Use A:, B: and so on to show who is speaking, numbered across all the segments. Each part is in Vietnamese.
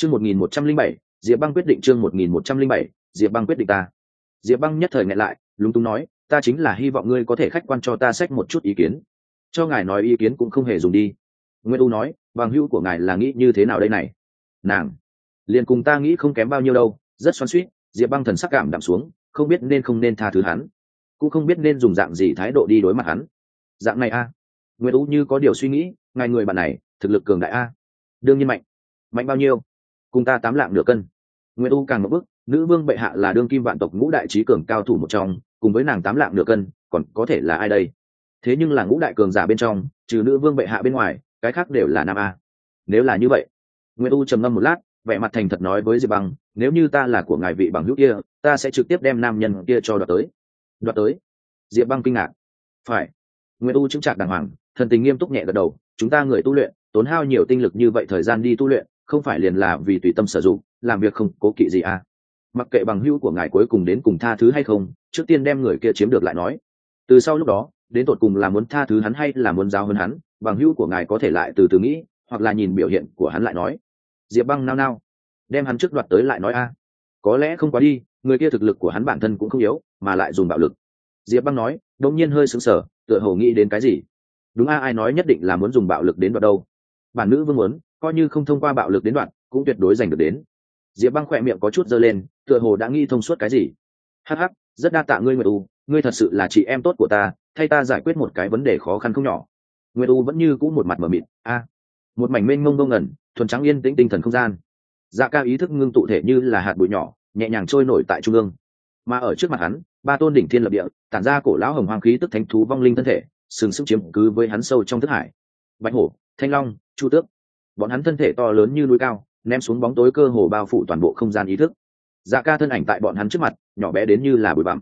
A: chương một nghìn một trăm linh bảy, diệp băng quyết định chương một nghìn một trăm linh bảy, diệp băng quyết định ta. Diệp băng nhất thời ngại lại, lúng túng nói, ta chính là hy vọng ngươi có thể khách quan cho ta sách một chút ý kiến. Cho ngài nói ý kiến cũng không hề dùng đi. Nguyễn u nói, bằng hữu của ngài là nghĩ như thế nào đây này? Nàng, liền cùng ta nghĩ không kém bao nhiêu đâu, rất xoắn suýt diệp băng thần sắc cảm đạm xuống, không biết nên không nên tha thứ hắn, cũng không biết nên dùng dạng gì thái độ đi đối mặt hắn. Dạng này a. À. nguyễn u như có điều suy nghĩ, ngài người bạn này, thực lực cường đại a. Đương nhiên mạnh. Mạnh bao nhiêu? Cùng ta tám lạng nửa cân. Nguyễn u càng một bức nữ vương bệ hạ là đương kim vạn tộc ngũ đại trí cường cao thủ một trong, cùng với nàng tám lạng nửa cân, còn có thể là ai đây? Thế nhưng là ngũ đại cường giả bên trong, trừ nữ vương bệ hạ bên ngoài, cái khác đều là nam a. Nếu là như vậy nguyễn u trầm ngâm một lát, vẻ mặt thành thật nói với diệp băng nếu như ta là của ngài vị bằng hữu kia, ta sẽ trực tiếp đem nam nhân kia cho đoạt tới. Đoạt tới? Diệp băng kinh ngạc. Phải. Nguyễn u chứng trạc đàng hoàng, thần tình nghiêm túc nhẹ gật đầu, chúng ta người tu luyện, tốn hao nhiều tinh lực như vậy thời gian đi tu luyện không phải liền là vì tùy tâm sử dụng, làm việc không cố kỵ gì à? Mặc kệ bằng hữu của ngài cuối cùng đến cùng tha thứ hay không, trước tiên đem người kia chiếm được lại nói. Từ sau lúc đó, đến tột cùng là muốn tha thứ hắn hay là muốn giao hơn hắn, bằng hữu của ngài có thể lại từ từ nghĩ, hoặc là nhìn biểu hiện của hắn lại nói. Diệp băng nao nao, đem hắn trước đoạt tới lại nói a. Có lẽ không quá đi, người kia thực lực của hắn bản thân cũng không yếu, mà lại dùng bạo lực. Diệp băng nói đông nhiên hơi sững sờ, tựa hồ nghĩ đến cái gì. Đúng a, ai nói nhất định là muốn dùng bạo lực đến đoạt đâu? Bản nữ vương muốn coi như không thông qua bạo lực đến đoạn, cũng tuyệt đối giành được đến. Diệp băng khỏe miệng có chút dơ lên, tựa hồ đã nghĩ thông suốt cái gì. Hh rất đa tạ ngươi, nguyệt u, ngươi thật sự là chị em tốt của ta, thay ta giải quyết một cái vấn đề khó khăn không nhỏ. Nguyệt u vẫn như cũ một mặt mờ mịt, a. Một mảnh mênh mông ngông ngẩn, thuần trắng yên tĩnh tinh thần không gian. Dạ ca ý thức ngưng tụ thể như là hạt bụi nhỏ, nhẹ nhàng trôi nổi tại trung ương. Mà ở trước mặt hắn, ba tôn đỉnh thiên lập địa, tản ra cổ lão hồng hoang khí tức thánh thú vong linh thân thể, sừng sức chiếm cứ với hắn sâu trong thức hải. Bạch hổ, thanh long, chu tước bọn hắn thân thể to lớn như núi cao, ném xuống bóng tối cơ hồ bao phủ toàn bộ không gian ý thức. Dạ ca thân ảnh tại bọn hắn trước mặt, nhỏ bé đến như là bụi bặm.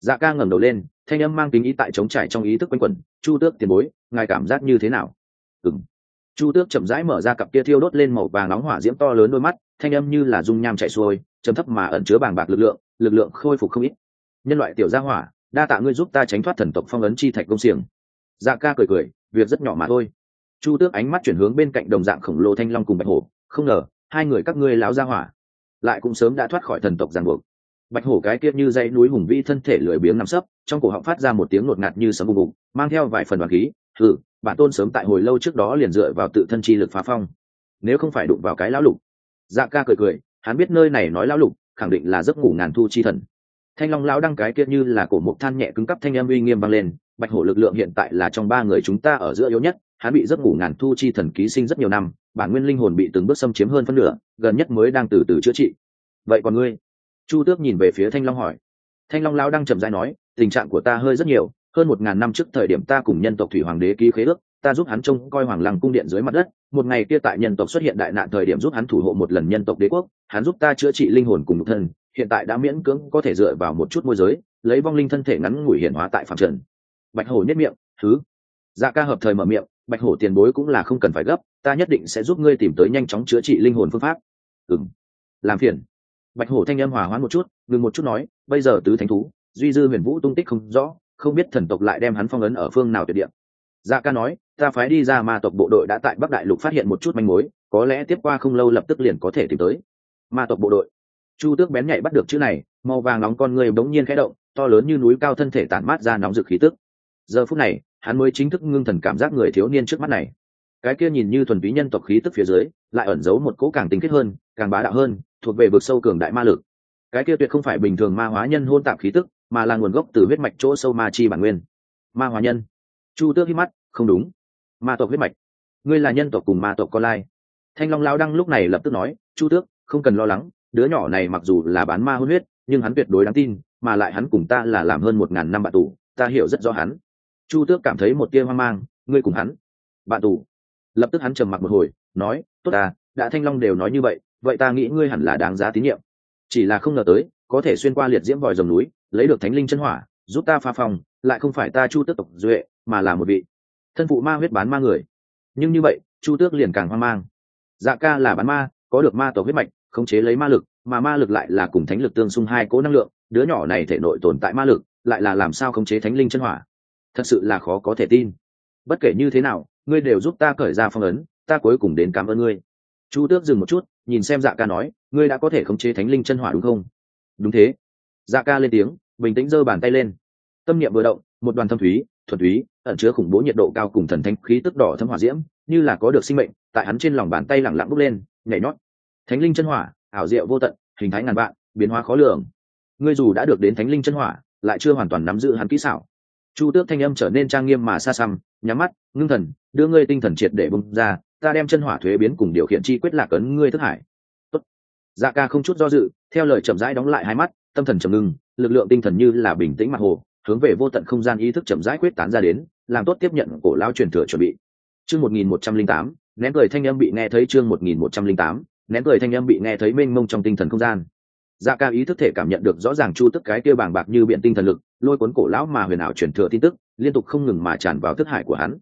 A: Dạ ca ngẩng đầu lên, thanh âm mang tính ý tại chống trải trong ý thức quanh quẩn, chu tước tiền bối, ngài cảm giác như thế nào? Ừng chu tước chậm rãi mở ra cặp kia thiêu đốt lên màu vàng nóng hỏa diễm to lớn đôi mắt, thanh âm như là dung nham chạy xuôi chấm thấp mà ẩn chứa bàng bạc lực lượng lực lượng khôi phục không ít. Nhân loại tiểu gia hỏa, đa tạ ngươi giúp ta tránh thoát thần tộc phong ấn chi thạch công xiềng. Dạ ca cười cười, việc rất nhỏ mà thôi chu tước ánh mắt chuyển hướng bên cạnh đồng dạng khổng lồ thanh long cùng bạch hổ. Không ngờ, hai người các ngươi láo gia hỏa, lại cũng sớm đã thoát khỏi thần tộc ràng buộc. Bạch hổ cái kia như dãy núi hùng vĩ thân thể lười biếng nằm sấp, trong cổ họng phát ra một tiếng ngột ngạt như sấm bùng bùng, mang theo vài phần đoàn khí. Thử bản tôn sớm tại hồi lâu trước đó liền dựa vào tự thân chi lực phá phong. Nếu không phải đụng vào cái lão lục. Dạ ca cười cười, hắn biết nơi này nói lão lục, khẳng định là giấc ngủ ngàn thu chi thần. Thanh long lão đăng cái kia như là cổ mục than nhẹ cứng cắp thanh em uy nghiêm vang lên. Bạch hổ lực lượng hiện tại là trong ba người chúng ta ở giữa yếu nhất hắn bị giấc ngủ ngàn thu chi thần ký sinh rất nhiều năm, bản nguyên linh hồn bị từng bước xâm chiếm hơn phân nửa, gần nhất mới đang từ từ chữa trị. Vậy còn ngươi? Chu tước nhìn về phía thanh long hỏi. Thanh long lão đang chậm dãi nói, tình trạng của ta hơi rất nhiều, hơn một ngàn năm trước thời điểm ta cùng nhân tộc thủy hoàng đế ký khế ước, ta giúp hắn trông coi hoàng lăng cung điện dưới mặt đất, một ngày kia tại nhân tộc xuất hiện đại nạn thời điểm giúp hắn thủ hộ một lần nhân tộc đế quốc, hắn giúp ta chữa trị linh hồn cùng thân, hiện tại đã miễn cưỡng có thể dựa vào một chút môi giới, lấy vong linh thân thể ngắn ngủi hiển hóa tại phạm trần. Bạch hổ nhất miệng, thứ. Dạ ca hợp thời mở miệng bạch hổ tiền bối cũng là không cần phải gấp, ta nhất định sẽ giúp ngươi tìm tới nhanh chóng chữa trị linh hồn phương pháp. Ừng làm phiền. Bạch hổ thanh âm hòa hoãn một chút, ngừng một chút nói, bây giờ tứ thánh thú, duy dư huyền vũ tung tích không rõ, không biết thần tộc lại đem hắn phong ấn ở phương nào tuyệt địa. Dạ ca nói, ta phái đi ra ma tộc bộ đội đã tại bắc đại lục phát hiện một chút manh mối, có lẽ tiếp qua không lâu lập tức liền có thể tìm tới. Ma tộc bộ đội. Chu tước bén nhạy bắt được chữ này, màu vàng nóng con người bỗng nhiên khẽ động, to lớn như núi cao thân thể tản mát ra nóng rực khí tức. Giờ phút này hắn mới chính thức ngưng thần cảm giác người thiếu niên trước mắt này. Cái kia nhìn như thuần túy nhân tộc khí tức phía dưới, lại ẩn giấu một cỗ càng tinh kết hơn, càng bá đạo hơn, thuộc về vực sâu cường đại ma lực. Cái kia tuyệt không phải bình thường ma hóa nhân hôn tạp khí tức, mà là nguồn gốc từ huyết mạch chỗ sâu ma chi bản nguyên. Ma hóa nhân. Chu tước hít mắt, không đúng. Ma tộc huyết mạch. Ngươi là nhân tộc cùng ma tộc con lai. Thanh long lao đăng lúc này lập tức nói, chu tước, không cần lo lắng, đứa nhỏ này mặc dù là bán ma hôn huyết, nhưng hắn tuyệt đối đáng tin, mà lại hắn cùng ta là làm hơn một ngàn năm bạn tù, ta hiểu rất rõ hắn chu tước cảm thấy một tia hoang mang, ngươi cùng hắn. Bạn tù. Lập tức hắn trầm mặc một hồi, nói, tốt ta, đã thanh long đều nói như vậy vậy ta nghĩ ngươi hẳn là đáng giá tín nhiệm. Chỉ là không ngờ tới, có thể xuyên qua liệt diễm vòi rồng núi, lấy được thánh linh chân hỏa, giúp ta pha phòng, lại không phải ta chu tước tộc duệ, mà là một vị thân phụ ma huyết bán ma người. Nhưng như vậy, chu tước liền càng hoang mang. Dạ ca là bán ma, có được ma tộc huyết mạch, khống chế lấy ma lực, mà ma lực lại là cùng thánh lực tương xung hai cố năng lượng, đứa nhỏ này thể nội tồn tại ma lực, lại là làm sao khống chế thánh linh chân hỏa? Thật sự là khó có thể tin. Bất kể như thế nào, ngươi đều giúp ta cởi ra phong ấn, ta cuối cùng đến cảm ơn ngươi. Chu tước dừng một chút, nhìn xem dạ ca nói, ngươi đã có thể khống chế thánh linh chân hỏa đúng không? Đúng thế. Dạ ca lên tiếng, bình tĩnh giơ bàn tay lên. Tâm niệm vừa động, một đoàn thâm thúy, thuần túy ẩn chứa khủng bố nhiệt độ cao cùng thần thánh khí tức đỏ thâm hỏa diễm, như là có được sinh mệnh, tại hắn trên lòng bàn tay lẳng lặng bốc lên, nhảy nhót. Thánh linh chân hỏa, ảo diệu vô tận, hình thái ngàn vạn, biến hóa khó lường. Ngươi dù đã được đến thánh linh chân hỏa, lại chưa hoàn toàn nắm giữ hắn kỹ xảo chu tước thanh âm trở nên trang nghiêm mà xa xăm, nhắm mắt, ngưng thần, đưa ngươi tinh thần triệt để bung ra, ta đem chân hỏa thuế biến cùng điều khiển chi quyết lạc ấn ngươi thức hải. Tốt. dạ ca không chút do dự, theo lời chậm rãi đóng lại hai mắt, tâm thần trầm ngưng, lực lượng tinh thần như là bình tĩnh mặt hồ, hướng về vô tận không gian ý thức chậm rãi quyết tán ra đến, làm tốt tiếp nhận cổ lao truyền thừa chuẩn bị. Chương một nghìn một trăm linh tám, nén cười thanh âm bị nghe thấy chương một nghìn một trăm linh tám, nén cười thanh âm bị nghe thấy mênh mông trong tinh thần không gian dạ ca ý thức thể cảm nhận được rõ ràng chu tức cái kia bàng bạc như biện tinh thần lực, lôi cuốn cổ lão mà huyền ảo truyền thừa tin tức, liên tục không ngừng mà tràn vào thức hải của hắn.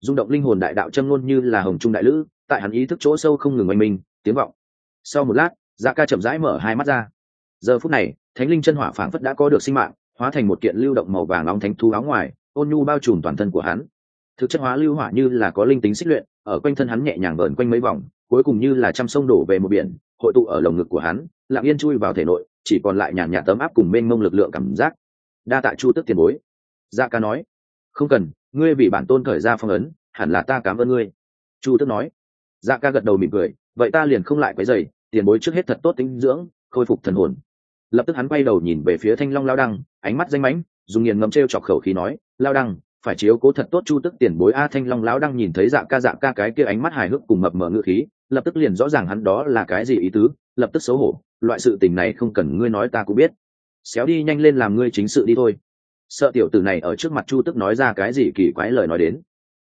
A: Rung động linh hồn đại đạo châm ngôn như là hồng trung đại lữ, tại hắn ý thức chỗ sâu không ngừng oanh minh, tiếng vọng. Sau một lát dạ ca chậm rãi mở hai mắt ra. Giờ phút này, thánh linh chân hỏa phảng phất đã có được sinh mạng, hóa thành một kiện lưu động màu vàng nóng thánh thú áo ngoài, ôn nhu bao trùm toàn thân của hắn. Thực chất hóa lưu hỏa như là có linh tính xích luyện, ở quanh thân hắn nhẹ nhàng vờn quanh mấy vòng, cuối cùng như là trăm sông đổ về một biển, hội tụ ở lồng ngực của hắn lặng yên chui vào thể nội, chỉ còn lại nhàn nhạt tấm áp cùng mênh mông lực lượng cảm giác. Đa tạ chu tức tiền bối. Gia ca nói. Không cần, ngươi vì bản tôn khởi ra phong ấn, hẳn là ta cảm ơn ngươi. Chu tức nói. Gia ca gật đầu mỉm cười, vậy ta liền không lại quấy dày tiền bối trước hết thật tốt tính dưỡng, khôi phục thần hồn. Lập tức hắn quay đầu nhìn về phía thanh long lao đăng, ánh mắt danh mãnh, dùng nghiền ngấm t r e o chọc khẩu khí nói, lao đăng, phải chiếu cố thật tốt chu tức tiền bối. A thanh long lão đăng nhìn thấy dạ ca dạ ca cái kia ánh mắt hài hước cùng mập mờ ngự khí, lập tức liền rõ ràng hắn đó là cái gì ý tứ, lập tức xấu hổ loại sự tình này không cần ngươi nói ta cũng biết. Xéo đi nhanh lên làm ngươi chính sự đi thôi. Sợ tiểu tử này ở trước mặt chu tức nói ra cái gì kỳ quái lời nói đến.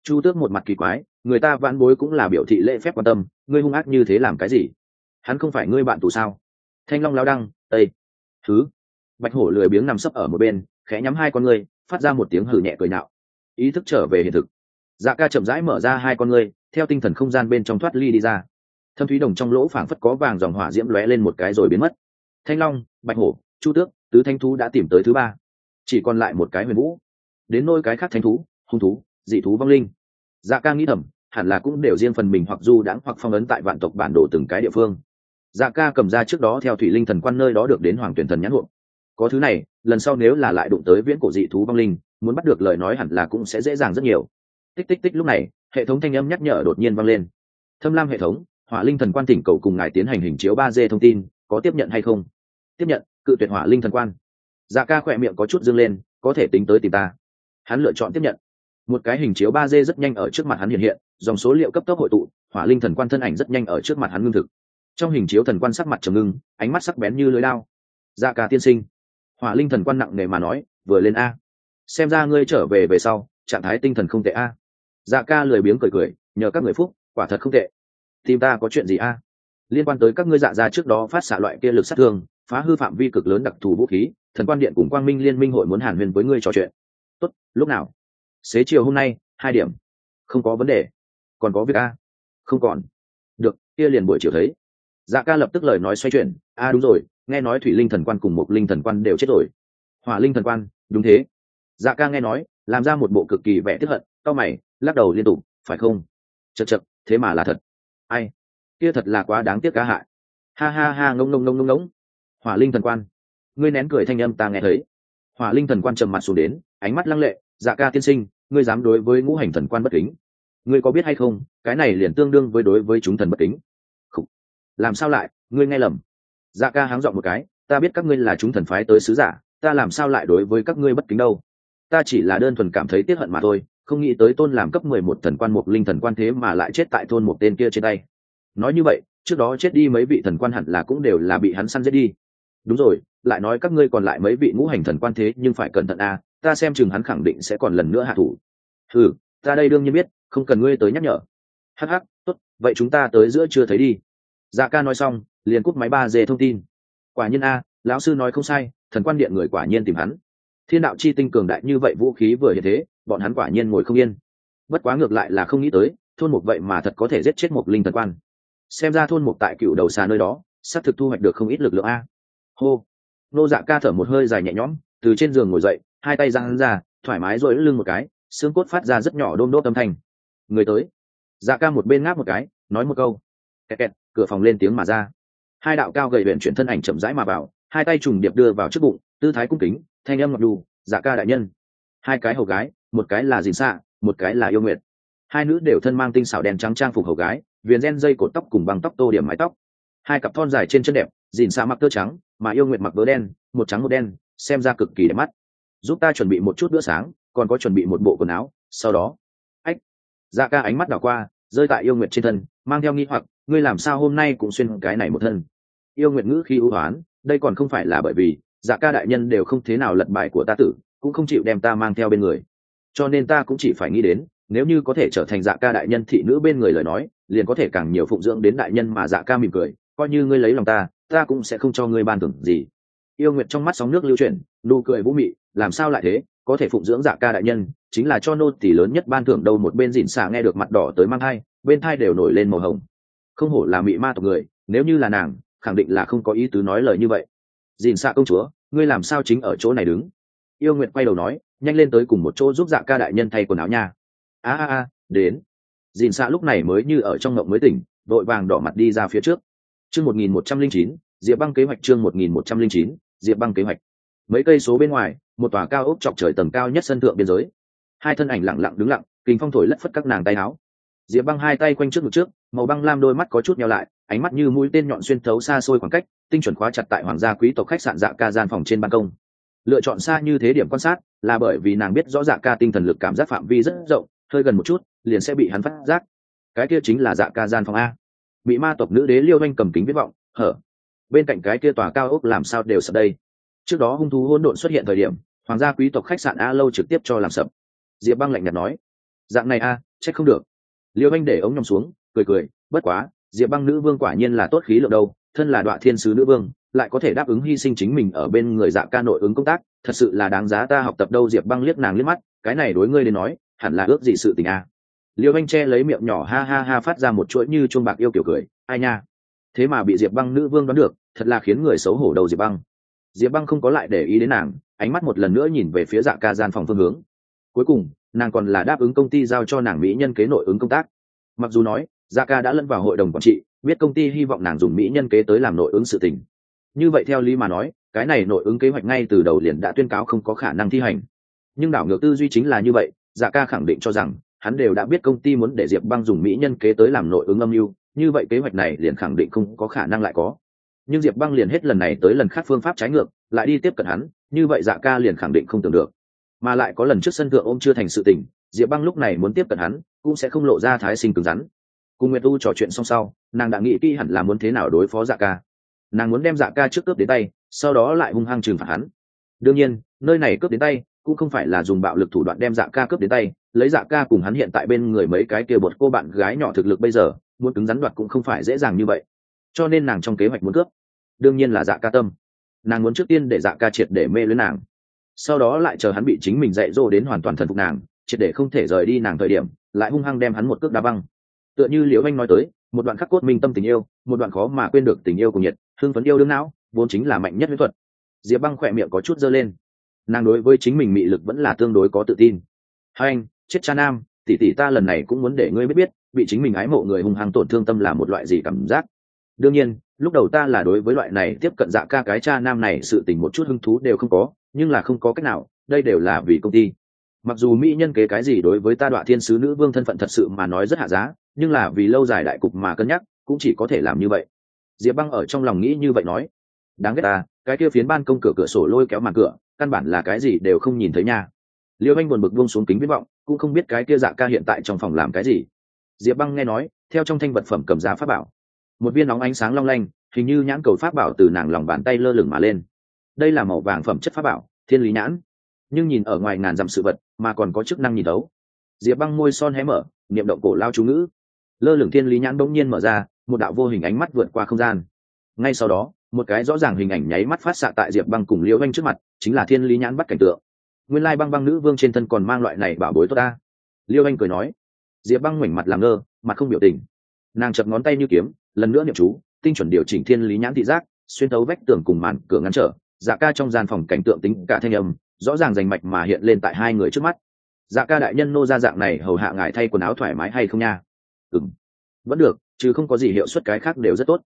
A: Chu tước một mặt kỳ quái, người ta vãn bối cũng là biểu thị lễ phép quan tâm, ngươi hung ác như thế làm cái gì? Hắn không phải ngươi bạn tù sao? Thanh long lao đăng ây thứ. Bạch hổ lười biếng nằm sấp ở một bên, khẽ nhắm hai con ngươi, phát ra một tiếng hử nhẹ cười nạo ý thức trở về hiện thực. Dạ ca chậm rãi mở ra hai con ngươi, theo tinh thần không gian bên trong thoát ly đi ra thâm thúy đồng trong lỗ phảng phất có vàng dòng hỏa diễm lóe lên một cái rồi biến mất. Thanh long, bạch hổ, chu tước, tứ thanh thú đã tìm tới thứ ba. Chỉ còn lại một cái huyền vũ. Đến nôi cái khác thanh thú, hung thú, dị thú vong linh. Dạ ca nghĩ thầm, hẳn là cũng đều riêng phần mình hoặc du đãng hoặc phong ấn tại vạn tộc bản đồ từng cái địa phương. Dạ ca cầm ra trước đó theo thủy linh thần quan nơi đó được đến hoàng tuyển thần nhãn hộ. Có thứ này, lần sau nếu là lại đụng tới viễn cổ dị thú vong linh, muốn bắt được lời nói hẳn là cũng sẽ dễ dàng rất nhiều. Tích tích tích lúc này, hệ thống thanh âm nhắc nhở đột nhiên vang lên. Thâm lam hệ thống hỏa linh thần quan tỉnh cầu cùng ngài tiến hành hình chiếu ba d thông tin, có tiếp nhận hay không? Tiếp nhận, cự tuyệt hỏa linh thần quan. Dạ ca khỏe miệng có chút dương lên, có thể tính tới tìm ta. Hắn lựa chọn tiếp nhận. Một cái hình chiếu ba d rất nhanh ở trước mặt hắn hiện hiện, dòng số liệu cấp tốc hội tụ, hỏa linh thần quan thân ảnh rất nhanh ở trước mặt hắn ngưng thực. Trong hình chiếu thần quan sắc mặt trầm ngưng, ánh mắt sắc bén như lưới lao. Dạ ca tiên sinh. Hỏa linh thần quan nặng nề mà nói, vừa lên a. Xem ra ngươi trở về về sau, trạng thái tinh thần không tệ a. Dạ ca lười biếng cười cười, nhờ các người phúc, quả thật không tệ tìm ta có chuyện gì a? Liên quan tới các ngươi dạ ra trước đó phát xạ loại kia lực sát thương, phá hư phạm vi cực lớn đặc thù vũ khí, thần quan điện cùng quang minh liên minh hội muốn hàn huyền với ngươi trò chuyện. Tốt, lúc nào? Xế chiều hôm nay, hai điểm. Không có vấn đề. Còn có việc a? Không còn. Được, kia liền buổi chiều thấy. Dạ ca lập tức lời nói xoay chuyển. A, đúng rồi, nghe nói thủy linh thần quan cùng một linh thần quan đều chết rồi. Hỏa linh thần quan, đúng thế. Dạ ca nghe nói, làm ra một bộ cực kỳ vẻ tiếp hận cao mày, lắc đầu liên tục, phải không? Chật chật thế mà là thật ai? Kia thật là quá đáng tiếc cá hại. Ha ha ha, ngông ngông ngông ngông ngông. Hỏa linh thần quan. Ngươi nén cười thanh âm ta nghe thấy. Hỏa linh thần quan trầm mặt xuống đến, ánh mắt lăng lệ. Dạ ca tiên sinh, ngươi dám đối với ngũ hành thần quan bất kính. Ngươi có biết hay không, cái này liền tương đương với đối với chúng thần bất kính. Khủ. làm sao lại, ngươi nghe lầm. Dạ ca háng dọn một cái, ta biết các ngươi là chúng thần phái tới sứ giả, ta làm sao lại đối với các ngươi bất kính đâu? Ta chỉ là đơn thuần cảm thấy tiếc hận mà thôi không nghĩ tới tôn làm cấp mười một thần quan mục linh thần quan thế mà lại chết tại thôn một tên kia trên tay. Nói như vậy, trước đó chết đi mấy vị thần quan hẳn là cũng đều là bị hắn săn giết đi. Đúng rồi, lại nói các ngươi còn lại mấy vị ngũ hành thần quan thế nhưng phải cẩn thận a, ta xem chừng hắn khẳng định sẽ còn lần nữa hạ thủ. Ừ ta đây đương nhiên biết, không cần ngươi tới nhắc nhở. Hh tốt, vậy chúng ta tới giữa chưa thấy đi. Dạ ca nói xong, liền cúp máy ba dê thông tin. Quả nhiên a, lão sư nói không sai, thần quan điện người quả nhiên tìm hắn. Thiên đạo chi tinh cường đại như vậy vũ khí vừa hiện thế bọn hắn quả nhiên ngồi không yên. Bất quá ngược lại là không nghĩ tới, thôn mục vậy mà thật có thể giết chết một linh thần quan. Xem ra thôn mục tại cựu đầu xa nơi đó, xác thực thu hoạch được không ít lực lượng a. Hô. Nô dạ ca thở một hơi dài nhẹ nhõm, từ trên giường ngồi dậy, hai tay ra hắn ra, thoải mái rồi lưng một cái, xương cốt phát ra rất nhỏ đôm đốt âm thanh. Người tới. Dạ ca một bên ngáp một cái, nói một câu. Kẹt kẹt, cửa phòng lên tiếng mà ra. Hai đạo cao gầy huyện chuyển thân ảnh chậm rãi mà vào, hai tay trùng điệp đưa vào trước bụng, tư thái cung kính, thanh âm ngọc đù dạ ca đại nhân. Hai cái hầu gái một cái là dìn xạ một cái là yêu nguyệt. Hai nữ đều thân mang tinh xảo đen trắng trang phục hầu gái, viền gen dây cột tóc cùng băng tóc tô điểm mái tóc. Hai cặp thon dài trên chân đẹp dìn xạ mặc tơ trắng, mà yêu nguyệt mặc vớ đen, một trắng một đen, xem ra cực kỳ đẹp mắt. Giúp ta chuẩn bị một chút bữa sáng, còn có chuẩn bị một bộ quần áo, sau đó. Ách. Dạ ca ánh mắt đảo qua, rơi tại yêu nguyệt trên thân, mang theo nghi hoặc, ngươi làm sao hôm nay cũng xuyên cái này một thân? Yêu nguyệt ngữ khi ưu hoán, đây còn không phải là bởi vì dạ ca đại nhân đều không thế nào lật bài của ta tử, cũng không chịu đem ta mang theo bên người cho nên ta cũng chỉ phải nghĩ đến, nếu như có thể trở thành dạ ca đại nhân thị nữ bên người lời nói, liền có thể càng nhiều phụng dưỡng đến đại nhân mà dạ ca mỉm cười, coi như ngươi lấy lòng ta ta cũng sẽ không cho ngươi ban thưởng gì. Yêu nguyệt trong mắt sóng nước lưu chuyển, nụ cười vũ mị, làm sao lại thế, có thể phụng dưỡng dạ ca đại nhân, chính là cho nô tỷ lớn nhất ban thưởng đâu một bên dìn xả nghe được mặt đỏ tới mang thai, bên thai đều nổi lên màu hồng. Không hổ là mị ma tộc người, nếu như là nàng, khẳng định là không có ý tứ nói lời như vậy. Dìn xạ công chúa, ngươi làm sao chính ở chỗ này đứng? Yêu nguyện quay đầu nói nhanh lên tới cùng một chỗ giúp dạ ca đại nhân thay quần áo nha. A a a, đến. Dìn xạ lúc này mới như ở trong ngộng mới tỉnh, đội vàng đỏ mặt đi ra phía trước. Chương một nghìn một trăm linh chín, diệp băng kế hoạch chương một nghìn một trăm linh chín, diệp băng kế hoạch. Mấy cây số bên ngoài, một tòa cao ốc chọc trời tầng cao nhất sân thượng biên giới. Hai thân ảnh lặng lặng đứng lặng kính phong thổi lất phất các nàng tay áo. Diệp băng hai tay quanh trước ngực trước, màu băng lam đôi mắt có chút nhau lại, ánh mắt như mũi tên nhọn xuyên thấu xa xôi khoảng cách, tinh chuẩn khóa chặt tại hoàng gia quý tộc khách sạn dạ ca gian phòng trên ban công. Lựa chọn xa như thế điểm quan sát là bởi vì nàng biết rõ dạ ca tinh thần lực cảm giác phạm vi rất rộng, hơi gần một chút, liền sẽ bị hắn phát giác. Cái kia chính là dạ ca gian phòng a. Bị ma tộc nữ đế liêu anh cầm kính viết vọng, hở, bên cạnh cái kia tòa cao ốc làm sao đều sập đây? Trước đó hung thú hỗn độn xuất hiện thời điểm, hoàng gia quý tộc khách sạn a lâu trực tiếp cho làm sập. Diệp băng lạnh nhạt nói, dạng này a, trách không được. Liêu anh để ống nhòm xuống, cười cười, bất quá, diệp băng nữ vương quả nhiên là tốt khí lượng đâu thân là đoạn thiên sứ nữ vương, lại có thể đáp ứng hy sinh chính mình ở bên người dạ ca nội ứng công tác, thật sự là đáng giá ta học tập đâu diệp băng liếc nàng liếc mắt, cái này đối ngươi đến nói, hẳn là ước gì sự tình à. liêu anh che lấy miệng nhỏ ha ha ha phát ra một chuỗi như chuông bạc yêu kiểu cười, ai nha. Thế mà bị diệp băng nữ vương đoán được, thật là khiến người xấu hổ đầu diệp băng. Diệp băng không có lại để ý đến nàng, ánh mắt một lần nữa nhìn về phía dạ ca gian phòng phương hướng. Cuối cùng, nàng còn là đáp ứng công ty giao cho nàng mỹ nhân kế nội ứng công tác. Mặc dù nói dạ ca đã lẫn vào hội đồng quản trị biết công ty hy vọng nàng dùng mỹ nhân kế tới làm nội ứng sự tình. Như vậy theo lý mà nói, cái này nội ứng kế hoạch ngay từ đầu liền đã tuyên cáo không có khả năng thi hành. Nhưng đảo ngược tư duy chính là như vậy dạ ca khẳng định cho rằng, hắn đều đã biết công ty muốn để diệp băng dùng mỹ nhân kế tới làm nội ứng âm mưu, như vậy kế hoạch này liền khẳng định không có khả năng lại có. Nhưng diệp băng liền hết lần này tới lần khác phương pháp trái ngược, lại đi tiếp cận hắn, như vậy dạ ca liền khẳng định không tưởng được. Mà lại có lần trước sân thượng ôm chưa thành sự tình, diệp băng lúc này muốn tiếp cận hắn, cũng sẽ không lộ ra thái sinh cứng rắn cùng nguyệt U trò chuyện xong sau, nàng đã nghĩ kỹ hẳn là muốn thế nào đối phó dạ ca. Nàng muốn đem dạ ca trước cướp đến tay, sau đó lại hung hăng trừng phạt hắn. Đương nhiên, nơi này cướp đến tay cũng không phải là dùng bạo lực thủ đoạn đem dạ ca cướp đến tay, lấy dạ ca cùng hắn hiện tại bên người mấy cái kia bột cô bạn gái nhỏ thực lực bây giờ, muốn cứng rắn đoạt cũng không phải dễ dàng như vậy. Cho nên nàng trong kế hoạch muốn cướp. Đương nhiên là dạ ca tâm. Nàng muốn trước tiên để dạ ca triệt để mê lưới nàng. Sau đó lại chờ hắn bị chính mình dạy dỗ đến hoàn toàn thần phục nàng, triệt để không thể rời đi nàng thời điểm, lại hung hăng đem hắn một cước đá băng tựa như liễu anh nói tới, một đoạn khắc cốt minh tâm tình yêu, một đoạn khó mà quên được tình yêu cùng nhiệt, hưng phấn yêu đương não, vốn chính là mạnh nhất mỹ thuật. Diệp băng khỏe miệng có chút dơ lên. Nàng đối với chính mình mị lực vẫn là tương đối có tự tin. Hai anh, chết cha nam, tỷ tỷ ta lần này cũng muốn để ngươi biết biết, bị chính mình ái mộ người hung hăng tổn thương tâm là một loại gì cảm giác? Đương nhiên, lúc đầu ta là đối với loại này tiếp cận dạ ca cái cha nam này sự tình một chút hứng thú đều không có, nhưng là không có cách nào, đây đều là vì công ty mặc dù mỹ nhân kế cái gì đối với ta đoạn thiên sứ nữ vương thân phận thật sự mà nói rất hạ giá, nhưng là vì lâu dài đại cục mà cân nhắc, cũng chỉ có thể làm như vậy. Diệp băng ở trong lòng nghĩ như vậy nói, đáng ghét ta, cái kia phiến ban công cửa cửa sổ lôi kéo màn cửa, căn bản là cái gì đều không nhìn thấy nha. Liêu anh buồn bực buông xuống kính viết vọng, cũng không biết cái kia dạ ca hiện tại trong phòng làm cái gì. Diệp băng nghe nói, theo trong thanh vật phẩm cầm giá pháp bảo. Một viên nóng ánh sáng long lanh, hình như nhãn cầu pháp bảo từ nàng lòng bàn tay lơ lửng mà lên. Đây là màu vàng phẩm chất pháp bảo, thiên lý nhãn nhưng nhìn ở ngoài ngàn dặm sự vật, mà còn có chức năng nhìn đấu diệp băng môi son hé mở, niệm động cổ lao chú ngữ. Lơ lửng thiên lý nhãn bỗng nhiên mở ra, một đạo vô hình ánh mắt vượt qua không gian. Ngay sau đó, một cái rõ ràng hình ảnh nháy mắt phát xạ tại diệp băng cùng liễu anh trước mặt, chính là thiên lý nhãn bắt cảnh tượng. Nguyên lai băng băng nữ vương trên thân còn mang loại này bảo bối tốt ta. Liêu anh cười nói. Diệp băng ngoảnh mặt làm ngơ, mặt không biểu tình. Nàng chập ngón tay như kiếm, lần nữa niệm chú, tinh chuẩn điều chỉnh thiên lý nhãn thị giác, xuyên tấu vách tường cùng màn cửa ngăn trở dạ ca trong gian phòng cảnh tượng tính cả thanh âm rõ ràng rành mạch mà hiện lên tại hai người trước mắt. Dạ ca đại nhân nô ra dạng này, hầu hạ ngài thay quần áo thoải mái hay không nha? Ừ vẫn được, chứ không có gì hiệu suất cái khác đều rất tốt.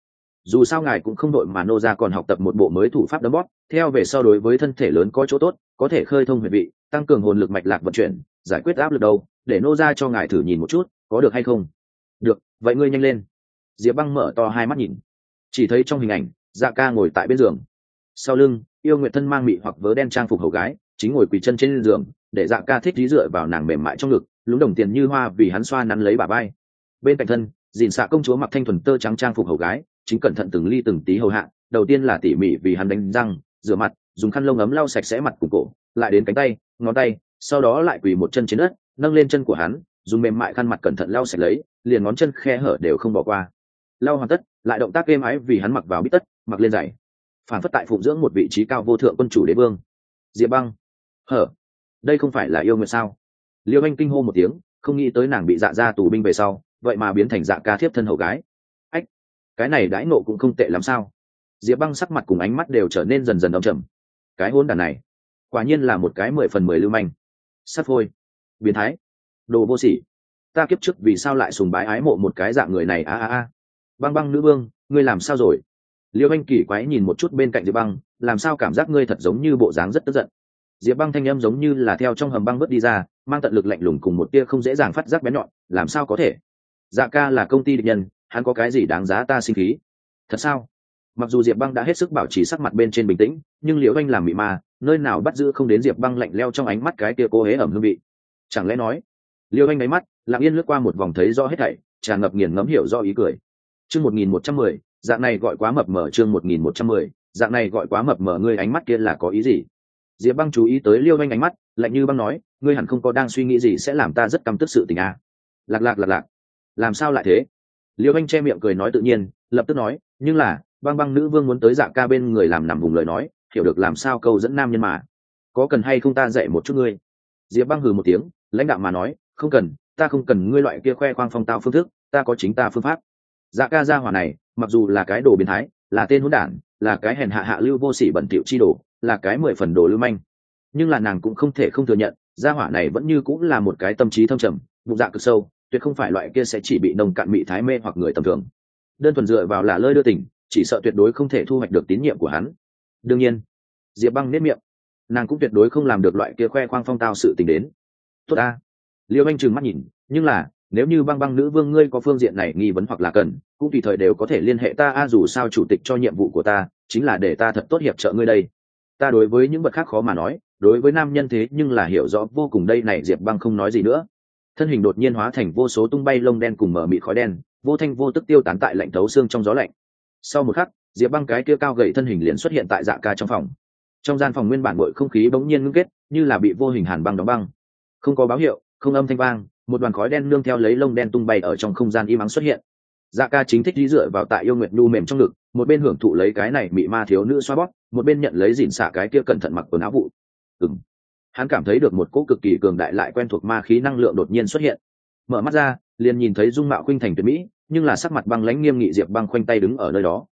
A: Dù sao ngài cũng không đội mà nô ra còn học tập một bộ mới thủ pháp đấm bóp, theo về sau đối với thân thể lớn có chỗ tốt, có thể khơi thông huyệt vị, tăng cường hồn lực mạch lạc vận chuyển, giải quyết áp lực đầu, để nô ra cho ngài thử nhìn một chút, có được hay không? Được, vậy ngươi nhanh lên. Diệp băng mở to hai mắt nhìn. Chỉ thấy trong hình ảnh dạ ca ngồi tại bên giường. Sau lưng, yêu nguyện thân mang mị hoặc vớ đen trang phục hầu gái chính ngồi quỳ chân trên giường, để dạ ca thích dí dựa vào nàng mềm mại trong ngực, lúng đồng tiền như hoa vì hắn xoa nắn lấy bà bay bên cạnh thân, dìn xạ công chúa mặc thanh thuần tơ trắng trang phục hầu gái, chính cẩn thận từng ly từng tí hầu hạ, đầu tiên là tỉ mỉ vì hắn đánh răng, rửa mặt, dùng khăn lông ấm lau sạch sẽ mặt cùng cổ, lại đến cánh tay, ngón tay, sau đó lại quỳ một chân trên đất, nâng lên chân của hắn, dùng mềm mại khăn mặt cẩn thận lau sạch lấy, liền ngón chân khe hở đều không bỏ qua. Lau hoàn tất, lại động tác êm ái vì hắn mặc vào bít tất, mặc lên giày. Phản phất tại phụng dưỡng một vị trí cao vô thượng quân chủ đế vương. Diệp băng hở? Đây không phải là yêu nguyện sao? Liêu anh kinh hô một tiếng, không nghĩ tới nàng bị dạ ra tù binh về sau, vậy mà biến thành dạ ca thiếp thân hậu gái. Ách, cái này đãi nộ cũng không tệ lắm sao? Diệp băng sắc mặt cùng ánh mắt đều trở nên dần dần âm trầm. Cái hôn đàn này, quả nhiên là một cái mười phần mười lưu manh. Sắt phôi biến thái. Đồ vô sỉ. Ta kiếp trước vì sao lại sùng bái ái mộ một cái dạng người này? A a a. Băng băng nữ vương, ngươi làm sao rồi? Liêu anh kỳ quái nhìn một chút bên cạnh diệp băng, làm sao cảm giác ngươi thật giống như bộ dáng rất tức giận? Diệp băng thanh âm giống như là theo trong hầm băng bớt đi ra, mang tận lực lạnh lùng cùng một tia không dễ dàng phát giác bén nhọn, làm sao có thể? Dạ ca là công ty địch nhân, hắn có cái gì đáng giá ta sinh khí? Thật sao? Mặc dù diệp băng đã hết sức bảo trì sắc mặt bên trên bình tĩnh, nhưng liễu anh làm mị ma, nơi nào bắt giữ không đến diệp băng lạnh leo trong ánh mắt cái tia cô hế ẩm hương vị. Chẳng lẽ nói? Liễu anh đáy mắt, lặng yên lướt qua một vòng thấy do hết thảy, tràn ngập nghiền ngấm hiểu do ý cười. Chương một nghìn một trăm mười, dạng này gọi quá mập mờ chương một nghìn một trăm mười, dạng này gọi quá mập mờ ngươi ánh mắt kia là có ý gì? Diệp băng chú ý tới liêu anh ánh mắt, lạnh như băng nói, ngươi hẳn không có đang suy nghĩ gì sẽ làm ta rất căm tức sự tình à. lạc lạc lạc lạc. Làm sao lại thế? Liêu anh che miệng cười nói tự nhiên, lập tức nói, nhưng là, băng băng nữ vương muốn tới dạ ca bên người làm nằm vùng lời nói, hiểu được làm sao câu dẫn nam nhân mà. Có cần hay không ta dạy một chút ngươi? Diệp băng hừ một tiếng, lãnh đạo mà nói, không cần, ta không cần ngươi loại kia khoe khoang phong tao phương thức, ta có chính ta phương pháp. Dạ ca gia hỏa này, mặc dù là cái đồ biến thái, là tên hỗn đản, là cái hèn hạ hạ lưu vô sỉ bẩn thỉu chi đồ là cái mười phần đồ lưu manh. Nhưng là nàng cũng không thể không thừa nhận, gia hỏa này vẫn như cũng là một cái tâm trí thâm trầm, bụng dạ cực sâu, tuyệt không phải loại kia sẽ chỉ bị nồng cạn mị thái mê hoặc người tầm thường. Đơn thuần dựa vào là lơi đưa tình, chỉ sợ tuyệt đối không thể thu hoạch được tín nhiệm của hắn. Đương nhiên, diệp băng nếp miệng. Nàng cũng tuyệt đối không làm được loại kia khoe khoang phong tao sự tình đến. Tốt ta. Liêu anh trừng mắt nhìn, nhưng là, nếu như băng băng nữ vương ngươi có phương diện này nghi vấn hoặc là cần, cũng tùy thời đều có thể liên hệ ta, a dù sao chủ tịch cho nhiệm vụ của ta, chính là để ta thật tốt hiệp trợ ngươi đây ta đối với những vật khác khó mà nói, đối với nam nhân thế nhưng là hiểu rõ vô cùng đây này diệp băng không nói gì nữa. Thân hình đột nhiên hóa thành vô số tung bay lông đen cùng mở mịt khói đen, vô thanh vô tức tiêu tán tại lạnh thấu xương trong gió lạnh. Sau một khắc, diệp băng cái kia cao gậy thân hình liền xuất hiện tại dạ ca trong phòng. Trong gian phòng nguyên bản bội không khí bỗng nhiên ngưng kết, như là bị vô hình hàn băng đóng băng. Không có báo hiệu, không âm thanh vang, một đoàn khói đen nương theo lấy lông đen tung bay ở trong không gian im ắng xuất hiện. Dạ ca chính thích đi dựa vào tại yêu nguyệt nhu mềm trong ngực, một bên hưởng thụ lấy cái này bị ma thiếu nữ xoa bóp một bên nhận lấy dìn xả cái kia cẩn thận mặc quần áo vụ. Ừng hắn cảm thấy được một cỗ cực kỳ cường đại lại quen thuộc ma khí năng lượng đột nhiên xuất hiện. Mở mắt ra, liền nhìn thấy dung mạo khuynh thành tuyệt mỹ, nhưng là sắc mặt băng lãnh nghiêm nghị diệp băng khoanh tay đứng ở nơi đó.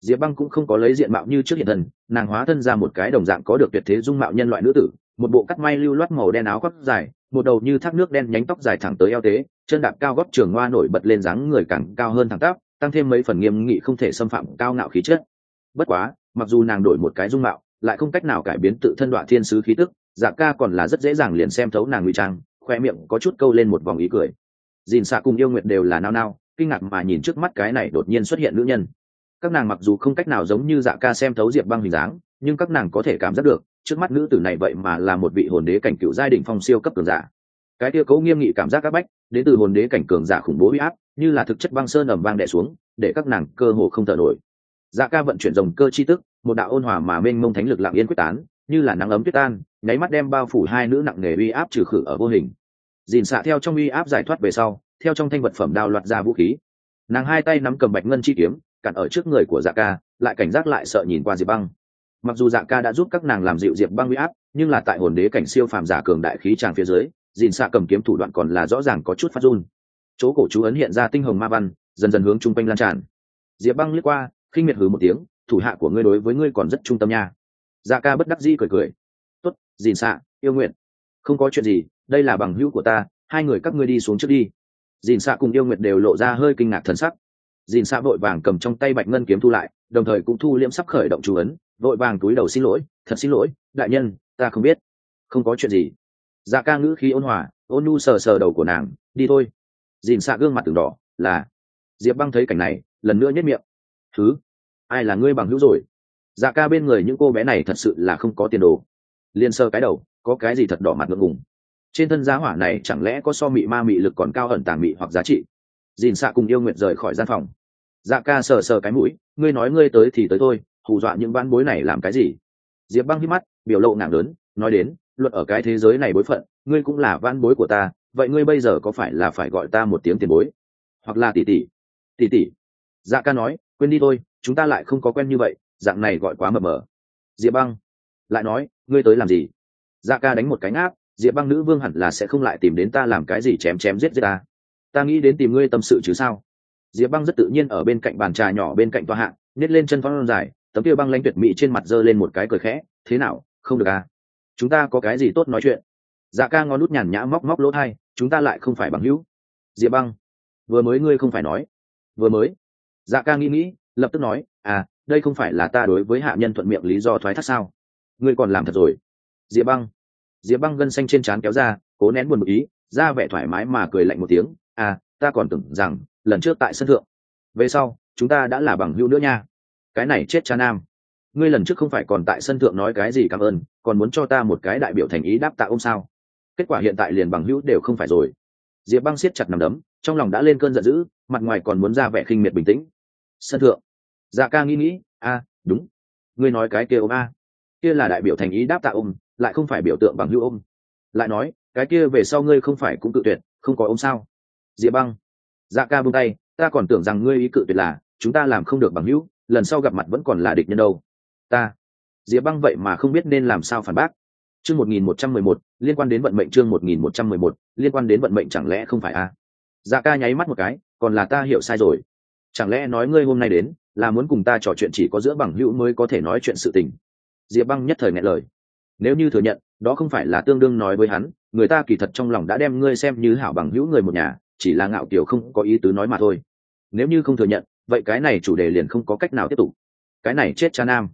A: Diệp băng cũng không có lấy diện mạo như trước hiện thần, nàng hóa thân ra một cái đồng dạng có được tuyệt thế dung mạo nhân loại nữ tử, một bộ cắt may lưu loát màu đen áo khoác dài, một đầu như thác nước đen nhánh tóc dài thẳng tới eo tế, chân đạp cao góp trường hoa nổi bật lên dáng người càng cao hơn thẳng tắp, tăng thêm mấy phần nghiêm nghị không thể xâm phạm cao ngạo khí chất. Bất quá mặc dù nàng đổi một cái dung mạo, lại không cách nào cải biến tự thân đoạn thiên sứ khí tức dạ ca còn là rất dễ dàng liền xem thấu nàng ngụy trang, khoe miệng có chút câu lên một vòng ý cười. Dìn xạ cùng yêu nguyệt đều là nao nao, kinh ngạc mà nhìn trước mắt cái này đột nhiên xuất hiện nữ nhân. Các nàng mặc dù không cách nào giống như dạ ca xem thấu diệp băng hình dáng, nhưng các nàng có thể cảm giác được, trước mắt nữ tử này vậy mà là một vị hồn đế cảnh cựu giai đình phong siêu cấp cường giả. Cái kia cấu nghiêm nghị cảm giác các bách, đến từ hồn đế cảnh cường giả khủng bố huy áp, như là thực chất băng sơn ẩm vang đẻ xuống, để các nàng cơ hồ không thở nổi dạ ca vận chuyển dòng cơ chi tức, một đạo ôn hòa mà mênh mông thánh lực lặng yên quyết tán, như là nắng ấm tuyết tan, nháy mắt đem bao phủ hai nữ nặng nề uy áp trừ khử ở vô hình. Dìn xạ theo trong uy áp giải thoát về sau, theo trong thanh vật phẩm đao loạt ra vũ khí. Nàng hai tay nắm cầm bạch ngân chi kiếm, cản ở trước người của dạ ca, lại cảnh giác lại sợ nhìn qua diệp băng. Mặc dù dạ ca đã giúp các nàng làm dịu diệp băng uy áp, nhưng là tại hồn đế cảnh siêu phàm giả cường đại khí tràng phía dưới, dìn xạ cầm kiếm thủ đoạn còn là rõ ràng có chút phát run. Chỗ cổ chú ấn hiện ra tinh hồng ma văn, dần dần hướng chung quanh lan tràn. Diệp băng lướt qua khinh miệt hừ một tiếng, thủ hạ của ngươi đối với ngươi còn rất trung tâm nha. Dạ ca bất đắc dĩ cười cười. Tốt, dìn xạ, yêu nguyện. Không có chuyện gì, đây là bằng hữu của ta, hai người các ngươi đi xuống trước đi. Dìn xạ cùng yêu nguyện đều lộ ra hơi kinh ngạc thần sắc. Dìn xạ vội vàng cầm trong tay bạch ngân kiếm thu lại, đồng thời cũng thu liễm sắp khởi động chú ấn, vội vàng túi đầu xin lỗi, thật xin lỗi, đại nhân, ta không biết. Không có chuyện gì. Dạ ca ngữ khí ôn hòa, ôn nu sờ sờ đầu của nàng, đi thôi. Dìn xạ gương mặt từng đỏ, là, diệp băng thấy cảnh này, lần nữa nhất miệng thứ, ai là ngươi bằng hữu rồi? Dạ ca bên người những cô bé này thật sự là không có tiền đồ. Liên sơ cái đầu, có cái gì thật đỏ mặt ngượng ngùng. Trên thân giá hỏa này chẳng lẽ có so mị ma mị lực còn cao ẩn tàng mị hoặc giá trị? Dìn xạ cùng yêu nguyện rời khỏi gian phòng. Dạ ca sờ sờ cái mũi, ngươi nói ngươi tới thì tới thôi hù dọa những ván bối này làm cái gì? Diệp băng hít mắt, biểu lộ nặng lớn, nói đến, luật ở cái thế giới này bối phận, ngươi cũng là van bối của ta, vậy ngươi bây giờ có phải là phải gọi ta một tiếng tiền bối? Hoặc là tỷ tỷ? Tỷ tỷ? Dạ ca nói quên đi thôi, chúng ta lại không có quen như vậy, dạng này gọi quá mờ mờ. Diệp băng, lại nói, ngươi tới làm gì? Dạ ca đánh một cái áp diệp băng nữ vương hẳn là sẽ không lại tìm đến ta làm cái gì chém chém giết giết ta. Ta nghĩ đến tìm ngươi tâm sự chứ sao? Diệp băng rất tự nhiên ở bên cạnh bàn trà nhỏ bên cạnh toa hạng, nhét lên chân phong dài, tấm kia băng lãnh tuyệt mỹ trên mặt giơ lên một cái cười khẽ, thế nào, không được à? Chúng ta có cái gì tốt nói chuyện? Dạ ca ngó nút nhàn nhã móc móc lỗ thai, chúng ta lại không phải bằng hữu. Diệp băng, vừa mới ngươi không phải nói. Vừa mới? Dạ ca nghĩ nghĩ, lập tức nói à đây không phải là ta đối với hạ nhân thuận miệng lý do thoái thác sao? Ngươi còn làm thật rồi. Diệp băng diệp băng gân xanh trên trán kéo ra, cố nén buồn một ý, ra vẻ thoải mái mà cười lạnh một tiếng à ta còn tưởng rằng, lần trước tại sân thượng, về sau, chúng ta đã là bằng hữu nữa nha. Cái này chết cha nam. Ngươi lần trước không phải còn tại sân thượng nói cái gì cảm ơn, còn muốn cho ta một cái đại biểu thành ý đáp tạ ông sao? Kết quả hiện tại liền bằng hữu đều không phải rồi. Diệp băng siết chặt nằm đấm, trong lòng đã lên cơn giận dữ, mặt ngoài còn muốn ra vẻ khinh miệt bình tĩnh sân thượng. Dạ ca nghĩ nghĩ, a, đúng. Ngươi nói cái kia ôm a. Kia là đại biểu thành ý đáp tạ ôm, lại không phải biểu tượng bằng hữu ôm. Lại nói, cái kia về sau ngươi không phải cũng tự tuyệt, không có ôm sao? Diệp băng. Dạ ca buông tay, ta còn tưởng rằng ngươi ý cự tuyệt là, chúng ta làm không được bằng hữu, lần sau gặp mặt vẫn còn là địch nhân đâu. Ta. Diệp băng vậy mà không biết nên làm sao phản bác. Chương một nghìn một trăm mười một, liên quan đến vận mệnh chương một nghìn một trăm mười một, liên quan đến vận mệnh chẳng lẽ không phải a? Dạ ca nháy mắt một cái, còn là ta hiểu sai rồi chẳng lẽ nói ngươi hôm nay đến là muốn cùng ta trò chuyện chỉ có giữa bằng hữu mới có thể nói chuyện sự tình? Diệp băng nhất thời ngại lời. Nếu như thừa nhận, đó không phải là tương đương nói với hắn, người ta kỳ thật trong lòng đã đem ngươi xem như hảo bằng hữu người một nhà, chỉ là ngạo kiểu không có ý tứ nói mà thôi. Nếu như không thừa nhận, vậy cái này chủ đề liền không có cách nào tiếp tục. Cái này chết cha nam.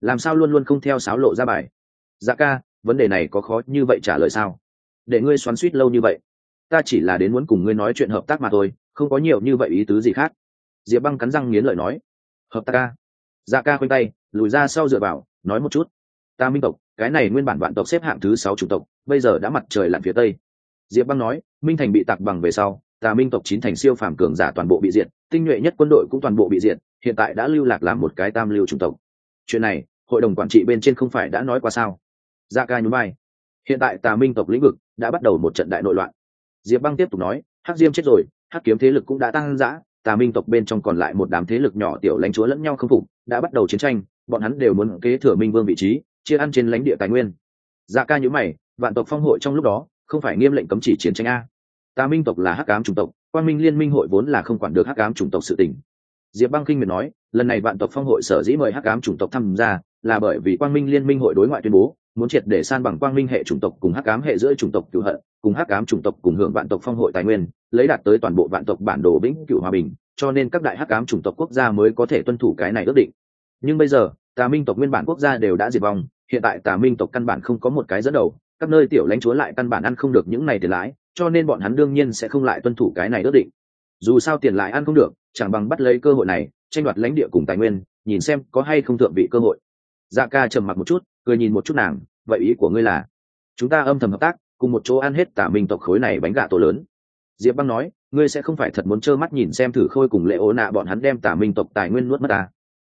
A: Làm sao luôn luôn không theo sáo lộ ra bài? Dạ ca, vấn đề này có khó như vậy trả lời sao? Để ngươi xoắn suýt lâu như vậy. Ta chỉ là đến muốn cùng ngươi nói chuyện hợp tác mà thôi, không có nhiều như vậy ý tứ gì khác diệp băng cắn răng nghiến lợi nói, hợp tác ca. Dạ ca khoanh tay, lùi ra sau dựa vào, nói một chút, ta minh tộc, cái này nguyên bản vạn tộc xếp hạng thứ sáu chủng tộc, bây giờ đã mặt trời lặn phía tây. Diệp băng nói, minh thành bị tạc bằng về sau tà minh tộc chín thành siêu phàm cường giả toàn bộ bị diệt, tinh nhuệ nhất quân đội cũng toàn bộ bị diệt, hiện tại đã lưu lạc làm một cái tam lưu chủng tộc. Chuyện này, hội đồng quản trị bên trên không phải đã nói qua sao? Dạ ca nhún vai, hiện tại tà minh tộc lĩnh vực đã bắt đầu một trận đại nội loạn. Diệp băng tiếp tục nói, hắc diêm chết rồi, hắc kiếm thế lực cũng đã tăng giã tà minh tộc bên trong còn lại một đám thế lực nhỏ tiểu lãnh chúa lẫn nhau không phục, đã bắt đầu chiến tranh, bọn hắn đều muốn kế thừa minh vương vị trí, chia ăn trên lãnh địa tài nguyên. Dạ ca nhữ mày, vạn tộc phong hội trong lúc đó, không phải nghiêm lệnh cấm chỉ chiến tranh a. Tà minh tộc là hắc ám chủng tộc quan minh liên minh hội vốn là không quản được hắc ám chủng tộc sự tình. Diệp băng kinh miệt nói, lần này vạn tộc phong hội sở dĩ mời hắc ám chủng tộc tham gia, là bởi vì Quan minh liên minh hội đối ngoại tuyên bố muốn triệt để san bằng quang minh hệ chủng tộc cùng hắc ám hệ giữa chủng tộc cựu hận, cùng hắc ám chủng tộc cùng hưởng vạn tộc phong hội tài nguyên, lấy đạt tới toàn bộ vạn tộc bản đồ vĩnh cửu hòa bình, cho nên các đại hắc ám chủng tộc quốc gia mới có thể tuân thủ cái này ước định. Nhưng bây giờ, tà minh tộc nguyên bản quốc gia đều đã diệt vong, hiện tại tà minh tộc căn bản không có một cái dẫn đầu, các nơi tiểu lãnh chúa lại căn bản ăn không được những này tiền lãi, cho nên bọn hắn đương nhiên sẽ không lại tuân thủ cái này ước định. Dù sao tiền lãi ăn không được, chẳng bằng bắt lấy cơ hội này, tranh đoạt lãnh địa cùng tài nguyên, nhìn xem có hay không thượng vị cơ hội. Dạ ca trầm mặc một chút cười nhìn một chút nàng, vậy ý của ngươi là, chúng ta âm thầm hợp tác, cùng một chỗ ăn hết tả minh tộc khối này bánh gà tổ lớn. Diệp băng nói, ngươi sẽ không phải thật muốn trơ mắt nhìn xem thử khôi cùng lệ ố nạ bọn hắn đem tả minh tộc tài nguyên nuốt mất ta.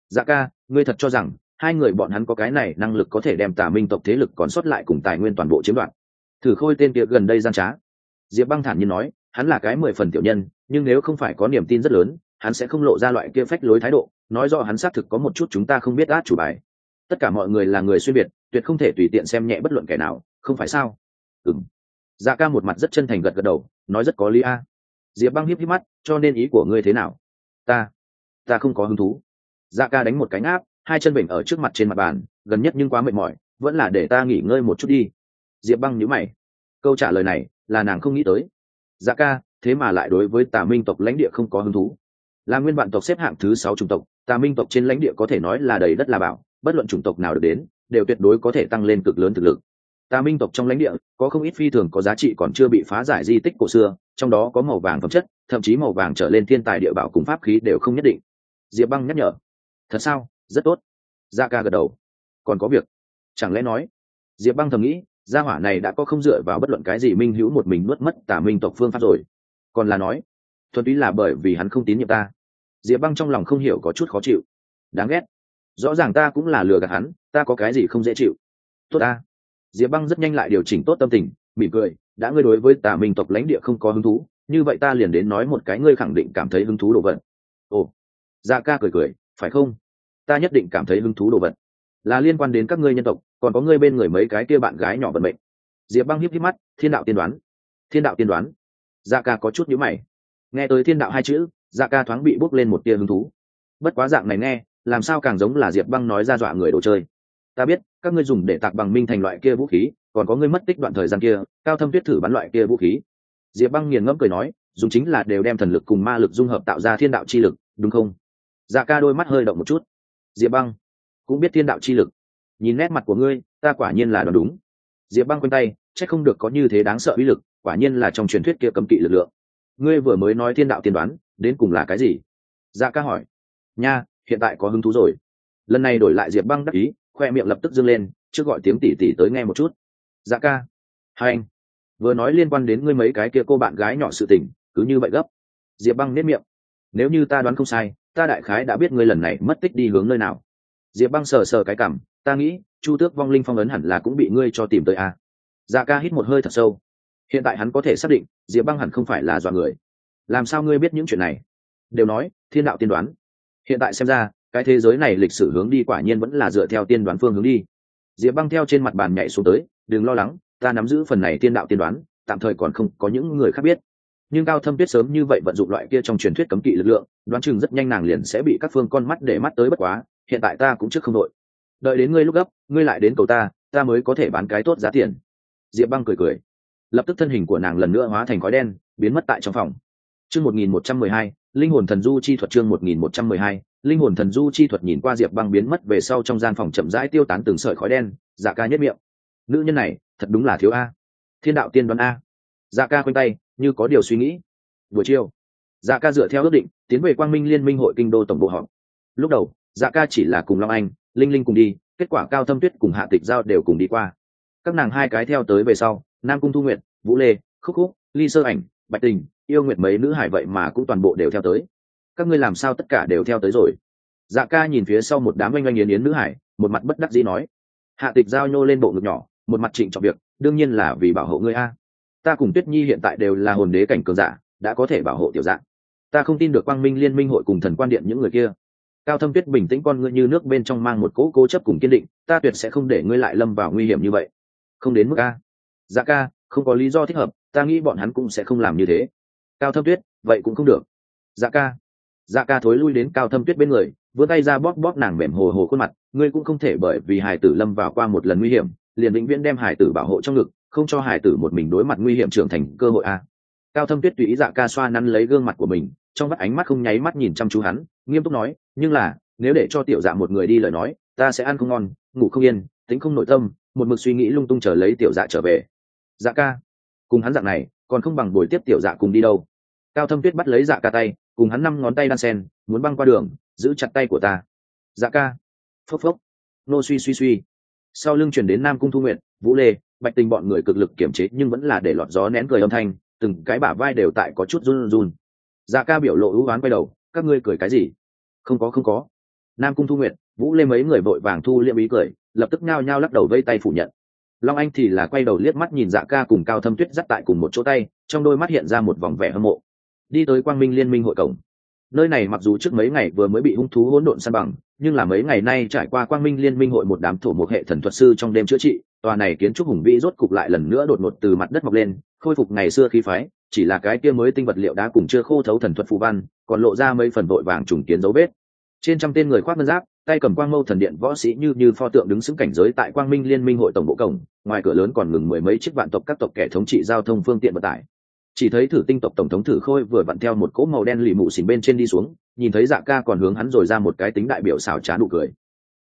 A: Dạ ca, ngươi thật cho rằng, hai người bọn hắn có cái này năng lực có thể đem tả minh tộc thế lực còn sót lại cùng tài nguyên toàn bộ chiếm đoạt? Thử khôi tên kia gần đây gian trá. Diệp băng thản nhiên nói, hắn là cái mười phần tiểu nhân, nhưng nếu không phải có niềm tin rất lớn, hắn sẽ không lộ ra loại kia phách lối thái độ, nói rõ hắn xác thực có một chút chúng ta không biết át chủ bài tất cả mọi người là người xuyên biệt tuyệt không thể tùy tiện xem nhẹ bất luận kẻ nào, không phải sao? Ừ m dạ ca một mặt rất chân thành gật gật đầu, nói rất có lý a. Diệp băng hiếp hiếp mắt, cho nên ý của ngươi thế nào? Ta ta không có hứng thú. Dạ ca đánh một cánh áp hai chân bệnh ở trước mặt trên mặt bàn, gần nhất nhưng quá mệt mỏi, vẫn là để ta nghỉ ngơi một chút đi. Diệp băng nhữ mày. Câu trả lời này, là nàng không nghĩ tới. Dạ ca, thế mà lại đối với tà minh tộc lãnh địa không có hứng thú. Là nguyên bản tộc xếp hạng thứ sáu chủng tộc, tà minh tộc trên lãnh địa có thể nói là đầy đất là bảo bất luận chủng tộc nào được đến, đều tuyệt đối có thể tăng lên cực lớn thực lực. Tà minh tộc trong lãnh địa, có không ít phi thường có giá trị còn chưa bị phá giải di tích cổ xưa, trong đó có màu vàng phẩm chất, thậm chí màu vàng trở lên thiên tài địa bảo cùng pháp khí đều không nhất định. Diệp băng nhắc nhở. Thật sao? Rất tốt. Gia ca gật đầu. Còn có việc. Chẳng lẽ nói? Diệp băng thầm nghĩ, gia hỏa này đã có không dựa vào bất luận cái gì minh hữu một mình nuốt mất tà minh tộc phương pháp rồi. Còn là nói, thuần túy là bởi vì hắn không tín nhiệm ta. Diệp băng trong lòng không hiểu có chút khó chịu. Đáng ghét rõ ràng ta cũng là lừa gạt hắn, ta có cái gì không dễ chịu. Tốt ta. Diệp băng rất nhanh lại điều chỉnh tốt tâm tình, mỉm cười, đã ngươi đối với tà minh tộc lãnh địa không có hứng thú, như vậy ta liền đến nói một cái ngươi khẳng định cảm thấy hứng thú đồ vật. Ồ. Dạ ca cười cười, phải không? Ta nhất định cảm thấy hứng thú đồ vật. Là liên quan đến các ngươi nhân tộc, còn có ngươi bên người mấy cái kia bạn gái nhỏ vận mệnh. Diệp băng hiếp hiếp mắt, thiên đạo tiên đoán. Thiên đạo tiên đoán. Dạ ca có chút nhữ mày. Nghe tới thiên đạo hai chữ dạ ca thoáng bị bốc lên một tia hứng thú. Bất quá dạng này nghe làm sao càng giống là diệp băng nói ra dọa người đồ chơi. Ta biết, các ngươi dùng để tạc bằng minh thành loại kia vũ khí, còn có ngươi mất tích đoạn thời gian kia, cao thâm tuyết thử bắn loại kia vũ khí. Diệp băng nghiền ngẫm cười nói, dùng chính là đều đem thần lực cùng ma lực dung hợp tạo ra thiên đạo chi lực, đúng không? Dạ ca đôi mắt hơi động một chút. Diệp băng, cũng biết thiên đạo chi lực. Nhìn nét mặt của ngươi, ta quả nhiên là đoán đúng. Diệp băng quanh tay c h ắ c không được có như thế đáng sợ uy lực, quả nhiên là trong truyền thuyết kia cấm kỵ lực lượng. Ngươi vừa mới nói thiên đạo tiên đoán, đến cùng là cái gì? Dạ ca hỏi. Nha hiện tại có hứng thú rồi. Lần này đổi lại diệp băng đắc ý, khoe miệng lập tức dâng lên, trước gọi tiếng tỉ tỉ tới nghe một chút. Dạ ca. Hai anh. Vừa nói liên quan đến ngươi mấy cái kia cô bạn gái nhỏ sự tình, cứ như vậy gấp. Diệp băng nếp miệng. Nếu như ta đoán không sai, ta đại khái đã biết ngươi lần này mất tích đi hướng nơi nào. Diệp băng sờ sờ cái cảm, ta nghĩ, chu tước vong linh phong ấn hẳn là cũng bị ngươi cho tìm tới à. dạ ca hít một hơi thật sâu. Hiện tại hắn có thể xác định, diệp băng hẳn không phải là dọa người. Làm sao ngươi biết những chuyện này? Đều nói, thiên đạo tiên đoán hiện tại xem ra, cái thế giới này lịch sử hướng đi quả nhiên vẫn là dựa theo tiên đoán phương hướng đi. Diệp băng theo trên mặt bàn nhảy xuống tới, đừng lo lắng, ta nắm giữ phần này tiên đạo tiên đoán, tạm thời còn không có những người khác biết. Nhưng cao thâm tuyết sớm như vậy vận dụng loại kia trong truyền thuyết cấm kỵ lực lượng, đoán chừng rất nhanh nàng liền sẽ bị các phương con mắt để mắt tới bất quá, hiện tại ta cũng trước không đội. Đợi đến ngươi lúc gấp, ngươi lại đến cầu ta ta mới có thể bán cái tốt giá tiền. Diệp băng cười cười. Lập tức thân hình của nàng lần nữa hóa thành khói đen, biến mất tại trong phòng. Chương một nghìn một trăm mười hai linh hồn thần du chi thuật chương một nghìn một trăm mười hai, linh hồn thần du chi thuật nhìn qua diệp băng biến mất về sau trong gian phòng chậm rãi tiêu tán từng sợi khói đen dạ ca nhất miệng. Nữ nhân này, thật đúng là thiếu a. Thiên đạo tiên đoán a. Dạ ca khoanh tay, như có điều suy nghĩ. Buổi chiều dạ ca dựa theo ước định, tiến về quang minh liên minh hội kinh đô tổng bộ họp. Lúc đầu dạ ca chỉ là cùng long anh, linh linh cùng đi, kết quả cao thâm tuyết cùng hạ tịch giao đều cùng đi qua. Các nàng hai cái theo tới về sau, nam cung thu nguyện vũ lê, khúc khúc, ly sơ ảnh, bạch tình yêu nguyện mấy nữ hải vậy mà cũng toàn bộ đều theo tới. Các ngươi làm sao tất cả đều theo tới rồi? Dạ ca nhìn phía sau một đám oanh oanh yến yến nữ hải, một mặt bất đắc dĩ nói. Hạ tịch giao nhô lên bộ ngực nhỏ, một mặt trịnh trọng việc, đương nhiên là vì bảo hộ ngươi a. Ta cùng tuyết nhi hiện tại đều là hồn đế cảnh cường giả, đã có thể bảo hộ tiểu dạng. Ta không tin được quang minh liên minh hội cùng thần quan điện những người kia. Cao thâm tuyết bình tĩnh con ngươi như nước bên trong mang một cỗ cố chấp cùng kiên định, ta tuyệt sẽ không để ngươi lại lâm vào nguy hiểm như vậy. Không đến mức a. Dạ ca, không có lý do thích hợp, ta nghĩ bọn hắn cũng sẽ không làm như thế cao thâm tuyết, vậy cũng không được. Dạ ca. Dạ ca thối lui đến cao thâm tuyết bên người, vươn tay ra bóp bóp nàng mềm hồ hồ khuôn mặt. Ngươi cũng không thể bởi vì hải tử lâm vào qua một lần nguy hiểm, liền vĩnh viễn đem hải tử bảo hộ trong ngực, không cho hải tử một mình đối mặt nguy hiểm trưởng thành cơ hội a. Cao thâm tuyết tùy ý dạ ca xoa nắn lấy gương mặt của mình, trong mắt ánh mắt không nháy mắt nhìn chăm chú hắn, nghiêm túc nói, nhưng là, nếu để cho tiểu dạ một người đi lời nói, ta sẽ ăn không ngon, ngủ không yên, tính không nội tâm, một mực suy nghĩ lung tung chờ lấy tiểu dạ trở về. Dạ ca. Cùng hắn dạng này, còn không bằng buổi tiếp tiểu dạ cùng đi đâu cao thâm tuyết bắt lấy dạ ca tay, cùng hắn năm ngón tay đan sen, muốn băng qua đường, giữ chặt tay của ta. Dạ ca. Phốc phốc. Nô suy suy suy. Sau lưng chuyển đến nam cung thu nguyện vũ lê, bạch tình bọn người cực lực kiểm chế, nhưng vẫn là để lọt gió nén cười âm thanh, từng cái bả vai đều tại có chút run run dạ ca biểu lộ ưu oán quay đầu, các ngươi cười cái gì? Không có không có. Nam cung thu nguyện vũ lê mấy người vội vàng thu liệm ý cười, lập tức nhao nhao lắc đầu vây tay phủ nhận. Long anh thì là quay đầu liếc mắt nhìn dạ ca cùng cao thâm tuyết dắt tại cùng một chỗ tay, trong đôi mắt hiện ra một vòng vẻ hâm mộ đi tới quang minh liên minh hội cổng. Nơi này mặc dù trước mấy ngày vừa mới bị hung thú hỗn độn săn bằng, nhưng là mấy ngày nay trải qua quang minh liên minh hội một đám thổ một hệ thần thuật sư trong đêm chữa trị, tòa này kiến trúc hùng vĩ rốt cục lại lần nữa đột ngột từ mặt đất mọc lên, khôi phục ngày xưa khí phái, chỉ là cái kia mới tinh vật liệu đá cùng chưa khô thấu thần thuật phù văn, còn lộ ra mấy phần vội vàng trùng kiến dấu vết. Trên trăm tên người khoác ngân giáp, tay cầm quang mâu thần điện võ sĩ như như pho tượng đứng xứng cảnh giới tại quang minh liên minh hội tổng bộ cổng, ngoài cửa lớn còn ngừng mười mấy chiếc vạn tộc các tộc kẻ thống trị giao thông phương tiện vận tải chỉ thấy thử tinh tộc tổng thống thử khôi vừa vặn theo một cỗ màu đen lì mụ xỉn bên trên đi xuống, nhìn thấy dạ ca còn hướng hắn rồi ra một cái tính đại biểu xảo trá nụ cười.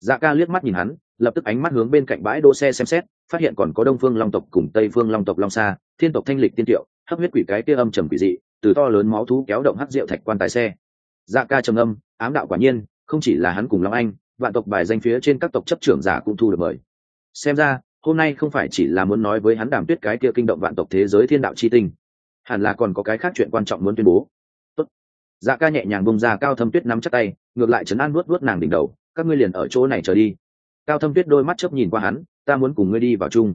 A: Dạ ca liếc mắt nhìn hắn, lập tức ánh mắt hướng bên cạnh bãi đỗ xe xem xét, phát hiện còn có đông phương long tộc cùng tây phương long tộc long sa, thiên tộc thanh lịch tiên tiệu, hấp huyết quỷ cái kia âm trầm quỷ dị, từ to lớn máu thú kéo động hắc rượu thạch quan tài xe. Dạ ca trầm âm ám đạo quả nhiên, không chỉ là hắn cùng long anh, vạn tộc bài danh phía trên các tộc chấp trưởng giả cũng thu được mời. Xem ra, hôm nay không phải chỉ là muốn nói với hắn đàm tuyết cái kia kinh động vạn tộc thế giới thiên đạo chi tinh hẳn là còn có cái khác chuyện quan trọng muốn tuyên bố. Tốt. dạ ca nhẹ nhàng bông ra cao thâm tuyết nắm chắc tay, ngược lại trấn an nuốt nuốt nàng đỉnh đầu, các ngươi liền ở chỗ này chờ đi. Cao thâm tuyết đôi mắt chớp nhìn qua hắn, ta muốn cùng ngươi đi vào chung.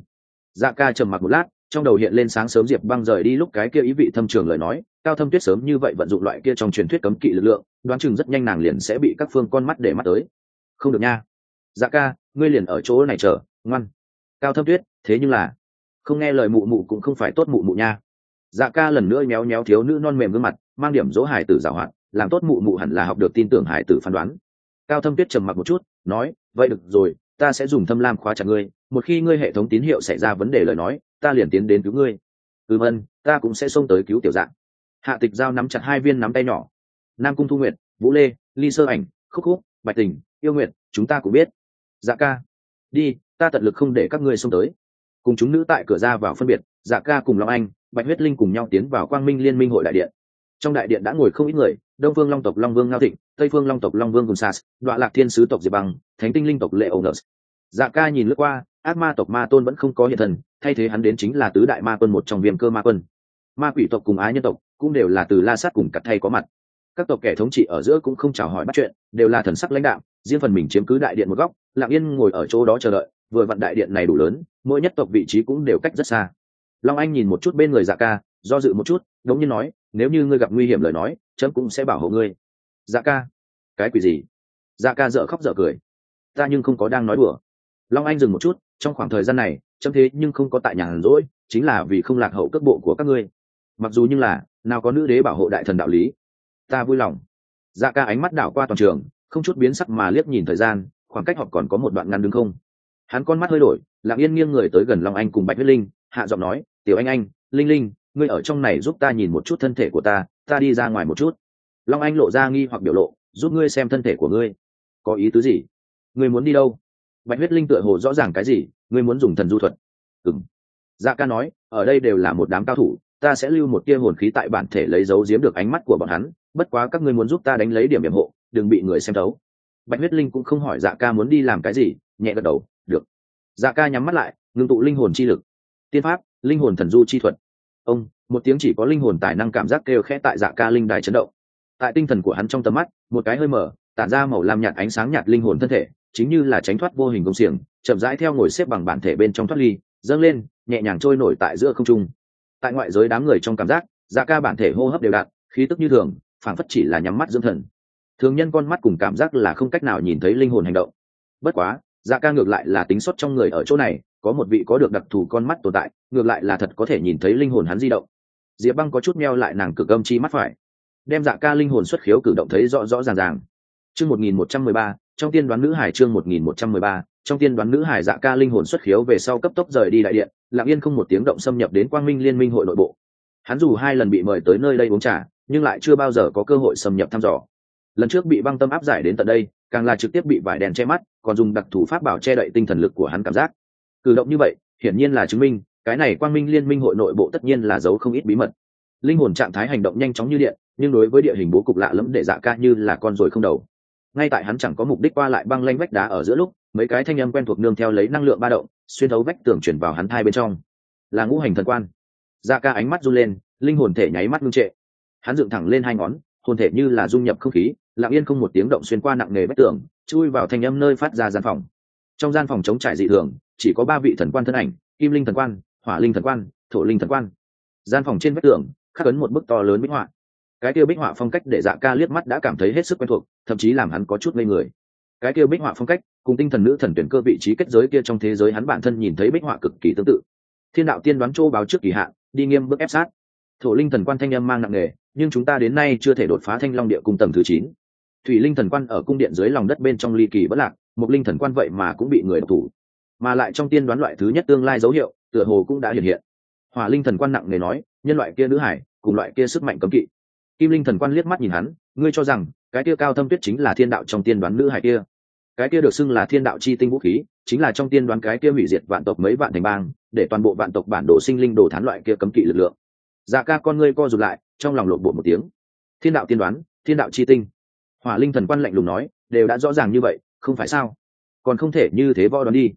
A: Dạ ca trầm mặc một lát, trong đầu hiện lên sáng sớm diệp băng rời đi lúc cái kia ý vị thâm trường lời nói, cao thâm tuyết sớm như vậy vận dụng loại kia trong truyền thuyết cấm kỵ lực lượng, đoán chừng rất nhanh nàng liền sẽ bị các phương con mắt để mắt tới. Không được nha. Dạ ca, ngươi liền ở chỗ này chờ, ngoan. Cao thâm tuyết, thế nhưng là, không nghe lời mụ mụ cũng không phải tốt mụ mụ nha dạ ca lần nữa méo méo thiếu nữ non mềm gương mặt, mang điểm dỗ hải tử giảo hoạt, làm tốt mụ mụ hẳn là học được tin tưởng hải tử phán đoán. Cao thâm tuyết trầm mặc một chút, nói, vậy được rồi, ta sẽ dùng thâm lam khóa chặt ngươi, một khi ngươi hệ thống tín hiệu xảy ra vấn đề lời nói, ta liền tiến đến cứu ngươi. Ừ vân ta cũng sẽ xông tới cứu tiểu dạng. Hạ tịch giao nắm chặt hai viên nắm tay nhỏ. Nam cung thu nguyệt, vũ lê, ly sơ ảnh, khúc khúc, bạch tình, yêu nguyệt, chúng ta cũng biết. Dạ ca, đi, ta tận lực không để các ngươi xông tới. Cùng chúng nữ tại cửa ra vào phân biệt dạ ca cùng long anh, bạch huyết linh cùng nhau tiến vào quang minh liên minh hội đại điện. Trong đại điện đã ngồi không ít người, đông phương long tộc, long vương ngao thịnh, tây phương long tộc, long vương cùng sas đoạn lạc thiên sứ tộc diệp băng thánh tinh linh tộc lệ ông nợ. Dạ ca nhìn lướt qua, ác ma tộc ma tôn vẫn không có hiện thần thay thế hắn đến chính là tứ đại ma quân một trong viêm cơ ma quân. Ma quỷ tộc cùng á nhân tộc cũng đều là từ la sát cùng cặt thay có mặt. Các tộc kẻ thống trị ở giữa cũng không chào hỏi bắt chuyện, đều là thần sắc lãnh đạo riêng phần mình chiếm cứ đại điện một góc lạng yên ngồi ở chỗ đó chờ đợi, vừa vặn đại điện này đủ lớn, mỗi nhất tộc vị trí cũng đều cách rất xa long anh nhìn một chút bên người dạ ca, do dự một chút, đống nhiên nói, nếu như ngươi gặp nguy hiểm lời nói trẫm cũng sẽ bảo hộ ngươi. Dạ ca. Cái quỷ gì? Dạ ca dợ khóc dợ cười. Ta nhưng không có đang nói đùa. Long anh dừng một chút, trong khoảng thời gian này trẫm thế nhưng không có tại nhà hàn rỗi, chính là vì không lạc hậu cước bộ của các ngươi. Mặc dù nhưng là, nào có nữ đế bảo hộ đại thần đạo lý. Ta vui lòng. Dạ ca ánh mắt đảo qua toàn trường, không chút biến sắc mà liếc nhìn thời gian, khoảng cách họ còn có một đoạn ngăn đứng không. Hắn con mắt hơi đổi, lặng yên nghiêng người tới gần long anh cùng bạch huyết linh, hạ giọng nói tiểu anh anh, linh linh, ngươi ở trong này giúp ta nhìn một chút thân thể của ta ta đi ra ngoài một chút. Long anh lộ ra nghi hoặc biểu lộ, giúp ngươi xem thân thể của ngươi. Có ý tứ gì? Ngươi muốn đi đâu? Bạch huyết linh tựa hồ rõ ràng cái gì, ngươi muốn dùng thần du thuật. Ừng dạ ca nói, ở đây đều là một đám cao thủ, ta sẽ lưu một tia hồn khí tại bản thể lấy dấu giếm được ánh mắt của bọn hắn, bất quá các ngươi muốn giúp ta đánh lấy điểm hiểm hộ, đừng bị người xem thấu. Bạch huyết linh cũng không hỏi dạ ca muốn đi làm cái gì, nhẹ gật đầu, được. Dạ ca nhắm mắt lại, ngưng tụ linh hồn chi lực. Tiên pháp linh hồn thần du chi thuật. Ông, một tiếng chỉ có linh hồn tài năng cảm giác kêu khẽ tại dạ ca linh đài chấn động. Tại tinh thần của hắn trong tầm mắt, một cái hơi mở, tản ra màu lam nhạt ánh sáng nhạt linh hồn thân thể, chính như là tránh thoát vô hình công xiềng, chậm rãi theo ngồi xếp bằng bản thể bên trong thoát ly, dâng lên, nhẹ nhàng trôi nổi tại giữa không trung. Tại ngoại giới đám người trong cảm giác dạ ca bản thể hô hấp đều đặn, khí tức như thường, phảng phất chỉ là nhắm mắt dưỡng thần. Thường nhân con mắt cùng cảm giác là không cách nào nhìn thấy linh hồn hành động. Bất quá dạ ca ngược lại là tính xuất trong người ở chỗ này có một vị có được đặc thù con mắt tồn tại, ngược lại là thật có thể nhìn thấy linh hồn hắn di động. Diệp băng có chút meo lại nàng cực âm chi mắt phải. Đem dạ ca linh hồn xuất khiếu cử động thấy rõ rõ ràng ràng. Chương một nghìn một trăm mười ba, trong tiên đoán nữ hải chương một nghìn một trăm mười ba, trong tiên đoán nữ hải dạ ca linh hồn xuất khiếu về sau cấp tốc rời đi đại điện, lặng yên không một tiếng động xâm nhập đến quang minh liên minh hội nội bộ. Hắn dù hai lần bị mời tới nơi đây uống trà, nhưng lại chưa bao giờ có cơ hội xâm nhập thăm dò. Lần trước bị băng tâm áp giải đến tận đây, càng là trực tiếp bị vải đèn che mắt, còn dùng đặc thù pháp bảo che đậy tinh thần lực của hắn cảm giác cử động như vậy, hiển nhiên là chứng minh, cái này quang minh liên minh hội nội bộ tất nhiên là giấu không ít bí mật. Linh hồn trạng thái hành động nhanh chóng như điện, nhưng đối với địa hình bố cục lạ lẫm để dạ ca như là con rồi không đầu. Ngay tại hắn chẳng có mục đích qua lại băng lanh vách đá ở giữa lúc, mấy cái thanh âm quen thuộc nương theo lấy năng lượng ba động, xuyên thấu vách tường chuyển vào hắn thai bên trong. Là ngũ hành thần quan. Dạ ca ánh mắt run lên, linh hồn thể nháy mắt ngưng trệ. Hắn dựng thẳng lên hai ngón, hồn thể như là dung nhập không khí, lặng yên không một tiếng động xuyên qua nặng nề vách tường, chui vào thanh âm nơi phát ra gian phòng. Trong gian phòng chống trải dị thường chỉ có ba vị thần quan thân ảnh, kim linh thần quan, hỏa linh thần quan, thổ linh thần quan. Gian phòng trên vách tường, khắc ấn một bức to lớn bích họa. Cái tiêu bích họa phong cách để dạ ca liếc mắt đã cảm thấy hết sức quen thuộc, thậm chí làm hắn có chút ngây người. Cái tiêu bích họa phong cách, cùng tinh thần nữ thần tuyển cơ vị trí kết giới kia trong thế giới hắn bản thân nhìn thấy bích họa cực kỳ tương tự. Thiên đạo tiên đoán châu báo trước kỳ hạn, đi nghiêm bước ép sát. Thổ linh thần quan thanh âm mang nặng nề, nhưng chúng ta đến nay chưa thể đột phá thanh long địa cung tầng thứ chín. Thủy linh thần quan ở cung điện dưới lòng đất bên trong ly kỳ bất lạc một linh thần quan vậy mà cũng bị người độc thủ mà lại trong tiên đoán loại thứ nhất tương lai dấu hiệu, tựa hồ cũng đã hiện hiện. Hỏa linh thần quan nặng nề nói, nhân loại kia nữ hải, cùng loại kia sức mạnh cấm kỵ. Kim linh thần quan liếc mắt nhìn hắn, ngươi cho rằng, cái kia cao thâm tuyết chính là thiên đạo trong tiên đoán nữ hải kia? Cái kia được xưng là thiên đạo chi tinh vũ khí, chính là trong tiên đoán cái kia hủy diệt vạn tộc mấy vạn thành bang, để toàn bộ vạn tộc bản đồ sinh linh đồ thán loại kia cấm kỵ lực lượng. Dạ ca con ngươi co rụt lại, trong lòng lộn bộ một tiếng. Thiên đạo tiên đoán, thiên đạo chi tinh. Hỏa linh thần quan lạnh lùng nói, đều đã rõ ràng như vậy, không phải sao? Còn không thể như thế võ đoán đi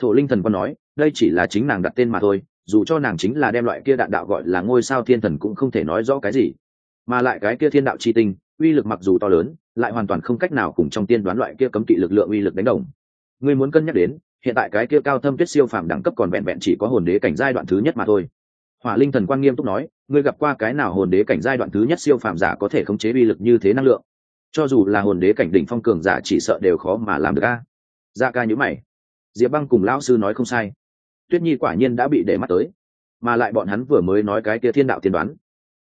A: thổ linh thần quan nói, đây chỉ là chính nàng đặt tên mà thôi, dù cho nàng chính là đem loại kia đạn đạo gọi là ngôi sao thiên thần cũng không thể nói rõ cái gì. Mà lại cái kia thiên đạo chi tinh, uy lực mặc dù to lớn, lại hoàn toàn không cách nào cùng trong tiên đoán loại kia cấm kỵ lực lượng uy lực đánh đồng. Ngươi muốn cân nhắc đến, hiện tại cái kia cao thâm tuyết siêu phàm đẳng cấp còn vẹn vẹn chỉ có hồn đế cảnh giai đoạn thứ nhất mà thôi. Hỏa linh thần quan nghiêm túc nói, ngươi gặp qua cái nào hồn đế cảnh giai đoạn thứ nhất siêu phàm giả có thể khống chế uy lực như thế năng lượng? Cho dù là hồn đế cảnh đỉnh phong cường giả chỉ sợ đều khó mà làm được a. Ra ca nhữ mày diệp băng cùng lão sư nói không sai. Tuyết nhi quả nhiên đã bị để mắt tới, mà lại bọn hắn vừa mới nói cái kia thiên đạo tiên đoán.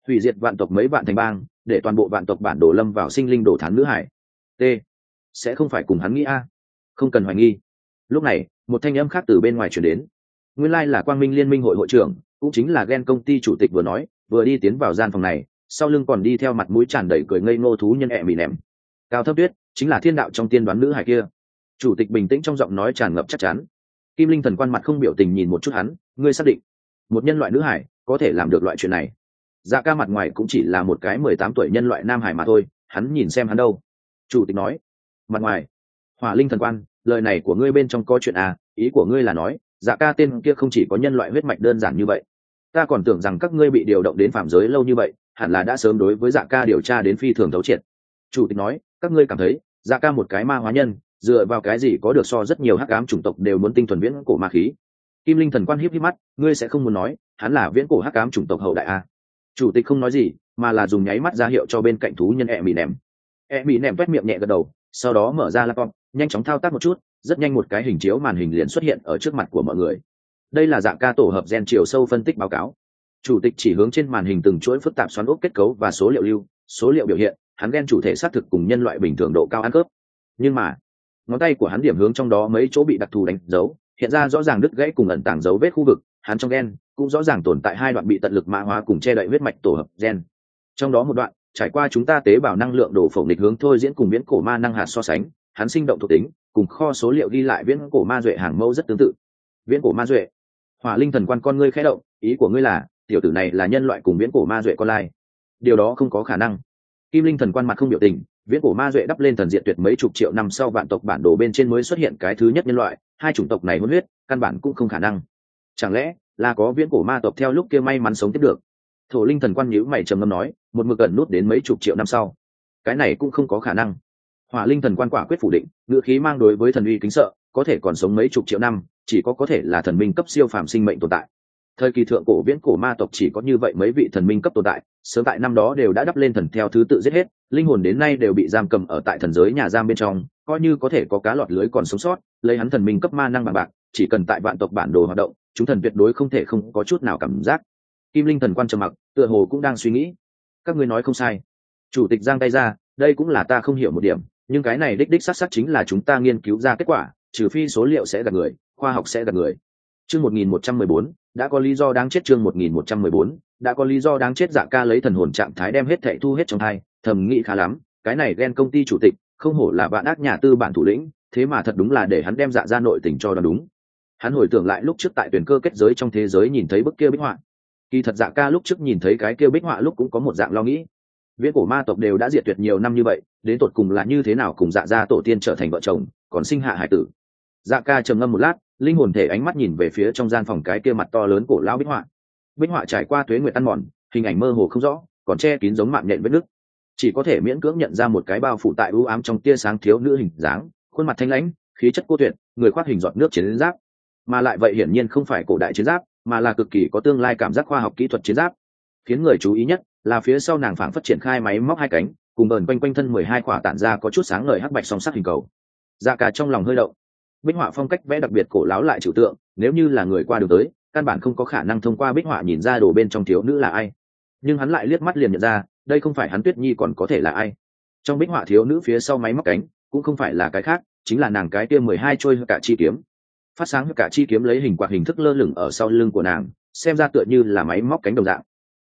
A: Hủy diệt vạn tộc mấy vạn thành bang, để toàn bộ vạn tộc bản đồ lâm vào sinh linh đồ thán nữ hải. T. Sẽ không phải cùng hắn nghĩ a. Không cần hoài nghi. Lúc này, một thanh âm khác từ bên ngoài chuyển đến. Nguyên lai là quang minh liên minh hội hội trưởng, cũng chính là ghen công ty chủ tịch vừa nói, vừa đi tiến vào gian phòng này, sau lưng còn đi theo mặt mũi tràn đầy cười ngây ngô thú nhân ẹ mì nèm cao thấp tuyết, chính là thiên đạo trong tiên đoán nữ hải kia chủ tịch bình tĩnh trong giọng nói tràn ngập chắc chắn. Kim linh thần quan mặt không biểu tình nhìn một chút hắn, ngươi xác định một nhân loại nữ hải có thể làm được loại chuyện này? Dạ ca mặt ngoài cũng chỉ là một cái mười tám tuổi nhân loại nam hải mà thôi, hắn nhìn xem hắn đâu. Chủ tịch nói, mặt ngoài, hỏa linh thần quan, lời này của ngươi bên trong có chuyện à ý của ngươi là nói dạ ca tên kia không chỉ có nhân loại huyết mạch đơn giản như vậy. Ta còn tưởng rằng các ngươi bị điều động đến phạm giới lâu như vậy, hẳn là đã sớm đối với dạ ca điều tra đến phi thường thấu triệt. Chủ tịch nói, các ngươi cảm thấy dạ ca một cái ma hóa nhân dựa vào cái gì có được so rất nhiều hắc ám chủng tộc đều muốn tinh thuần viễn cổ ma khí? Kim linh thần quan hiếp hiếp mắt, ngươi sẽ không muốn nói, hắn là viễn cổ hắc ám chủng tộc hậu đại a. Chủ tịch không nói gì, mà là dùng nháy mắt ra hiệu cho bên cạnh thú nhân e mì nèm e mì nèm quét miệng nhẹ gật đầu, sau đó mở ra laptop, nhanh chóng thao tác một chút, rất nhanh một cái hình chiếu màn hình liền xuất hiện ở trước mặt của mọi người. Đây là dạng ca tổ hợp gen chiều sâu phân tích báo cáo. Chủ tịch chỉ hướng trên màn hình từng chuỗi phức tạp xoắn ốc kết cấu và số liệu lưu, số liệu biểu hiện, hắn gen chủ thể xác thực cùng nhân loại bình thường độ cao ăn cướp nhưng mà ngón tay của hắn điểm hướng trong đó mấy chỗ bị đặc thù đánh dấu, hiện ra rõ ràng đứt gãy cùng ẩn tàng dấu vết khu vực, hắn trong gen cũng rõ ràng tồn tại hai đoạn bị tận lực mã hóa cùng che đậy huyết mạch tổ hợp gen. Trong đó một đoạn, trải qua chúng ta tế bào năng lượng đổ phổ nghịch hướng thôi diễn cùng viễn cổ ma năng hạt so sánh, hắn sinh động thuộc tính, cùng kho số liệu ghi lại viễn cổ ma duệ hàng mẫu rất tương tự. Viễn cổ ma duệ. Hỏa linh thần quan con ngươi khẽ động, ý của ngươi là, tiểu tử này là nhân loại cùng viễn cổ ma duệ con lai. Điều đó không có khả năng. Kim linh thần quan mặt không biểu tình viễn cổ ma duệ đắp lên thần diện tuyệt mấy chục triệu năm sau vạn tộc bản đồ bên trên mới xuất hiện cái thứ nhất nhân loại, hai chủng tộc này hôn huyết, căn bản cũng không khả năng. Chẳng lẽ là có viễn cổ ma tộc theo lúc kia may mắn sống tiếp được? Thổ linh thần quan nhữ mày trầm ngâm nói, một mực ẩn nút đến mấy chục triệu năm sau. Cái này cũng không có khả năng. Hỏa linh thần quan quả quyết phủ định, ngữ khí mang đối với thần uy kính sợ, có thể còn sống mấy chục triệu năm, chỉ có có thể là thần minh cấp siêu phàm sinh mệnh tồn tại. Thời kỳ thượng cổ viễn cổ ma tộc chỉ có như vậy mấy vị thần minh cấp tồn tại, sớm tại năm đó đều đã đắp lên thần theo thứ tự giết hết linh hồn đến nay đều bị giam cầm ở tại thần giới nhà giam bên trong, coi như có thể có cá lọt lưới còn sống sót, lấy hắn thần minh cấp ma năng bằng bạc, chỉ cần tại vạn tộc bản đồ hoạt động, chúng thần tuyệt đối không thể không có chút nào cảm giác. Kim linh thần quan trầm mặc, tựa hồ cũng đang suy nghĩ. Các ngươi nói không sai. Chủ tịch giang tay ra, đây cũng là ta không hiểu một điểm, nhưng cái này đích đích xác xác chính là chúng ta nghiên cứu ra kết quả, trừ phi số liệu sẽ gạt người, khoa học sẽ gạt người. Chương một nghìn một trăm mười bốn, đã có lý do đáng chết chương một nghìn một trăm mười bốn, đã có lý do đáng chết dạ ca lấy thần hồn trạng thái đem hết thệ thu hết trong thai thầm nghĩ khá lắm, cái này ghen công ty chủ tịch, không hổ là bạn ác nhà tư bản thủ lĩnh, thế mà thật đúng là để hắn đem dạ ra nội tình cho đoán đúng. Hắn hồi tưởng lại lúc trước tại tuyển cơ kết giới trong thế giới nhìn thấy bức kia bích họa. Kỳ thật dạ ca lúc trước nhìn thấy cái kia bích họa lúc cũng có một dạng lo nghĩ. Viễn cổ ma tộc đều đã diệt tuyệt nhiều năm như vậy, đến tột cùng là như thế nào cùng dạ gia tổ tiên trở thành vợ chồng, còn sinh hạ hải tử. Dạ ca trầm ngâm một lát, linh hồn thể ánh mắt nhìn về phía trong gian phòng cái kia mặt to lớn cổ lao bích họa. Bích họa trải qua tuế nguyệt ăn mòn, hình ảnh mơ hồ không rõ, còn che kín giống mạng nhện vết nứt chỉ có thể miễn cưỡng nhận ra một cái bao phủ tại ưu ám trong tia sáng thiếu nữ hình dáng, khuôn mặt thanh lãnh, khí chất cô tuyệt, người khoác hình giọt nước chiến giáp. Mà lại vậy hiển nhiên không phải cổ đại chiến giáp, mà là cực kỳ có tương lai cảm giác khoa học kỹ thuật chiến giáp. Khiến người chú ý nhất là phía sau nàng phảng phát triển khai máy móc hai cánh, cùng bờn quanh quanh thân mười hai quả tản ra có chút sáng ngời hắc bạch song sắc hình cầu. Da cả trong lòng hơi động. Bích họa phong cách vẽ đặc biệt cổ láo lại trừu tượng, nếu như là người qua đường tới, căn bản không có khả năng thông qua bích họa nhìn ra đồ bên trong thiếu nữ là ai. Nhưng hắn lại liếc mắt liền nhận ra đây không phải hắn tuyết nhi còn có thể là ai? Trong bích họa thiếu nữ phía sau máy móc cánh, cũng không phải là cái khác, chính là nàng cái kia mười hai trôi cả chi kiếm. Phát sáng cả chi kiếm lấy hình quạt hình thức lơ lửng ở sau lưng của nàng, xem ra tựa như là máy móc cánh đồng dạng.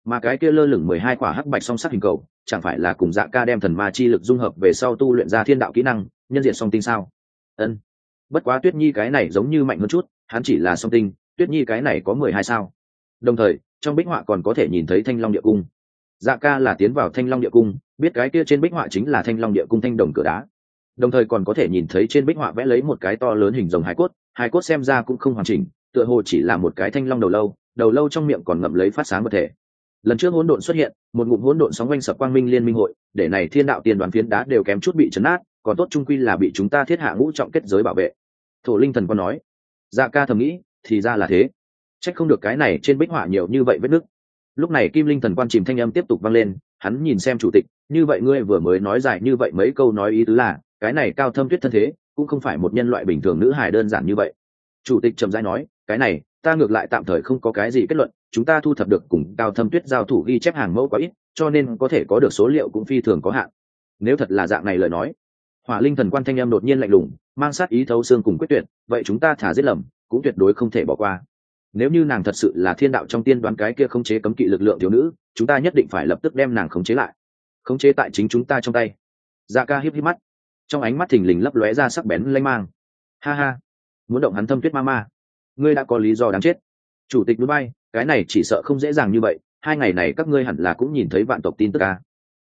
A: Mà cái kia lơ lửng mười hai quả hắc bạch song sắc hình cầu, chẳng phải là cùng dạ ca đem thần ma chi lực dung hợp về sau tu luyện ra thiên đạo kỹ năng, nhân diện song tinh sao? Ân. Bất quá tuyết nhi cái này giống như mạnh hơn chút, hắn chỉ là song tinh, tuyết nhi cái này có mười hai sao? Đồng thời, trong bích họa còn có thể nhìn thấy thanh long địa cung dạ ca là tiến vào thanh long địa cung, biết cái kia trên bích họa chính là thanh long địa cung thanh đồng cửa đá. Đồng thời còn có thể nhìn thấy trên bích họa vẽ lấy một cái to lớn hình rồng hải cốt hải cốt xem ra cũng không hoàn chỉnh, tựa hồ chỉ là một cái thanh long đầu lâu đầu lâu trong miệng còn ngậm lấy phát sáng vật thể. Lần trước hỗn độn xuất hiện, một ngụm hỗn độn sóng quanh sập quang minh liên minh hội, để này thiên đạo tiền đoàn phiến đá đều kém chút bị chấn át còn tốt trung quy là bị chúng ta thiết hạ ngũ trọng kết giới bảo vệ. Thổ linh thần còn nói dạ ca thầm nghĩ, thì ra là thế. Trách không được cái này trên bích họa nhiều như vậy vết nứt lúc này kim linh thần quan chìm thanh âm tiếp tục vang lên, hắn nhìn xem chủ tịch, như vậy ngươi vừa mới nói dài như vậy mấy câu nói ý tứ là, cái này cao thâm tuyết thân thế, cũng không phải một nhân loại bình thường nữ hài đơn giản như vậy. Chủ tịch trầm giai nói, cái này, ta ngược lại tạm thời không có cái gì kết luận, chúng ta thu thập được cùng cao thâm tuyết giao thủ ghi chép hàng mẫu quá ít, cho nên có thể có được số liệu cũng phi thường có hạn. Nếu thật là dạng này lời nói, hỏa linh thần quan thanh âm đột nhiên lạnh lùng, mang sát ý thấu xương cùng quyết tuyệt, vậy chúng ta thả giết lầm, cũng tuyệt đối không thể bỏ qua nếu như nàng thật sự là thiên đạo trong tiên đoán cái kia khống chế cấm kỵ lực lượng thiếu nữ, chúng ta nhất định phải lập tức đem nàng khống chế lại. Khống chế tại chính chúng ta trong tay. Dạ ca hiếp hiếp mắt. Trong ánh mắt thình lình lấp lóe ra sắc bén lanh mang. Ha ha. Muốn động hắn thâm tuyết ma ma. Ngươi đã có lý do đáng chết. Chủ tịch núi bay cái này chỉ sợ không dễ dàng như vậy. Hai ngày này các ngươi hẳn là cũng nhìn thấy vạn tộc tin tức ca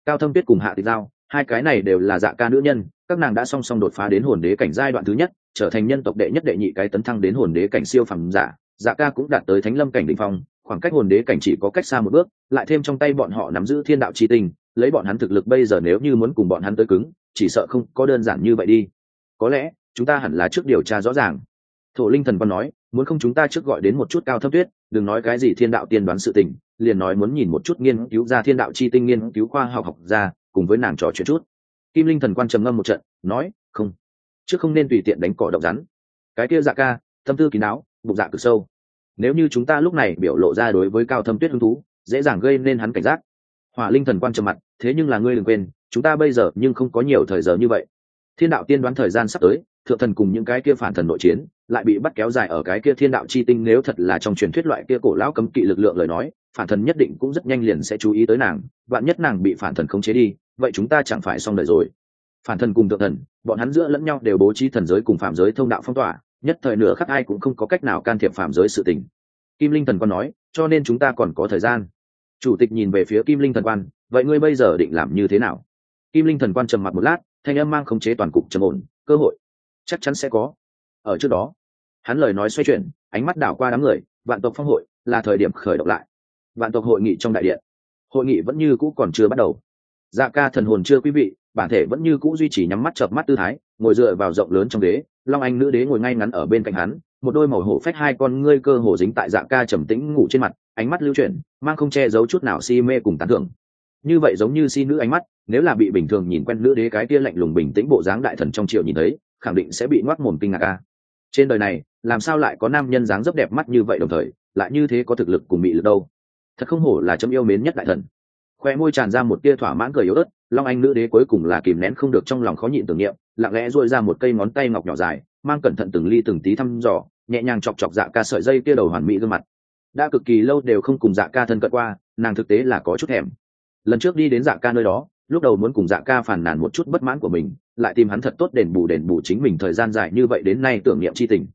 A: cao thâm tuyết cùng hạ tịch giao, hai cái này đều là dạ ca nữ nhân, các nàng đã song song đột phá đến hồn đế cảnh giai đoạn thứ nhất, trở thành nhân tộc đệ nhất đệ nhị cái tấn thăng đến hồn đế cảnh siêu phẩm giả dạ ca cũng đạt tới thánh lâm cảnh đỉnh phong, khoảng cách hồn đế cảnh chỉ có cách xa một bước, lại thêm trong tay bọn họ nắm giữ thiên đạo chi tình lấy bọn hắn thực lực bây giờ nếu như muốn cùng bọn hắn tới cứng, chỉ sợ không có đơn giản như vậy đi. Có lẽ, chúng ta hẳn là trước điều tra rõ ràng. Thổ linh thần văn nói, muốn không chúng ta trước gọi đến một chút cao thâm tuyết, đừng nói cái gì thiên đạo tiên đoán sự tình, liền nói muốn nhìn một chút nghiên cứu ra thiên đạo chi tinh nghiên cứu khoa học học ra, cùng với nàng trò chuyện chút. Kim linh thần quan trầm ngâm một trận, nói, không, trước không nên tùy tiện đánh cỏ động rắn. Cái kia dạ ca, tâm tư kín đáo bụng dạ cực sâu. Nếu như chúng ta lúc này biểu lộ ra đối với cao thâm tuyết hứng thú, dễ dàng gây nên hắn cảnh giác. Hỏa linh thần quan trầm mặt, thế nhưng là ngươi đừng quên, chúng ta bây giờ nhưng không có nhiều thời giờ như vậy. Thiên đạo tiên đoán thời gian sắp tới, thượng thần cùng những cái kia phản thần nội chiến, lại bị bắt kéo dài ở cái kia thiên đạo chi tinh nếu thật là trong truyền thuyết loại kia cổ lão cấm kỵ lực lượng lời nói, phản thần nhất định cũng rất nhanh liền sẽ chú ý tới nàng, vạn nhất nàng bị phản thần khống chế đi, vậy chúng ta chẳng phải xong đời rồi. Phản thần cùng thượng thần, bọn hắn giữa lẫn nhau đều bố trí thần giới cùng phạm giới thông đạo phong tỏa nhất thời nửa khắc ai cũng không có cách nào can thiệp phạm giới sự tình. Kim linh thần Quan nói, cho nên chúng ta còn có thời gian. Chủ tịch nhìn về phía kim linh thần quan, vậy ngươi bây giờ định làm như thế nào? Kim linh thần quan trầm mặt một lát, thanh âm mang khống chế toàn cục trầm ổn, cơ hội. Chắc chắn sẽ có. Ở trước đó, hắn lời nói xoay chuyển, ánh mắt đảo qua đám người, vạn tộc phong hội là thời điểm khởi động lại. Vạn tộc hội nghị trong đại điện. Hội nghị vẫn như cũ còn chưa bắt đầu dạ ca thần hồn chưa quý vị, bản thể vẫn như cũ duy trì nhắm mắt chợp mắt tư thái, ngồi dựa vào rộng lớn trong ghế, long anh nữ đế ngồi ngay ngắn ở bên cạnh hắn, một đôi màu hổ phách hai con ngươi cơ hồ dính tại dạ ca trầm tĩnh ngủ trên mặt, ánh mắt lưu chuyển, mang không che giấu chút nào si mê cùng tán thưởng. Như vậy giống như si nữ ánh mắt, nếu là bị bình thường nhìn quen nữ đế cái kia lạnh lùng bình tĩnh bộ dáng đại thần trong triệu nhìn thấy, khẳng định sẽ bị ngoác mồm kinh ngạc ca trên đời này, làm sao lại có nam nhân dáng dấp đẹp mắt như vậy đồng thời, lại như thế có thực lực cùng bị lực đâu? Thật không hổ là chấm yêu mến nhất đại thần khoe môi tràn ra một tia thỏa mãn cười yếu ớt, long anh nữ đế cuối cùng là kìm nén không được trong lòng khó nhịn tưởng niệm, lặng lẽ dội ra một cây ngón tay ngọc nhỏ dài, mang cẩn thận từng ly từng tí thăm dò, nhẹ nhàng chọc chọc dạ ca sợi dây kia đầu hoàn mỹ gương mặt. Đã cực kỳ lâu đều không cùng dạ ca thân cận qua, nàng thực tế là có chút thèm. Lần trước đi đến dạ ca nơi đó, lúc đầu muốn cùng dạ ca phản nàn một chút bất mãn của mình, lại tìm hắn thật tốt đền bù đền bù chính mình thời gian dài như vậy đến nay tưởng niệm c h i tình.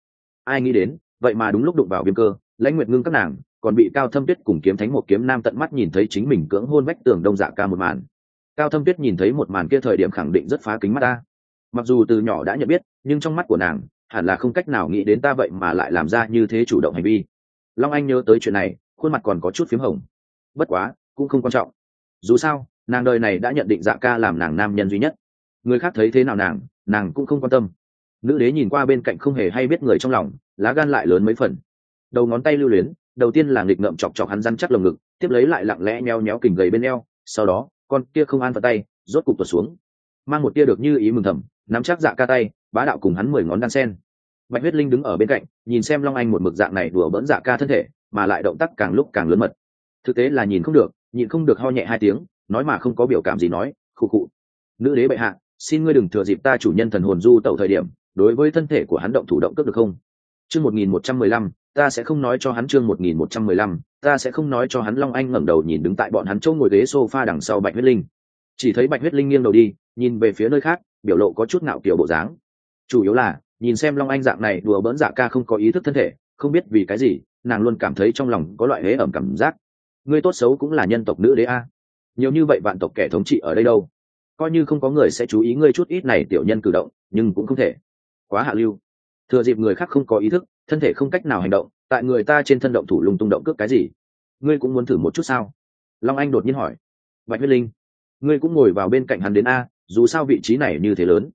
A: Ai nghĩ đến, vậy mà đúng lúc đụng vào viêm cơ, lãnh nguyệt ngưng các nàng còn bị cao thâm tuyết cùng kiếm thánh một kiếm nam tận mắt nhìn thấy chính mình cưỡng hôn vách tường đông dạ ca một màn. Cao thâm tuyết nhìn thấy một màn kia thời điểm khẳng định rất phá kính mắt ta. Mặc dù từ nhỏ đã nhận biết, nhưng trong mắt của nàng, hẳn là không cách nào nghĩ đến ta vậy mà lại làm ra như thế chủ động hành vi. Long anh nhớ tới chuyện này, khuôn mặt còn có chút p h í m hồng. Bất quá, cũng không quan trọng. Dù sao, nàng đời này đã nhận định dạ ca làm nàng nam nhân duy nhất. Người khác thấy thế nào nàng nàng cũng không quan tâm. Nữ đế nhìn qua bên cạnh không hề hay biết người trong lòng, lá gan lại lớn mấy phần. Đầu ngón tay lưu luyến đầu tiên là nghịch ngợm chọc chọc hắn răn chắc lồng ngực, tiếp lấy lại lặng lẽ nheo nhéo kình gầy bên eo, sau đó, con kia không an vào tay, rốt cục tuột xuống. Mang một tia được như ý mừng thầm, nắm chắc dạ ca tay, bá đạo cùng hắn mười ngón đan sen. Bạch huyết linh đứng ở bên cạnh, nhìn xem long anh một mực dạng này đùa bỡn dạ ca thân thể, mà lại động tác càng lúc càng lớn mật. Thực tế là nhìn không được nhìn không được ho nhẹ hai tiếng, nói mà không có biểu cảm gì nói, khụ khụ. Nữ đế bệ hạ, xin ngươi đừng thừa dịp ta chủ nhân thần hồn du tẩu thời điểm, đối với thân thể của hắn động thủ động cướp được không? Chương một nghìn một trăm mười lăm, ta sẽ không nói cho hắn chương một nghìn một trăm mười lăm, ta sẽ không nói cho hắn long anh ngẩng đầu nhìn đứng tại bọn hắn chỗ ngồi ghế sofa đằng sau bạch huyết linh. Chỉ thấy bạch huyết linh nghiêng đầu đi, nhìn về phía nơi khác, biểu lộ có chút ngạo kiểu bộ dáng. Chủ yếu là, nhìn xem long anh dạng này đùa bỡn dạ ca không có ý thức thân thể, không biết vì cái gì, nàng luôn cảm thấy trong lòng có loại hế ẩm cảm giác. Ngươi tốt xấu cũng là nhân tộc nữ đế a. Nhiều như vậy vạn tộc kẻ thống trị ở đây đâu? Coi như không có người sẽ chú ý ngươi chút ít này tiểu nhân cử động, nhưng cũng không thể. Quá hạ lưu thừa dịp người khác không có ý thức, thân thể không cách nào hành động, tại người ta trên thân động thủ lùng tung động cướp cái gì? Ngươi cũng muốn thử một chút sao? Long anh đột nhiên hỏi. Bạch huyết linh, ngươi cũng ngồi vào bên cạnh hắn đến a, dù sao vị trí này như thế lớn.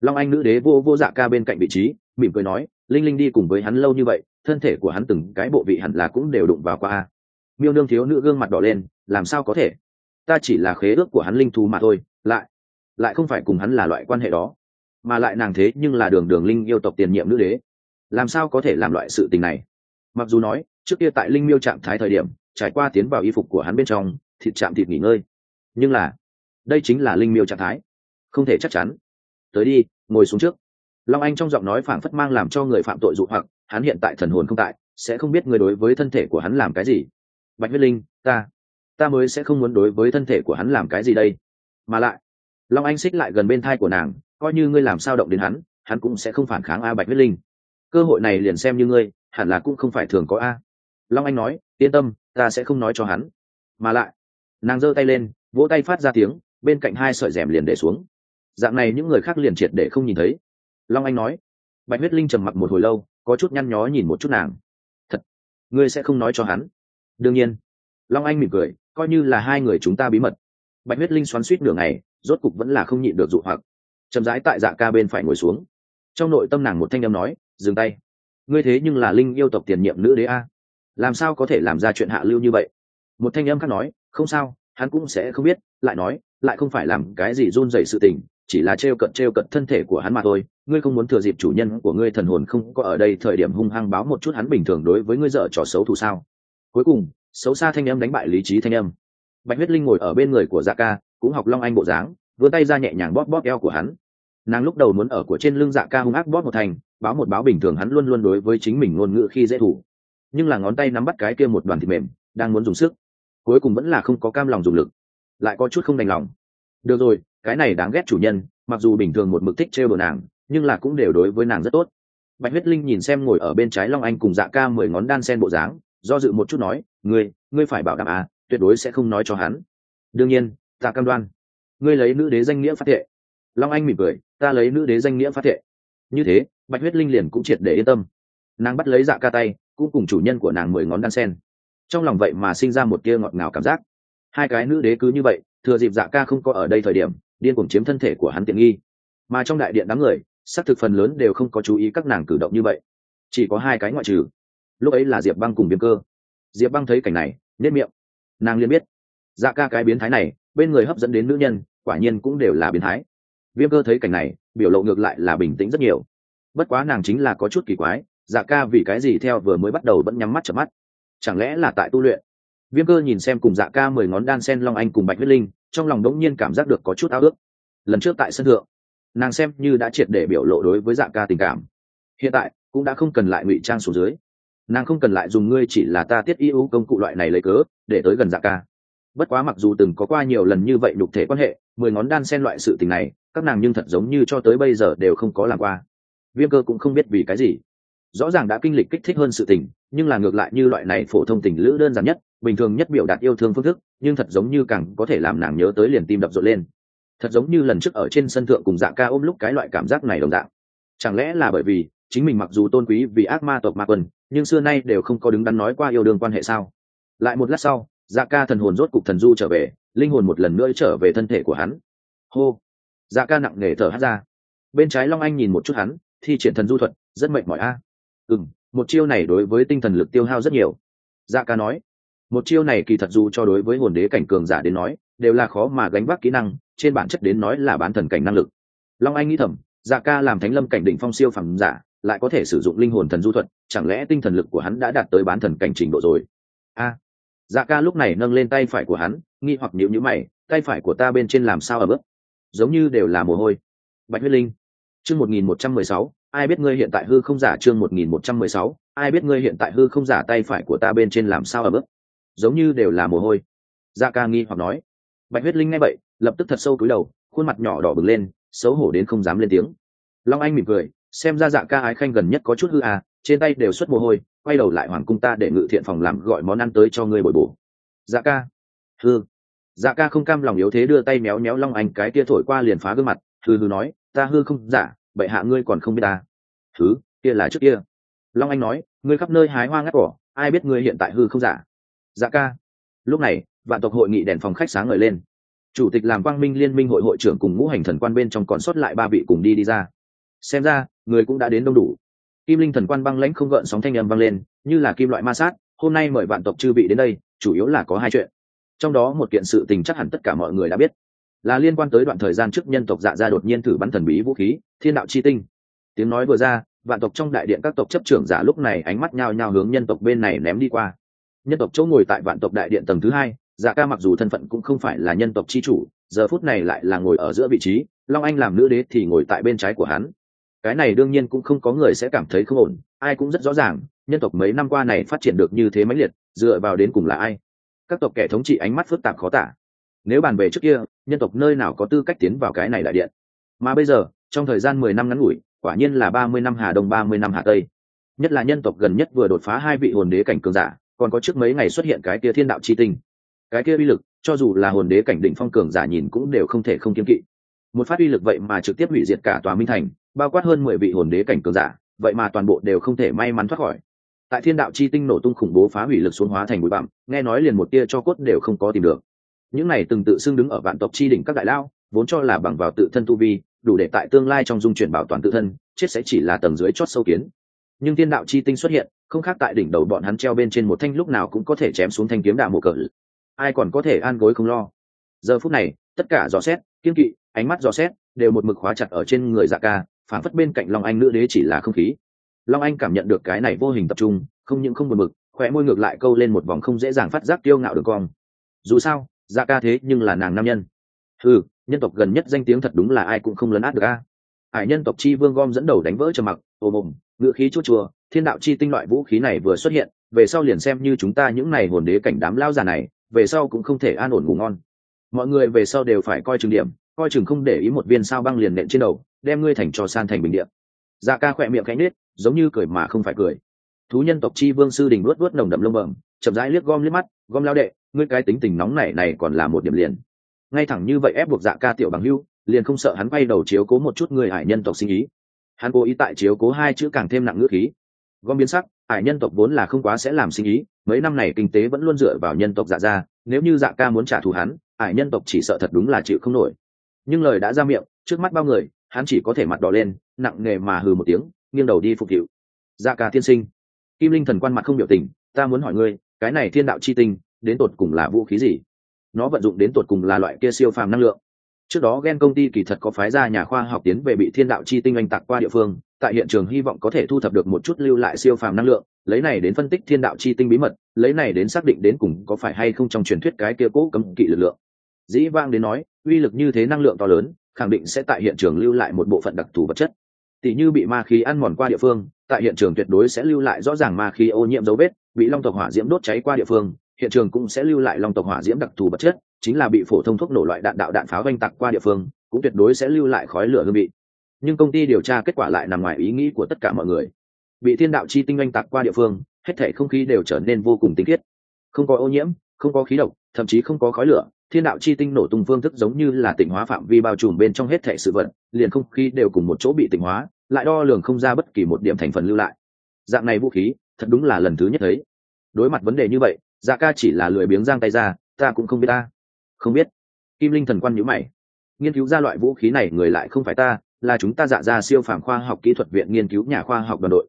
A: Long anh nữ đế vô vô dạ ca bên cạnh vị trí, mỉm cười nói, linh linh đi cùng với hắn lâu như vậy, thân thể của hắn từng cái bộ vị hẳn là cũng đều đụng vào qua a. Miêu nương thiếu nữ gương mặt đỏ lên, làm sao có thể? Ta chỉ là khế ước của hắn linh thú mà thôi, lại lại không phải cùng hắn là loại quan hệ đó mà lại nàng thế nhưng là đường đường linh yêu tộc tiền nhiệm nữ đế. Làm sao có thể làm loại sự tình này? Mặc dù nói, trước kia tại linh miêu trạng thái thời điểm, trải qua tiến vào y phục của hắn bên trong, thịt chạm thịt nghỉ ngơi. Nhưng là, đây chính là linh miêu trạng thái. Không thể chắc chắn. Tới đi, ngồi xuống trước. Long anh trong giọng nói phảng phất mang làm cho người phạm tội dụ hoặc, hắn hiện tại thần hồn không tại, sẽ không biết người đối với thân thể của hắn làm cái gì. Bạch huyết linh, ta ta mới sẽ không muốn đối với thân thể của hắn làm cái gì đây. Mà lại, long anh xích lại gần bên thai của nàng coi như ngươi làm sao động đến hắn hắn cũng sẽ không phản kháng a bạch huyết linh. Cơ hội này liền xem như ngươi, hẳn là cũng không phải thường có a. Long anh nói, yên tâm, ta sẽ không nói cho hắn. Mà lại, nàng giơ tay lên, vỗ tay phát ra tiếng, bên cạnh hai sợi rèm liền để xuống. Dạng này những người khác liền triệt để không nhìn thấy. Long anh nói, bạch huyết linh trầm mặc một hồi lâu, có chút nhăn nhó nhìn một chút nàng. Thật, ngươi sẽ không nói cho hắn? Đương nhiên. Long anh mỉm cười, coi như là hai người chúng ta bí mật. Bạch huyết linh xoắn suýt nửa ngày, rốt cục vẫn là không nhịn được dụ hoặc chậm rãi tại dạ ca bên phải ngồi xuống. Trong nội tâm nàng một thanh âm nói, dừng tay. Ngươi thế nhưng là linh yêu tộc tiền nhiệm nữ đế a. Làm sao có thể làm ra chuyện hạ lưu như vậy? Một thanh âm khác nói, không sao, hắn cũng sẽ không biết. Lại nói, lại không phải làm cái gì run rẩy sự tình, chỉ là trêu cận trêu cận thân thể của hắn mà thôi. Ngươi không muốn thừa dịp chủ nhân của ngươi thần hồn không có ở đây thời điểm hung hăng báo một chút hắn bình thường đối với ngươi dở trò xấu thù sao? Cuối cùng, xấu xa thanh âm đánh bại lý trí thanh âm. Bạch huyết linh ngồi ở bên người của dạ ca, cũng học long anh bộ dáng vươn tay ra nhẹ nhàng bóp bóp eo của hắn. Nàng lúc đầu muốn ở của trên lưng dạ ca hung ác bóp một thành, báo một báo bình thường hắn luôn luôn đối với chính mình ngôn ngữ khi dễ thủ. Nhưng là ngón tay nắm bắt cái kia một đoàn thịt mềm, đang muốn dùng sức. Cuối cùng vẫn là không có cam lòng dùng lực. Lại có chút không đành lòng. Được rồi, cái này đáng ghét chủ nhân, mặc dù bình thường một mực thích trêu đồ nàng, nhưng là cũng đều đối với nàng rất tốt. Bạch huyết linh nhìn xem ngồi ở bên trái long anh cùng dạ ca mười ngón đan sen bộ dáng, do dự một chút nói, ngươi ngươi phải bảo đảm à tuyệt đối sẽ không nói cho hắn. Đương nhiên ta cam đoan ngươi lấy nữ đế danh nghĩa phát thệ. Long anh mỉm cười, ta lấy nữ đế danh nghĩa phát thệ. Như thế, bạch huyết linh liền cũng triệt để yên tâm. Nàng bắt lấy dạ ca tay, cũng cùng chủ nhân của nàng mười ngón đan sen. Trong lòng vậy mà sinh ra một tia ngọt ngào cảm giác. Hai cái nữ đế cứ như vậy, thừa dịp dạ ca không có ở đây thời điểm, điên cuồng chiếm thân thể của hắn tiện nghi. Mà trong đại điện đám người, xác thực phần lớn đều không có chú ý các nàng cử động như vậy. Chỉ có hai cái ngoại trừ. Lúc ấy là diệp băng cùng biếm cơ. Diệp băng thấy cảnh này nếp miệng. Nàng liền biết dạ ca cái biến thái này, bên người hấp dẫn đến nữ nhân quả nhiên cũng đều là biến thái. Viêm cơ thấy cảnh này, biểu lộ ngược lại là bình tĩnh rất nhiều. Bất quá nàng chính là có chút kỳ quái dạ ca vì cái gì theo vừa mới bắt đầu vẫn nhắm mắt chợp mắt? Chẳng lẽ là tại tu luyện? Viêm cơ nhìn xem cùng dạ ca mười ngón đan sen long anh cùng bạch huyết linh, trong lòng đống nhiên cảm giác được có chút ao ước. Lần trước tại sân thượng, nàng xem như đã triệt để biểu lộ đối với dạ ca tình cảm. Hiện tại, cũng đã không cần lại ngụy trang xuống dưới. Nàng không cần lại dùng ngươi chỉ là ta tiết y ưu công cụ loại này lấy cớ, để tới gần dạ ca bất quá mặc dù từng có qua nhiều lần như vậy nhục thể quan hệ, mười ngón đan sen loại sự tình này, các nàng nhưng thật giống như cho tới bây giờ đều không có làm qua. Viêm cơ cũng không biết vì cái gì. Rõ ràng đã kinh lịch kích thích hơn sự tình, nhưng là ngược lại như loại này phổ thông tình lữ đơn giản nhất, bình thường nhất biểu đạt yêu thương phương thức, nhưng thật giống như càng có thể làm nàng nhớ tới liền tim đập rộn lên. Thật giống như lần trước ở trên sân thượng cùng dạ ca ôm lúc cái loại cảm giác này đồng dạng. Chẳng lẽ là bởi vì chính mình mặc dù tôn quý vì ác ma tộc ma quân, nhưng xưa nay đều không có đứng đắn nói qua yêu đương quan hệ sao? Lại một lát sau dạ ca thần hồn rốt cục thần du trở về, linh hồn một lần nữa trở về thân thể của hắn. Hô. Dạ ca nặng nề thở hát ra. Bên trái long anh nhìn một chút hắn, thi triển thần du thuật, rất mệt mỏi a. À. ừ m một chiêu này đối với tinh thần lực tiêu hao rất nhiều. Dạ ca nói. Một chiêu này kỳ thật dù cho đối với hồn đế cảnh cường giả đến nói, đều là khó mà gánh vác kỹ năng, trên bản chất đến nói là bán thần cảnh năng lực. Long anh nghĩ thầm dạ ca làm thánh lâm cảnh đỉnh phong siêu phẩm giả, lại có thể sử dụng linh hồn thần du thuật, chẳng lẽ tinh thần lực của hắn đã đạt tới bán thần cảnh trình độ rồi? A dạ ca lúc này nâng lên tay phải của hắn, nghi hoặc nhịu nhữ mày, tay phải của ta bên trên làm sao à ở bước giống như đều là mồ hôi. Bạch huyết linh, chương một nghìn một trăm mười sáu, ai biết ngươi hiện tại hư không giả? Chương một nghìn một trăm mười sáu, ai biết ngươi hiện tại hư không giả? Tay phải của ta bên trên làm sao à ở bước giống như đều là mồ hôi. Dạ ca nghi hoặc nói. Bạch huyết linh nghe vậy, lập tức thật sâu cúi đầu, khuôn mặt nhỏ đỏ bừng lên, xấu hổ đến không dám lên tiếng. Long anh mỉm cười, xem ra dạ ca ái khanh gần nhất có chút hư à trên tay đều xuất mồ hôi quay đầu lại hoàng cung ta để ngự thiện phòng làm gọi món ăn tới cho ngươi bồi bổ. Dạ ca. Hư dạ ca không cam lòng yếu thế đưa tay méo méo long anh cái kia thổi qua liền phá gương mặt hư hư nói, ta hư không giả bệ hạ ngươi còn không biết ta. Thứ kia là trước kia. Long anh nói, ngươi khắp nơi hái hoa ngắt cỏ, ai biết ngươi hiện tại hư không giả dạ ca. Lúc này, vạn tộc hội nghị đèn phòng khách sáng ngời lên. Chủ tịch làm quang minh liên minh hội hội trưởng cùng ngũ hành thần quan bên trong còn sót lại ba vị cùng đi đi ra. Xem ra, người cũng đã đến đông đủ kim linh thần quan băng lãnh không gợn sóng thanh âm vang lên, như là kim loại ma sát, hôm nay mời vạn tộc chư vị đến đây, chủ yếu là có hai chuyện. Trong đó một kiện sự tình chắc hẳn tất cả mọi người đã biết, là liên quan tới đoạn thời gian trước nhân tộc dạ ra đột nhiên thử bắn thần bí vũ khí, thiên đạo chi tinh. Tiếng nói vừa ra, vạn tộc trong đại điện các tộc chấp trưởng giả lúc này ánh mắt nhao nhao hướng nhân tộc bên này ném đi qua. Nhân tộc chỗ ngồi tại vạn tộc đại điện tầng thứ hai dạ ca mặc dù thân phận cũng không phải là nhân tộc chi chủ, giờ phút này lại là ngồi ở giữa vị trí, long anh làm nữ đế thì ngồi tại bên trái của hắn cái này đương nhiên cũng không có người sẽ cảm thấy không ổn, ai cũng rất rõ ràng, nhân tộc mấy năm qua này phát triển được như thế mãnh liệt, dựa vào đến cùng là ai? Các tộc kẻ thống trị ánh mắt phức tạp khó tả. Nếu bàn về trước kia, nhân tộc nơi nào có tư cách tiến vào cái này đại điện? Mà bây giờ, trong thời gian mười năm ngắn ngủi, quả nhiên là ba mươi năm hà đông, ba mươi năm hà tây. Nhất là nhân tộc gần nhất vừa đột phá hai vị hồn đế cảnh cường giả, còn có trước mấy ngày xuất hiện cái kia thiên đạo chi tinh. Cái kia uy lực, cho dù là hồn đế cảnh đỉnh phong cường giả nhìn cũng đều không thể không kiên kỵ. Một phát uy lực vậy mà trực tiếp hủy diệt cả tòa minh thành bao quát hơn mười vị hồn đế cảnh cường giả, vậy mà toàn bộ đều không thể may mắn thoát khỏi. Tại thiên đạo chi tinh nổ tung khủng bố phá hủy lực xuống hóa thành bụi bặm, nghe nói liền một tia cho cốt đều không có tìm được. Những này từng tự xưng đứng ở vạn tộc chi đỉnh các đại lao, vốn cho là bằng vào tự thân tu vi, đủ để tại tương lai trong dung chuyển bảo toàn tự thân, chết sẽ chỉ là tầng dưới chót sâu kiến. Nhưng thiên đạo chi tinh xuất hiện, không khác tại đỉnh đầu bọn hắn treo bên trên một thanh lúc nào cũng có thể chém xuống thanh kiếm đạo mộ cỡ ai còn có thể an gối không lo. Giờ phút này, tất cả dò xét, kiên kỵ, ánh mắt dò xét, đều một mực khóa chặt ở trên người dạ ca phản phất bên cạnh long anh nữ đế chỉ là không khí. Long anh cảm nhận được cái này vô hình tập trung, không những không buồn mực khỏe môi ngược lại câu lên một vòng không dễ dàng phát giác tiêu ngạo đường cong. Dù sao dạ ca thế nhưng là nàng nam nhân. Ừ nhân tộc gần nhất danh tiếng thật đúng là ai cũng không lấn át được a. Hải nhân tộc chi vương gom dẫn đầu đánh vỡ trầm mặc ồ mồm ngựa khí chút chùa thiên đạo chi tinh loại vũ khí này vừa xuất hiện, về sau liền xem như chúng ta những này hồn đế cảnh đám lao già này, về sau cũng không thể an ổn ngủ ngon. Mọi người về sau đều phải coi chừng điểm coi chừng không để ý một viên sao băng liền nện trên đầu, đem ngươi thành cho san thành bình điện dạ ca khỏe miệng cánh nết giống như cười mà không phải cười. Thú nhân tộc chi vương sư đình luốt luốt nồng đậm lông bẩm, chậm rãi liếc gom liếc mắt, gom lao đệ, ngươi cái tính tình nóng này này còn là một điểm liền. Ngay thẳng như vậy ép buộc dạ ca tiểu bằng hưu, liền không sợ hắn quay đầu chiếu cố một chút người hải nhân tộc sinh ý. Hắn cố ý tại chiếu cố hai chữ càng thêm nặng ngữ khí. Gom biến sắc, hải nhân tộc vốn là không quá sẽ làm sinh ý, mấy năm này kinh tế vẫn luôn dựa vào nhân tộc dạ ra nếu như dạ ca muốn trả thù hắn, hải nhân tộc chỉ sợ thật đúng là chịu không nổi nhưng lời đã ra miệng, trước mắt bao người, hắn chỉ có thể mặt đỏ lên, nặng nề mà hừ một tiếng, nghiêng đầu đi phục vụ dạ ca tiên sinh, kim linh thần quan mặt không biểu tình, ta muốn hỏi ngươi, cái này thiên đạo chi tinh, đến tột cùng là vũ khí gì? Nó vận dụng đến tột cùng là loại kia siêu phàm năng lượng. Trước đó ghen công ty kỳ thật có phái ra nhà khoa học tiến về bị thiên đạo chi tinh anh tạc qua địa phương, tại hiện trường hy vọng có thể thu thập được một chút lưu lại siêu phàm năng lượng, lấy này đến phân tích thiên đạo chi tinh bí mật, lấy này đến xác định đến cùng có phải hay không trong truyền thuyết cái kia cố cấm kỵ lực lượng. Dĩ vang đến nói uy lực như thế năng lượng to lớn, khẳng định sẽ tại hiện trường lưu lại một bộ phận đặc thù vật chất. Tỷ như bị ma khí ăn mòn qua địa phương, tại hiện trường tuyệt đối sẽ lưu lại rõ ràng ma khí ô nhiễm dấu vết, bị long tộc hỏa diễm đốt cháy qua địa phương, hiện trường cũng sẽ lưu lại long tộc hỏa diễm đặc thù vật chất, chính là bị phổ thông thuốc nổ loại đạn đạo đạn pháo oanh tạc qua địa phương, cũng tuyệt đối sẽ lưu lại khói lửa hương vị. Nhưng công ty điều tra kết quả lại nằm ngoài ý nghĩ của tất cả mọi người. Bị thiên đạo chi tinh oanh tạc qua địa phương, hết thể không khí đều trở nên vô cùng tinh khiết. Không có ô nhiễm, không có khí độc, thậm chí không có khói lửa thiên đạo chi tinh nổ tung phương thức giống như là tỉnh hóa phạm vi bao trùm bên trong hết thể sự vật, liền không khí đều cùng một chỗ bị tỉnh hóa, lại đo lường không ra bất kỳ một điểm thành phần lưu lại. Dạng này vũ khí, thật đúng là lần thứ nhất thấy. Đối mặt vấn đề như vậy dạ ca chỉ là lười biếng giang tay ra, ta cũng không biết ta. Không biết. Kim linh thần quan nhữ mày. Nghiên cứu ra loại vũ khí này, người lại không phải ta, là chúng ta dạ ra siêu phàm khoa học kỹ thuật viện nghiên cứu nhà khoa học đoàn đội.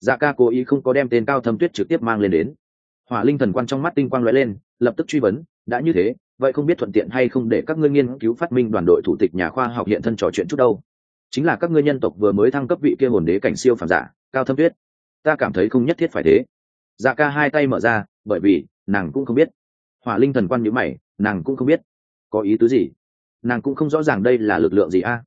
A: Dạ ca cố ý không có đem tên cao thâm tuyết trực tiếp mang lên đến. Hỏa linh thần quan trong mắt tinh quang lóe lên, lập tức truy vấn, đã như thế vậy không biết thuận tiện hay không để các ngươi nghiên cứu phát minh đoàn đội thủ tịch nhà khoa học hiện thân trò chuyện chút đâu. Chính là các ngươi nhân tộc vừa mới thăng cấp vị kia hồn đế cảnh siêu phàm giả, cao thâm tuyết. Ta cảm thấy không nhất thiết phải thế. Dạ ca hai tay mở ra, bởi vì, nàng cũng không biết. Hỏa linh thần quan nhữ mày, nàng cũng không biết. Có ý tứ gì? Nàng cũng không rõ ràng đây là lực lượng gì a.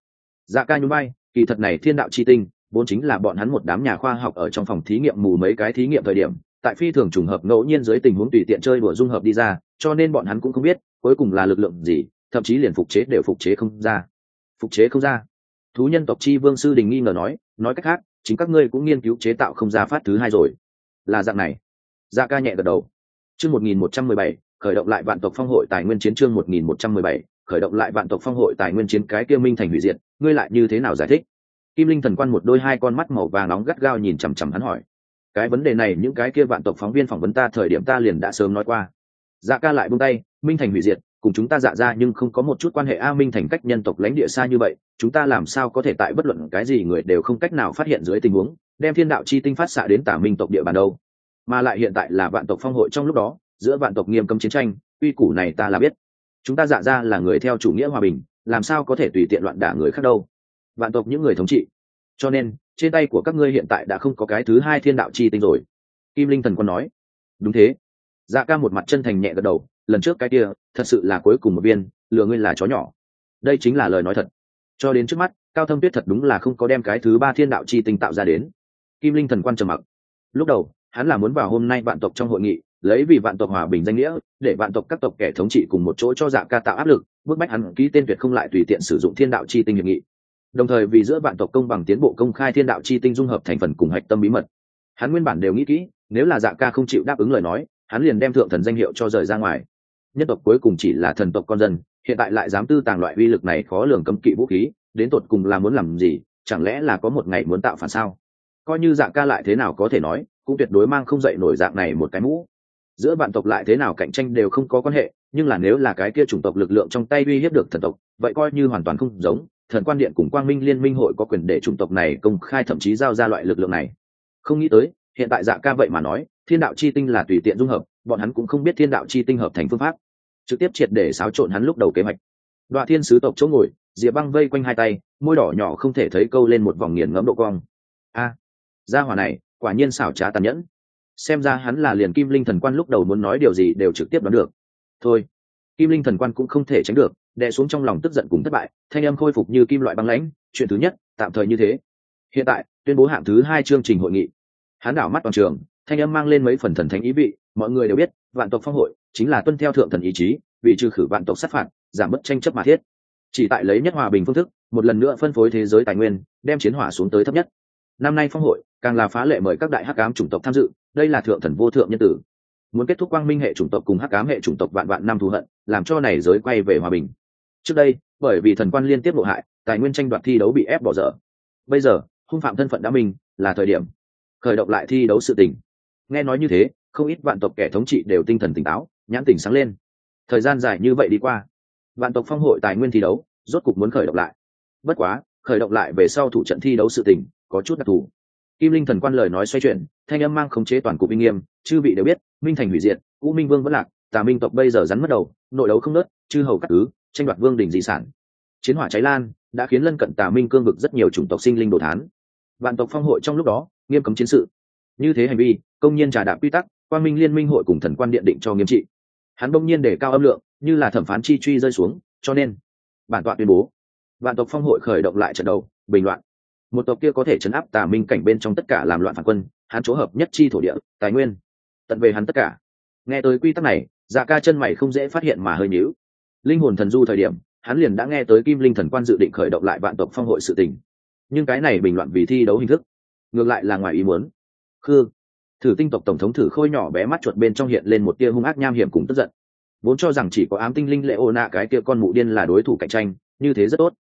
A: Dạ ca nhún bay kỳ thật này thiên đạo chi tinh, vốn chính là bọn hắn một đám nhà khoa học ở trong phòng thí nghiệm mù mấy cái thí nghiệm thời điểm, tại phi thường trùng hợp ngẫu nhiên dưới tình huống tùy tiện chơi đùa dung hợp đi ra, cho nên bọn hắn cũng không biết cuối cùng là lực lượng gì, thậm chí liền phục chế đều phục chế không ra. Phục chế không ra. Thú nhân tộc chi vương sư đình nghi ngờ nói nói cách khác, chính các ngươi cũng nghiên cứu chế tạo không ra phát thứ hai rồi. Là dạng này. Dạ ca nhẹ gật đầu. Chương một nghìn một trăm mười bảy, khởi động lại vạn tộc phong hội tài nguyên chiến chương một nghìn một trăm mười bảy, khởi động lại vạn tộc phong hội tài nguyên chiến cái kia minh thành hủy diệt, ngươi lại như thế nào giải thích? Kim linh thần quan một đôi hai con mắt màu vàng nóng gắt gao nhìn chằm chằm hắn hỏi. Cái vấn đề này những cái kia vạn tộc phóng viên phỏng vấn ta thời điểm ta liền đã sớm nói qua. Dạ ca lại buông tay minh thành hủy diệt, cùng chúng ta dạ ra nhưng không có một chút quan hệ. A, minh thành cách nhân tộc lãnh địa xa như vậy, chúng ta làm sao có thể tại bất luận cái gì người đều không cách nào phát hiện dưới tình huống, đem thiên đạo chi tinh phát xạ đến tả minh tộc địa bàn đâu? Mà lại hiện tại là vạn tộc phong hội trong lúc đó, giữa vạn tộc nghiêm cấm chiến tranh uy củ này ta là biết. Chúng ta dạ ra là người theo chủ nghĩa hòa bình, làm sao có thể tùy tiện loạn đả người khác đâu? Vạn tộc những người thống trị. Cho nên, trên tay của các ngươi hiện tại đã không có cái thứ hai thiên đạo chi tinh rồi. Kim linh thần quân nói. Đúng thế. Dạ ca một mặt chân thành nhẹ gật đầu lần trước cái kia, thật sự là cuối cùng một viên, lừa ngươi là chó nhỏ. Đây chính là lời nói thật. Cho đến trước mắt, cao thâm tuyết thật đúng là không có đem cái thứ ba thiên đạo chi tinh tạo ra đến. Kim linh thần quan trầm mặc. Lúc đầu, hắn là muốn vào hôm nay vạn tộc trong hội nghị, lấy vì vạn tộc hòa bình danh nghĩa, để vạn tộc các tộc kẻ thống trị cùng một chỗ cho dạ ca tạo áp lực, bức bách hắn ký tên tuyệt không lại tùy tiện sử dụng thiên đạo chi tinh hiệp nghị. Đồng thời vì giữa vạn tộc công bằng tiến bộ công khai thiên đạo chi tinh dung hợp thành phần cùng hạch tâm bí mật. Hắn nguyên bản đều nghĩ kỹ, nếu là dạ ca không chịu đáp ứng lời nói, hắn liền đem thượng thần danh hiệu cho rời ra ngoài nhân tộc cuối cùng chỉ là thần tộc con dân, hiện tại lại dám tư tàng loại uy lực này khó lường cấm kỵ vũ khí, đến tột cùng là muốn làm gì, chẳng lẽ là có một ngày muốn tạo phản sao? Coi như dạng ca lại thế nào có thể nói, cũng tuyệt đối mang không dậy nổi dạng này một cái mũ. Giữa bạn tộc lại thế nào cạnh tranh đều không có quan hệ, nhưng là nếu là cái kia chủng tộc lực lượng trong tay uy hiếp được thần tộc, vậy coi như hoàn toàn không giống, thần quan điện cùng quang minh liên minh hội có quyền để chủng tộc này công khai thậm chí giao ra loại lực lượng này. Không nghĩ tới, hiện tại dạ ca vậy mà nói, thiên đạo chi tinh là tùy tiện dung hợp, bọn hắn cũng không biết thiên đạo chi tinh hợp thành phương pháp trực tiếp triệt để xáo trộn hắn lúc đầu kế hoạch. Đoạn thiên sứ tộc chỗ ngồi, diệp băng vây quanh hai tay, môi đỏ nhỏ không thể thấy câu lên một vòng nghiền ngẫm độ cong. A, gia hỏa này, quả nhiên xảo trá tàn nhẫn. Xem ra hắn là liền kim linh thần quan lúc đầu muốn nói điều gì đều trực tiếp đoán được. Thôi, kim linh thần quan cũng không thể tránh được, đè xuống trong lòng tức giận cùng thất bại, thanh âm khôi phục như kim loại băng lãnh, chuyện thứ nhất, tạm thời như thế. Hiện tại, tuyên bố hạng thứ hai chương trình hội nghị. Hắn đảo mắt toàn trường, thanh âm mang lên mấy phần thần thánh ý vị, mọi người đều biết vạn tộc phong hội chính là tuân theo thượng thần ý chí, vì trừ khử vạn tộc sát phạt, giảm bớt tranh chấp mà thiết. Chỉ tại lấy nhất hòa bình phương thức, một lần nữa phân phối thế giới tài nguyên, đem chiến hỏa xuống tới thấp nhất. Năm nay phong hội, càng là phá lệ mời các đại hắc ám chủng tộc tham dự, đây là thượng thần vô thượng nhân tử. Muốn kết thúc quang minh hệ chủng tộc cùng hắc ám hệ chủng tộc vạn vạn năm thù hận, làm cho này giới quay về hòa bình. Trước đây, bởi vì thần quan liên tiếp nội hại, tài nguyên tranh đoạt thi đấu bị ép bỏ dở. Bây giờ, hung phạm thân phận đã minh, là thời điểm khởi động lại thi đấu sự tình. Nghe nói như thế không ít vạn tộc kẻ thống trị đều tinh thần tỉnh táo, nhãn tỉnh sáng lên. Thời gian dài như vậy đi qua, vạn tộc phong hội tài nguyên thi đấu rốt cục muốn khởi động lại. Bất quá, khởi động lại về sau thủ trận thi đấu sự tình có chút đặc thù. Kim linh thần quan lời nói xoay chuyển, thanh âm mang khống chế toàn cục minh nghiêm, chư vị đều biết, minh thành hủy diệt, cũ minh vương vẫn lạc, tà minh tộc bây giờ rắn mất đầu, nội đấu không nớt, chư hầu cắt cứ tranh đoạt vương đỉnh di sản. Chiến hỏa cháy lan, đã khiến lân cận tà minh cương vực rất nhiều chủng tộc sinh linh đồ thán. Vạn tộc phong hội trong lúc đó, nghiêm cấm chiến sự. Như thế hành vi, công nhiên trà đạp quy tắc quan minh liên minh hội cùng thần quan điện định cho nghiêm trị. Hắn bỗng nhiên để cao âm lượng, như là thẩm phán chi truy rơi xuống, cho nên bản tọa tuyên bố, vạn tộc phong hội khởi động lại trận đầu, bình loạn. Một tộc kia có thể chấn áp tà minh cảnh bên trong tất cả làm loạn phản quân, hắn chỗ hợp nhất chi thổ địa, tài nguyên, tận về hắn tất cả. Nghe tới quy tắc này dạ ca chân mày không dễ phát hiện mà hơi nhíu. Linh hồn thần du thời điểm, hắn liền đã nghe tới kim linh thần quan dự định khởi động lại vạn tộc phong hội sự tình. Nhưng cái này bình loạn vì thi đấu hình thức, ngược lại là ngoài ý muốn. Khương thử tinh tộc tổng thống thử khôi nhỏ bé mắt chuột bên trong hiện lên một tia hung ác nham hiểm cùng tức giận. Vốn cho rằng chỉ có ám tinh linh lệ ô nạ cái kia con mụ điên là đối thủ cạnh tranh, như thế rất tốt.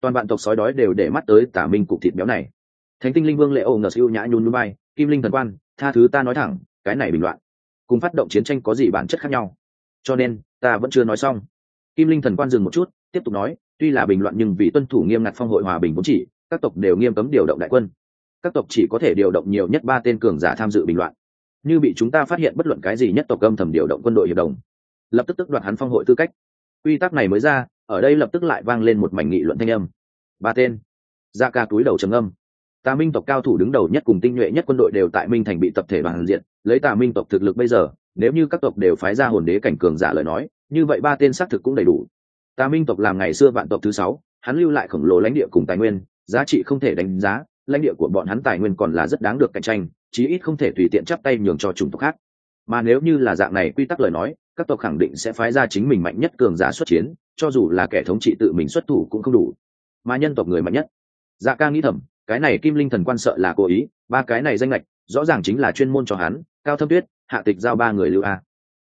A: Toàn bạn tộc sói đói đều để mắt tới tả minh cục thịt béo này. Thánh tinh linh vương lệ ô ngờ siêu nhã nhún núi bay, kim linh thần quan, tha thứ ta nói thẳng, cái này bình loạn. Cùng phát động chiến tranh có gì bản chất khác nhau? Cho nên, ta vẫn chưa nói xong. Kim linh thần quan dừng một chút, tiếp tục nói, tuy là bình loạn nhưng vì tuân thủ nghiêm ngặt phong hội hòa bình vốn chỉ, các tộc đều nghiêm cấm điều động đại quân các tộc chỉ có thể điều động nhiều nhất ba tên cường giả tham dự bình loạn. Như bị chúng ta phát hiện bất luận cái gì nhất tộc âm thầm điều động quân đội hiệp đồng. Lập tức tức đoạt hắn phong hội tư cách. Quy tắc này mới ra, ở đây lập tức lại vang lên một mảnh nghị luận thanh âm. Ba tên. Gia ca túi đầu trầm âm tà minh tộc cao thủ đứng đầu nhất cùng tinh nhuệ nhất quân đội đều tại minh thành bị tập thể bằng diện, lấy tà minh tộc thực lực bây giờ, nếu như các tộc đều phái ra hồn đế cảnh cường giả lời nói, như vậy ba tên xác thực cũng đầy đủ. Tà minh tộc làm ngày xưa vạn tộc thứ sáu, hắn lưu lại khổng lồ lãnh địa cùng tài nguyên, giá trị không thể đánh giá lãnh địa của bọn hắn tài nguyên còn là rất đáng được cạnh tranh, chí ít không thể tùy tiện chắp tay nhường cho chủng tộc khác. Mà nếu như là dạng này quy tắc lời nói, các tộc khẳng định sẽ phái ra chính mình mạnh nhất cường giả xuất chiến, cho dù là kẻ thống trị tự mình xuất thủ cũng không đủ. Mà nhân tộc người mạnh nhất. Dạ ca nghĩ thầm, cái này kim linh thần quan sợ là cố ý, ba cái này danh lệch rõ ràng chính là chuyên môn cho hắn, cao thâm tuyết, hạ tịch giao ba người lưu a.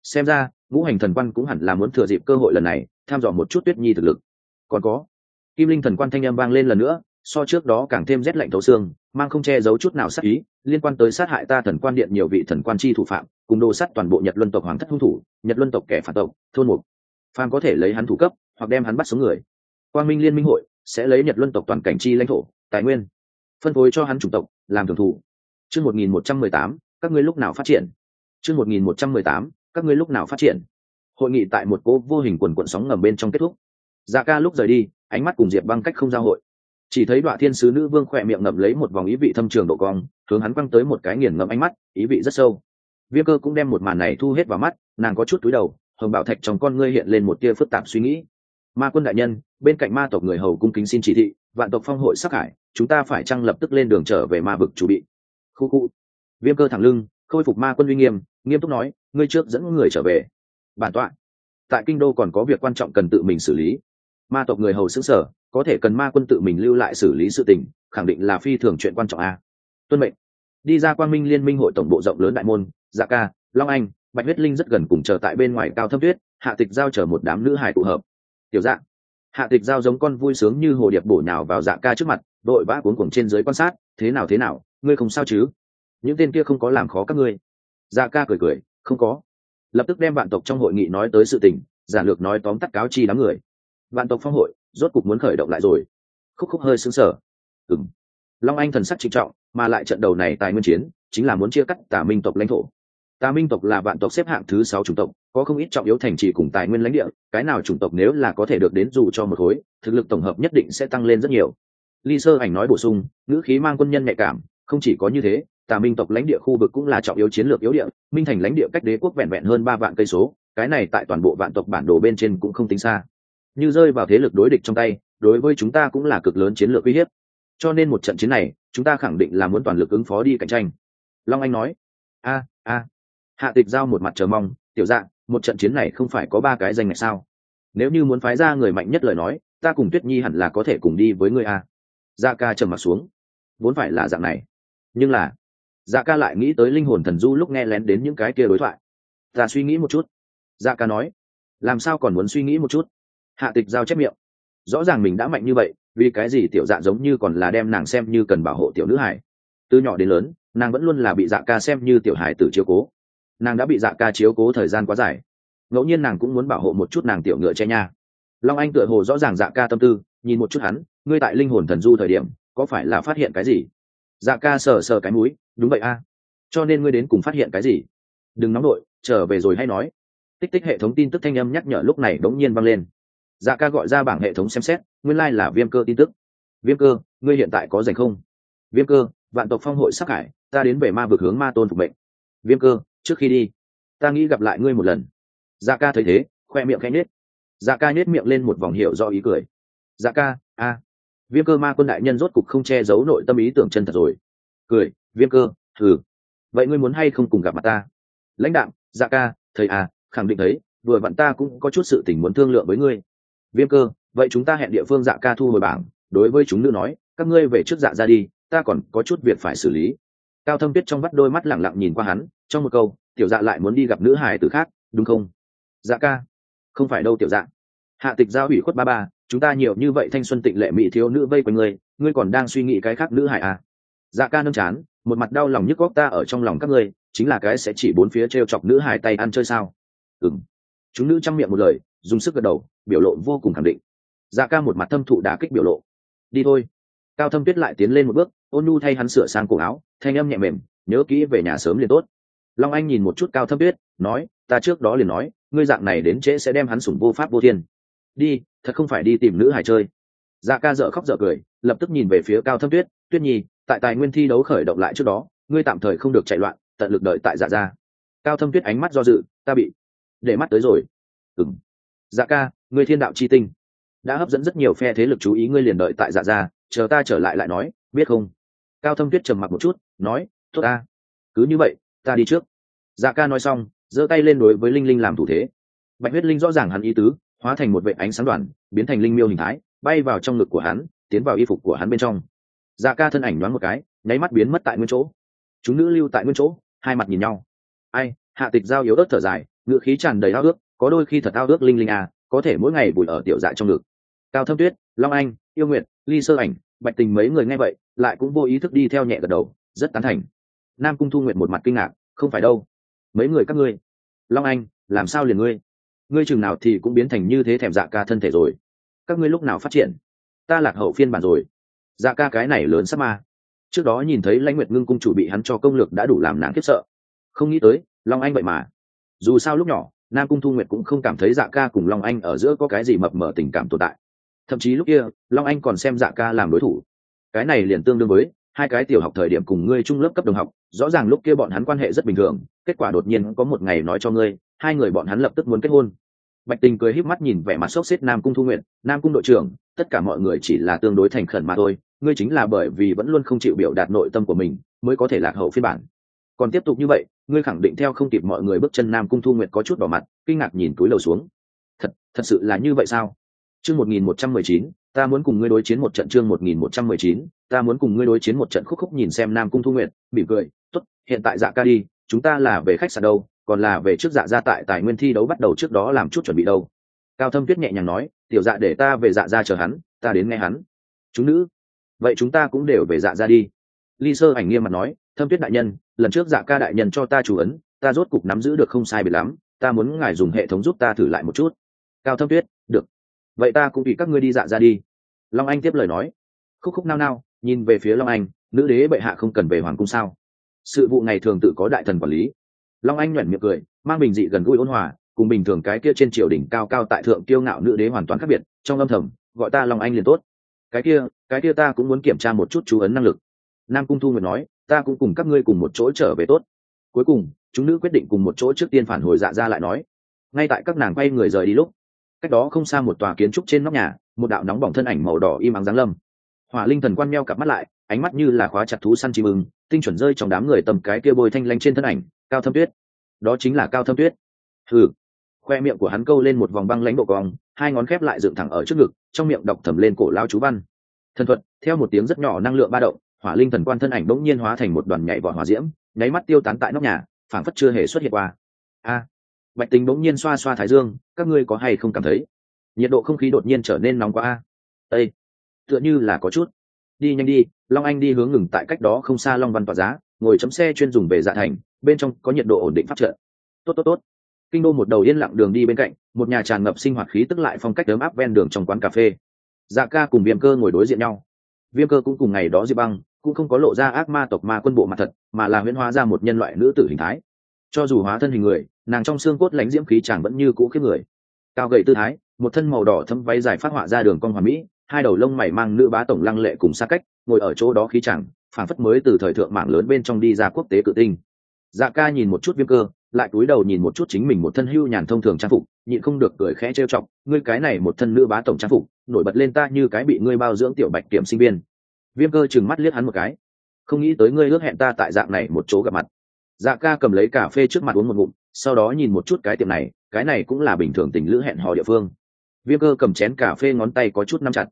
A: Xem ra, ngũ hành thần quan cũng hẳn là muốn thừa dịp cơ hội lần này, tham dò một chút tuyết nhi thực lực. Còn có, kim linh thần quan thanh â m vang lên lần nữa so trước đó càng thêm rét lạnh thấu xương, mang không che giấu chút nào sát ý, liên quan tới sát hại ta thần quan điện nhiều vị thần quan chi thủ phạm, cùng đồ sắt toàn bộ nhật luân tộc hoàng thất hung thủ, nhật luân tộc kẻ phản tộc, thôn mục. Phan có thể lấy hắn thủ cấp, hoặc đem hắn bắt sống người. Quang minh liên minh hội sẽ lấy nhật luân tộc toàn cảnh chi lãnh thổ, tài nguyên, phân phối cho hắn chủng tộc, làm thường thủ. Chương một nghìn một trăm mười tám, các ngươi lúc nào phát triển? Chương một nghìn một trăm mười tám, các ngươi lúc nào phát triển? Hội nghị tại một cố vô hình quần quận sóng ngầm bên trong kết thúc. Dạ ca lúc rời đi, ánh mắt cùng diệp băng cách không giao hội chỉ thấy đoạn thiên sứ nữ vương khỏe miệng ngậm lấy một vòng ý vị thâm trường độ cong, hướng hắn quăng tới một cái nghiền ngậm ánh mắt, ý vị rất sâu. Viêm cơ cũng đem một màn này thu hết vào mắt, nàng có chút túi đầu, hồng bảo thạch trong con ngươi hiện lên một tia phức tạp suy nghĩ. Ma quân đại nhân, bên cạnh ma tộc người hầu cung kính xin chỉ thị, vạn tộc phong hội sắc hải, chúng ta phải chăng lập tức lên đường trở về ma vực chủ bị? Khu khu. Viêm cơ thẳng lưng, khôi phục ma quân uy nghiêm nghiêm túc nói, ngươi trước dẫn người trở về. Bản tọa. Tại kinh đô còn có việc quan trọng cần tự mình xử lý ma tộc người hầu xứng sở, có thể cần ma quân tự mình lưu lại xử lý sự tình, khẳng định là phi thường chuyện quan trọng a. Tuân mệnh. Đi ra quang minh liên minh hội tổng bộ rộng lớn đại môn dạ ca, long anh, bạch huyết linh rất gần cùng chờ tại bên ngoài cao thâm tuyết, hạ tịch giao chở một đám nữ hải tụ hợp. Tiểu Dạng. hạ tịch giao giống con vui sướng như hồ điệp bổ nhào vào dạ ca trước mặt, đội vã cuống cuồng trên dưới quan sát, thế nào thế nào, ngươi không sao chứ? Những tên kia không có làm khó các ngươi. Dạ ca cười cười, không có. Lập tức đem vạn tộc trong hội nghị nói tới sự tình giả lược nói tóm tắt cáo chi đám người vạn tộc phong hội, rốt cục muốn khởi động lại rồi. Khúc khúc hơi xứng sở ừng long anh thần sắc trịnh trọng, mà lại trận đầu này tài nguyên chiến, chính là muốn chia cắt tà minh tộc lãnh thổ. Tà minh tộc là vạn tộc xếp hạng thứ sáu chủng tộc, có không ít trọng yếu thành trì cùng tài nguyên lãnh địa, cái nào chủng tộc nếu là có thể được đến dù cho một khối, thực lực tổng hợp nhất định sẽ tăng lên rất nhiều. Ly sơ ảnh nói bổ sung, ngữ khí mang quân nhân nhạy cảm, không chỉ có như thế, tà minh tộc lãnh địa khu vực cũng là trọng yếu chiến lược yếu địa, minh thành lãnh địa cách đế quốc vẹn vẹn hơn ba vạn cây số, cái này tại toàn bộ vạn tộc bản đồ bên trên cũng không tính xa như rơi vào thế lực đối địch trong tay, đối với chúng ta cũng là cực lớn chiến lược uy hiếp. Cho nên một trận chiến này, chúng ta khẳng định là muốn toàn lực ứng phó đi cạnh tranh. Long anh nói. A a. Hạ tịch giao một mặt chờ mong, tiểu dạng một trận chiến này không phải có ba cái danh này sao? Nếu như muốn phái ra người mạnh nhất lời nói, ta cùng tuyết nhi hẳn là có thể cùng đi với người a. Dạ ca trầm mặt xuống. Vốn phải là dạng này. Nhưng là dạ ca lại nghĩ tới linh hồn thần du lúc nghe lén đến những cái kia đối thoại. Ta suy nghĩ một chút. Dạ ca nói. Làm sao còn muốn suy nghĩ một chút? Hạ tịch giao chép miệng. Rõ ràng mình đã mạnh như vậy, vì cái gì tiểu dạ giống như còn là đem nàng xem như cần bảo hộ tiểu nữ hải từ nhỏ đến lớn, nàng vẫn luôn là bị dạ ca xem như tiểu hải tử chiếu cố. Nàng đã bị dạ ca chiếu cố thời gian quá dài. Ngẫu nhiên nàng cũng muốn bảo hộ một chút nàng tiểu ngựa che nha. Long anh tựa hồ rõ ràng dạ ca tâm tư, nhìn một chút hắn, ngươi tại linh hồn thần du thời điểm, có phải là phát hiện cái gì? Dạ ca sờ sờ cái mũi, đúng vậy a. Cho nên ngươi đến cùng phát hiện cái gì? Đừng nóng đội trở về rồi hay nói. Tích tích hệ thống tin tức thanh âm nhắc nhở lúc này đống nhiên vang lên dạ ca gọi ra bảng hệ thống xem xét, nguyên lai、like、là viêm cơ tin tức. Viêm cơ, ngươi hiện tại có dành không? Viêm cơ, vạn tộc phong hội sắc hải, ta đến về ma vực hướng ma tôn phục mệnh. viêm cơ, trước khi đi, ta nghĩ gặp lại ngươi một lần. Dạ ca thấy thế, khoe miệng khẽ nết. dạ ca nhét miệng lên một vòng hiệu do ý cười. Dạ ca, a. Viêm cơ ma quân đại nhân rốt cục không che giấu nội tâm ý tưởng chân thật rồi. Cười, viêm cơ, thử. Vậy ngươi muốn hay không cùng gặp mặt ta? Lãnh đạo dạ ca, thầy à khẳng định thấy, vừa vặn ta cũng có chút sự tình muốn thương lượng với ngươi viêm cơ, vậy chúng ta hẹn địa phương dạ ca thu hồi bảng. Đối với chúng nữ nói, các ngươi về trước dạ ra đi, ta còn có chút việc phải xử lý. Cao thâm tuyết trong vắt đôi mắt lẳng lặng nhìn qua hắn, trong một câu, tiểu dạ lại muốn đi gặp nữ hải tử khác, đúng không? Dạ ca, không phải đâu tiểu dạ. Hạ tịch giao ủy khuất ba ba, chúng ta nhiều như vậy thanh xuân tịnh lệ mỹ thiếu nữ vây quanh ngươi ngươi còn đang suy nghĩ cái khác nữ hải à? Dạ ca nâng chán, một mặt đau lòng nhức góc ta ở trong lòng các ngươi, chính là cái sẽ chỉ bốn phía t r e o chọc nữ hải tay ăn chơi sao? Ừng chúng nữ chăm miệng một lời, dùng sức gật đầu biểu lộ vô cùng khẳng định. Dạ ca một mặt thâm thụ đà kích biểu lộ. Đi thôi. Cao thâm tuyết lại tiến lên một bước, ôn nu thay hắn sửa sang cổ áo, thanh âm nhẹ mềm, nhớ kỹ về nhà sớm liền tốt. Long anh nhìn một chút cao thâm tuyết, nói, ta trước đó liền nói, ngươi dạng này đến trễ sẽ đem hắn sủng vô pháp vô thiên. Đi, thật không phải đi tìm nữ hải chơi. Dạ ca dợ khóc dợ cười, lập tức nhìn về phía cao thâm tuyết tuyết nhi, tại tài nguyên thi đấu khởi động lại trước đó, ngươi tạm thời không được chạy loạn, tận lực đợi tại dạ gia. Cao thâm tuyết ánh mắt do dự, ta bị, để mắt tới rồi. Ừng dạ ca ngươi thiên đạo chi tinh. Đã hấp dẫn rất nhiều phe thế lực chú ý ngươi liền đợi tại dạ gia, chờ ta trở lại lại nói, biết không? Cao thâm tuyết trầm mặc một chút, nói, tốt ta. Cứ như vậy, ta đi trước. Dạ ca nói xong, giơ tay lên đối với linh linh làm thủ thế. Bạch huyết linh rõ ràng hắn ý tứ, hóa thành một vệ ánh sáng đoàn, biến thành linh miêu hình thái, bay vào trong ngực của hắn, tiến vào y phục của hắn bên trong. Dạ ca thân ảnh đoán một cái, nháy mắt biến mất tại nguyên chỗ. Chúng nữ lưu tại nguyên chỗ, hai mặt nhìn nhau. Ai, hạ tịch giao yếu ớt thở dài, ngựa khí tràn đầy ao ước, có đôi khi thật ao ước linh linh à có thể mỗi ngày bùi ở tiểu dạ trong ngực. Cao thâm tuyết, long anh, yêu nguyện ly sơ ảnh, bạch tình mấy người nghe vậy, lại cũng vô ý thức đi theo nhẹ gật đầu, rất tán thành. Nam cung thu nguyện một mặt kinh ngạc, không phải đâu. Mấy người các ngươi, long anh, làm sao liền ngươi? Ngươi chừng nào thì cũng biến thành như thế thèm dạ ca thân thể rồi. Các ngươi lúc nào phát triển? Ta lạc hậu phiên bản rồi. Dạ ca cái này lớn sắp ma. Trước đó nhìn thấy lãnh nguyệt ngưng cung chủ bị hắn cho công lược đã đủ làm nàng khiếp sợ. Không nghĩ tới, long anh vậy mà. Dù sao lúc nhỏ nam cung thu nguyệt cũng không cảm thấy dạ ca cùng long anh ở giữa có cái gì mập mờ tình cảm tồn tại. Thậm chí lúc kia, long anh còn xem dạ ca làm đối thủ. Cái này liền tương đương với hai cái tiểu học thời điểm cùng ngươi trung lớp cấp đồng học, rõ ràng lúc kia bọn hắn quan hệ rất bình thường, kết quả đột nhiên có một ngày nói cho ngươi, hai người bọn hắn lập tức muốn kết hôn. Bạch tình cười híp mắt nhìn vẻ mặt sốc xếp nam cung thu nguyện nam cung đội trưởng, tất cả mọi người chỉ là tương đối thành khẩn mà thôi, ngươi chính là bởi vì vẫn luôn không chịu biểu đạt nội tâm của mình, mới có thể lạc hậu phiên bản còn tiếp tục như vậy, ngươi khẳng định theo không kịp mọi người bước chân nam cung thu nguyệt có chút đỏ mặt, kinh ngạc nhìn túi lầu xuống. Thật thật sự là như vậy sao? Chương một nghìn một trăm mười chín, ta muốn cùng ngươi đối chiến một trận chương một nghìn một trăm mười chín, ta muốn cùng ngươi đối chiến một trận khúc khúc nhìn xem nam cung thu nguyệt, mỉm cười t ố t hiện tại dạ ca đi, chúng ta là về khách sạn đâu, còn là về trước dạ ra tại tài nguyên thi đấu bắt đầu trước đó làm chút chuẩn bị đâu. Cao thâm tuyết nhẹ nhàng nói, tiểu dạ để ta về dạ ra chờ hắn, ta đến nghe hắn. Chúng nữ, vậy chúng ta cũng đều về dạ ra đi. Ly sơ ảnh nghiêm mặt nói thâm tuyết đại nhân, lần trước dạ ca đại nhân cho ta chủ ấn, ta rốt cục nắm giữ được không sai biệt lắm, ta muốn ngài dùng hệ thống giúp ta thử lại một chút. Cao thâm tuyết, được. Vậy ta cũng bị các ngươi đi dạ ra đi. Long anh tiếp lời nói. Khúc khúc nao nao, nhìn về phía long anh, nữ đế bệ hạ không cần về hoàng cung sao? Sự vụ này thường tự có đại thần quản lý. Long anh nhoẻn miệng cười, mang bình dị gần gũi ôn hòa, cùng bình thường cái kia trên triều đỉnh cao cao tại thượng kiêu ngạo nữ đế hoàn toàn khác biệt, trong âm thầm, gọi ta long anh liền tốt. Cái kia cái kia ta cũng muốn kiểm tra một chút chú ấn năng lực. Nam cung thu nguyệt nói ta cũng cùng các ngươi cùng một chỗ trở về tốt. Cuối cùng, chúng nữ quyết định cùng một chỗ trước tiên phản hồi dạ ra lại nói. Ngay tại các nàng quay người rời đi lúc, cách đó không xa một tòa kiến trúc trên nóc nhà, một đạo nóng bỏng thân ảnh màu đỏ im ắng giáng lâm. Hỏa linh thần quan meo cặp mắt lại, ánh mắt như là khóa chặt thú săn chim ưng, tinh chuẩn rơi trong đám người tầm cái kia bôi thanh lanh trên thân ảnh, cao thâm tuyết. Đó chính là cao thâm tuyết. Thử khoe miệng của hắn câu lên một vòng băng lãnh độ cong, hai ngón khép lại dựng thẳng ở trước ngực, trong miệng đọc thầm lên cổ lao chú văn. Thần thuật, theo một tiếng rất nhỏ năng lượng ba động hỏa linh thần quan thân ảnh bỗng nhiên hóa thành một đoàn nhảy vọt hỏa diễm, nháy mắt tiêu tán tại nóc nhà, phảng phất chưa hề xuất hiện qua. A! Bạch tình bỗng nhiên xoa xoa thái dương, các ngươi có hay không cảm thấy? Nhiệt độ không khí đột nhiên trở nên nóng quá a. Ây tựa như là có chút. Đi nhanh đi, long anh đi hướng ngừng tại cách đó không xa long văn tỏa giá, ngồi chấm xe chuyên dùng về dạ thành, bên trong có nhiệt độ ổn định phát trợ tốt tốt tốt. Kinh đô một đầu yên lặng đường đi bên cạnh, một nhà tràn ngập sinh hoạt khí tức lại phong cách ấm áp ven đường trong quán cà phê. Dạ ca cùng viêm cơ ngồi đối diện nhau. Viêm cơ cũng cùng ngày đó diệp băng cũng không có lộ ra ác ma tộc ma quân bộ mặt thật, mà là huyễn hóa ra một nhân loại nữ tử hình thái. Cho dù hóa thân hình người, nàng trong xương cốt lãnh diễm khí chàng vẫn như cũ khiếp người. Cao gậy tư thái, một thân màu đỏ thâm váy dài phát họa ra đường con hoàn mỹ, hai đầu lông mày mang nữ bá tổng lăng lệ cùng xa cách, ngồi ở chỗ đó khí chàng, phảng phất mới từ thời thượng mạng lớn bên trong đi ra quốc tế cự tinh. Dạ ca nhìn một chút viêm cơ, lại cúi đầu nhìn một chút chính mình một thân hưu nhàn thông thường trang phục, nhịn không được cười khẽ trêu chọc, ngươi cái này một thân nữ bá tổng trang phục, nổi bật lên ta như cái bị ngươi bao dưỡng tiểu bạch kiểm sinh viên viêm cơ chừng mắt liếc hắn một cái. Không nghĩ tới ngươi ước hẹn ta tại dạng này một chỗ gặp mặt. Dạ ca cầm lấy cà phê trước mặt uống một ngụm, sau đó nhìn một chút cái tiệm này, cái này cũng là bình thường tình lữ hẹn hò địa phương. Viêm cơ cầm chén cà phê ngón tay có chút nắm chặt.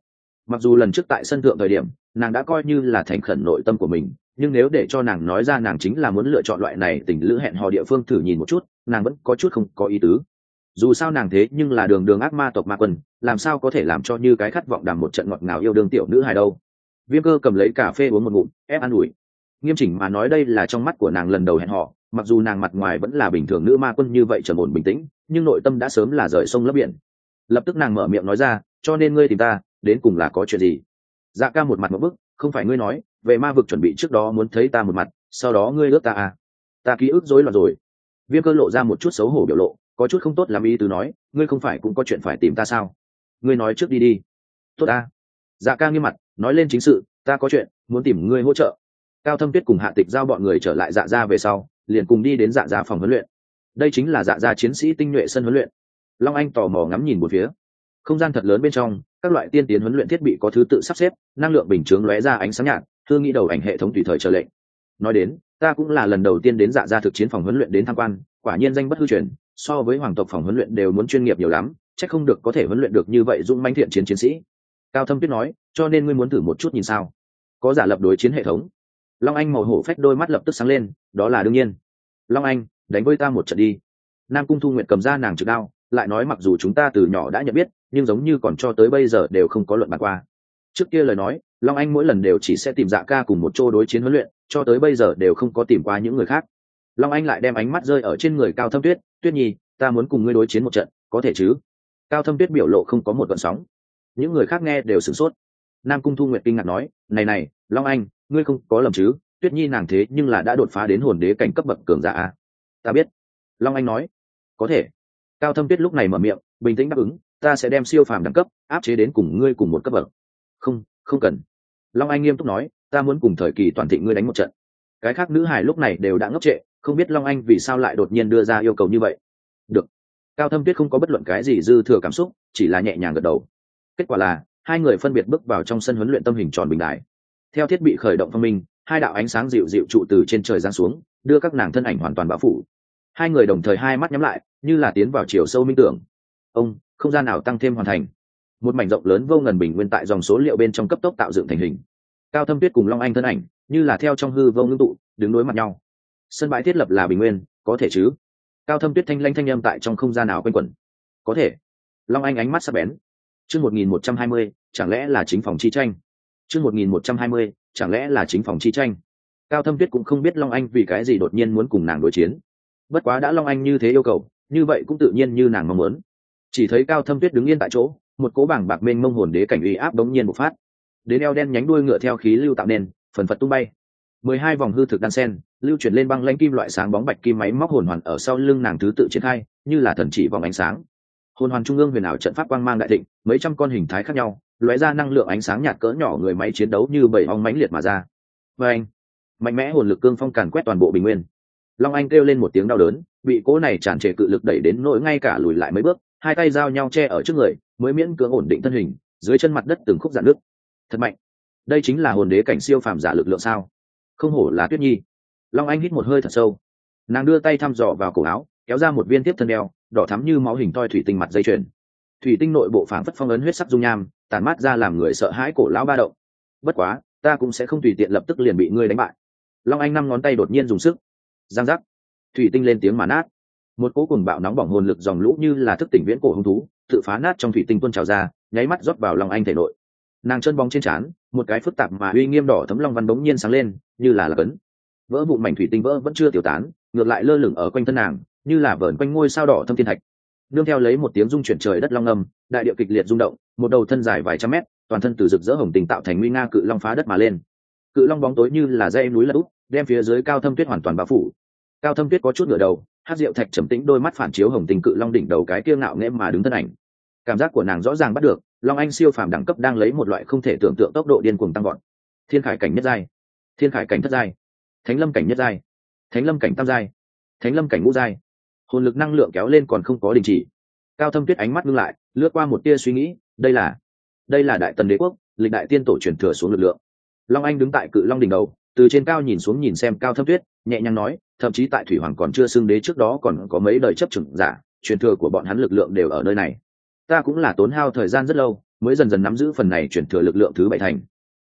A: Mặc dù lần trước tại sân thượng thời điểm, nàng đã coi như là thành khẩn nội tâm của mình, nhưng nếu để cho nàng nói ra nàng chính là muốn lựa chọn loại này tình lữ hẹn hò địa phương thử nhìn một chút, nàng vẫn có chút không có ý tứ. Dù sao nàng thế nhưng là đường đường ác ma tộc ma quân, làm sao có thể làm cho như cái khát vọng đàm một trận ngọt ngào yêu đương tiểu nữ hài đâu? Viêm cơ cầm lấy cà phê uống một ngụm, ép an ủi. Nghiêm chỉnh mà nói đây là trong mắt của nàng lần đầu hẹn họ mặc dù nàng mặt ngoài vẫn là bình thường nữ ma quân như vậy trầm ổn bình tĩnh, nhưng nội tâm đã sớm là rời sông lấp biển. Lập tức nàng mở miệng nói ra, cho nên ngươi tìm ta, đến cùng là có chuyện gì? Dạ ca một mặt một bức, không phải ngươi nói, về ma vực chuẩn bị trước đó muốn thấy ta một mặt, sau đó ngươi ước ta à? Ta ký ức rối loạn rồi. Viêm cơ lộ ra một chút xấu hổ biểu lộ, có chút không tốt làm ý từ nói, ngươi không phải cũng có chuyện phải tìm ta sao? Ngươi nói trước đi đi. Tốt ta dạ ca nghiêm mặt, nói lên chính sự, ta có chuyện, muốn tìm ngươi hỗ trợ. Cao thâm tuyết cùng hạ tịch giao bọn người trở lại dạ gia về sau, liền cùng đi đến dạ gia phòng huấn luyện. Đây chính là dạ gia chiến sĩ tinh nhuệ sân huấn luyện. Long anh tò mò ngắm nhìn một phía. Không gian thật lớn bên trong, các loại tiên tiến huấn luyện thiết bị có thứ tự sắp xếp, năng lượng bình chướng lóe ra ánh sáng nhạt thương nghĩ đầu ảnh hệ thống tùy thời trở lệnh. Nói đến, ta cũng là lần đầu tiên đến dạ gia thực chiến phòng huấn luyện đến tham quan, quả nhiên danh bất hư truyền, so với hoàng tộc phòng huấn luyện đều muốn chuyên nghiệp nhiều lắm, chắc không được có thể huấn luyện được như vậy dũng manh thiện chiến chiến sĩ cao thâm tuyết nói, cho nên ngươi muốn thử một chút nhìn sao? Có giả lập đối chiến hệ thống. Long anh màu hổ phách đôi mắt lập tức sáng lên, đó là đương nhiên. Long anh, đánh với ta một trận đi. Nam cung thu nguyện cầm ra nàng trực đao, lại nói mặc dù chúng ta từ nhỏ đã nhận biết, nhưng giống như còn cho tới bây giờ đều không có luận bàn qua. Trước kia lời nói, long anh mỗi lần đều chỉ sẽ tìm dạ ca cùng một chỗ đối chiến huấn luyện, cho tới bây giờ đều không có tìm qua những người khác. Long anh lại đem ánh mắt rơi ở trên người cao thâm tuyết tuyết nhi, ta muốn cùng ngươi đối chiến một trận, có thể chứ? Cao thâm tuyết biểu lộ không có một gợn sóng những người khác nghe đều sửng sốt. Nam cung thu nguyệt kinh ngạc nói, này này, long anh, ngươi không có lầm chứ? Tuyết nhi nàng thế nhưng là đã đột phá đến hồn đế cảnh cấp bậc cường giả à? ta biết. Long anh nói, có thể. Cao thâm tuyết lúc này mở miệng, bình tĩnh đáp ứng, ta sẽ đem siêu phàm đẳng cấp áp chế đến cùng ngươi cùng một cấp bậc. Không không cần. Long anh nghiêm túc nói, ta muốn cùng thời kỳ toàn thị ngươi đánh một trận. Cái khác nữ hài lúc này đều đã ngốc trệ, không biết long anh vì sao lại đột nhiên đưa ra yêu cầu như vậy. Được. Cao thâm tuyết không có bất luận cái gì dư thừa cảm xúc, chỉ là nhẹ nhàng gật đầu kết quả là, hai người phân biệt bước vào trong sân huấn luyện tâm hình tròn bình đại theo thiết bị khởi động phong minh, hai đạo ánh sáng dịu dịu trụ từ trên trời giáng xuống, đưa các nàng thân ảnh hoàn toàn bão phủ. Hai người đồng thời hai mắt nhắm lại, như là tiến vào chiều sâu minh tưởng. Ông, không gian nào tăng thêm hoàn thành? Một mảnh rộng lớn vô ngần bình nguyên tại dòng số liệu bên trong cấp tốc tạo dựng thành hình. Cao thâm tuyết cùng long anh thân ảnh, như là theo trong hư vô ngưng tụ, đứng đối mặt nhau. Sân bãi thiết lập là bình nguyên, có thể chứ? Cao thâm tuyết thanh lanh thanh âm tại trong không gian nào quanh quẩn? Có thể. Long anh ánh mắt sắp bén chương một nghìn một trăm hai mươi, chẳng lẽ là chính phòng chi tranh? Chương một nghìn một trăm hai mươi, chẳng lẽ là chính phòng chi tranh? Cao thâm tuyết cũng không biết long anh vì cái gì đột nhiên muốn cùng nàng đối chiến. Bất quá đã long anh như thế yêu cầu, như vậy cũng tự nhiên như nàng mong muốn. Chỉ thấy cao thâm tuyết đứng yên tại chỗ, một cố bảng bạc mênh mông hồn đế cảnh uy áp đống nhiên bộc phát. Đến eo đen nhánh đuôi ngựa theo khí lưu tạo nên, phần phật tung bay. Mười hai vòng hư thực đan sen, lưu chuyển lên băng lanh kim loại sáng bóng bạch kim máy móc hồn hoàn ở sau lưng nàng thứ tự triển khai, như là thần chỉ vòng ánh sáng hồn hoàn trung ương huyền ảo trận pháp quang mang đại thịnh, mấy trăm con hình thái khác nhau, lóe ra năng lượng ánh sáng nhạt cỡ nhỏ người máy chiến đấu như bảy ong mãnh liệt mà ra. Và anh, mạnh mẽ hồn lực cương phong càn quét toàn bộ bình nguyên. Long anh kêu lên một tiếng đau đớn, bị cố này tràn trề cự lực đẩy đến nỗi ngay cả lùi lại mấy bước, hai tay giao nhau che ở trước người, mới miễn cưỡng ổn định thân hình, dưới chân mặt đất từng khúc dạn nước thật mạnh. Đây chính là hồn đế cảnh siêu phàm giả lực lượng sao? Không hổ là tuyết nhi. Long anh hít một hơi thật sâu. Nàng đưa tay thăm dò vào cổ áo, kéo ra một viên tiếp thân đeo đỏ thắm như máu hình toi thủy tinh mặt dây chuyền. Thủy tinh nội bộ phảng phất phong ấn huyết sắc dung nham tàn mát ra làm người sợ hãi cổ lão ba động. Bất quá, ta cũng sẽ không tùy tiện lập tức liền bị ngươi đánh bại. Long anh năm ngón tay đột nhiên dùng sức. Giang giác. Thủy tinh lên tiếng mà nát. Một cố cùng bạo nóng bỏng hồn lực dòng lũ như là thức tỉnh viễn cổ hung thú, tự phá nát trong thủy tinh tuôn trào ra, nháy mắt rót vào lòng anh thể nội. Nàng chân bóng trên trán, một cái phức tạp mà uy nghiêm đỏ thấm long văn bỗng nhiên sáng lên, như là là cấn. Vỡ vụn mảnh thủy tinh vỡ vẫn chưa tiêu tán, ngược lại lơ lửng ở quanh thân nàng như là vờn quanh ngôi sao đỏ thâm thiên thạch. Đương theo lấy một tiếng rung chuyển trời đất long âm, đại điệu kịch liệt rung động, một đầu thân dài vài trăm mét, toàn thân từ rực rỡ hồng tình tạo thành nguy nga cự long phá đất mà lên. Cự long bóng tối như là dây núi lật úp, đem phía dưới cao thâm tuyết hoàn toàn bao phủ. Cao thâm tuyết có chút ngửa đầu, hát rượu thạch trầm tĩnh đôi mắt phản chiếu hồng tình cự long đỉnh đầu cái kia ngạo nghễ mà đứng thân ảnh. Cảm giác của nàng rõ ràng bắt được, long anh siêu phàm đẳng cấp đang lấy một loại không thể tưởng tượng tốc độ điên cuồng tăng gọn thiên khải cảnh nhất giai. Thiên khải cảnh thất giai. Thánh lâm cảnh nhất giai. Thánh lâm cảnh tam giai. Thánh lâm cảnh ngũ giai hồn lực năng lượng kéo lên còn không có đình chỉ. Cao thâm tuyết ánh mắt ngưng lại, lướt qua một tia suy nghĩ, đây là đây là đại tần đế quốc, lịch đại tiên tổ truyền thừa xuống lực lượng. Long anh đứng tại cự long đỉnh đầu, từ trên cao nhìn xuống nhìn xem cao thâm tuyết, nhẹ nhàng nói, thậm chí tại thủy hoàng còn chưa xưng đế trước đó còn có mấy đời chấp chừng giả, truyền thừa của bọn hắn lực lượng đều ở nơi này. Ta cũng là tốn hao thời gian rất lâu, mới dần dần nắm giữ phần này truyền thừa lực lượng thứ bảy thành.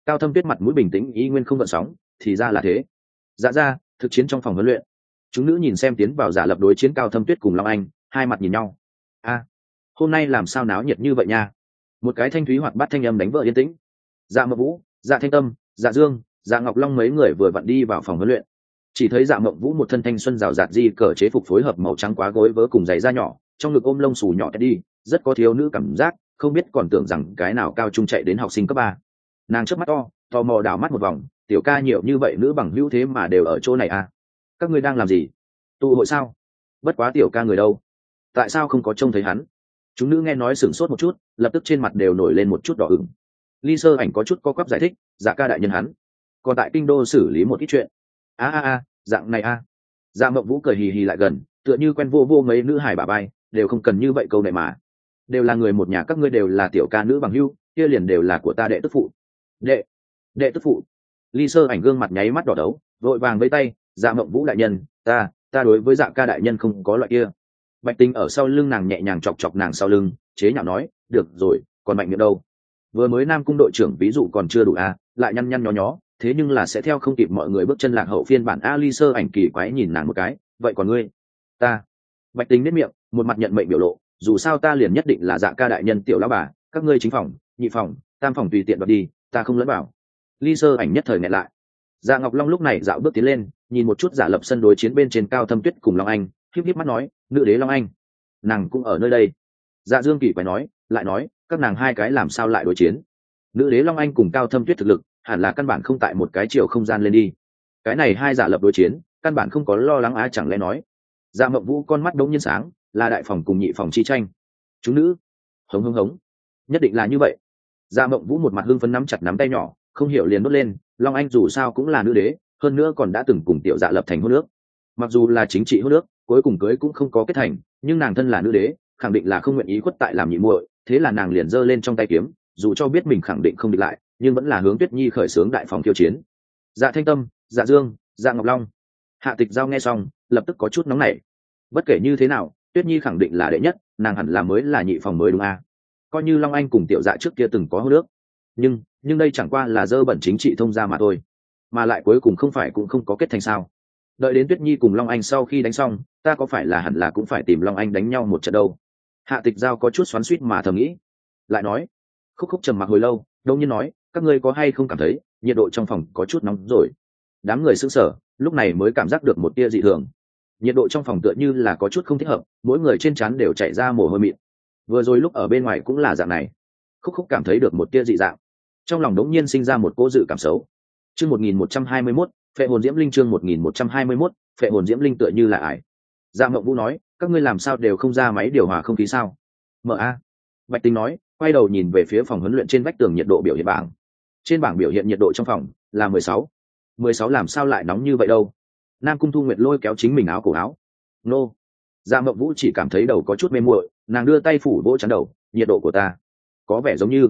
A: Cao thâm tuyết mặt mũi bình tĩnh, ý nguyên không gợn sóng, thì ra là thế. Dạ ra, thực chiến trong phòng huấn luyện chúng nữ nhìn xem tiến vào giả lập đối chiến cao thâm tuyết cùng long anh, hai mặt nhìn nhau. A, hôm nay làm sao náo nhiệt như vậy nha? Một cái thanh thúy hoạt bát thanh âm đánh vợ yên tĩnh. Dạ mậu vũ dạ thanh tâm dạ dương dạ ngọc long mấy người vừa vặn đi vào phòng huấn luyện. Chỉ thấy dạ mộng vũ một thân thanh xuân rào rạt di cờ chế phục phối hợp màu trắng quá gối vớ cùng giày da nhỏ, trong ngực ôm lông xù nhỏ đi rất có thiếu nữ cảm giác, không biết còn tưởng rằng cái nào cao trung chạy đến học sinh cấp ba. Nàng trước mắt to, tò mò đảo mắt một vòng, tiểu ca nhiều như vậy nữ bằng hữu thế mà đều ở chỗ này à? Các ngươi đang làm gì? Tụ hội sao? Bất quá tiểu ca người đâu? Tại sao không có trông thấy hắn? Chúng nữ nghe nói sửng sốt một chút, lập tức trên mặt đều nổi lên một chút đỏ ửng. Ly sơ ảnh có chút co quắp giải thích dạ ca đại nhân hắn. Còn tại kinh đô xử lý một ít chuyện. A a a, dạng này a. Dạ mộng vũ cười hì hì lại gần, tựa như quen vô vô mấy nữ hải bà bay, đều không cần như vậy câu này mà. Đều là người một nhà, các ngươi đều là tiểu ca nữ bằng hưu kia liền đều là của ta đệ tức phụ. Đệ đệ tức phụ. Ly sơ ảnh gương mặt nháy mắt đỏ đấu, vội vàng với tay dạ mộng vũ đại nhân, ta ta đối với dạ ca đại nhân không có loại kia. Bạch tinh ở sau lưng nàng nhẹ nhàng chọc chọc nàng sau lưng, chế nhạo nói, được rồi, còn mạnh miệng đâu? Vừa mới nam cung đội trưởng ví dụ còn chưa đủ à lại nhăn nhăn nhó nhó, thế nhưng là sẽ theo không kịp mọi người bước chân lạc hậu phiên bản ali sơ ảnh kỳ quái nhìn nàng một cái, vậy còn ngươi? Ta. Bạch tính nếp miệng, một mặt nhận mệnh biểu lộ, dù sao ta liền nhất định là dạ ca đại nhân tiểu lão bà, các ngươi chính phòng, nhị phòng, tam phòng tùy tiện đoạt đi, ta không lẫn bảo ly sơ ảnh nhất thời nghẹn lại. Dạ ngọc long lúc này dạo bước tiến lên nhìn một chút giả lập sân đối chiến bên trên cao thâm tuyết cùng long anh híp híp mắt nói, nữ đế long anh, nàng cũng ở nơi đây. Dạ dương kỳ quái nói, lại nói, các nàng hai cái làm sao lại đối chiến? Nữ đế long anh cùng cao thâm tuyết thực lực, hẳn là căn bản không tại một cái chiều không gian lên đi. Cái này hai giả lập đối chiến, căn bản không có lo lắng á chẳng lẽ nói? Dạ mộng vũ con mắt đống nhiên sáng, là đại phòng cùng nhị phòng chi tranh. Chúng nữ, hống hống hống, nhất định là như vậy. Dạ mộng vũ một mặt hưng phấn nắm chặt nắm tay nhỏ, không hiểu liền đốt lên, long anh dù sao cũng là nữ đế hơn nữa còn đã từng cùng tiểu dạ lập thành hôn nước mặc dù là chính trị hôn nước cuối cùng cưới cũng không có kết thành, nhưng nàng thân là nữ đế, khẳng định là không nguyện ý khuất tại làm nhị muội, thế là nàng liền giơ lên trong tay kiếm, dù cho biết mình khẳng định không địch lại, nhưng vẫn là hướng tuyết nhi khởi xướng đại phòng kiêu chiến. Dạ thanh tâm dạ dương dạ ngọc long. Hạ tịch giao nghe xong, lập tức có chút nóng nảy. Bất kể như thế nào, tuyết nhi khẳng định là đệ nhất, nàng hẳn là mới là nhị phòng mới đúng à. coi như long anh cùng tiểu dạ trước kia từng có hô nước nhưng nhưng đây chẳng qua là dơ bẩn chính trị thông gia mà thôi mà lại cuối cùng không phải cũng không có kết thành sao. Đợi đến tuyết nhi cùng long anh sau khi đánh xong, ta có phải là hẳn là cũng phải tìm long anh đánh nhau một trận đâu? Hạ tịch giao có chút xoắn suýt mà thầm nghĩ. Lại nói, khúc khúc trầm mặc hồi lâu đâu nhiên nói, các ngươi có hay không cảm thấy, nhiệt độ trong phòng có chút nóng rồi? Đám người sững sở lúc này mới cảm giác được một tia dị thường. Nhiệt độ trong phòng tựa như là có chút không thích hợp, mỗi người trên trán đều chạy ra mồ hôi mịn. Vừa rồi lúc ở bên ngoài cũng là dạng này. Khúc khúc cảm thấy được một tia dị dạng. Trong lòng đống nhiên sinh ra một cô dự cảm xấu chương một nghìn một trăm hai mươi mốt, phệ hồn diễm linh chương một nghìn một trăm hai mươi mốt, phệ hồn diễm linh tựa như là ải. Dạ mộng vũ nói, các ngươi làm sao đều không ra máy điều hòa không khí sao? Mở a. Bạch tính nói, quay đầu nhìn về phía phòng huấn luyện trên vách tường nhiệt độ biểu hiện bảng. Trên bảng biểu hiện nhiệt độ trong phòng là mười sáu. mười sáu làm sao lại nóng như vậy đâu? Nam cung thu nguyệt lôi kéo chính mình áo cổ áo. Nô. Dạ mộng vũ chỉ cảm thấy đầu có chút mê muội, nàng đưa tay phủ vỗ chắn đầu, nhiệt độ của ta có vẻ giống như.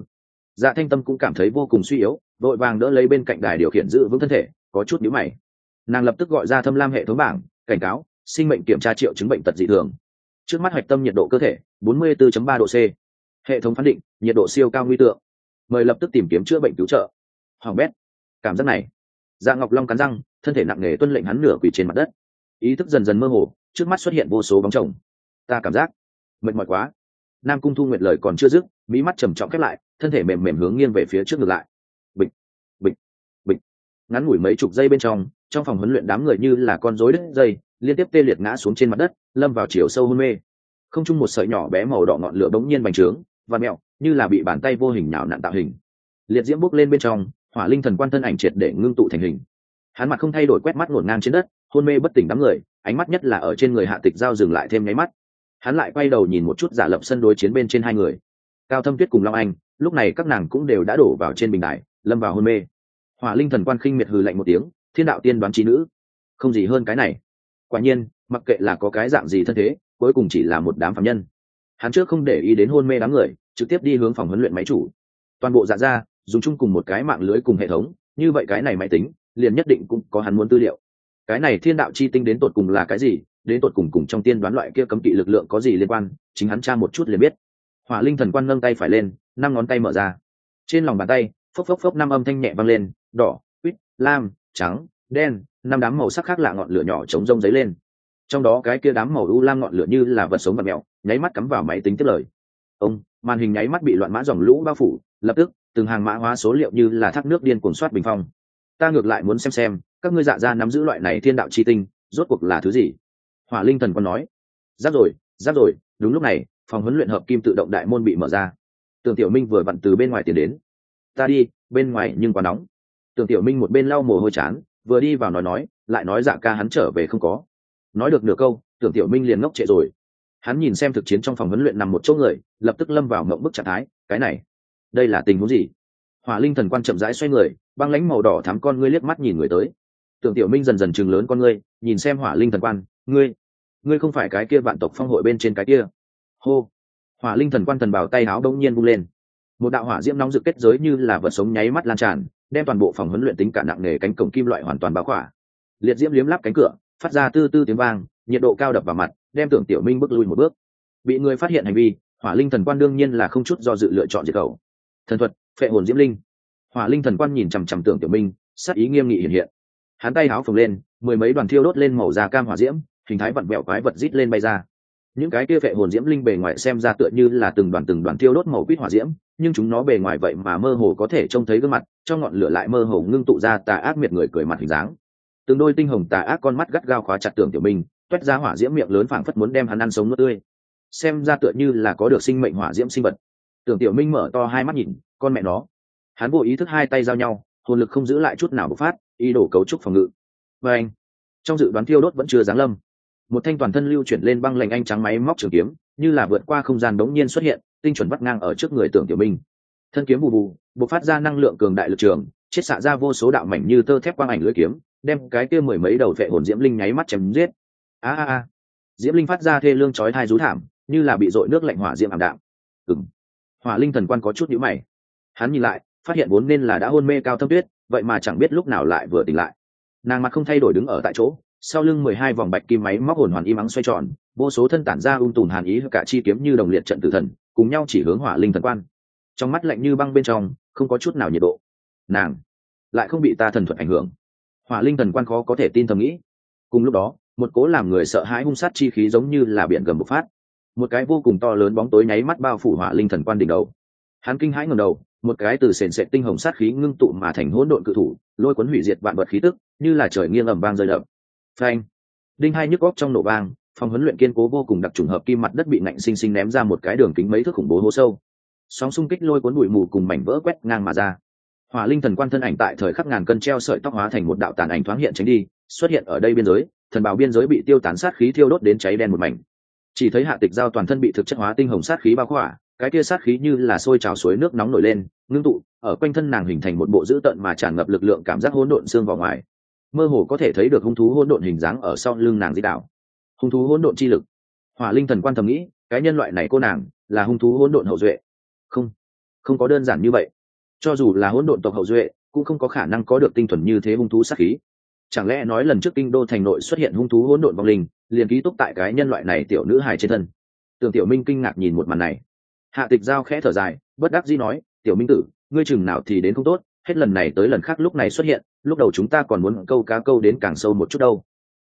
A: Dạ thanh tâm cũng cảm thấy vô cùng suy yếu vội vàng đỡ lấy bên cạnh đài điều khiển giữ vững thân thể, có chút nhíu mày. Nàng lập tức gọi ra thâm lam hệ thống bảng, cảnh cáo, sinh mệnh kiểm tra triệu chứng bệnh tật dị thường. Trước mắt hoạch tâm nhiệt độ cơ thể 44.3 độ c. Hệ thống phán định, nhiệt độ siêu cao nguy tượng. Mời lập tức tìm kiếm chữa bệnh cứu trợ. Hoàng bét, cảm giác này. Dạ ngọc long cắn răng, thân thể nặng nề tuân lệnh hắn nửa quỳ trên mặt đất. Ý thức dần dần mơ hồ, trước mắt xuất hiện vô số bóng chồng. Ta cảm giác, mệt mỏi quá. Nam cung thu nguyệt lời còn chưa dứt mỹ mắt trầm trọng khép lại, thân thể mềm mềm hướng nghiêng về phía trước ngược lại ngắn ngủi mấy chục giây bên trong trong phòng huấn luyện đám người như là con rối đứt dây, liên tiếp tê liệt ngã xuống trên mặt đất, lâm vào chiều sâu hôn mê. Không chung một sợi nhỏ bé màu đỏ ngọn lửa bỗng nhiên bành trướng, và mẹo, như là bị bàn tay vô hình nhào nặn tạo hình. Liệt diễm bốc lên bên trong, hỏa linh thần quan thân ảnh triệt để ngưng tụ thành hình. Hắn mặt không thay đổi quét mắt ngổn ngang trên đất, hôn mê bất tỉnh đám người, ánh mắt nhất là ở trên người hạ tịch giao dừng lại thêm nháy mắt. Hắn lại quay đầu nhìn một chút giả lập sân đối chiến bên trên hai người. Cao thâm tuyết cùng long anh, lúc này các nàng cũng đều đã đổ vào trên bình đài, lâm vào hôn mê hỏa linh thần quan khinh miệt hừ lạnh một tiếng, thiên đạo tiên đoán trí nữ. Không gì hơn cái này. Quả nhiên, mặc kệ là có cái dạng gì thân thế, cuối cùng chỉ là một đám phạm nhân. Hắn trước không để ý đến hôn mê đám người, trực tiếp đi hướng phòng huấn luyện máy chủ. Toàn bộ dạ ra dùng chung cùng một cái mạng lưới cùng hệ thống, như vậy cái này máy tính, liền nhất định cũng có hắn muốn tư liệu. Cái này thiên đạo chi tinh đến tột cùng là cái gì, đến tột cùng cùng trong tiên đoán loại kia cấm kỵ lực lượng có gì liên quan, chính hắn tra một chút liền biết. Hỏa linh thần quan nâng tay phải lên, năm ngón tay mở ra. Trên lòng bàn tay, phốc phốc phốc năm âm thanh nhẹ vang lên đỏ, quýt, lam, trắng, đen, năm đám màu sắc khác lạ ngọn lửa nhỏ chống rông giấy lên. Trong đó cái kia đám màu u lam ngọn lửa như là vật sống vật mẹo nháy mắt cắm vào máy tính tiếp lời. Ông, màn hình nháy mắt bị loạn mã dòng lũ bao phủ, lập tức, từng hàng mã hóa số liệu như là thác nước điên cuồng soát bình phong. Ta ngược lại muốn xem xem, các ngươi dạ ra nắm giữ loại này thiên đạo chi tinh, rốt cuộc là thứ gì? Hỏa linh thần còn nói. Giáp rồi giáp rồi, đúng lúc này, phòng huấn luyện hợp kim tự động đại môn bị mở ra. Tường tiểu minh vừa vặn từ bên ngoài tiến đến. Ta đi, bên ngoài nhưng quá nóng tường tiểu minh một bên lau mồ hôi chán, vừa đi vào nói nói, lại nói dạ ca hắn trở về không có. Nói được nửa câu, tưởng tiểu minh liền ngốc trệ rồi. Hắn nhìn xem thực chiến trong phòng huấn luyện nằm một chỗ người, lập tức lâm vào mộng bức trạng thái, cái này, đây là tình huống gì? Hỏa linh thần quan chậm rãi xoay người, băng lánh màu đỏ thắm con ngươi liếc mắt nhìn người tới. Tưởng tiểu minh dần dần chừng lớn con ngươi, nhìn xem hỏa linh thần quan, ngươi ngươi không phải cái kia vạn tộc phong hội bên trên cái kia. Hô. Hỏa linh thần quan thần bảo tay áo đông nhiên bung lên. Một đạo hỏa diễm nóng rực kết giới như là vật sống nháy mắt lan tràn đem toàn bộ phòng huấn luyện tính cả nặng nề cánh cổng kim loại hoàn toàn bao khỏa. Liệt diễm liếm lắp cánh cửa, phát ra tư tư tiếng vang, nhiệt độ cao đập vào mặt, đem tưởng tiểu minh bước lui một bước. Bị người phát hiện hành vi, hỏa linh thần quan đương nhiên là không chút do dự lựa chọn diệt khẩu. Thần thuật, phệ hồn diễm linh. Hỏa linh thần quan nhìn chằm chằm tưởng tiểu minh, sắc ý nghiêm nghị hiện hiện. Hắn tay háo phồng lên, mười mấy đoàn thiêu đốt lên màu da cam hỏa diễm, hình thái vặn vẹo quái vật rít lên bay ra những cái kia vệ hồn diễm linh bề ngoài xem ra tựa như là từng đoàn từng đoàn thiêu đốt màu quýt hỏa diễm, nhưng chúng nó bề ngoài vậy mà mơ hồ có thể trông thấy gương mặt, trong ngọn lửa lại mơ hồ ngưng tụ ra tà ác miệt người cười mặt hình dáng. Từng đôi tinh hồng tà ác con mắt gắt gao khóa chặt tưởng tiểu minh toét ra hỏa diễm miệng lớn phảng phất muốn đem hắn ăn sống nước tươi. Xem ra tựa như là có được sinh mệnh hỏa diễm sinh vật. Tưởng tiểu minh mở to hai mắt nhìn, con mẹ nó. Hắn vô ý thức hai tay giao nhau, hồn lực không giữ lại chút nào bộc phát, ý đồ cấu trúc phòng ngự. Và anh, trong dự đoán thiêu đốt vẫn chưa giáng lâm một thanh toàn thân lưu chuyển lên băng lệnh anh trắng máy móc trường kiếm, như là vượt qua không gian đống nhiên xuất hiện, tinh chuẩn bắt ngang ở trước người tưởng tiểu minh. Thân kiếm bù bù, bộc phát ra năng lượng cường đại lực trường, chết xạ ra vô số đạo mảnh như tơ thép quang ảnh lưỡi kiếm, đem cái kia mười mấy đầu vệ hồn diễm linh nháy mắt chém giết. A a a. Diễm linh phát ra thê lương chói thai rú thảm, như là bị dội nước lạnh hỏa diễm ảm đạm. Ừng hỏa linh thần quan có chút nhữ mày. Hắn nhìn lại, phát hiện vốn nên là đã hôn mê cao thâm tuyết, vậy mà chẳng biết lúc nào lại vừa tỉnh lại. Nàng mặt không thay đổi đứng ở tại chỗ sau lưng mười hai vòng bạch kim máy móc hồn hoàn im ắng xoay tròn, vô số thân tản ra ung tùn hàn ý, cả chi kiếm như đồng liệt trận tử thần, cùng nhau chỉ hướng hỏa linh thần quan. Trong mắt lạnh như băng bên trong, không có chút nào nhiệt độ. Nàng lại không bị ta thần thuật ảnh hưởng. Hỏa linh thần quan khó có thể tin thầm nghĩ. Cùng lúc đó, một cố làm người sợ hãi hung sát chi khí giống như là biển gầm bộc phát. Một cái vô cùng to lớn bóng tối nháy mắt bao phủ hỏa linh thần quan đỉnh đầu. Hắn kinh hãi ngầm đầu, một cái từ sền sệt tinh hồng sát khí ngưng tụ mà thành hỗn độn cự thủ, lôi cuốn hủy diệt vạn vật khí tức, như là trời nghiêng ầm vang rơi đập phanh. Đinh hai nhức góc trong nổ vang, phòng huấn luyện kiên cố vô cùng đặc trùng hợp kim mặt đất bị nạnh sinh sinh ném ra một cái đường kính mấy thước khủng bố hố sâu. Sóng xung kích lôi cuốn bụi mù cùng mảnh vỡ quét ngang mà ra. Hỏa linh thần quan thân ảnh tại thời khắc ngàn cân treo sợi tóc hóa thành một đạo tàn ảnh thoáng hiện tránh đi, xuất hiện ở đây biên giới, thần bào biên giới bị tiêu tán sát khí thiêu đốt đến cháy đen một mảnh. Chỉ thấy hạ tịch giao toàn thân bị thực chất hóa tinh hồng sát khí bao khỏa, cái kia sát khí như là sôi trào suối nước nóng nổi lên, ngưng tụ, ở quanh thân nàng hình thành một bộ dữ tợn mà tràn ngập lực lượng cảm giác hỗn độn xương vào ngoài mơ hồ có thể thấy được hung thú hỗn độn hình dáng ở sau lưng nàng di đảo. Hung thú hỗn độn chi lực. Hỏa linh thần quan thầm nghĩ, cái nhân loại này cô nàng là hung thú hỗn độn hậu duệ. Không không có đơn giản như vậy. Cho dù là hỗn độn tộc hậu duệ, cũng không có khả năng có được tinh thuần như thế hung thú sát khí. Chẳng lẽ nói lần trước kinh đô thành nội xuất hiện hung thú hỗn độn vong linh, liền ký túc tại cái nhân loại này tiểu nữ hài trên thân? Tưởng tiểu minh kinh ngạc nhìn một màn này. Hạ tịch giao khẽ thở dài, bất đắc dĩ nói, tiểu minh tử, ngươi chừng nào thì đến không tốt, hết lần này tới lần khác lúc này xuất hiện lúc đầu chúng ta còn muốn câu cá câu đến càng sâu một chút đâu.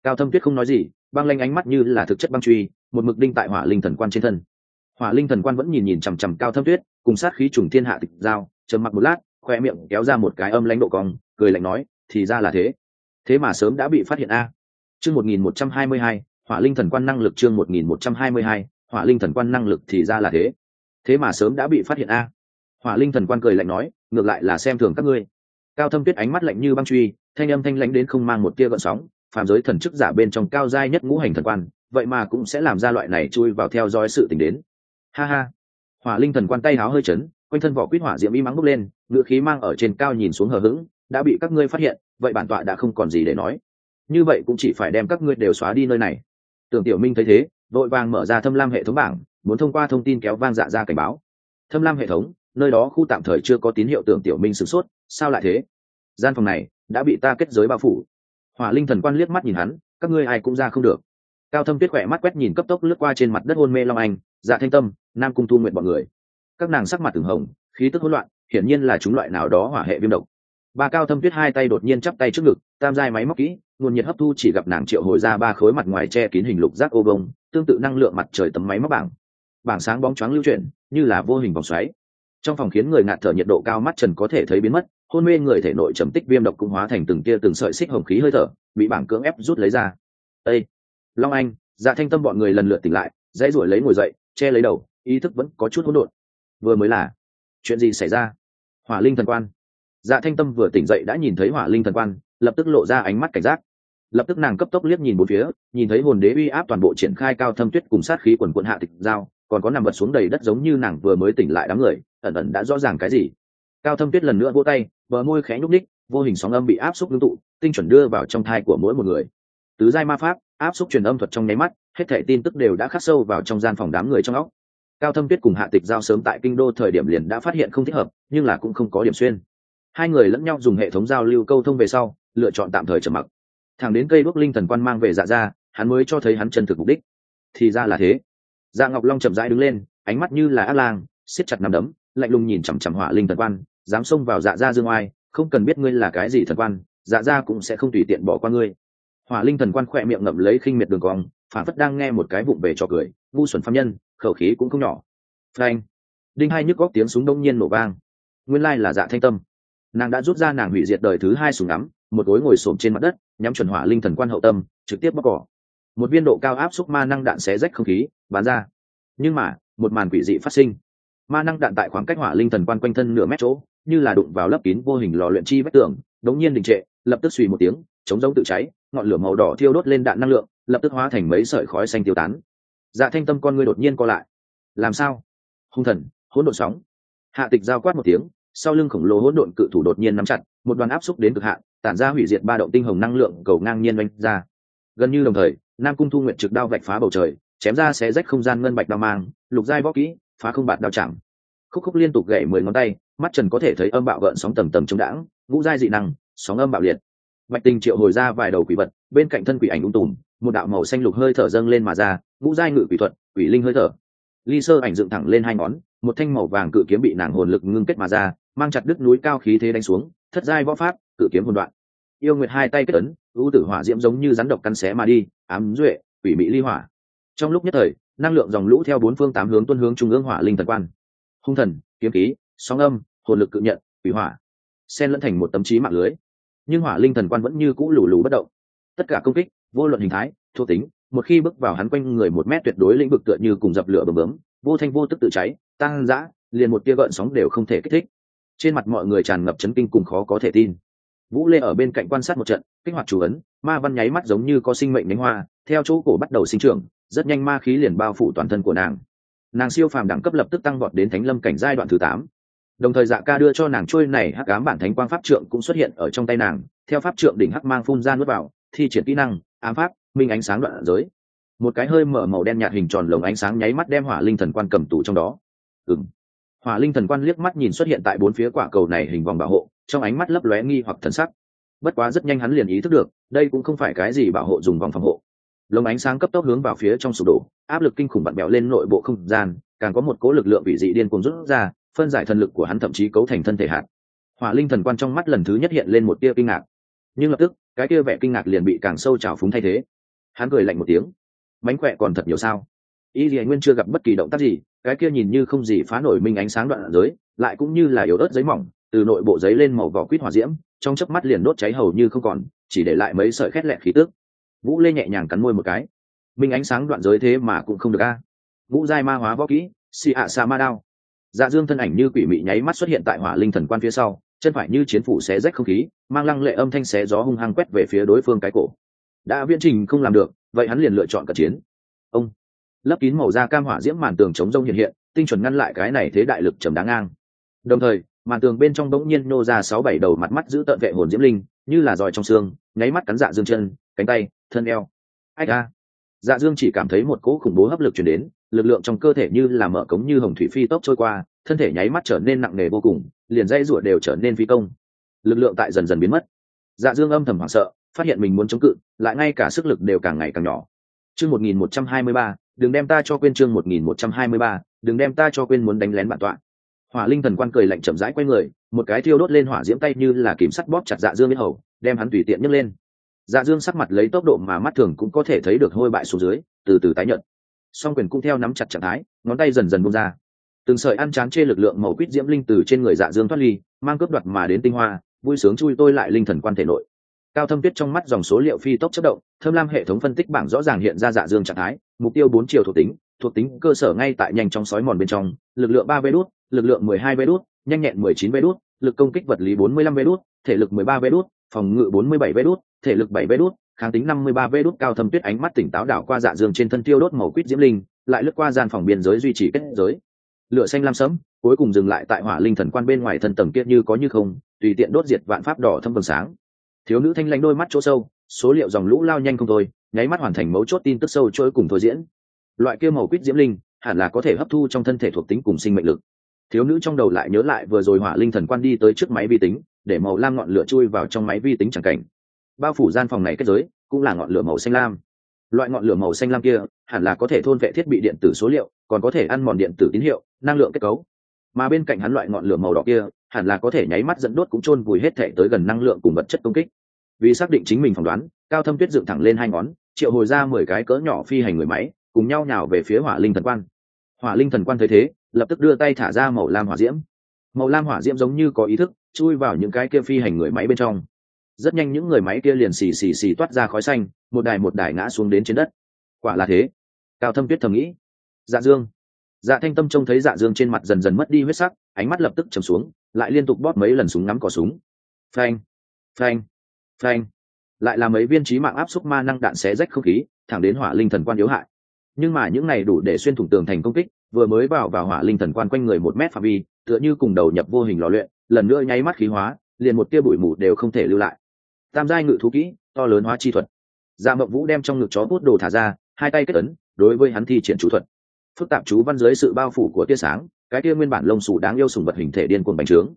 A: Cao thâm tuyết không nói gì, băng lanh ánh mắt như là thực chất băng truy, một mực đinh tại hỏa linh thần quan trên thân. Hỏa linh thần quan vẫn nhìn nhìn chằm chằm cao thâm tuyết, cùng sát khí trùng thiên hạ tịch giao, trầm mặc một lát, khoe miệng kéo ra một cái âm lãnh độ cong, cười lạnh nói, thì ra là thế. Thế mà sớm đã bị phát hiện a. Chương một nghìn một trăm hai mươi hai, hỏa linh thần quan năng lực chương một nghìn một trăm hai mươi hai, hỏa linh thần quan năng lực thì ra là thế. Thế mà sớm đã bị phát hiện a. Hỏa linh thần quan cười lạnh nói, ngược lại là xem thường các ngươi cao thâm tuyết ánh mắt lạnh như băng truy, thanh âm thanh lãnh đến không mang một tia gợn sóng, phàm giới thần chức giả bên trong cao giai nhất ngũ hành thần quan, vậy mà cũng sẽ làm ra loại này chui vào theo dõi sự tình đến. Ha ha. Hỏa linh thần quan tay háo hơi chấn, quanh thân vỏ quýt hỏa diễm y mắng bốc lên ngự khí mang ở trên cao nhìn xuống hờ hững, đã bị các ngươi phát hiện, vậy bản tọa đã không còn gì để nói. Như vậy cũng chỉ phải đem các ngươi đều xóa đi nơi này. Tưởng tiểu minh thấy thế, vội vàng mở ra thâm lam hệ thống bảng, muốn thông qua thông tin kéo vang dạ ra cảnh báo. Thâm lam hệ thống nơi đó khu tạm thời chưa có tín hiệu tưởng tiểu minh sửng sốt, sao lại thế? Gian phòng này đã bị ta kết giới bao phủ. Hỏa linh thần quan liếc mắt nhìn hắn, các ngươi ai cũng ra không được. Cao thâm tuyết khỏe mắt quét nhìn cấp tốc lướt qua trên mặt đất hôn mê long anh dạ thanh tâm, nam cung thu nguyện bọn người. Các nàng sắc mặt từng hồng, khí tức hỗn loạn, hiển nhiên là chúng loại nào đó hỏa hệ viêm độc. Ba cao thâm tuyết hai tay đột nhiên chắp tay trước ngực, tam giai máy móc kỹ, nguồn nhiệt hấp thu chỉ gặp nàng triệu hồi ra ba khối mặt ngoài che kín hình lục giác ô bông tương tự năng lượng mặt trời tấm máy móc bảng. Bảng sáng bóng choáng lưu chuyển, như là vô hình vòng xoáy trong phòng khiến người ngạt thở nhiệt độ cao mắt trần có thể thấy biến mất, hôn mê người thể nội trầm tích viêm độc cũng hóa thành từng tia từng sợi xích hồng khí hơi thở, bị bảng cưỡng ép rút lấy ra. Ây long anh. Dạ thanh tâm bọn người lần lượt tỉnh lại, dãy ruổi lấy ngồi dậy, che lấy đầu, ý thức vẫn có chút hỗn độn. Vừa mới là, chuyện gì xảy ra? Hỏa linh thần quan. Dạ thanh tâm vừa tỉnh dậy đã nhìn thấy hỏa linh thần quan, lập tức lộ ra ánh mắt cảnh giác. Lập tức nàng cấp tốc liếc nhìn bốn phía, nhìn thấy hồn đế uy áp toàn bộ triển khai cao thâm tuyết cùng sát khí quần quận hạ tịch giao còn có nằm vật xuống đầy đất giống như nàng vừa mới tỉnh lại đám người, ẩn ẩn đã rõ ràng cái gì. Cao thâm tuyết lần nữa vỗ tay, bờ môi khẽ nhúc ních vô hình sóng âm bị áp xúc ngưng tụ, tinh chuẩn đưa vào trong thai của mỗi một người. Tứ giai ma pháp, áp xúc truyền âm thuật trong nháy mắt, hết thảy tin tức đều đã khắc sâu vào trong gian phòng đám người trong óc. Cao thâm tuyết cùng hạ tịch giao sớm tại kinh đô thời điểm liền đã phát hiện không thích hợp, nhưng là cũng không có điểm xuyên. Hai người lẫn nhau dùng hệ thống giao lưu câu thông về sau, lựa chọn tạm thời trầm mặc. Thẳng đến cây bước linh thần quan mang về dạ ra, hắn mới cho thấy hắn chân thực mục đích. Thì ra là thế dạ ngọc long chậm rãi đứng lên, ánh mắt như là ác lang, siết chặt nằm đấm, lạnh lùng nhìn chằm chằm hỏa linh thần quan, dám xông vào dạ gia dương oai, không cần biết ngươi là cái gì thần quan dạ gia cũng sẽ không tùy tiện bỏ qua ngươi. Hỏa linh thần quan khỏe miệng ngậm lấy khinh miệt đường cong, phản phất đang nghe một cái vụng về trò cười, ngu xuẩn phạm nhân, khẩu khí cũng không nhỏ. Frank đinh hai nhức góc tiếng súng đông nhiên nổ vang. Nguyên lai là dạ thanh tâm. Nàng đã rút ra nàng hủy diệt đời thứ hai súng ngắm, một gối ngồi xổm trên mặt đất, nhắm chuẩn hỏa linh thần quan hậu tâm, trực tiếp bóc cỏ một viên độ cao áp xúc ma năng đạn xé rách không khí bán ra. Nhưng mà, một màn quỷ dị phát sinh. Ma năng đạn tại khoảng cách hỏa linh thần quan quanh thân nửa mét chỗ, như là đụng vào lớp kín vô hình lò luyện chi vách tường, đống nhiên đình trệ, lập tức suy một tiếng, chống giống tự cháy, ngọn lửa màu đỏ thiêu đốt lên đạn năng lượng, lập tức hóa thành mấy sợi khói xanh tiêu tán. Dạ thanh tâm con ngươi đột nhiên co lại. Làm sao? Hung thần, hỗn độn sóng. Hạ tịch giao quát một tiếng, sau lưng khổng lồ hỗn độn cự thủ đột nhiên nắm chặt, một đoàn áp xúc đến cực hạn, tản ra hủy diệt ba động tinh hồng năng lượng cầu ngang nhiên oanh ra. Gần như đồng thời nam cung thu nguyện trực đao vạch phá bầu trời, chém ra xé rách không gian ngân bạch đao mang, lục giai võ kỹ, phá không bạt đao chạm. Khúc khúc liên tục gậy mười ngón tay, mắt trần có thể thấy âm bạo gợn sóng tầm tầm chống đãng, ngũ giai dị năng, sóng âm bạo liệt. Bạch tình triệu hồi ra vài đầu quỷ vật, bên cạnh thân quỷ ảnh ung tùm, một đạo màu xanh lục hơi thở dâng lên mà ra, ngũ giai ngự quỷ thuật, quỷ linh hơi thở. Ly sơ ảnh dựng thẳng lên hai ngón, một thanh màu vàng cự kiếm bị nàng hồn lực ngưng kết mà ra, mang chặt đứt núi cao khí thế đánh xuống, thất giai võ pháp, cự kiếm hồn đoạn yêu nguyệt hai tay kết ấn, ưu tử hỏa diễm giống như rắn độc căn xé mà đi ám duệ, quỷ mỹ ly hỏa. Trong lúc nhất thời, năng lượng dòng lũ theo bốn phương tám hướng tuân hướng trung ương hỏa linh thần quan. Hung thần, kiếm khí, sóng âm, hồn lực cự nhận, quỷ hỏa. Xen lẫn thành một tấm trí mạng lưới. Nhưng hỏa linh thần quan vẫn như cũ lù lù bất động. Tất cả công kích, vô luận hình thái thô tính, một khi bước vào hắn quanh người một mét tuyệt đối lĩnh vực tựa như cùng dập lửa bầm bấm, vô thanh vô tức tự cháy tăng dã liền một tia gợn sóng đều không thể kích thích. Trên mặt mọi người tràn ngập chấn kinh cùng khó có thể tin vũ lê ở bên cạnh quan sát một trận, kích hoạt chủ ấn, ma văn nháy mắt giống như có sinh mệnh đánh hoa, theo chỗ cổ bắt đầu sinh trưởng, rất nhanh ma khí liền bao phủ toàn thân của nàng. Nàng siêu phàm đẳng cấp lập tức tăng vọt đến thánh lâm cảnh giai đoạn thứ tám. Đồng thời dạ ca đưa cho nàng trôi này hắc ám bản thánh quang pháp trượng cũng xuất hiện ở trong tay nàng, theo pháp trượng đỉnh hắc mang phun ra nuốt vào, thi triển kỹ năng, ám pháp, minh ánh sáng đoạn giới. Một cái hơi mở màu đen nhạt hình tròn lồng ánh sáng nháy mắt đem hỏa linh thần quan cầm tù trong đó. Ừng hỏa linh thần quan liếc mắt nhìn xuất hiện tại bốn phía quả cầu này hình vòng bảo hộ trong ánh mắt lấp lóe nghi hoặc thần sắc. Bất quá rất nhanh hắn liền ý thức được, đây cũng không phải cái gì bảo hộ dùng vòng phòng hộ. Lồng ánh sáng cấp tốc hướng vào phía trong sụp đổ, áp lực kinh khủng bặn bẹo lên nội bộ không gian, càng có một cố lực lượng vị dị điên cuồng rút ra, phân giải thần lực của hắn thậm chí cấu thành thân thể hạt. Hỏa linh thần quan trong mắt lần thứ nhất hiện lên một tia kinh ngạc. Nhưng lập tức, cái tia vẻ kinh ngạc liền bị càng sâu trào phúng thay thế. Hắn cười lạnh một tiếng. Mánh khỏe còn thật nhiều sao? Y dì nguyên chưa gặp bất kỳ động tác gì, cái kia nhìn như không gì phá nổi minh ánh sáng đoạn giới, lại cũng như là yếu ớt giấy mỏng từ nội bộ giấy lên màu vỏ quýt hỏa diễm, trong chớp mắt liền đốt cháy hầu như không còn, chỉ để lại mấy sợi khét lẹ khí tước vũ lê nhẹ nhàng cắn môi một cái. Minh ánh sáng đoạn giới thế mà cũng không được a. Vũ giai ma hóa võ kỹ xì ạ sa ma đao. Dạ dương thân ảnh như quỷ mị nháy mắt xuất hiện tại hỏa linh thần quan phía sau, chân phải như chiến phủ xé rách không khí, mang lăng lệ âm thanh xé gió hung hăng quét về phía đối phương cái cổ. Đã viễn trình không làm được, vậy hắn liền lựa chọn cận chiến. Ông. Lấp kín màu da cam hỏa diễm màn tường chống rông hiện hiện, tinh chuẩn ngăn lại cái này thế đại lực trầm đáng ngang. Đồng thời màn tường bên trong bỗng nhiên nô ra sáu bảy đầu mặt mắt giữ tợn vệ hồn diễm linh, như là giỏi trong xương, nháy mắt cắn dạ dương chân, cánh tay, thân eo. Ai ca dạ dương chỉ cảm thấy một cỗ khủng bố hấp lực chuyển đến, lực lượng trong cơ thể như là mở cống như hồng thủy phi tốc trôi qua, thân thể nháy mắt trở nên nặng nề vô cùng, liền dây rủa đều trở nên phi công. Lực lượng tại dần dần biến mất. Dạ dương âm thầm hoảng sợ, phát hiện mình muốn chống cự, lại ngay cả sức lực đều càng ngày càng nhỏ. Chương một nghìn một trăm hai mươi ba, đừng đem ta cho quên chương một nghìn một trăm hai mươi ba, đừng đem ta cho quên muốn đánh lén bản tọa hỏa linh thần quan cười lạnh chậm rãi quay người, một cái thiêu đốt lên hỏa diễm tay như là kìm sắt bóp chặt dạ dương biết hầu, đem hắn tùy tiện nhấc lên. Dạ dương sắc mặt lấy tốc độ mà mắt thường cũng có thể thấy được hôi bại xuống dưới, từ từ tái nhận song quyền cũng theo nắm chặt trạng thái, ngón tay dần dần bung ra. Từng sợi ăn chán chê lực lượng màu quýt diễm linh từ trên người dạ dương thoát ly, mang cướp đoạt mà đến tinh hoa, vui sướng chui tôi lại linh thần quan thể nội. Cao thâm tuyết trong mắt dòng số liệu phi tốc chất động, thâm lam hệ thống phân tích bảng rõ ràng hiện ra dạ dương trạng thái, mục tiêu bốn chiều thuộc tính thuộc tính cơ sở ngay tại nhanh trong sói mòn bên trong, lực lượng ba vê đốt lực lượng mười hai vê đốt nhanh nhẹn mười chín vê đốt lực công kích vật lý bốn mươi lăm vê đốt thể lực mười ba vê đốt phòng ngự bốn mươi bảy vê đốt thể lực bảy vê đốt kháng tính năm mươi ba vê đốt cao thâm tuyết ánh mắt tỉnh táo đảo qua dạ dương trên thân tiêu đốt màu quýt diễm linh, lại lướt qua gian phòng biên giới duy trì kết giới. Lửa xanh lam sẫm, cuối cùng dừng lại tại hỏa linh thần quan bên ngoài thân tầng kia như có như không, tùy tiện đốt diệt vạn pháp đỏ thâm vầng sáng. Thiếu nữ thanh lãnh đôi mắt chỗ sâu, số liệu dòng lũ lao nhanh không thôi, nháy mắt hoàn thành mấu chốt tin tức sâu trôi cùng thôi diễn. Loại kia màu quýt diễm linh, hẳn là có thể hấp thu trong thân thể thuộc tính cùng sinh mệnh lực thiếu nữ trong đầu lại nhớ lại vừa rồi hỏa linh thần quan đi tới trước máy vi tính, để màu lam ngọn lửa chui vào trong máy vi tính chẳng cảnh. Bao phủ gian phòng này kết giới, cũng là ngọn lửa màu xanh lam. Loại ngọn lửa màu xanh lam kia, hẳn là có thể thôn vệ thiết bị điện tử số liệu, còn có thể ăn mòn điện tử tín hiệu, năng lượng kết cấu. Mà bên cạnh hắn loại ngọn lửa màu đỏ kia, hẳn là có thể nháy mắt dẫn đốt cũng chôn vùi hết thể tới gần năng lượng cùng vật chất công kích. Vì xác định chính mình phỏng đoán, cao thâm tuyết dựng thẳng lên hai ngón, triệu hồi ra mười cái cỡ nhỏ phi hành người máy, cùng nhau nhào về phía hỏa linh thần quan. Hỏa linh thần quan thấy thế lập tức đưa tay thả ra màu lam hỏa diễm. Màu lam hỏa diễm giống như có ý thức, chui vào những cái kia phi hành người máy bên trong. Rất nhanh những người máy kia liền xì xì xì toát ra khói xanh, một đài một đài ngã xuống đến trên đất. Quả là thế. Cao thâm tuyết thầm nghĩ. Dạ dương. Dạ thanh tâm trông thấy dạ dương trên mặt dần dần mất đi huyết sắc, ánh mắt lập tức chầm xuống, lại liên tục bóp mấy lần súng ngắm cò súng. Phanh. Phanh. Phanh. Lại là mấy viên trí mạng áp xúc ma năng đạn xé rách không khí, thẳng đến hỏa linh thần quan yếu hại. Nhưng mà những này đủ để xuyên thủng tường thành công kích vừa mới vào vào hỏa linh thần quan quanh người một mét phạm vi, tựa như cùng đầu nhập vô hình lò luyện, lần nữa nháy mắt khí hóa, liền một tia bụi mù đều không thể lưu lại. Tam giai ngự thú kỹ, to lớn hóa chi thuật. Dạ mộng vũ đem trong ngực chó bút đồ thả ra, hai tay kết ấn, đối với hắn thi triển chú thuật. Phức tạp chú văn dưới sự bao phủ của tia sáng, cái tia nguyên bản lông sủ đáng yêu sùng vật hình thể điên cuồng bành trướng.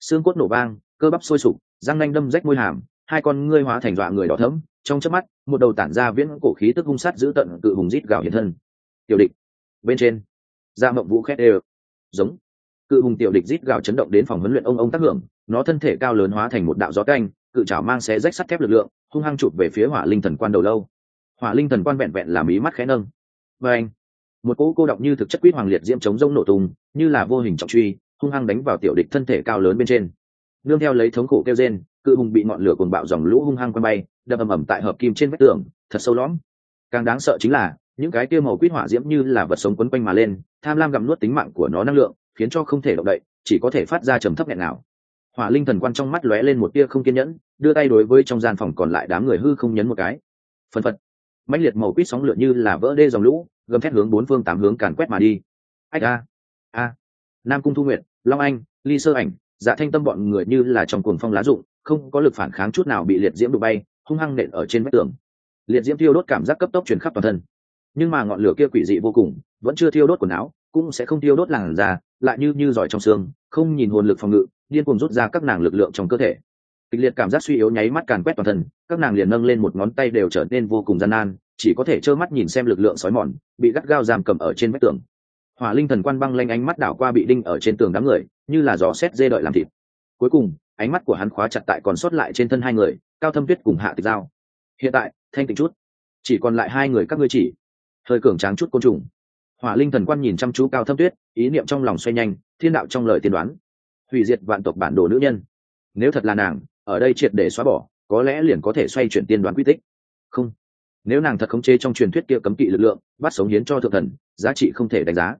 A: Xương cốt nổ vang, cơ bắp sôi sục, răng nanh đâm rách môi hàm, hai con ngươi hóa thành dọa người đỏ thẫm, trong chớp mắt, một đầu tản ra viễn cổ khí tức hung sát giữ tận cự hùng rít gào hiện thân. Tiểu địch, bên trên da mộng vũ khét đều. Giống. Cự hùng tiểu địch rít gào chấn động đến phòng huấn luyện ông ông tác hưởng, nó thân thể cao lớn hóa thành một đạo gió canh, cự chảo mang xé rách sắt thép lực lượng, hung hăng chụp về phía hỏa linh thần quan đầu lâu. Hỏa linh thần quan vẹn vẹn làm ý mắt khẽ nâng. Và anh, một cỗ cô độc như thực chất quýt hoàng liệt diễm chống rông nổ tung, như là vô hình trọng truy, hung hăng đánh vào tiểu địch thân thể cao lớn bên trên. Nương theo lấy thống khổ kêu rên, cự hùng bị ngọn lửa cuồng bạo dòng lũ hung hăng quay bay, đập ầm ầm tại hợp kim trên vách tường, thật sâu lõm. Càng đáng sợ chính là những cái kia màu quýt hỏa diễm như là vật sống quấn quanh mà lên, tham lam gặm nuốt tính mạng của nó năng lượng, khiến cho không thể động đậy, chỉ có thể phát ra trầm thấp nghẹn nào hỏa linh thần quan trong mắt lóe lên một tia không kiên nhẫn, đưa tay đối với trong gian phòng còn lại đám người hư không nhấn một cái. Phân phật. Mãnh liệt màu quýt sóng lượn như là vỡ đê dòng lũ, gầm thét hướng bốn phương tám hướng càn quét mà đi. Ách a a. Nam cung thu nguyện long anh, ly sơ ảnh dạ thanh tâm bọn người như là trong cuồng phong lá rụng, không có lực phản kháng chút nào bị liệt diễm đụng bay, hung hăng nện ở trên vách tường. Liệt diễm tiêu đốt cảm giác cấp tốc truyền khắp toàn thân nhưng mà ngọn lửa kia quỷ dị vô cùng, vẫn chưa thiêu đốt quần áo, cũng sẽ không thiêu đốt làn da, lại như như giỏi trong xương, không nhìn hồn lực phòng ngự, điên cuồng rút ra các nàng lực lượng trong cơ thể. Kịch liệt cảm giác suy yếu nháy mắt càn quét toàn thân, các nàng liền nâng lên một ngón tay đều trở nên vô cùng gian nan, chỉ có thể trơ mắt nhìn xem lực lượng sói mòn, bị gắt gao giam cầm ở trên vách tường. Hỏa linh thần quan băng lanh ánh mắt đảo qua bị đinh ở trên tường đám người, như là giò xét dê đợi làm thịt. Cuối cùng, ánh mắt của hắn khóa chặt tại còn sót lại trên thân hai người, cao thâm tuyết cùng hạ tịch giao. Hiện tại, thanh tịnh chút. Chỉ còn lại hai người các ngươi chỉ hơi cường tráng chút côn trùng. Hỏa linh thần quan nhìn chăm chú cao thâm tuyết, ý niệm trong lòng xoay nhanh, thiên đạo trong lời tiên đoán. Hủy diệt vạn tộc bản đồ nữ nhân. Nếu thật là nàng, ở đây triệt để xóa bỏ, có lẽ liền có thể xoay chuyển tiên đoán quy tích. Không. Nếu nàng thật khống chế trong truyền thuyết kia cấm kỵ lực lượng, bắt sống hiến cho thượng thần, giá trị không thể đánh giá.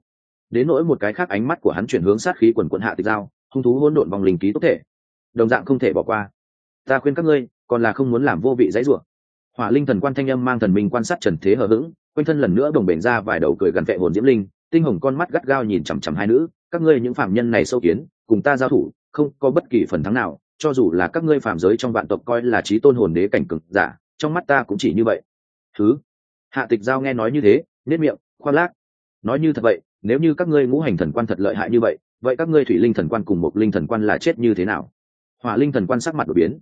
A: Đến nỗi một cái khác ánh mắt của hắn chuyển hướng sát khí quần quận hạ tịch giao hung thú hỗn độn vòng linh ký tốt thể. Đồng dạng không thể bỏ qua. Ta khuyên các ngươi, còn là không muốn làm vô vị dãy rủa. Hỏa linh thần quan thanh âm mang thần minh quan sát trần thế hờ hững quanh thân lần nữa đồng bền ra vài đầu cười gần vệ hồn diễm linh, tinh hồng con mắt gắt gao nhìn chằm chằm hai nữ, các ngươi những phạm nhân này sâu kiến, cùng ta giao thủ, không có bất kỳ phần thắng nào, cho dù là các ngươi phạm giới trong vạn tộc coi là trí tôn hồn đế cảnh cực giả, trong mắt ta cũng chỉ như vậy. Thứ. Hạ tịch giao nghe nói như thế nết miệng khoa lác. Nói như thật vậy, nếu như các ngươi ngũ hành thần quan thật lợi hại như vậy vậy các ngươi thủy linh thần quan cùng một linh thần quan là chết như thế nào? Hỏa linh thần quan sắc mặt đột biến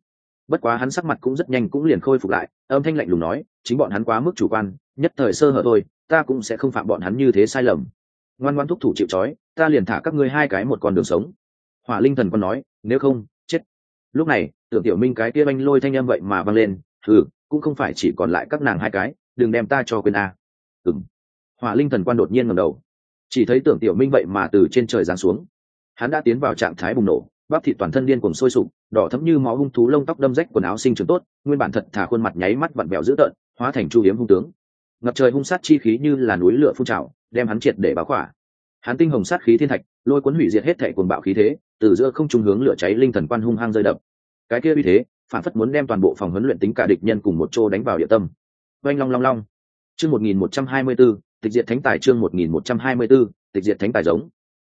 A: bất quá hắn sắc mặt cũng rất nhanh cũng liền khôi phục lại, âm thanh lạnh lùng nói, chính bọn hắn quá mức chủ quan, nhất thời sơ hở thôi, ta cũng sẽ không phạm bọn hắn như thế sai lầm. Ngoan ngoan thúc thủ chịu trói, ta liền thả các ngươi hai cái một con đường sống. Hỏa linh thần quan nói, nếu không, chết. Lúc này, tưởng tiểu minh cái kia banh lôi thanh em vậy mà văng lên ừ cũng không phải chỉ còn lại các nàng hai cái, đừng đem ta cho quên a. À. ừng hỏa linh thần quan đột nhiên ngầm đầu. Chỉ thấy tưởng tiểu minh vậy mà từ trên trời giáng xuống. Hắn đã tiến vào trạng thái bùng nổ bắp thịt toàn thân điên cuồng sôi sục, đỏ thấm như máu hung thú lông tóc đâm rách quần áo sinh trưởng tốt, nguyên bản thật thả khuôn mặt nháy mắt vặn vẹo dữ tợn, hóa thành chu hiếm hung tướng. Ngập trời hung sát chi khí như là núi lửa phun trào, đem hắn triệt để báo khỏa. Hắn tinh hồng sát khí thiên thạch, lôi cuốn hủy diệt hết thệ cuồng bạo khí thế, từ giữa không trung hướng lửa cháy linh thần quan hung hăng rơi đập. Cái kia uy thế, phản phất muốn đem toàn bộ phòng huấn luyện tính cả địch nhân cùng một chỗ đánh vào địa tâm. Oanh long long long. Chương một nghìn một trăm hai mươi b tịch diệt thánh tài chương một nghìn một trăm hai mươi b tịch diệt thánh tài giống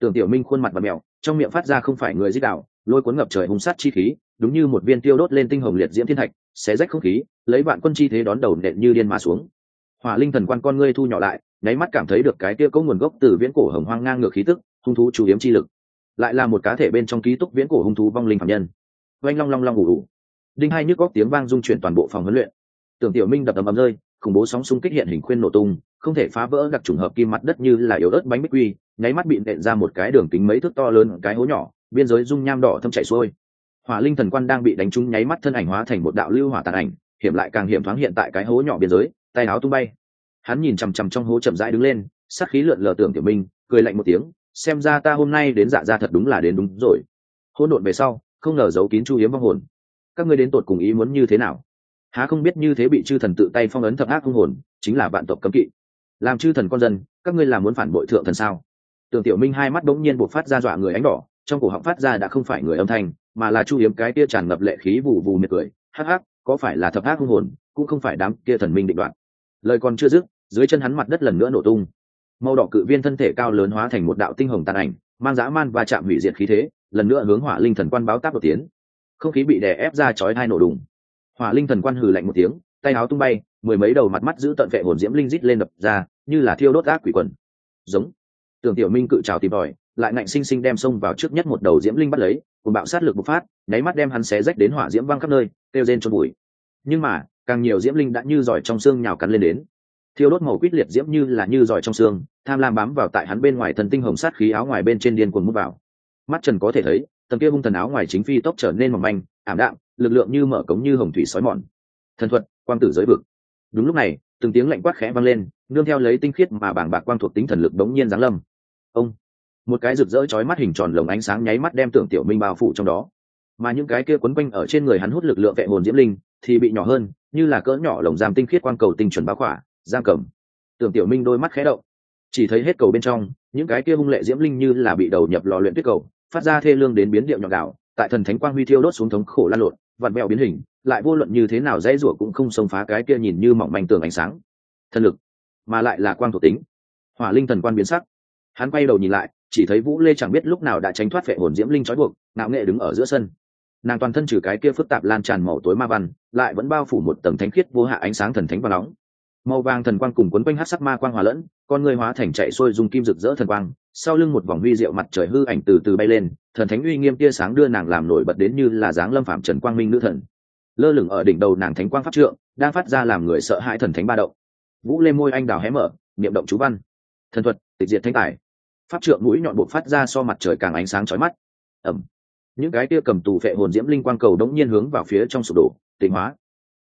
A: tưởng tiểu minh khuôn mặt và mèo trong miệng phát ra không phải người dích đạo, lôi cuốn ngập trời hung sát chi khí, đúng như một viên tiêu đốt lên tinh hồng liệt diễm thiên thạch, xé rách không khí, lấy vạn quân chi thế đón đầu nện như điên mà xuống. Hỏa linh thần quan con ngươi thu nhỏ lại, nháy mắt cảm thấy được cái tia có nguồn gốc từ viễn cổ hồng hoang ngang ngược khí tức, hung thú chủ yếu chi lực. Lại là một cá thể bên trong ký túc viễn cổ hung thú vong linh phạm nhân. Oanh long long long ngủ ủ đinh hai nhức góc tiếng vang dung chuyển toàn bộ phòng huấn luyện. Tưởng tiểu minh đập ầm ầm rơi, khủng bố sóng xung kích hiện hình khuyên nổ tung, không thể phá vỡ đặc trùng hợp kim mặt đất như là yếu ớt bánh bích quy nháy mắt bị nện ra một cái đường kính mấy thước to lớn, cái hố nhỏ, biên giới dung nham đỏ thâm chảy xuôi. Hỏa linh thần quan đang bị đánh trúng nháy mắt thân ảnh hóa thành một đạo lưu hỏa tàn ảnh, hiểm lại càng hiểm thoáng hiện tại cái hố nhỏ biên giới, tay áo tung bay. Hắn nhìn chằm chằm trong hố chậm rãi đứng lên, sát khí lượn lờ tưởng tiểu minh, cười lạnh một tiếng, xem ra ta hôm nay đến dạ ra thật đúng là đến đúng rồi. Hỗn độn về sau, không ngờ giấu kín chu hiếm vong hồn. Các ngươi đến tột cùng ý muốn như thế nào? Há không biết như thế bị chư thần tự tay phong ấn thập ác hung hồn, chính là vạn tộc cấm kỵ. Làm chư thần con dân, các ngươi là muốn phản bội thượng thần sao? Tưởng tiểu minh hai mắt bỗng nhiên buộc phát ra dọa người ánh đỏ, trong cổ họng phát ra đã không phải người âm thanh, mà là chu hiếm cái kia tràn ngập lệ khí vù vù miệt cười. Hắc hắc, có phải là thập hắc hung hồn, cũng không phải đám kia thần minh định đoạn lời còn chưa dứt, dưới chân hắn mặt đất lần nữa nổ tung. Màu đỏ cự viên thân thể cao lớn hóa thành một đạo tinh hồng tàn ảnh, mang dã man và chạm hủy diệt khí thế, lần nữa hướng hỏa linh thần quan báo táp đột tiến. Không khí bị đè ép ra chói hai nổ đùng. Hỏa linh thần quan hừ lạnh một tiếng, tay áo tung bay, mười mấy đầu mặt mắt giữ tận vệ hồn diễm linh rít lên đập ra, như là thiêu đốt ác quỷ quần. Giống tưởng tiểu minh cự trào tìm tòi, lại ngạnh sinh sinh đem xông vào trước nhất một đầu diễm linh bắt lấy, cùng bạo sát lực bộc phát, nháy mắt đem hắn xé rách đến hỏa diễm văng khắp nơi, kêu rên trôn bụi. Nhưng mà, càng nhiều diễm linh đã như giỏi trong xương nhào cắn lên đến. Thiêu đốt màu quýt liệt diễm như là như giỏi trong xương, tham lam bám vào tại hắn bên ngoài thần tinh hồng sát khí áo ngoài bên trên điên cuồng mút vào. Mắt trần có thể thấy, tầng kia hung thần áo ngoài chính phi tốc trở nên mỏng manh, ảm đạm, lực lượng như mở cống như hồng thủy sói mòn. Thần thuật, quang tử giới vực. Đúng lúc này, từng tiếng lạnh quát khẽ vang lên, nương theo lấy tinh khiết mà bảng bạc quang thuộc tính thần lực đống nhiên giáng lâm ông. Một cái rực rỡ chói mắt hình tròn lồng ánh sáng nháy mắt đem tưởng tiểu minh bao phủ trong đó. Mà những cái kia quấn quanh ở trên người hắn hút lực lượng vệ hồn diễm linh thì bị nhỏ hơn, như là cỡ nhỏ lồng giam tinh khiết quang cầu tinh chuẩn bao khỏa, giam cầm. Tưởng tiểu minh đôi mắt khẽ động. Chỉ thấy hết cầu bên trong, những cái kia hung lệ diễm linh như là bị đầu nhập lò luyện tuyết cầu, phát ra thê lương đến biến điệu nhọn đạo tại thần thánh quang huy thiêu đốt xuống thống khổ lan lộn, vặn vẹo biến hình, lại vô luận như thế nào dãy rủa cũng không xông phá cái kia nhìn như mỏng manh tường ánh sáng. Thần lực, mà lại là quang thuộc tính. Hỏa linh thần quan biến sắc hắn quay đầu nhìn lại, chỉ thấy vũ lê chẳng biết lúc nào đã tránh thoát vệ hồn diễm linh trói buộc, ngạo nghệ đứng ở giữa sân. Nàng toàn thân trừ cái kia phức tạp lan tràn màu tối ma văn, lại vẫn bao phủ một tầng thánh khiết vô hạ ánh sáng thần thánh và nóng. Màu vàng thần quang cùng quấn quanh hát sắc ma quang hòa lẫn, con người hóa thành chạy xuôi dùng kim rực rỡ thần quang, sau lưng một vòng huy diệu mặt trời hư ảnh từ từ bay lên, thần thánh uy nghiêm tia sáng đưa nàng làm nổi bật đến như là dáng lâm phạm trần quang minh nữ thần. Lơ lửng ở đỉnh đầu nàng thánh quang pháp trượng, đang phát ra làm người sợ hãi thần thánh ba động. Vũ lê môi anh đào hé mở, niệm động chú văn. Thần thuật, tịch diệt thánh tài pháp trượng mũi nhọn buộc phát ra so mặt trời càng ánh sáng chói mắt. Ẩm. Những cái tia cầm tù phệ hồn diễm linh quang cầu đống nhiên hướng vào phía trong sụp đổ, tịnh hóa.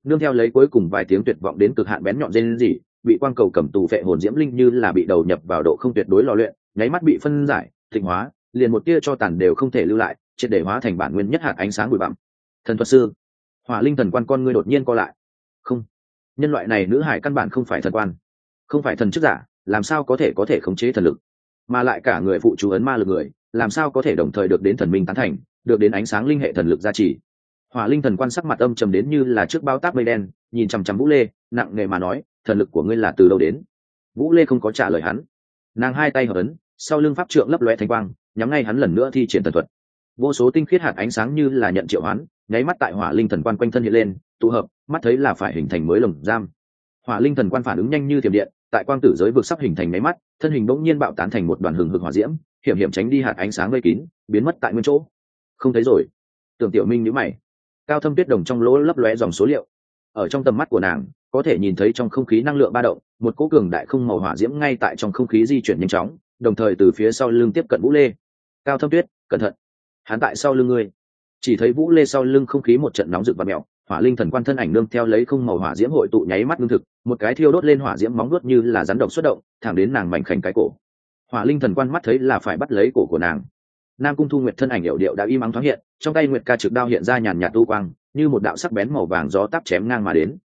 A: Nương theo lấy cuối cùng vài tiếng tuyệt vọng đến cực hạn bén nhọn dên gì bị quang cầu cầm tù phệ hồn diễm linh như là bị đầu nhập vào độ không tuyệt đối lò luyện, nháy mắt bị phân giải, tịnh hóa, liền một tia cho tàn đều không thể lưu lại, triệt để hóa thành bản nguyên nhất hạt ánh sáng bụi bặm. Thần thuật sư, hỏa linh thần quan con ngươi đột nhiên co lại. Không. Nhân loại này nữ hải căn bản không phải thần quan, không phải thần chức giả, làm sao có thể có thể khống chế thần lực? Mà lại cả người phụ chú ấn ma lực người, làm sao có thể đồng thời được đến thần minh tán thành, được đến ánh sáng linh hệ thần lực gia trì? Hỏa linh thần quan sắc mặt âm trầm đến như là trước bao tác mây đen, nhìn chằm chằm vũ lê, nặng nề mà nói, thần lực của ngươi là từ đâu đến? Vũ lê không có trả lời hắn. Nàng hai tay hợp ấn, sau lưng pháp trượng lấp loe thanh quang, nhắm ngay hắn lần nữa thi triển thần thuật. Vô số tinh khiết hạt ánh sáng như là nhận triệu hoán, nháy mắt tại hỏa linh thần quan quanh thân hiện lên, tụ hợp, mắt thấy là phải hình thành mới lồng giam. Hỏa linh thần quan phản ứng nhanh như thiểm điện tại quang tử giới vực sắp hình thành máy mắt, thân hình bỗng nhiên bạo tán thành một đoàn hừng hực hỏa diễm, hiểm hiểm tránh đi hạt ánh sáng gây kín, biến mất tại nguyên chỗ. Không thấy rồi. Tưởng tiểu minh nhữ mày. Cao thâm tuyết đồng trong lỗ lấp lóe dòng số liệu. Ở trong tầm mắt của nàng, có thể nhìn thấy trong không khí năng lượng ba động, một cỗ cường đại không màu hỏa diễm ngay tại trong không khí di chuyển nhanh chóng, đồng thời từ phía sau lưng tiếp cận vũ lê. Cao thâm tuyết, cẩn thận. Hắn tại sau lưng ngươi. Chỉ thấy vũ lê sau lưng không khí một trận nóng rực và mẹo hỏa linh thần quan thân ảnh nương theo lấy không màu hỏa diễm hội tụ nháy mắt lương thực, một cái thiêu đốt lên hỏa diễm móng nuốt như là rắn độc xuất động, thẳng đến nàng mảnh khảnh cái cổ. Hỏa linh thần quan mắt thấy là phải bắt lấy cổ của nàng. Nam cung thu nguyệt thân ảnh hiệu điệu đã im ắng thoáng hiện, trong tay nguyệt ca trực đao hiện ra nhàn nhạt tu quang, như một đạo sắc bén màu vàng gió táp chém ngang mà đến.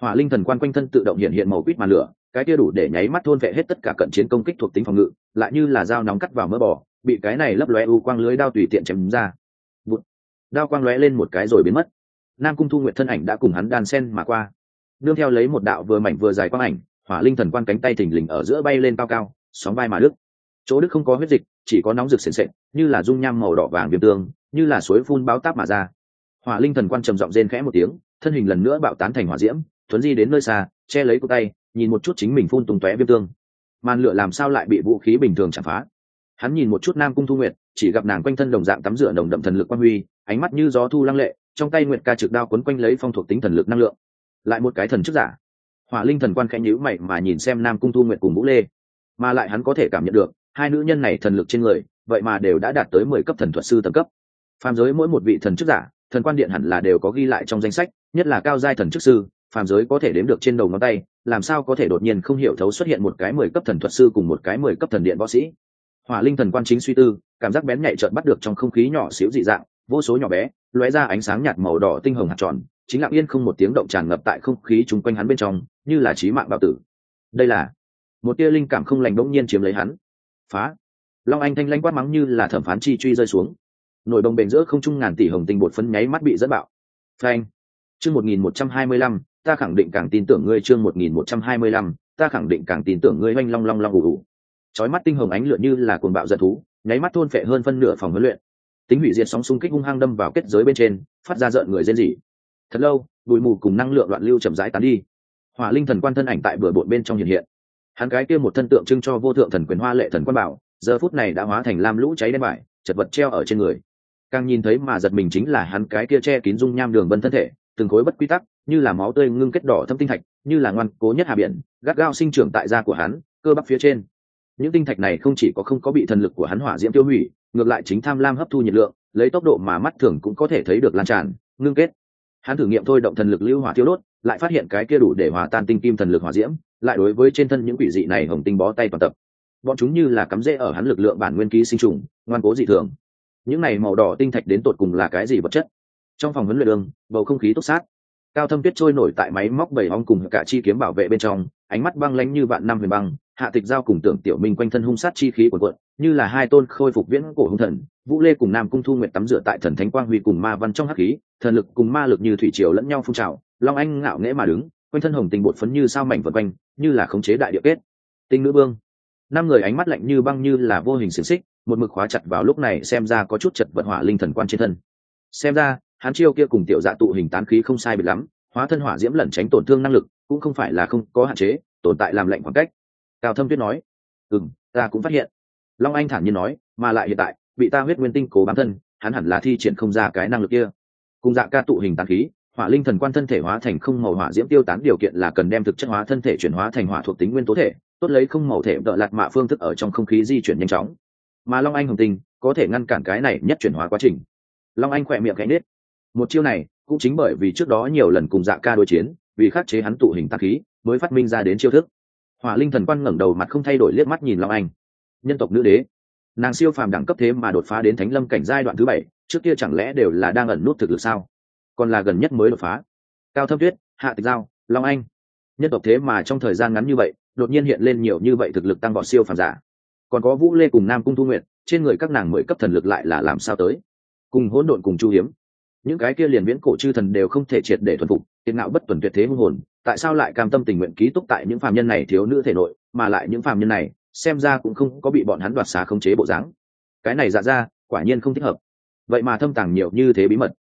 A: Hỏa linh thần quan quanh thân tự động hiện hiện màu quýt màn lửa, cái kia đủ để nháy mắt thôn vệ hết tất cả cận chiến công kích thuộc tính phòng ngự, lại như là dao nóng cắt vào mỡ bò, bị cái này lấp lóe u quang lưới đao tùy tiện chém ra. Bụt. đao quang lóe lên một cái rồi biến mất nam cung thu nguyệt thân ảnh đã cùng hắn đan sen mà qua. Đương theo lấy một đạo vừa mảnh vừa dài quang ảnh, hỏa linh thần quan cánh tay thình lình ở giữa bay lên cao cao, sóng vai mà đức chỗ đức không có huyết dịch, chỉ có nóng rực sền sệt, như là dung nham màu đỏ vàng viêm tương, như là suối phun báo táp mà ra. Hỏa linh thần quan trầm giọng rên khẽ một tiếng, thân hình lần nữa bạo tán thành hỏa diễm, thuấn di đến nơi xa, che lấy cổ tay, nhìn một chút chính mình phun tung tóe viêm tương. Màn lửa làm sao lại bị vũ khí bình thường chạm phá? Hắn nhìn một chút nam cung thu nguyệt, chỉ gặp nàng quanh thân đồng dạng tắm rửa đồng đậm thần lực quan huy, ánh mắt như gió thu lăng lệ trong tay nguyệt ca trực đao quấn quanh lấy phong thuộc tính thần lực năng lượng. Lại một cái thần chức giả. Hỏa linh thần quan khẽ nhữ mày mà nhìn xem nam cung thu nguyệt cùng vũ lê. Mà lại hắn có thể cảm nhận được, hai nữ nhân này thần lực trên người, vậy mà đều đã đạt tới mười cấp thần thuật sư tầng cấp. Phàm giới mỗi một vị thần chức giả, thần quan điện hẳn là đều có ghi lại trong danh sách, nhất là cao giai thần chức sư, phàm giới có thể đếm được trên đầu ngón tay, làm sao có thể đột nhiên không hiểu thấu xuất hiện một cái mười cấp thần thuật sư cùng một cái mười cấp thần điện võ sĩ. Hỏa linh thần quan chính suy tư, cảm giác bén nhạy trợn bắt được trong không khí nhỏ xíu dị dạng, vô số nhỏ bé lóe ra ánh sáng nhạt màu đỏ tinh hồng hạt tròn, chính lặng yên không một tiếng động tràn ngập tại không khí chung quanh hắn bên trong, như là trí mạng bạo tử. Đây là một tia linh cảm không lành bỗng nhiên chiếm lấy hắn. Phá! Long anh thanh lanh quát mắng như là thẩm phán chi truy rơi xuống. Nổi đồng bền giữa không trung ngàn tỷ hồng tinh bột phấn nháy mắt bị dẫn bạo. Phanh! Chương một nghìn một trăm hai mươi lăm, ta khẳng định càng tin tưởng ngươi chương một nghìn một trăm hai mươi lăm, ta khẳng định càng tin tưởng ngươi oanh long long long ủ ủ chói mắt tinh hồng ánh lượn như là cuồng bạo giật thú, nháy mắt thôn phệ hơn phân nửa phòng huấn luyện tính hủy diệt sóng xung kích hung hăng đâm vào kết giới bên trên, phát ra rợn người rên rỉ. Thật lâu, bụi mù cùng năng lượng loạn lưu chậm rãi tán đi. Hỏa linh thần quan thân ảnh tại bừa bộn bên trong hiện hiện. Hắn cái kia một thân tượng trưng cho vô thượng thần quyền hoa lệ thần quan bảo, giờ phút này đã hóa thành lam lũ cháy đen bại, chật vật treo ở trên người. Càng nhìn thấy mà giật mình chính là hắn cái kia che kín dung nham đường vân thân thể, từng khối bất quy tắc, như là máu tươi ngưng kết đỏ thâm tinh thạch, như là ngoan cố nhất hà biển, gắt gao sinh trưởng tại da của hắn, cơ bắp phía trên. Những tinh thạch này không chỉ có không có bị thần lực của hắn hỏa diễm tiêu hủy ngược lại chính tham lam hấp thu nhiệt lượng, lấy tốc độ mà mắt thường cũng có thể thấy được lan tràn, ngưng kết. Hắn thử nghiệm thôi động thần lực lưu hỏa tiêu đốt, lại phát hiện cái kia đủ để hòa tan tinh kim thần lực hỏa diễm, lại đối với trên thân những quỷ dị này hồng tinh bó tay toàn tập. Bọn chúng như là cắm rễ ở hắn lực lượng bản nguyên ký sinh trùng, ngoan cố dị thường. Những này màu đỏ tinh thạch đến tột cùng là cái gì vật chất? Trong phòng huấn luyện đường, bầu không khí túc sát. Cao thâm tuyết trôi nổi tại máy móc bảy ong cùng cả chi kiếm bảo vệ bên trong, ánh mắt băng lánh như vạn năm huyền băng hạ tịch giao cùng tưởng tiểu minh quanh thân hung sát chi khí quần quận như là hai tôn khôi phục viễn cổ hung thần, vũ lê cùng nam cung thu nguyện tắm rửa tại thần thánh quang huy cùng ma văn trong hắc khí, thần lực cùng ma lực như thủy triều lẫn nhau phun trào, long anh ngạo nghễ mà đứng, quanh thân hồng tình bột phấn như sao mảnh vật quanh, như là khống chế đại địa kết. Tinh nữ vương. Năm người ánh mắt lạnh như băng như là vô hình xiềng xích, một mực khóa chặt vào lúc này xem ra có chút chật vật hỏa linh thần quan trên thân. Xem ra, hắn chiêu kia cùng tiểu dạ tụ hình tán khí không sai biệt lắm, hóa thân hỏa diễm lẩn tránh tổn thương năng lực, cũng không phải là không có hạn chế, tồn tại làm lạnh khoảng cách cao thâm tuyết nói ừ m ta cũng phát hiện. Long anh thản nhiên nói, mà lại hiện tại, bị ta huyết nguyên tinh cố bám thân, hắn hẳn là thi triển không ra cái năng lực kia. Cùng dạ ca tụ hình tán khí, hỏa linh thần quan thân thể hóa thành không màu hỏa diễm tiêu tán, điều kiện là cần đem thực chất hóa thân thể chuyển hóa thành hỏa thuộc tính nguyên tố thể, tốt lấy không màu thể đỡ lạt mạ phương thức ở trong không khí di chuyển nhanh chóng. Mà long anh hồng tinh, có thể ngăn cản cái này nhất chuyển hóa quá trình. Long anh khỏe miệng gãy nết một chiêu này, cũng chính bởi vì trước đó nhiều lần cùng dạ ca đối chiến, vì khắc chế hắn tụ hình tạc khí, mới phát minh ra đến chiêu thức hỏa linh thần quan ngẩng đầu mặt không thay đổi liếc mắt nhìn long anh. Nhân tộc nữ đế. Nàng siêu phàm đẳng cấp thế mà đột phá đến thánh lâm cảnh giai đoạn thứ bảy, trước kia chẳng lẽ đều là đang ẩn nút thực lực sao? Còn là gần nhất mới đột phá. Cao thâm tuyết, hạ tịch giao, long anh. Nhân tộc thế mà trong thời gian ngắn như vậy, đột nhiên hiện lên nhiều như vậy thực lực tăng vọt siêu phàm giả. Còn có vũ lê cùng nam cung thu nguyện trên người các nàng mười cấp thần lực lại là làm sao tới? Cùng hỗn độn cùng chu hiếm. Những cái kia liền viễn cổ chư thần đều không thể triệt để thuần phục tiền ngạo bất tuần tuyệt thế hung hồn tại sao lại cam tâm tình nguyện ký túc tại những phàm nhân này thiếu nữ thể nội, mà lại những phàm nhân này, xem ra cũng không có bị bọn hắn đoạt xá khống chế bộ dáng. Cái này dạ ra, quả nhiên không thích hợp. Vậy mà thâm tàng nhiều như thế bí mật.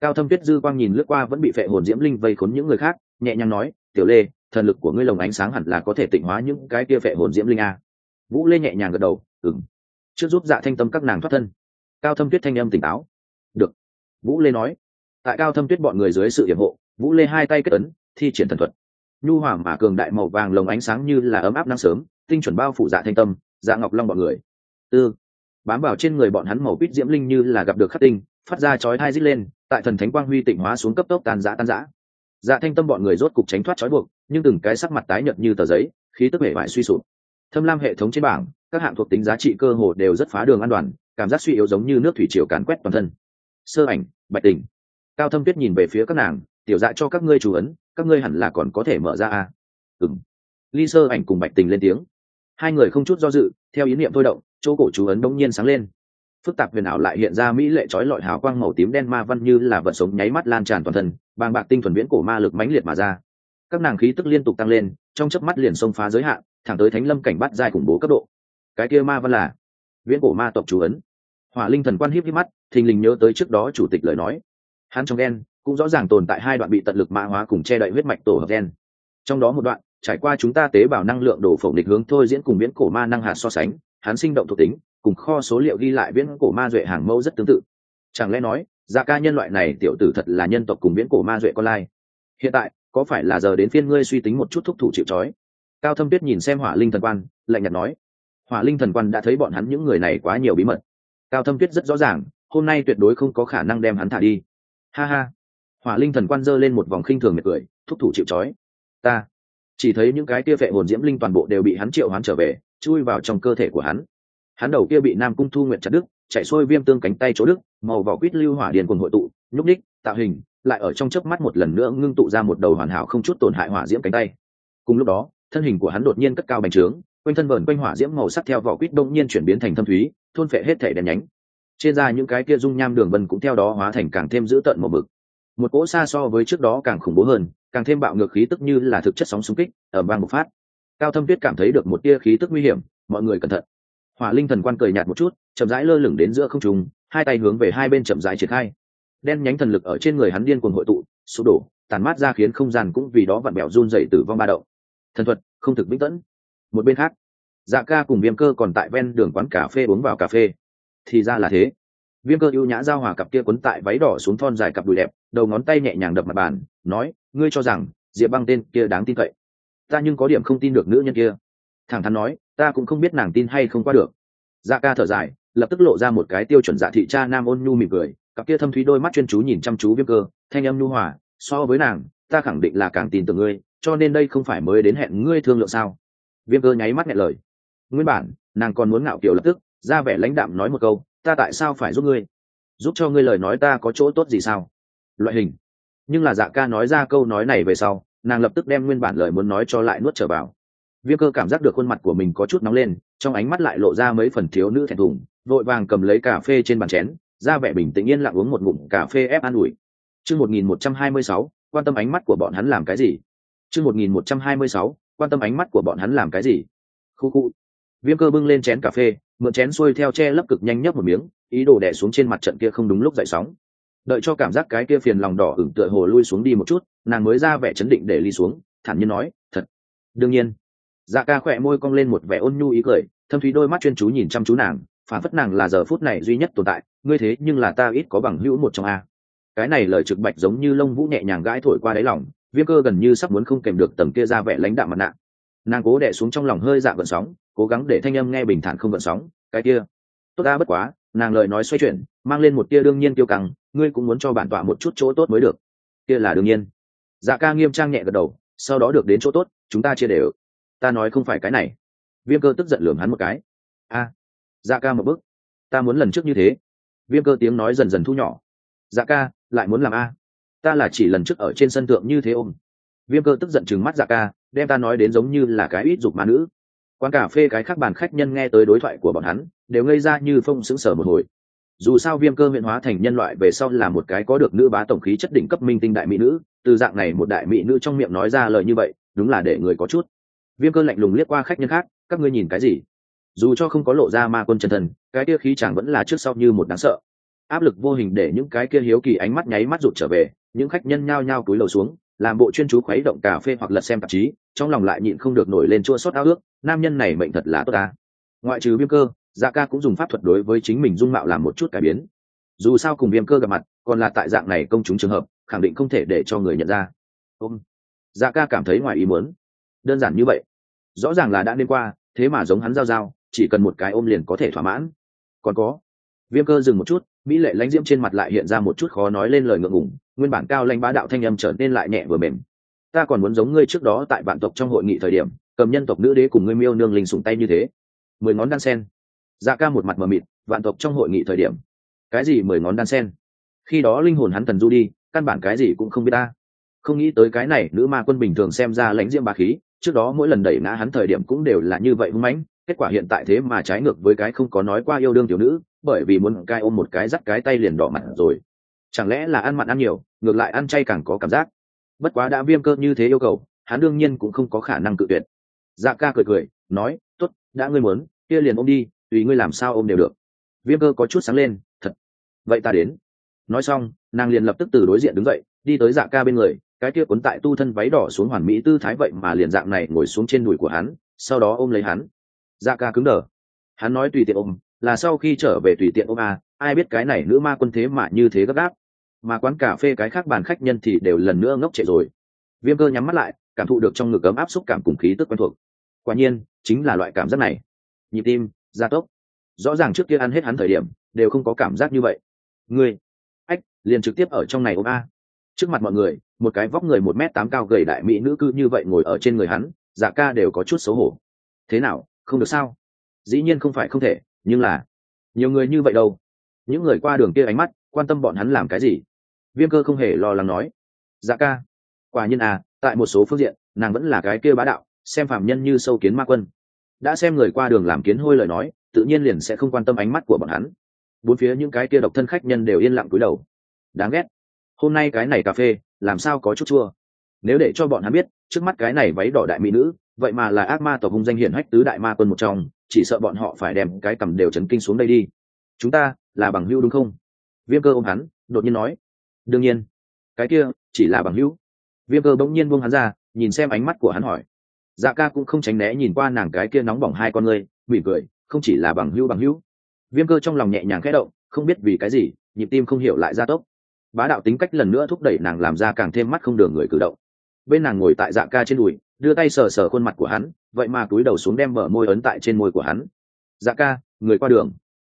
A: Cao thâm tuyết dư quang nhìn lướt qua vẫn bị phệ hồn diễm linh vây khốn những người khác, nhẹ nhàng nói, tiểu lê, thần lực của ngươi lồng ánh sáng hẳn là có thể tịnh hóa những cái kia phệ hồn diễm linh a. Vũ lê nhẹ nhàng gật đầu ừng trước giúp dạ thanh tâm các nàng thoát thân. Cao thâm tuyết thanh âm tỉnh táo. Được. Vũ lê nói. Tại cao thâm tuyết bọn người dưới sự hiểm hộ, vũ lê hai tay kết ấn thi triển thần thuật. Nhu hòa mà cường đại màu vàng lồng ánh sáng như là ấm áp nắng sớm, tinh chuẩn bao phủ dạ thanh tâm dạ ngọc long bọn người. Tư. Bám vào trên người bọn hắn màu quýt diễm linh như là gặp được khắc tinh, phát ra chói hai dít lên, tại thần thánh quang huy tịnh hóa xuống cấp tốc tàn giã tan giã dạ thanh tâm bọn người rốt cục tránh thoát trói buộc, nhưng từng cái sắc mặt tái nhợt như tờ giấy, khí tức hệ vải suy sụp. Thâm lam hệ thống trên bảng, các hạng thuộc tính giá trị cơ hồ đều rất phá đường an toàn, cảm giác suy yếu giống như nước thủy triều càn quét toàn thân. Sơ ảnh, bạch tình. Cao thâm tuyết nhìn về phía các nàng, tiểu dạ cho các ngươi chủ ấn các ngươi hẳn là còn có thể mở ra à? ừng ly sơ ảnh cùng bạch tình lên tiếng. Hai người không chút do dự, theo ý niệm thôi động, chỗ cổ chú ấn đông nhiên sáng lên. Phức tạp huyền ảo lại hiện ra mỹ lệ trói lọi hào quang màu tím đen ma văn như là vật sống nháy mắt lan tràn toàn thân, bàng bạc tinh thuần viễn cổ ma lực mãnh liệt mà ra. Các nàng khí tức liên tục tăng lên, trong chớp mắt liền xông phá giới hạn, thẳng tới thánh lâm cảnh bắt giai khủng bố cấp độ. Cái kia ma văn là viễn cổ ma tộc chú ấn. Hỏa linh thần quan hiếp hiếp mắt, thình lình nhớ tới trước đó chủ tịch lời nói. Hắn trong đen cũng rõ ràng tồn tại hai đoạn bị tận lực mã hóa cùng che đậy huyết mạch tổ hợp gen. trong đó một đoạn, trải qua chúng ta tế bào năng lượng đổ phổng địch hướng thôi diễn cùng viễn cổ ma năng hạt so sánh, hắn sinh động thuộc tính, cùng kho số liệu ghi lại viễn cổ ma duệ hàng mẫu rất tương tự. Chẳng lẽ nói, gia ca nhân loại này tiểu tử thật là nhân tộc cùng viễn cổ ma duệ con lai? Hiện tại, có phải là giờ đến phiên ngươi suy tính một chút thúc thủ chịu trói? Cao thâm tuyết nhìn xem hỏa linh thần quan, lạnh nhạt nói. Hỏa linh thần quan đã thấy bọn hắn những người này quá nhiều bí mật. Cao thâm tuyết rất rõ ràng, hôm nay tuyệt đối không có khả năng đem hắn thả đi. Ha ha hỏa linh thần quan dơ lên một vòng khinh thường mệt cười, thúc thủ chịu trói. Ta chỉ thấy những cái kia vệ hồn diễm linh toàn bộ đều bị hắn triệu hoán trở về, chui vào trong cơ thể của hắn. Hắn đầu kia bị nam cung thu nguyện chặt đức chạy xuôi viêm tương cánh tay chỗ đức màu vỏ quýt lưu hỏa điền cùng hội tụ, nhúc ních tạo hình, lại ở trong chớp mắt một lần nữa ngưng tụ ra một đầu hoàn hảo không chút tổn hại hỏa diễm cánh tay. Cùng lúc đó, thân hình của hắn đột nhiên cất cao bành trướng, quanh thân vờn quanh hỏa diễm màu sắc theo vỏ quýt đông nhiên chuyển biến thành thâm thúy, thôn phệ hết thể đèn nhánh. Trên da những cái kia dung nham đường vân cũng theo đó hóa thành càng thêm dữ tợn một mực một cỗ xa so với trước đó càng khủng bố hơn, càng thêm bạo ngược khí tức như là thực chất sóng xung kích ở bang một phát. Cao thâm tuyết cảm thấy được một tia khí tức nguy hiểm, mọi người cẩn thận. Hỏa linh thần quan cười nhạt một chút, chậm rãi lơ lửng đến giữa không trung, hai tay hướng về hai bên chậm rãi triển khai. Đen nhánh thần lực ở trên người hắn điên cuồng hội tụ, sụp đổ, tàn mát ra khiến không gian cũng vì đó vặn bẹo run dậy tử vong ba động. Thần thuật, không thực vĩnh tẫn. Một bên khác dạ ca cùng viêm cơ còn tại ven đường quán cà phê uống vào cà phê. Thì ra là thế viêm cơ ưu nhã giao hòa cặp kia quấn tại váy đỏ xuống thon dài cặp đùi đẹp, đầu ngón tay nhẹ nhàng đập mặt bàn, nói, ngươi cho rằng, diệp băng tên kia đáng tin cậy. Ta nhưng có điểm không tin được nữ nhân kia. Thẳng thắn nói, ta cũng không biết nàng tin hay không qua được. Dạ ca thở dài, lập tức lộ ra một cái tiêu chuẩn dạ thị cha nam ôn nhu mỉm cười, cặp kia thâm thúy đôi mắt chuyên chú nhìn chăm chú viêm cơ, thanh âm nhu hòa, so với nàng, ta khẳng định là càng tin tưởng ngươi, cho nên đây không phải mới đến hẹn ngươi thương lượng sao? Viêm cơ nháy mắt nghe lời. Nguyên bản, nàng còn muốn ngạo kiểu lập tức, ra vẻ lãnh đạm nói một câu ta tại sao phải giúp ngươi? Giúp cho ngươi lời nói ta có chỗ tốt gì sao? Loại hình. Nhưng là dạ ca nói ra câu nói này về sau, nàng lập tức đem nguyên bản lời muốn nói cho lại nuốt trở vào. Viêm cơ cảm giác được khuôn mặt của mình có chút nóng lên, trong ánh mắt lại lộ ra mấy phần thiếu nữ thẹn thùng, vội vàng cầm lấy cà phê trên bàn chén, ra vẻ bình tĩnh yên lặng uống một ngụm cà phê ép an ủi. Chương một nghìn một trăm hai mươi sáu, quan tâm ánh mắt của bọn hắn làm cái gì? Chương một nghìn một trăm hai mươi sáu, quan tâm ánh mắt của bọn hắn làm cái gì? Khu khu. Viêm cơ bưng lên chén cà phê mượn chén xuôi theo che lấp cực nhanh nhấp một miếng, ý đồ đẻ xuống trên mặt trận kia không đúng lúc dậy sóng. Đợi cho cảm giác cái kia phiền lòng đỏ ửng tựa hồ lui xuống đi một chút, nàng mới ra vẻ chấn định để ly xuống, thản nhiên nói, thật. Đương nhiên. Dạ ca khỏe môi cong lên một vẻ ôn nhu ý cười, thâm thúy đôi mắt chuyên chú nhìn chăm chú nàng, phản phất nàng là giờ phút này duy nhất tồn tại, ngươi thế nhưng là ta ít có bằng hữu một trong a. Cái này lời trực bạch giống như lông vũ nhẹ nhàng gãi thổi qua đáy lòng, viêm cơ gần như sắp muốn không kèm được tầng kia ra vẻ lãnh đạm mặt nạ nàng cố đẻ xuống trong lòng hơi dạ vận sóng, cố gắng để thanh âm nghe bình thản không vận sóng. Cái kia. Tốt ta bất quá, nàng lời nói xoay chuyển, mang lên một tia đương nhiên tiêu căng, ngươi cũng muốn cho bản tọa một chút chỗ tốt mới được. Kia là đương nhiên. Dạ ca nghiêm trang nhẹ gật đầu, sau đó được đến chỗ tốt, chúng ta chia đều. Ta nói không phải cái này. Viêm cơ tức giận lường hắn một cái. A. Dạ ca một bước. Ta muốn lần trước như thế. Viêm cơ tiếng nói dần dần thu nhỏ. Dạ ca, lại muốn làm a. Ta là chỉ lần trước ở trên sân thượng như thế ôm. Viêm cơ tức giận chừng mắt dạ ca đem ta nói đến giống như là cái ít dục ma nữ. Quán cà phê cái khác bàn khách nhân nghe tới đối thoại của bọn hắn, đều ngây ra như phông sững sờ một hồi. Dù sao viêm cơ huyện hóa thành nhân loại về sau là một cái có được nữ bá tổng khí chất đỉnh cấp minh tinh đại mỹ nữ, từ dạng này một đại mỹ nữ trong miệng nói ra lời như vậy, đúng là để người có chút. Viêm cơ lạnh lùng liếc qua khách nhân khác, các ngươi nhìn cái gì? Dù cho không có lộ ra ma quân chân thần, cái kia khí chàng vẫn là trước sau như một đáng sợ. Áp lực vô hình để những cái kia hiếu kỳ ánh mắt nháy mắt rụt trở về, những khách nhân nhao nhao cúi lầu xuống làm bộ chuyên chú khuấy động cà phê hoặc lật xem tạp chí, trong lòng lại nhịn không được nổi lên chua xót ao ước, nam nhân này mệnh thật là tốt ta. Ngoại trừ viêm cơ dạ ca cũng dùng pháp thuật đối với chính mình dung mạo làm một chút cải biến. Dù sao cùng viêm cơ gặp mặt, còn là tại dạng này công chúng trường hợp, khẳng định không thể để cho người nhận ra. Ông dạ ca cảm thấy ngoài ý muốn. Đơn giản như vậy. Rõ ràng là đã đêm qua, thế mà giống hắn giao giao, chỉ cần một cái ôm liền có thể thỏa mãn. Còn có. Viêm cơ dừng một chút, mỹ lệ lãnh diễm trên mặt lại hiện ra một chút khó nói lên lời ngượng ngùng nguyên bản cao lãnh bá đạo thanh âm trở nên lại nhẹ vừa mềm. Ta còn muốn giống ngươi trước đó tại vạn tộc trong hội nghị thời điểm, cầm nhân tộc nữ đế cùng ngươi miêu nương linh sủng tay như thế. Mười ngón đan sen. Dạ ca một mặt mờ mịt, vạn tộc trong hội nghị thời điểm. Cái gì mười ngón đan sen? Khi đó linh hồn hắn thần du đi, căn bản cái gì cũng không biết ta. Không nghĩ tới cái này, nữ ma quân bình thường xem ra lãnh diễm bà khí, trước đó mỗi lần đẩy ngã hắn thời điểm cũng đều là như vậy hung mãnh, kết quả hiện tại thế mà trái ngược với cái không có nói qua yêu đương tiểu nữ, bởi vì muốn cai ôm một cái dắt cái tay liền đỏ mặt rồi chẳng lẽ là ăn mặn ăn nhiều, ngược lại ăn chay càng có cảm giác? Bất quá đã viêm cơ như thế yêu cầu, hắn đương nhiên cũng không có khả năng cự tuyệt. Dạ ca cười cười, nói t ố t đã ngươi muốn, kia liền ôm đi, tùy ngươi làm sao ôm đều được. Viêm cơ có chút sáng lên, thật? Vậy ta đến. Nói xong, nàng liền lập tức từ đối diện đứng dậy, đi tới dạ ca bên người, cái kia cuốn tại tu thân váy đỏ xuống hoàn mỹ tư thái vậy mà liền dạng này ngồi xuống trên đùi của hắn, sau đó ôm lấy hắn. Dạ ca cứng đờ. Hắn nói tùy tiện ôm là sau khi trở về tùy tiện ôm a, ai biết cái này nữ ma quân thế mà như thế gấp gáp. Mà quán cà phê cái khác bàn khách nhân thì đều lần nữa ngốc trệ rồi. Viêm cơ nhắm mắt lại, cảm thụ được trong ngực ấm áp xúc cảm cùng khí tức quen thuộc. Quả nhiên, chính là loại cảm giác này. Nhịp tim, gia tốc. Rõ ràng trước kia ăn hết hắn thời điểm, đều không có cảm giác như vậy. Ngươi, ách, liền trực tiếp ở trong này ôm a. Trước mặt mọi người, một cái vóc người một m tám cao gầy đại mỹ nữ cư như vậy ngồi ở trên người hắn dạ ca đều có chút xấu hổ. Thế nào, không được sao? Dĩ nhiên không phải không thể nhưng là, nhiều người như vậy đâu? Những người qua đường kia ánh mắt, quan tâm bọn hắn làm cái gì? Viêm cơ không hề lo lắng nói. Dạ ca, quả nhiên à tại một số phương diện, nàng vẫn là cái kia bá đạo, xem phạm nhân như sâu kiến ma quân. Đã xem người qua đường làm kiến hôi lời nói, tự nhiên liền sẽ không quan tâm ánh mắt của bọn hắn. Bốn phía những cái kia độc thân khách nhân đều yên lặng cúi đầu. Đáng ghét. Hôm nay cái này cà phê, làm sao có chút chua? Nếu để cho bọn hắn biết, trước mắt cái này váy đỏ đại mỹ nữ, vậy mà là ác ma tộc hung danh hiển hách tứ đại ma quân một trong chỉ sợ bọn họ phải đem cái cầm đều chấn kinh xuống đây đi. Chúng ta là bằng hữu đúng không? Viêm cơ ôm hắn, đột nhiên nói. Đương nhiên. Cái kia, chỉ là bằng hữu. Viêm cơ bỗng nhiên buông hắn ra, nhìn xem ánh mắt của hắn hỏi. Dạ ca cũng không tránh né nhìn qua nàng cái kia nóng bỏng hai con ngươi, mỉm cười, không chỉ là bằng hữu bằng hữu. Viêm cơ trong lòng nhẹ nhàng khẽ động, không biết vì cái gì, nhịp tim không hiểu lại gia tốc. Bá đạo tính cách lần nữa thúc đẩy nàng làm ra càng thêm mắt không đường người cử động bên nàng ngồi tại dạ ca trên đùi, đưa tay sờ sờ khuôn mặt của hắn, vậy mà túi đầu xuống đem mở môi ấn tại trên môi của hắn. Dạ ca, người qua đường.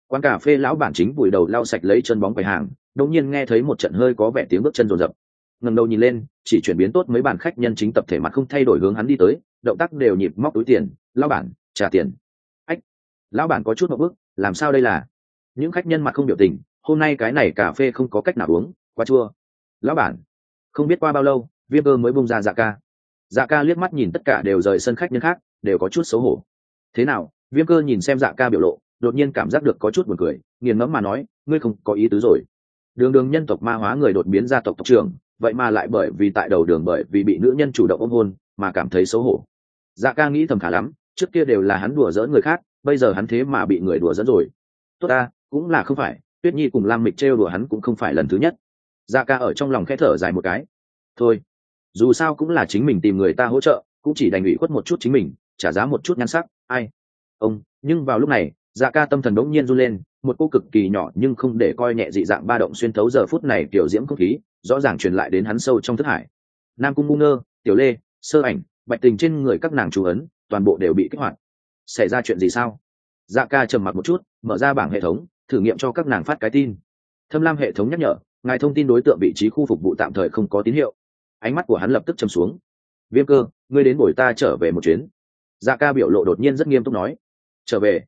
A: Quán cà phê lão bản chính vùi đầu lau sạch lấy chân bóng quầy hàng, đột nhiên nghe thấy một trận hơi có vẻ tiếng bước chân rồn rập. Ngẩng đầu nhìn lên, chỉ chuyển biến tốt mấy bàn khách nhân chính tập thể mặt không thay đổi hướng hắn đi tới, động tác đều nhịp móc túi tiền, lão bản, trả tiền. Ách, lão bản có chút một bước làm sao đây là? Những khách nhân mặt không biểu tình, hôm nay cái này cà phê không có cách nào uống, quá chua. Lão bản, không biết qua bao lâu viêm cơ mới bung ra dạ ca. Dạ ca liếc mắt nhìn tất cả đều rời sân khách nhân khác, đều có chút xấu hổ. Thế nào, viêm cơ nhìn xem dạ ca biểu lộ, đột nhiên cảm giác được có chút buồn cười, nghiền ngẫm mà nói, ngươi không có ý tứ rồi. Đường đường nhân tộc ma hóa người đột biến gia tộc tộc trưởng, vậy mà lại bởi vì tại đầu đường bởi vì bị nữ nhân chủ động ôm hôn, mà cảm thấy xấu hổ. Dạ ca nghĩ thầm khả lắm, trước kia đều là hắn đùa dỡ người khác, bây giờ hắn thế mà bị người đùa dẫn rồi. Tốt ta, cũng là không phải, tuyết nhi cùng lam mịch trêu đùa hắn cũng không phải lần thứ nhất. Dạ ca ở trong lòng khẽ thở dài một cái. Thôi dù sao cũng là chính mình tìm người ta hỗ trợ, cũng chỉ đành ủy khuất một chút chính mình, trả giá một chút nhan sắc, ai? Ông, nhưng vào lúc này dạ ca tâm thần đống nhiên run lên, một cô cực kỳ nhỏ nhưng không để coi nhẹ dị dạng ba động xuyên thấu giờ phút này kiểu diễm không khí, rõ ràng truyền lại đến hắn sâu trong thức hải. Nam cung ngu ngơ, tiểu lê, sơ ảnh, bạch tình trên người các nàng chú ấn, toàn bộ đều bị kích hoạt. Xảy ra chuyện gì sao? Dạ ca trầm mặc một chút, mở ra bảng hệ thống, thử nghiệm cho các nàng phát cái tin. Thâm lam hệ thống nhắc nhở, ngài thông tin đối tượng vị trí khu phục vụ tạm thời không có tín hiệu ánh mắt của hắn lập tức chầm xuống. Viêm cơ, ngươi đến bồi ta trở về một chuyến. Dạ ca biểu lộ đột nhiên rất nghiêm túc nói. Trở về?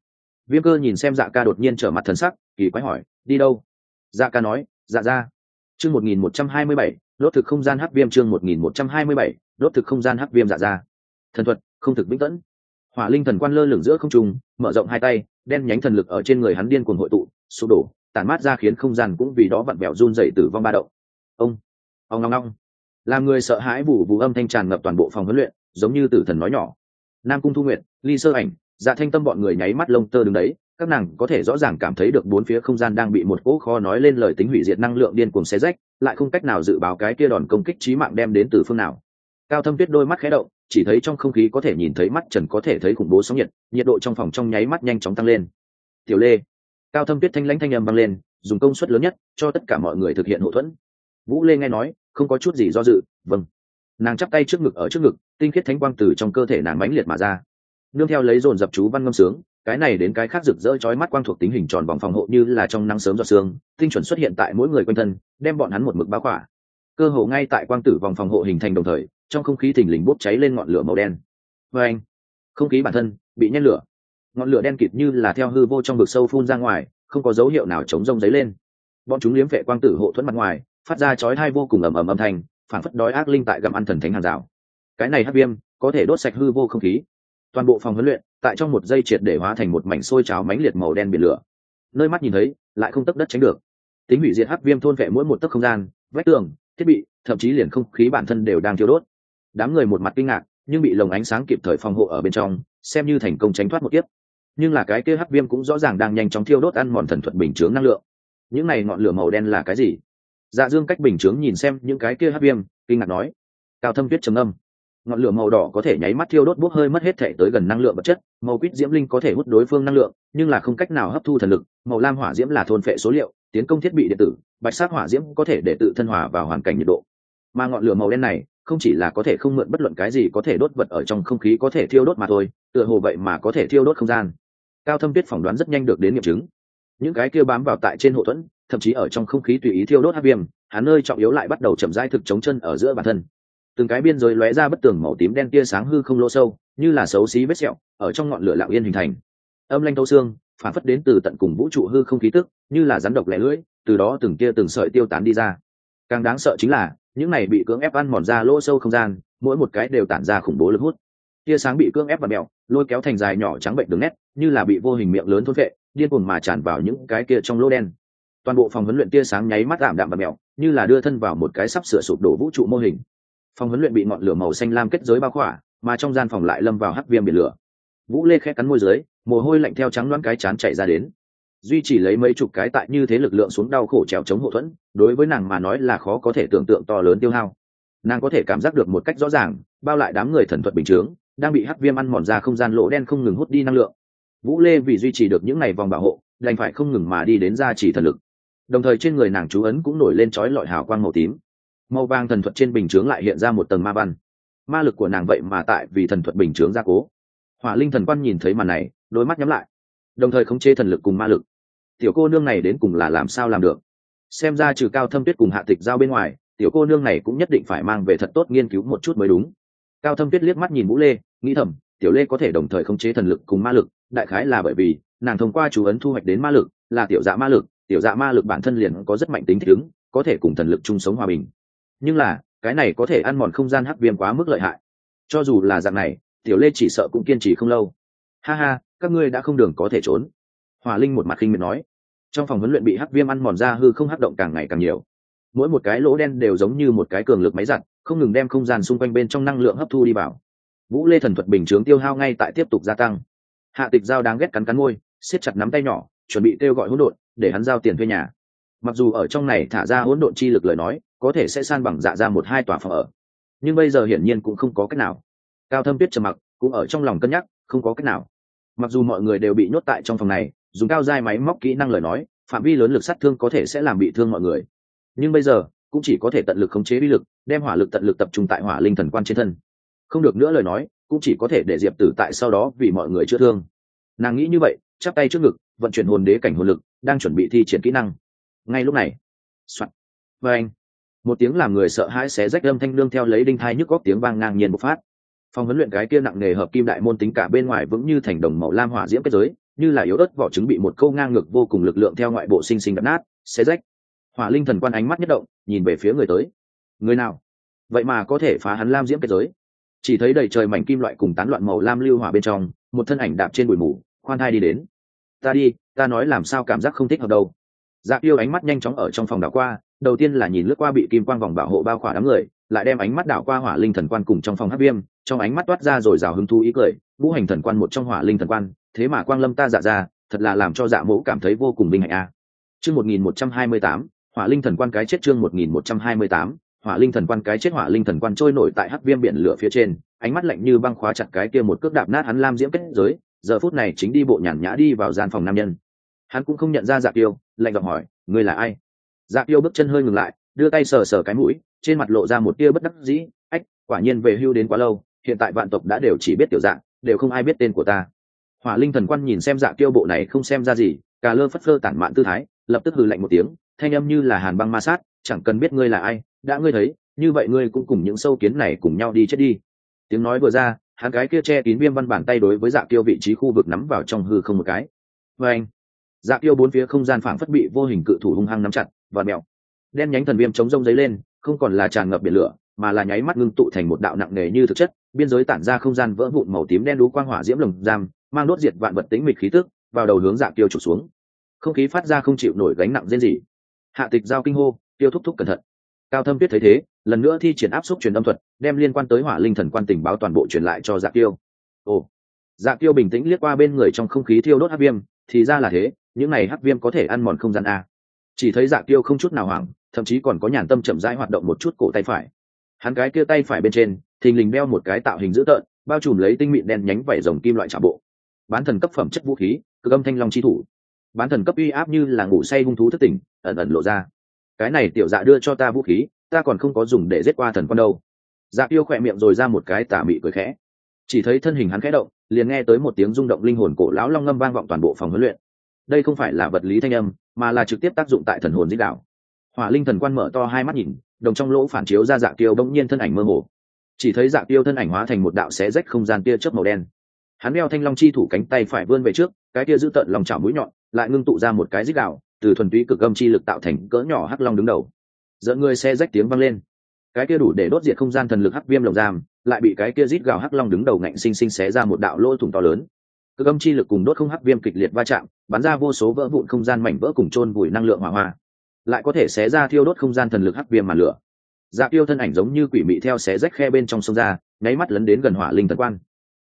A: Viêm cơ nhìn xem dạ ca đột nhiên trở mặt thần sắc, kỳ quái hỏi, đi đâu? Dạ ca nói dạ ra. Chương một nghìn một trăm hai mươi bảy, đốt thực không gian hắc viêm chương một nghìn một trăm hai mươi bảy, đốt thực không gian hắc viêm dạ ra. Thần thuật, không thực vĩnh tẫn hỏa linh thần quan lơ lửng giữa không trung, mở rộng hai tay, đen nhánh thần lực ở trên người hắn điên cuồng hội tụ, sụp đổ, tản mát ra khiến không gian cũng vì đó vặn vẹo run dậy tử vong ba động. Ông ông long long làm người sợ hãi vụ vụ âm thanh tràn ngập toàn bộ phòng huấn luyện, giống như tử thần nói nhỏ. Nam cung thu nguyệt, ly sơ ảnh dạ thanh tâm bọn người nháy mắt lông tơ đứng đấy, các nàng có thể rõ ràng cảm thấy được bốn phía không gian đang bị một cỗ kho nói lên lời tính hủy diệt năng lượng điên cuồng xé rách, lại không cách nào dự báo cái kia đòn công kích trí mạng đem đến từ phương nào. Cao thâm tuyết đôi mắt khé động, chỉ thấy trong không khí có thể nhìn thấy mắt trần có thể thấy khủng bố sóng nhiệt nhiệt độ trong phòng trong nháy mắt nhanh chóng tăng lên. Tiểu lê, cao thâm tuyết thanh lãnh thanh âm băng lên, dùng công suất lớn nhất cho tất cả mọi người thực hiện hậu thuẫn. Vũ lê nghe nói không có chút gì do dự vâng. Nàng chắp tay trước ngực ở trước ngực, tinh khiết thánh quang từ trong cơ thể nàng mãnh liệt mà ra. Nương theo lấy dồn dập chú văn ngâm sướng, cái này đến cái khác rực rỡ chói mắt quang thuộc tính hình tròn vòng phòng hộ như là trong nắng sớm giọt sương, tinh chuẩn xuất hiện tại mỗi người quanh thân, đem bọn hắn một mực bao khỏa. Cơ hồ ngay tại quang tử vòng phòng hộ hình thành đồng thời, trong không khí thình lình bốc cháy lên ngọn lửa màu đen. Vê anh, không khí bản thân bị nhét lửa. Ngọn lửa đen kịt như là theo hư vô trong vực sâu phun ra ngoài, không có dấu hiệu nào chống rông giấy lên. Bọn chúng liếm vệ quang tử hộ thuẫn mặt ngoài phát ra chói hai vô cùng ầm ầm âm thanh phản phất đói ác linh tại gặm ăn thần thánh hàng rào. Cái này hắc viêm có thể đốt sạch hư vô không khí. Toàn bộ phòng huấn luyện, tại trong một giây triệt để hóa thành một mảnh sôi trào mánh liệt màu đen biển lửa. Nơi mắt nhìn thấy, lại không tấc đất tránh được. Tính hủy diệt hắc viêm thôn vệ mỗi một tấc không gian, vách tường, thiết bị, thậm chí liền không khí bản thân đều đang thiêu đốt. Đám người một mặt kinh ngạc, nhưng bị lồng ánh sáng kịp thời phòng hộ ở bên trong, xem như thành công tránh thoát một kiếp. Nhưng là cái kia hắc viêm cũng rõ ràng đang nhanh chóng thiêu đốt ăn mòn thần thuật bình chướng năng lượng. Những này ngọn lửa màu đen là cái gì? Dạ dương cách bình chướng nhìn xem những cái kia hát viêm, kinh ngạc nói, cao thâm tuyết trầm âm. Ngọn lửa màu đỏ có thể nháy mắt thiêu đốt bốc hơi mất hết thể tới gần năng lượng vật chất, màu quýt diễm linh có thể hút đối phương năng lượng, nhưng là không cách nào hấp thu thần lực, màu lam hỏa diễm là thôn phệ số liệu, tiến công thiết bị điện tử, bạch sát hỏa diễm có thể để tự thân hòa vào hoàn cảnh nhiệt độ. Mà ngọn lửa màu đen này, không chỉ là có thể không mượn bất luận cái gì có thể đốt vật ở trong không khí có thể thiêu đốt mà thôi, tựa hồ vậy mà có thể thiêu đốt không gian. Cao thâm tuyết phỏng đoán rất nhanh được đến nghiệm chứng. Những cái kia bám vào tại trên hộ thuẫn thậm chí ở trong không khí tùy ý thiêu đốt hắc viêm hắn nơi trọng yếu lại bắt đầu chậm rãi thực chống chân ở giữa bản thân. Từng cái biên giới lóe ra bất tường màu tím đen tia sáng hư không lỗ sâu, như là xấu xí vết sẹo, ở trong ngọn lửa lạng yên hình thành. Âm lanh thâu xương, phản phất đến từ tận cùng vũ trụ hư không khí tức, như là rắn độc lẻ lưỡi, từ đó từng tia từng sợi tiêu tán đi ra. Càng đáng sợ chính là, những này bị cưỡng ép ăn mòn ra lỗ sâu không gian, mỗi một cái đều tản ra khủng bố lực hút. Tia sáng bị cưỡng ép và mèo, lôi kéo thành dài nhỏ trắng bệnh đường nét, như là bị vô hình miệng lớn thôn vệ điên cuồng mà tràn vào những cái kia trong lỗ đen toàn bộ phòng huấn luyện tia sáng nháy mắt ảm đạm và mèo như là đưa thân vào một cái sắp sửa sụp đổ vũ trụ mô hình. Phòng huấn luyện bị ngọn lửa màu xanh lam kết giới bao khỏa, mà trong gian phòng lại lâm vào hắc viêm biển lửa. Vũ lê khẽ cắn môi dưới, mồ hôi lạnh theo trắng đoán cái chán chạy ra đến. Duy chỉ lấy mấy chục cái tại như thế lực lượng xuống đau khổ trèo chống hậu thuẫn, đối với nàng mà nói là khó có thể tưởng tượng to lớn tiêu hao. Nàng có thể cảm giác được một cách rõ ràng, bao lại đám người thần thuật bình chướng, đang bị hắc viêm ăn mòn ra không gian lỗ đen không ngừng hút đi năng lượng. Vũ lê vì duy trì được những ngày vòng bảo hộ, đành phải không ngừng mà đi đến gia trì thần lực đồng thời trên người nàng chú ấn cũng nổi lên trói lọi hào quang màu tím. Màu vàng thần thuật trên bình chướng lại hiện ra một tầng ma văn. Ma lực của nàng vậy mà tại vì thần thuật bình chướng gia cố. Hỏa linh thần quan nhìn thấy màn này, đôi mắt nhắm lại. Đồng thời khống chế thần lực cùng ma lực. Tiểu cô nương này đến cùng là làm sao làm được? Xem ra trừ cao thâm tuyết cùng hạ tịch giao bên ngoài, tiểu cô nương này cũng nhất định phải mang về thật tốt nghiên cứu một chút mới đúng. Cao thâm tuyết liếc mắt nhìn vũ lê, nghĩ thầm, tiểu lê có thể đồng thời khống chế thần lực cùng ma lực, đại khái là bởi vì nàng thông qua chú ấn thu hoạch đến ma lực, là tiểu dạ ma lực tiểu dạ ma lực bản thân liền có rất mạnh tính thích ứng, có thể cùng thần lực chung sống hòa bình. Nhưng là, cái này có thể ăn mòn không gian hắc viêm quá mức lợi hại. Cho dù là dạng này, tiểu lê chỉ sợ cũng kiên trì không lâu. Ha ha, các ngươi đã không đường có thể trốn. Hòa linh một mặt khinh miệt nói. Trong phòng huấn luyện bị hắc viêm ăn mòn ra hư không hắc động càng ngày càng nhiều. Mỗi một cái lỗ đen đều giống như một cái cường lực máy giặt, không ngừng đem không gian xung quanh bên trong năng lượng hấp thu đi vào. Vũ lê thần thuật bình chướng tiêu hao ngay tại tiếp tục gia tăng. Hạ tịch giao đang ghét cắn cắn môi, siết chặt nắm tay nhỏ, chuẩn bị kêu gọi hỗn độn để hắn giao tiền thuê nhà. Mặc dù ở trong này thả ra hỗn độn chi lực lời nói, có thể sẽ san bằng dạ ra một hai tòa phòng ở. Nhưng bây giờ hiển nhiên cũng không có cách nào. Cao thâm tuyết trầm mặc, cũng ở trong lòng cân nhắc, không có cách nào. Mặc dù mọi người đều bị nhốt tại trong phòng này, dùng cao dai máy móc kỹ năng lời nói, phạm vi lớn lực sát thương có thể sẽ làm bị thương mọi người. Nhưng bây giờ, cũng chỉ có thể tận lực khống chế vi lực, đem hỏa lực tận lực tập trung tại hỏa linh thần quan trên thân. Không được nữa lời nói, cũng chỉ có thể để diệp tử tại sau đó vì mọi người chữa thương. Nàng nghĩ như vậy, chắp tay trước ngực vận chuyển hồn đế cảnh hồn lực, đang chuẩn bị thi triển kỹ năng. Ngay lúc này, soạn. Và anh, một tiếng làm người sợ hãi xé rách âm thanh đương theo lấy đinh thai nhức góc tiếng vang ngang nhiên bộc phát. Phòng huấn luyện cái kia nặng nề hợp kim đại môn tính cả bên ngoài vững như thành đồng màu lam hỏa diễm kết giới, như là yếu ớt vỏ trứng bị một câu ngang ngược vô cùng lực lượng theo ngoại bộ sinh sinh đập nát, xé rách. Hỏa linh thần quan ánh mắt nhất động, nhìn về phía người tới. Người nào? Vậy mà có thể phá hắn lam diễm kết giới. Chỉ thấy đầy trời mảnh kim loại cùng tán loạn màu lam lưu hỏa bên trong, một thân ảnh đạp trên bụi mù, khoan thai đi đến ta đi, ta nói làm sao cảm giác không thích hợp đâu. Dạ yêu ánh mắt nhanh chóng ở trong phòng đảo qua, đầu tiên là nhìn lướt qua bị kim quang vòng bảo hộ bao khỏa đám người, lại đem ánh mắt đảo qua hỏa linh thần quan cùng trong phòng hát viêm, trong ánh mắt toát ra rồi rào hứng thú ý cười, vũ hành thần quan một trong hỏa linh thần quan, thế mà quang lâm ta dạ ra, thật là làm cho dạ mẫu cảm thấy vô cùng bình hạnh a. Chương một nghìn một trăm hai mươi tám, hỏa linh thần quan cái chết chương một nghìn một trăm hai mươi tám, hỏa linh thần quan cái chết hỏa linh thần quan trôi nổi tại hắc viêm biển lửa phía trên, ánh mắt lạnh như băng khóa chặt cái kia một cước đạp nát hắn lam diễm kết giới giờ phút này chính đi bộ nhàn nhã đi vào gian phòng nam nhân. Hắn cũng không nhận ra dạ tiêu lạnh giọng hỏi, ngươi là ai? Dạ tiêu bước chân hơi ngừng lại, đưa tay sờ sờ cái mũi, trên mặt lộ ra một tia bất đắc dĩ, ách, quả nhiên về hưu đến quá lâu, hiện tại vạn tộc đã đều chỉ biết tiểu dạng, đều không ai biết tên của ta. Hỏa linh thần quan nhìn xem dạ tiêu bộ này không xem ra gì, cà lơ phất phơ tản mạn tư thái, lập tức hừ lạnh một tiếng, thanh âm như là hàn băng ma sát, chẳng cần biết ngươi là ai, đã ngươi thấy, như vậy ngươi cũng cùng những sâu kiến này cùng nhau đi chết đi. Tiếng nói vừa ra hắn gái kia che kín viêm văn bản tay đối với dạ tiêu vị trí khu vực nắm vào trong hư không một cái. Và anh dạ tiêu bốn phía không gian phảng phất bị vô hình cự thủ hung hăng nắm chặt, và mèo đen nhánh thần viêm chống rông giấy lên, không còn là tràn ngập biển lửa, mà là nháy mắt ngưng tụ thành một đạo nặng nề như thực chất, biên giới tản ra không gian vỡ vụn màu tím đen đú quang hỏa diễm lồng giam, mang đốt diệt vạn vật tính mịch khí tức, vào đầu hướng dạ tiêu trục xuống. Không khí phát ra không chịu nổi gánh nặng riêng gì hạ tịch giao kinh hô, tiêu thúc thúc cẩn thận. Cao thâm tuyết thấy thế lần nữa thi triển áp xúc truyền âm thuật, đem liên quan tới hỏa linh thần quan tình báo toàn bộ truyền lại cho dạ tiêu ồ dạ tiêu bình tĩnh liếc qua bên người trong không khí thiêu đốt hắc viêm, thì ra là thế, những này hắc viêm có thể ăn mòn không gian a. Chỉ thấy dạ tiêu không chút nào hoảng, thậm chí còn có nhàn tâm chậm rãi hoạt động một chút cổ tay phải. Hắn cái kia tay phải bên trên, thình lình đeo một cái tạo hình dữ tợn, bao trùm lấy tinh mịn đen nhánh vảy rồng kim loại trả bộ. Bán thần cấp phẩm chất vũ khí, cực âm thanh long chi thủ. Bán thần cấp uy áp như là ngủ say hung thú thất tỉnh, ẩn ẩn lộ ra. Cái này tiểu dạ đưa cho ta vũ khí ta còn không có dùng để giết qua thần con đâu. Dạ tiêu khỏe miệng rồi ra một cái tà mị cười khẽ. Chỉ thấy thân hình hắn khẽ động, liền nghe tới một tiếng rung động linh hồn cổ lão long ngâm vang vọng toàn bộ phòng huấn luyện. Đây không phải là vật lý thanh âm, mà là trực tiếp tác dụng tại thần hồn di đạo. Hỏa linh thần quan mở to hai mắt nhìn, đồng trong lỗ phản chiếu ra dạ tiêu bỗng nhiên thân ảnh mơ hồ. Chỉ thấy dạ tiêu thân ảnh hóa thành một đạo xé rách không gian tia chớp màu đen. Hắn đeo thanh long chi thủ cánh tay phải vươn về trước, cái tia giữ tận lòng chảo mũi nhọn, lại ngưng tụ ra một cái dích đạo, từ thuần túy cực âm chi lực tạo thành cỡ nhỏ hắc long đứng đầu dẫn người xe rách tiếng vang lên. Cái kia đủ để đốt diệt không gian thần lực hắc viêm lồng giam, lại bị cái kia rít gào hắc long đứng đầu ngạnh sinh sinh xé ra một đạo lỗ thủng to lớn. Cơ âm chi lực cùng đốt không hắc viêm kịch liệt va chạm, bắn ra vô số vỡ vụn không gian mảnh vỡ cùng chôn vùi năng lượng hỏa hoa. Lại có thể xé ra thiêu đốt không gian thần lực hắc viêm mà lửa. Dạ tiêu thân ảnh giống như quỷ mị theo xé rách khe bên trong sông ra, nháy mắt lấn đến gần hỏa linh thần quan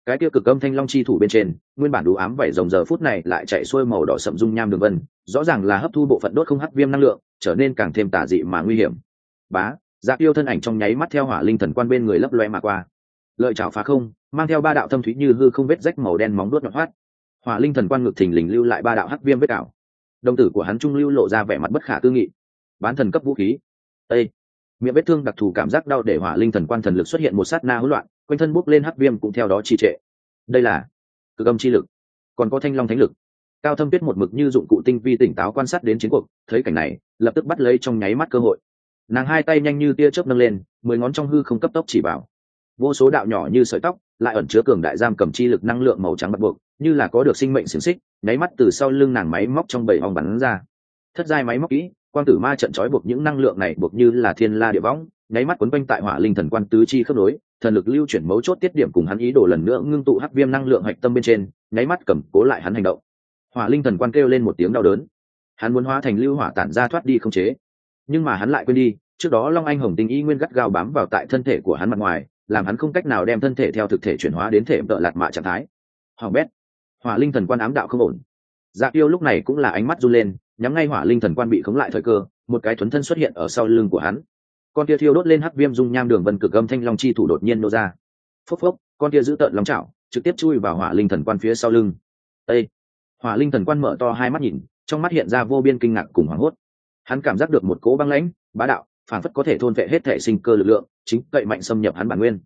A: cái kia cực âm thanh long chi thủ bên trên, nguyên bản đủ ám vảy rồng giờ phút này lại chạy xuôi màu đỏ sậm dung nham đường vân, rõ ràng là hấp thu bộ phận đốt không hắc viêm năng lượng, trở nên càng thêm tả dị mà nguy hiểm. Bá dạ yêu thân ảnh trong nháy mắt theo hỏa linh thần quan bên người lấp loe mà qua. Lợi chảo phá không, mang theo ba đạo thâm thúy như hư không vết rách màu đen móng đốt nhọn hoắt. Hỏa linh thần quan ngực thình lình lưu lại ba đạo hắc viêm vết ảo đồng tử của hắn trung lưu lộ ra vẻ mặt bất khả tư nghị. Bán thần cấp vũ khí. Ê! miệng vết thương đặc thù cảm giác đau để hỏa linh thần quan thần lực xuất hiện một sát na hỗn loạn quanh thân bốc lên hắc viêm cũng theo đó trì trệ. Đây là cực âm chi lực, còn có thanh long thánh lực. Cao thâm tuyết một mực như dụng cụ tinh vi tỉnh táo quan sát đến chiến cuộc, thấy cảnh này, lập tức bắt lấy trong nháy mắt cơ hội. Nàng hai tay nhanh như tia chớp nâng lên, mười ngón trong hư không cấp tốc chỉ vào. Vô số đạo nhỏ như sợi tóc, lại ẩn chứa cường đại giam cầm chi lực năng lượng màu trắng bắt buộc, như là có được sinh mệnh xiềng xích, nháy mắt từ sau lưng nàng máy móc trong bảy vòng bắn ra. Thất giai máy móc kỹ quan tử ma trận trói buộc những năng lượng này buộc như là thiên la địa võng, nháy mắt quấn quanh tại hỏa linh thần quan tứ chi khớp nối thần lực lưu chuyển mấu chốt tiết điểm cùng hắn ý đồ lần nữa ngưng tụ hắc viêm năng lượng hạch tâm bên trên, nháy mắt cầm cố lại hắn hành động. Hỏa linh thần quan kêu lên một tiếng đau đớn. Hắn muốn hóa thành lưu hỏa tản ra thoát đi không chế. Nhưng mà hắn lại quên đi, trước đó long anh hồng tinh y nguyên gắt gao bám vào tại thân thể của hắn mặt ngoài, làm hắn không cách nào đem thân thể theo thực thể chuyển hóa đến thể tợ lạt mạ trạng thái. Hoàng bét. Hỏa linh thần quan ám đạo không ổn. Dạ tiêu lúc này cũng là ánh mắt run lên, nhắm ngay hỏa linh thần quan bị khống lại thời cơ, một cái thuấn thân xuất hiện ở sau lưng của hắn con tia thiêu đốt lên hắc viêm dung nham đường vân cực âm thanh long chi thủ đột nhiên nô ra. Phốc phốc, con tia giữ tợn long chảo, trực tiếp chui vào hỏa linh thần quan phía sau lưng. Ây hỏa linh thần quan mở to hai mắt nhìn, trong mắt hiện ra vô biên kinh ngạc cùng hoảng hốt. Hắn cảm giác được một cỗ băng lãnh, bá đạo, phản phất có thể thôn vệ hết thể sinh cơ lực lượng, chính cậy mạnh xâm nhập hắn bản nguyên.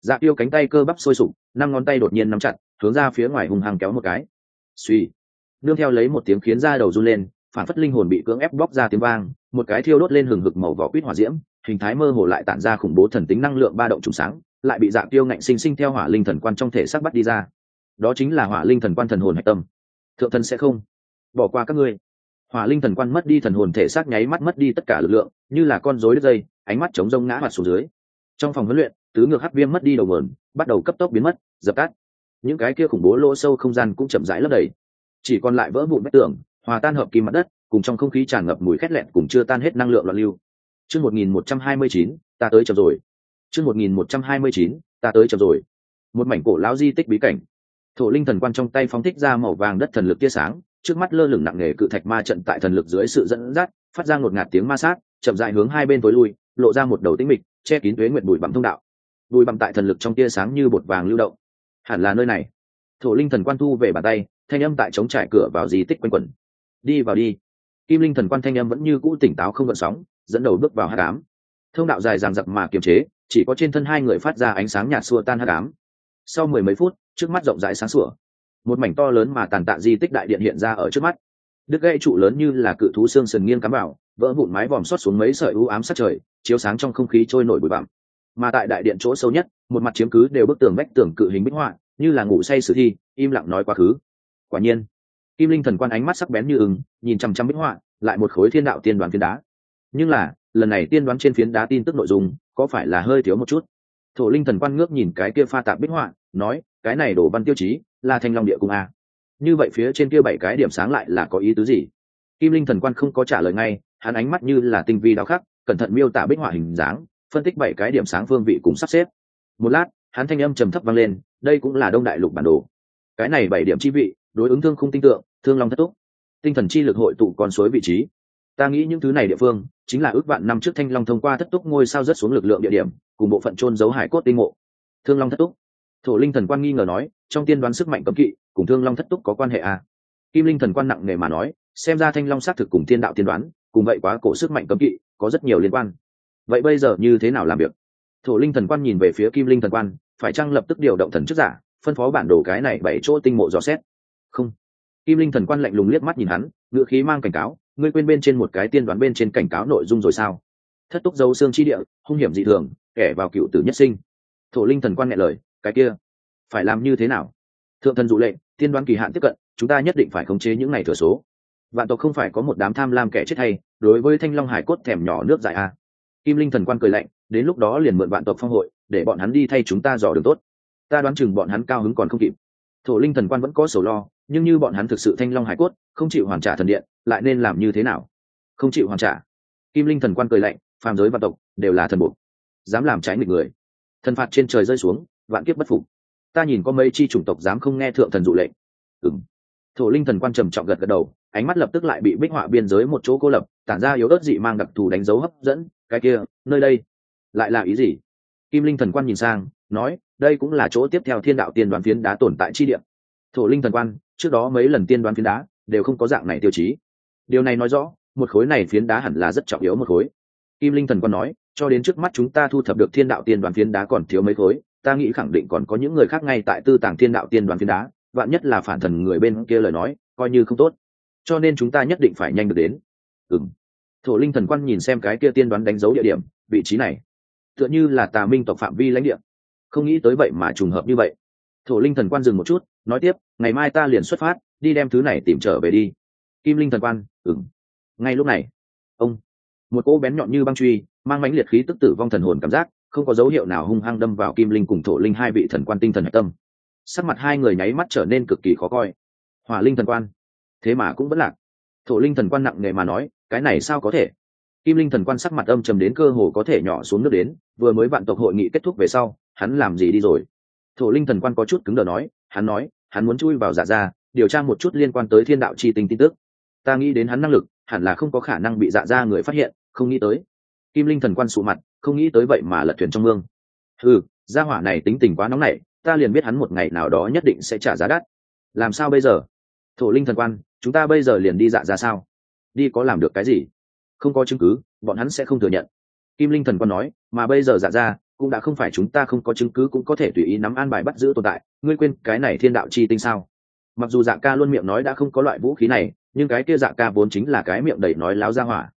A: Dạ tiêu cánh tay cơ bắp sôi sục, năm ngón tay đột nhiên nắm chặt, hướng ra phía ngoài hung hăng kéo một cái. Suy nương theo lấy một tiếng khiến da đầu run lên, phản phất linh hồn bị cưỡng ép bóc ra tiếng vang, một cái thiêu đốt lên hừng hực màu vỏ quýt hỏa diễm hình thái mơ hồ lại tản ra khủng bố thần tính năng lượng ba động trùng sáng, lại bị dạng tiêu ngạnh sinh sinh theo hỏa linh thần quan trong thể xác bắt đi ra. Đó chính là hỏa linh thần quan thần hồn hạch tâm. Thượng thần sẽ không bỏ qua các ngươi. Hỏa linh thần quan mất đi thần hồn thể xác nháy mắt mất đi tất cả lực lượng, như là con rối đứt dây, ánh mắt chống rông ngã mặt xuống dưới. Trong phòng huấn luyện, tứ ngược hắc viêm mất đi đầu mườn bắt đầu cấp tốc biến mất, dập tắt. Những cái kia khủng bố lỗ sâu không gian cũng chậm rãi lấp đầy. Chỉ còn lại vỡ vụn vách tường, hòa tan hợp kim mặt đất, cùng trong không khí tràn ngập mùi khét lẹn cùng chưa tan hết năng lượng loạn lưu chương một nghìn một trăm hai mươi chín, ta tới chậm rồi. Chương một nghìn một trăm hai mươi chín, ta tới chậm rồi. Một mảnh cổ lão di tích bí cảnh. Thổ linh thần quan trong tay phóng thích ra màu vàng đất thần lực tia sáng, trước mắt lơ lửng nặng nề cự thạch ma trận tại thần lực dưới sự dẫn dắt, phát ra ngột ngạt tiếng ma sát, chậm dại hướng hai bên tối lui, lộ ra một đầu tĩnh mịch, che kín thuế nguyện bụi bặm thông đạo. Bụi bặm tại thần lực trong tia sáng như bột vàng lưu động. Hẳn là nơi này. Thổ linh thần quan thu về bàn tay, thanh âm tại chống trải cửa vào di tích quanh quẩn. Đi vào đi. Kim linh thần quan thanh âm vẫn như cũ tỉnh táo không gợn sóng dẫn đầu bước vào hát cám. Thông đạo dài ràng giặc mà kiềm chế, chỉ có trên thân hai người phát ra ánh sáng nhạt xua tan hát cám. Sau mười mấy phút, trước mắt rộng rãi sáng sủa. Một mảnh to lớn mà tàn tạ di tích đại điện hiện ra ở trước mắt. Đứt gãy trụ lớn như là cự thú xương sừng nghiêng cắm vào, vỡ vụn mái vòm xót xuống mấy sợi u ám sát trời, chiếu sáng trong không khí trôi nổi bụi bặm. Mà tại đại điện chỗ sâu nhất, một mặt chiếm cứ đều bức tường vách tường cự hình bích họa, như là ngủ say sử thi, im lặng nói quá khứ. Quả nhiên, kim linh thần quan ánh mắt sắc bén như ứng nhìn chằm chằm bích họa, lại một khối thiên đạo tiên đoàn phiến đá nhưng là, lần này tiên đoán trên phiến đá tin tức nội dung, có phải là hơi thiếu một chút? Thổ linh thần quan ngước nhìn cái kia pha tạp bích họa, nói, cái này đổ văn tiêu chí, là thanh long địa cung a. Như vậy phía trên kia bảy cái điểm sáng lại là có ý tứ gì? Kim linh thần quan không có trả lời ngay, hắn ánh mắt như là tinh vi đau khắc, cẩn thận miêu tả bích họa hình dáng, phân tích bảy cái điểm sáng phương vị cùng sắp xếp. Một lát, hắn thanh âm trầm thấp vang lên, đây cũng là đông đại lục bản đồ. Cái này bảy điểm chi vị, đối ứng thương không tinh tượng, thương long thất túc. Tinh thần chi lực hội tụ con suối vị trí. Ta nghĩ những thứ này địa phương chính là ước vạn năm trước thanh long thông qua thất túc ngôi sao rớt xuống lực lượng địa điểm, cùng bộ phận trôn giấu hải cốt tinh mộ. Thương long thất túc. Thổ linh thần quan nghi ngờ nói, trong tiên đoán sức mạnh cấm kỵ, cùng thương long thất túc có quan hệ à? kim linh thần quan nặng nề mà nói, xem ra thanh long xác thực cùng thiên đạo tiên đoán, cùng vậy quá cổ sức mạnh cấm kỵ, có rất nhiều liên quan. Vậy bây giờ như thế nào làm việc? Thổ linh thần quan nhìn về phía kim linh thần quan, phải chăng lập tức điều động thần chức giả, phân phó bản đồ cái này bảy chỗ tinh mộ dò xét? Không. Kim linh thần quan lạnh lùng liếc mắt nhìn hắn ngựa khí mang cảnh cáo ngươi quên bên trên một cái tiên đoán bên trên cảnh cáo nội dung rồi sao? Thất túc dấu xương chi địa, hung hiểm dị thường, kẻ vào cựu tử nhất sinh. Thổ linh thần quan nghe lời, cái kia, phải làm như thế nào? Thượng thần dụ lệnh, tiên đoán kỳ hạn tiếp cận, chúng ta nhất định phải khống chế những ngày thừa số. Vạn tộc không phải có một đám tham lam kẻ chết hay, đối với thanh long hải cốt thèm nhỏ nước dài a à. kim linh thần quan cười lạnh, đến lúc đó liền mượn vạn tộc phong hội, để bọn hắn đi thay chúng ta dò đường tốt. Ta đoán chừng bọn hắn cao hứng còn không kịp. Thổ linh thần quan vẫn có sầu lo nhưng như bọn hắn thực sự thanh long hải cốt, không chịu hoàn trả thần điện, lại nên làm như thế nào? Không chịu hoàn trả. Kim linh thần quan cười lạnh, phàm giới vạn tộc đều là thần buộc dám làm trái nghịch người. Thần phạt trên trời rơi xuống, vạn kiếp bất phục. Ta nhìn có mấy chi chủng tộc dám không nghe thượng thần dụ lệnh. Ừng thổ linh thần quan trầm trọng gật gật đầu, ánh mắt lập tức lại bị bích họa biên giới một chỗ cô lập, tản ra yếu ớt dị mang đặc thù đánh dấu hấp dẫn, cái kia, nơi đây, lại là ý gì? Kim linh thần quan nhìn sang, nói, đây cũng là chỗ tiếp theo thiên đạo tiên đoàn phiến đá tồn tại chi điểm thổ linh thần quan, trước đó mấy lần tiên đoán phiến đá, đều không có dạng này tiêu chí. Điều này nói rõ, một khối này phiến đá hẳn là rất trọng yếu một khối. Kim linh thần quan nói, cho đến trước mắt chúng ta thu thập được thiên đạo tiên đoàn phiến đá còn thiếu mấy khối, ta nghĩ khẳng định còn có những người khác ngay tại tư tàng thiên đạo tiên đoàn phiến đá, vạn nhất là phản thần người bên kia lời nói, coi như không tốt. Cho nên chúng ta nhất định phải nhanh được đến. Ừng thổ linh thần quan nhìn xem cái kia tiên đoán đánh dấu địa điểm, vị trí này, tựa như là tà minh tộc phạm vi lãnh địa. Không nghĩ tới vậy mà trùng hợp như vậy thổ linh thần quan dừng một chút, nói tiếp, ngày mai ta liền xuất phát, đi đem thứ này tìm trở về đi. Kim linh thần quan ừng ngay lúc này, ông, một cỗ bén nhọn như băng truy, mang mãnh liệt khí tức tử vong thần hồn cảm giác, không có dấu hiệu nào hung hăng đâm vào kim linh cùng thổ linh hai vị thần quan tinh thần hạch tâm. Sắc mặt hai người nháy mắt trở nên cực kỳ khó coi. Hỏa linh thần quan, thế mà cũng vẫn lạc. Thổ linh thần quan nặng nề mà nói, cái này sao có thể? Kim linh thần quan sắc mặt âm trầm đến cơ hồ có thể nhỏ xuống nước đến, vừa mới vạn tộc hội nghị kết thúc về sau, hắn làm gì đi rồi? Thổ linh thần quan có chút cứng đờ nói, hắn nói, hắn muốn chui vào dạ ra điều tra một chút liên quan tới thiên đạo chi tinh tin tức. Ta nghĩ đến hắn năng lực, hẳn là không có khả năng bị dạ ra người phát hiện, không nghĩ tới. Kim linh thần quan sụ mặt, không nghĩ tới vậy mà lật thuyền trong mương. Ừ gia hỏa này tính tình quá nóng nảy, ta liền biết hắn một ngày nào đó nhất định sẽ trả giá đắt. Làm sao bây giờ? Thổ linh thần quan, chúng ta bây giờ liền đi dạ ra sao? Đi có làm được cái gì? Không có chứng cứ, bọn hắn sẽ không thừa nhận. Kim linh thần quan nói, mà bây giờ dạ ra cũng đã không phải chúng ta không có chứng cứ cũng có thể tùy ý nắm an bài bắt giữ tồn tại. Ngươi quên cái này thiên đạo chi tinh sao? Mặc dù dạ ca luôn miệng nói đã không có loại vũ khí này, nhưng cái kia dạ ca vốn chính là cái miệng đầy nói láo ra hỏa.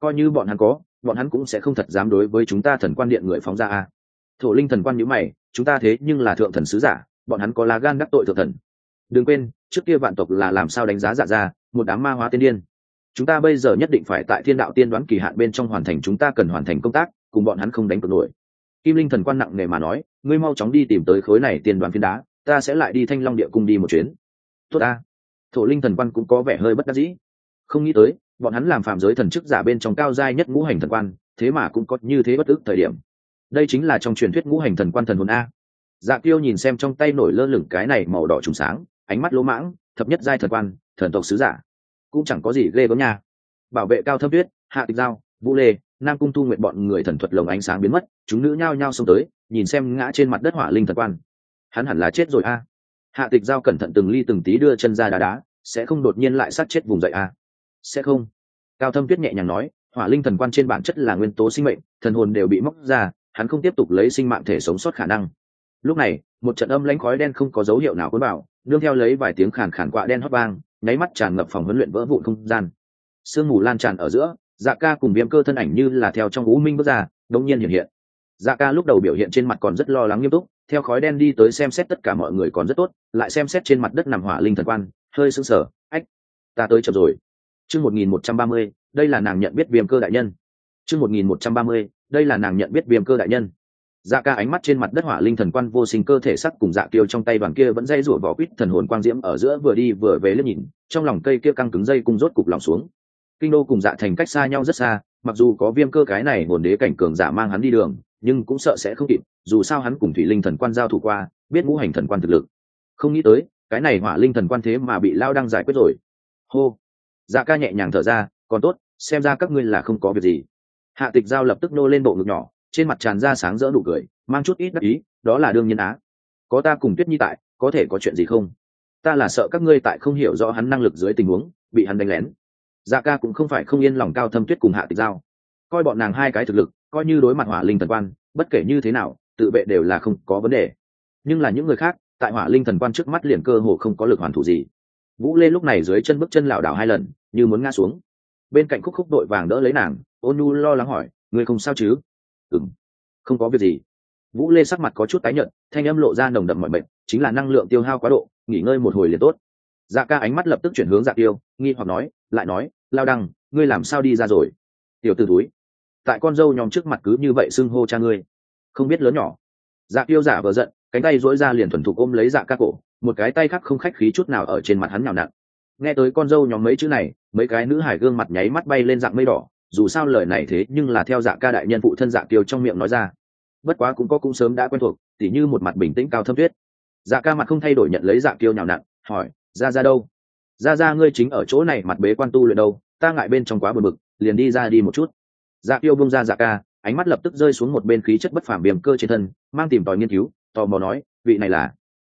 A: Coi như bọn hắn có, bọn hắn cũng sẽ không thật dám đối với chúng ta thần quan điện người phóng ra a. Thổ linh thần quan nhữ mày, chúng ta thế nhưng là thượng thần sứ giả, bọn hắn có lá gan đắc tội thượng thần. Đừng quên, trước kia vạn tộc là làm sao đánh giá dạ ra một đám ma hóa tiên điên. Chúng ta bây giờ nhất định phải tại thiên đạo tiên đoán kỳ hạn bên trong hoàn thành chúng ta cần hoàn thành công tác, cùng bọn hắn không đánh cược nổi kim linh thần quan nặng nề mà nói, ngươi mau chóng đi tìm tới khối này tiên đoán phiến đá, ta sẽ lại đi thanh long địa cung đi một chuyến. Tốt ta. Thổ linh thần quan cũng có vẻ hơi bất đắc dĩ. Không nghĩ tới, bọn hắn làm phạm giới thần chức giả bên trong cao giai nhất ngũ hành thần quan, thế mà cũng có như thế bất ức thời điểm. Đây chính là trong truyền thuyết ngũ hành thần quan thần hồn a. Dạ tiêu nhìn xem trong tay nổi lơ lửng cái này màu đỏ trùng sáng, ánh mắt lỗ mãng, thập nhất giai thần quan, thần tộc sứ giả. Cũng chẳng có gì ghê gớm nha. Bảo vệ cao thâm tuyết, hạ tịch giao vũ lê, nam cung thu nguyện bọn người thần thuật lồng ánh sáng biến mất, chúng nữ nhao nhao xông tới, nhìn xem ngã trên mặt đất hỏa linh thần quan. Hắn hẳn là chết rồi a. Hạ tịch giao cẩn thận từng ly từng tí đưa chân ra đá đá, sẽ không đột nhiên lại sát chết vùng dậy a. Sẽ không. Cao thâm tuyết nhẹ nhàng nói, hỏa linh thần quan trên bản chất là nguyên tố sinh mệnh, thần hồn đều bị móc ra, hắn không tiếp tục lấy sinh mạng thể sống sót khả năng. Lúc này, một trận âm lãnh khói đen không có dấu hiệu nào cuốn bảo nương theo lấy vài tiếng khàn khàn quạ đen hót vang, nháy mắt tràn ngập phòng huấn luyện vỡ vụn không gian. Sương mù lan tràn ở giữa dạ ca cùng viêm cơ thân ảnh như là theo trong u minh bước ra đông nhiên hiện hiện. Dạ ca lúc đầu biểu hiện trên mặt còn rất lo lắng nghiêm túc, theo khói đen đi tới xem xét tất cả mọi người còn rất tốt, lại xem xét trên mặt đất nằm hỏa linh thần quan, hơi sưng sở ách, ta tới chậm rồi. Chương một nghìn một trăm ba mươi, đây là nàng nhận biết viêm cơ đại nhân. Chương một nghìn một trăm ba mươi, đây là nàng nhận biết viêm cơ đại nhân. Dạ ca ánh mắt trên mặt đất hỏa linh thần quan vô sinh cơ thể sắc cùng dạ kiêu trong tay đoàn kia vẫn dây rủa vỏ quýt thần hồn quang diễm ở giữa vừa đi vừa về liếc nhìn, trong lòng cây kia căng cứng dây cung rốt cục lòng xuống kinh đô cùng dạ thành cách xa nhau rất xa, mặc dù có viêm cơ cái này hồn đế cảnh cường giả mang hắn đi đường, nhưng cũng sợ sẽ không kịp, dù sao hắn cùng thủy linh thần quan giao thủ qua, biết ngũ hành thần quan thực lực. Không nghĩ tới, cái này hỏa linh thần quan thế mà bị lao đang giải quyết rồi. Hô. Dạ ca nhẹ nhàng thở ra, còn tốt, xem ra các ngươi là không có việc gì. Hạ tịch giao lập tức nô lên bộ ngực nhỏ, trên mặt tràn ra sáng rỡ nụ cười, mang chút ít đắc ý, đó là đương nhiên á. Có ta cùng tuyết nhi tại, có thể có chuyện gì không? Ta là sợ các ngươi tại không hiểu rõ hắn năng lực dưới tình huống, bị hắn đánh lén dạ ca cũng không phải không yên lòng cao thâm tuyết cùng hạ tịch giao. Coi bọn nàng hai cái thực lực, coi như đối mặt hỏa linh thần quan, bất kể như thế nào, tự vệ đều là không có vấn đề. Nhưng là những người khác, tại hỏa linh thần quan trước mắt liền cơ hồ không có lực hoàn thủ gì. Vũ lê lúc này dưới chân bước chân lảo đảo hai lần, như muốn ngã xuống. Bên cạnh khúc khúc đội vàng đỡ lấy nàng, ôn nu lo lắng hỏi người không sao chứ? Ừng không có việc gì. Vũ lê sắc mặt có chút tái nhợt, thanh âm lộ ra nồng đậm mọi mệnh chính là năng lượng tiêu hao quá độ, nghỉ ngơi một hồi liền tốt. Dạ ca ánh mắt lập tức chuyển hướng dạ tiêu, nghi hoặc nói lại nói, lao đăng, ngươi làm sao đi ra rồi? Tiểu t ử túi tại con dâu nhóm trước mặt cứ như vậy xưng hô cha ngươi. Không biết lớn nhỏ. Dạ tiêu giả vờ giận, cánh tay dỗi ra liền thuần thục ôm lấy dạ ca cổ, một cái tay khác không khách khí chút nào ở trên mặt hắn nhào nặng nghe tới con dâu nhóm mấy chữ này, mấy cái nữ hải gương mặt nháy mắt bay lên dạng mây đỏ, dù sao lời này thế nhưng là theo dạ ca đại nhân phụ thân dạ kiều trong miệng nói ra. Bất quá cũng có cũng sớm đã quen thuộc, tỉ như một mặt bình tĩnh cao thâm tuyết. Dạ ca mặt không thay đổi nhận lấy dạ kiều nhào nặng hỏi, ra ra đâu? Ra ra, ngươi chính ở chỗ này mặt bế quan tu luyện đâu, ta ngại bên trong quá buồn bực, liền đi ra đi một chút. Dạ tiêu bông ra dạ ca, ánh mắt lập tức rơi xuống một bên khí chất bất phàm viêm cơ trên thân, mang tìm tòi nghiên cứu, tò mò nói, vị này là?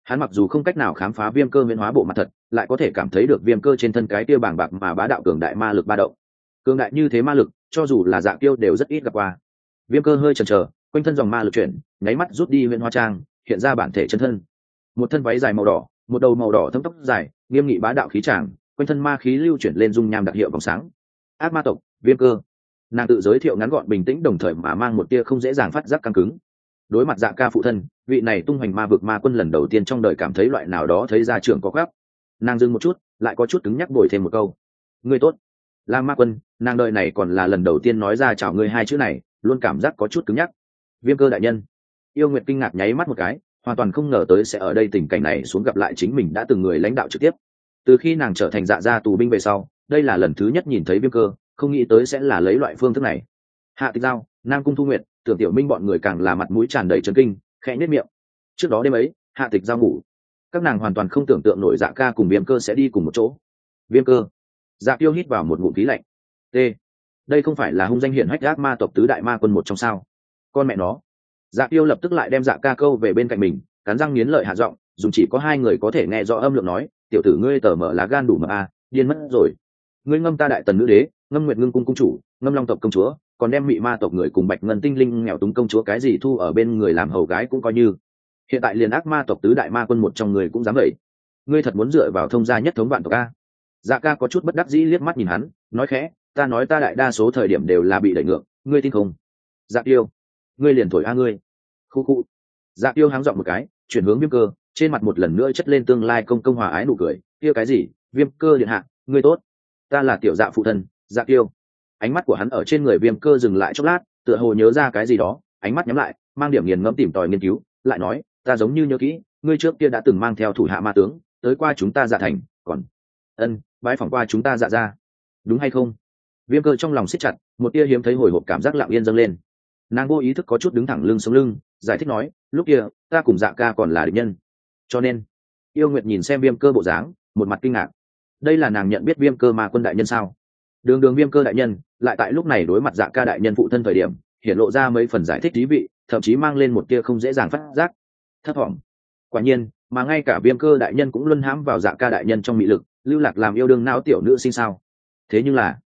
A: Hắn mặc dù không cách nào khám phá viêm cơ miễn hóa bộ mặt thật, lại có thể cảm thấy được viêm cơ trên thân cái tiêu bảng bạc mà bá đạo cường đại ma lực ba động. Cường đại như thế ma lực, cho dù là dạ tiêu đều rất ít gặp qua. Viêm cơ hơi chần chờ, quanh thân dòng ma lực chuyển, nháy mắt rút đi huyện hoa trang, hiện ra bản thể chân thân. Một thân váy dài màu đỏ, một đầu màu đỏ thâm tóc dài nghiêm nghị bá đạo khí tràng quanh thân ma khí lưu chuyển lên dung nham đặc hiệu vòng sáng. Ác ma tộc, viêm cơ. Nàng tự giới thiệu ngắn gọn bình tĩnh đồng thời mà mang một tia không dễ dàng phát giác căng cứng. Đối mặt dạ ca phụ thân, vị này tung hoành ma vực ma quân lần đầu tiên trong đời cảm thấy loại nào đó thấy ra trường có gấp nàng dừng một chút, lại có chút cứng nhắc đổi thêm một câu. Ngươi tốt. Là ma quân, nàng đời này còn là lần đầu tiên nói ra chào ngươi hai chữ này, luôn cảm giác có chút cứng nhắc. Viêm cơ đại nhân. Yêu nguyệt kinh ngạc nháy mắt một cái, hoàn toàn không ngờ tới sẽ ở đây tình cảnh này xuống gặp lại chính mình đã từng người lãnh đạo trực tiếp từ khi nàng trở thành dạ gia tù binh về sau, đây là lần thứ nhất nhìn thấy viêm cơ, không nghĩ tới sẽ là lấy loại phương thức này. Hạ tịch giao, nam cung thu nguyệt, tưởng tiểu minh bọn người càng là mặt mũi tràn đầy trấn kinh, khẽ nhất miệng. Trước đó đêm ấy, hạ tịch giao ngủ. Các nàng hoàn toàn không tưởng tượng nổi dạ ca cùng viêm cơ sẽ đi cùng một chỗ. Viêm cơ. Dạ tiêu hít vào một ngụm khí lạnh. T. Đây không phải là hung danh hiển hách ác ma tộc tứ đại ma quân một trong sao? Con mẹ nó. Dạ tiêu lập tức lại đem dạ ca câu về bên cạnh mình, cắn răng nghiến lợi hạ giọng dùng chỉ có hai người có thể nghe rõ âm lượng nói tiểu tử ngươi tờ mở lá gan đủ mà a à, điên mất rồi. Ngươi ngâm ta đại tần nữ đế ngâm nguyệt ngưng cung cung chủ ngâm long tộc công chúa còn đem mị ma tộc người cùng bạch ngân tinh linh nghèo túng công chúa cái gì thu ở bên người làm hầu gái cũng coi như. Hiện tại liền ác ma tộc tứ đại ma quân một trong người cũng dám vậy. Ngươi thật muốn dựa vào thông gia nhất thống vạn tộc a? Dạ ca có chút bất đắc dĩ liếc mắt nhìn hắn nói khẽ ta nói ta đại đa số thời điểm đều là bị đẩy ngược ngươi tin không? Dạ tiêu ngươi liền thổi a ngươi. Khu khu. Dạ tiêu háng dọn một cái chuyển hướng viêm cơ trên mặt một lần nữa chất lên tương lai công công hòa ái nụ cười, kia cái gì? Viêm cơ điện hạ, ngươi tốt. Ta là tiểu dạ phụ thân dạ kiêu. Ánh mắt của hắn ở trên người viêm cơ dừng lại chốc lát, tựa hồ nhớ ra cái gì đó, ánh mắt nhắm lại, mang điểm nghiền ngẫm tìm tòi nghiên cứu, lại nói, ta giống như nhớ kỹ, ngươi trước kia đã từng mang theo thủ hạ ma tướng, tới qua chúng ta dạ thành, còn ân bãi phỏng qua chúng ta dạ ra đúng hay không? Viêm cơ trong lòng siết chặt, một tia hiếm thấy hồi hộp cảm giác lặng yên dâng lên. Nàng vô ý thức có chút đứng thẳng lưng sống lưng, giải thích nói, lúc kia, ta cùng dạ ca còn là địch nhân cho nên, yêu nguyệt nhìn xem viêm cơ bộ dáng, một mặt kinh ngạc. Đây là nàng nhận biết viêm cơ ma quân đại nhân sao? Đường đường viêm cơ đại nhân, lại tại lúc này đối mặt dạ ca đại nhân phụ thân thời điểm, hiện lộ ra mấy phần giải thích thí vị, thậm chí mang lên một tia không dễ dàng phát giác. Thấp thỏm. Quả nhiên, mà ngay cả viêm cơ đại nhân cũng luân hãm vào dạ ca đại nhân trong mị lực, lưu lạc làm yêu đương não tiểu nữ sinh sao? Thế nhưng là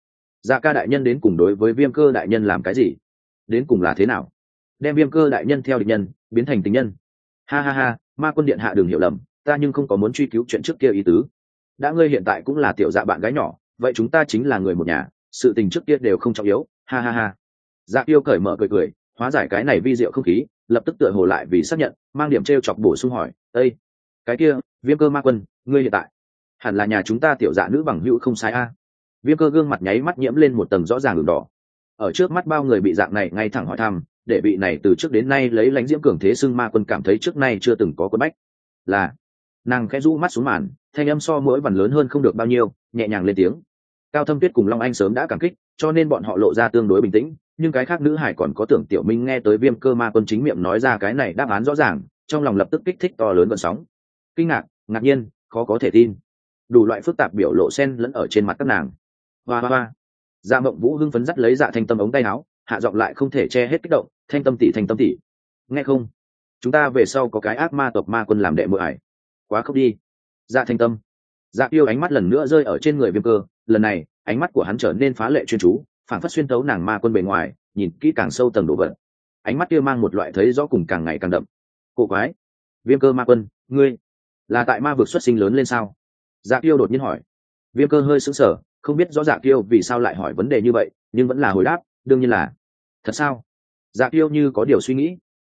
A: dạ ca đại nhân đến cùng đối với viêm cơ đại nhân làm cái gì? Đến cùng là thế nào? Đem viêm cơ đại nhân theo địch nhân, biến thành tình nhân. Ha ha ha ma quân điện hạ đường hiểu lầm, ta nhưng không có muốn truy cứu chuyện trước kia ý tứ. Đã ngươi hiện tại cũng là tiểu dạ bạn gái nhỏ, vậy chúng ta chính là người một nhà, sự tình trước kia đều không trọng yếu, ha ha ha. Dạ yêu cởi mở cười cười, hóa giải cái này vi diệu không khí, lập tức tựa hồ lại vì xác nhận, mang điểm t r e o chọc bổ sung hỏi ây cái kia, viêm cơ ma quân, ngươi hiện tại, hẳn là nhà chúng ta tiểu dạ nữ bằng hữu không sai a. Viêm cơ gương mặt nháy mắt nhiễm lên một tầng rõ ràng đường đỏ. Ở trước mắt bao người bị dạng này ngay thẳng hỏi thăm để vị này từ trước đến nay lấy lãnh diễm cường thế xưng ma quân cảm thấy trước nay chưa từng có quân bách. Là, nàng khẽ rũ mắt xuống màn, thanh âm so mỗi vằn lớn hơn không được bao nhiêu, nhẹ nhàng lên tiếng. Cao thâm tuyết cùng long anh sớm đã cảm kích, cho nên bọn họ lộ ra tương đối bình tĩnh, nhưng cái khác nữ hải còn có tưởng tiểu minh nghe tới viêm cơ ma quân chính miệng nói ra cái này đáp án rõ ràng, trong lòng lập tức kích thích to lớn vận sóng. Kinh ngạc ngạc nhiên, khó có thể tin. Đủ loại phức tạp biểu lộ sen lẫn ở trên mặt các nàng. Hoa hoa hoa. Dạ mộng vũ hưng phấn dắt lấy dạ thanh tâm ống tay áo, hạ giọng lại không thể che hết kích động thanh tâm tỷ, thanh tâm tỷ. Nghe không? Chúng ta về sau có cái ác ma tộc ma quân làm đệ mượn ải. Quá khóc đi. Dạ thanh tâm. Dạ yêu ánh mắt lần nữa rơi ở trên người viêm cơ. Lần này, ánh mắt của hắn trở nên phá lệ chuyên chú, phản phát xuyên tấu nàng ma quân bề ngoài, nhìn kỹ càng sâu tầng đồ vật. Ánh mắt kia mang một loại thấy rõ cùng càng ngày càng đậm. Cổ quái. Viêm cơ ma quân, ngươi là tại ma vực xuất sinh lớn lên sao? Dạ tiêu đột nhiên hỏi. Viêm cơ hơi sững sờ, không biết rõ dạ tiêu vì sao lại hỏi vấn đề như vậy, nhưng vẫn là hồi đáp, đương nhiên là. Thật sao? Dạ tiêu như có điều suy nghĩ.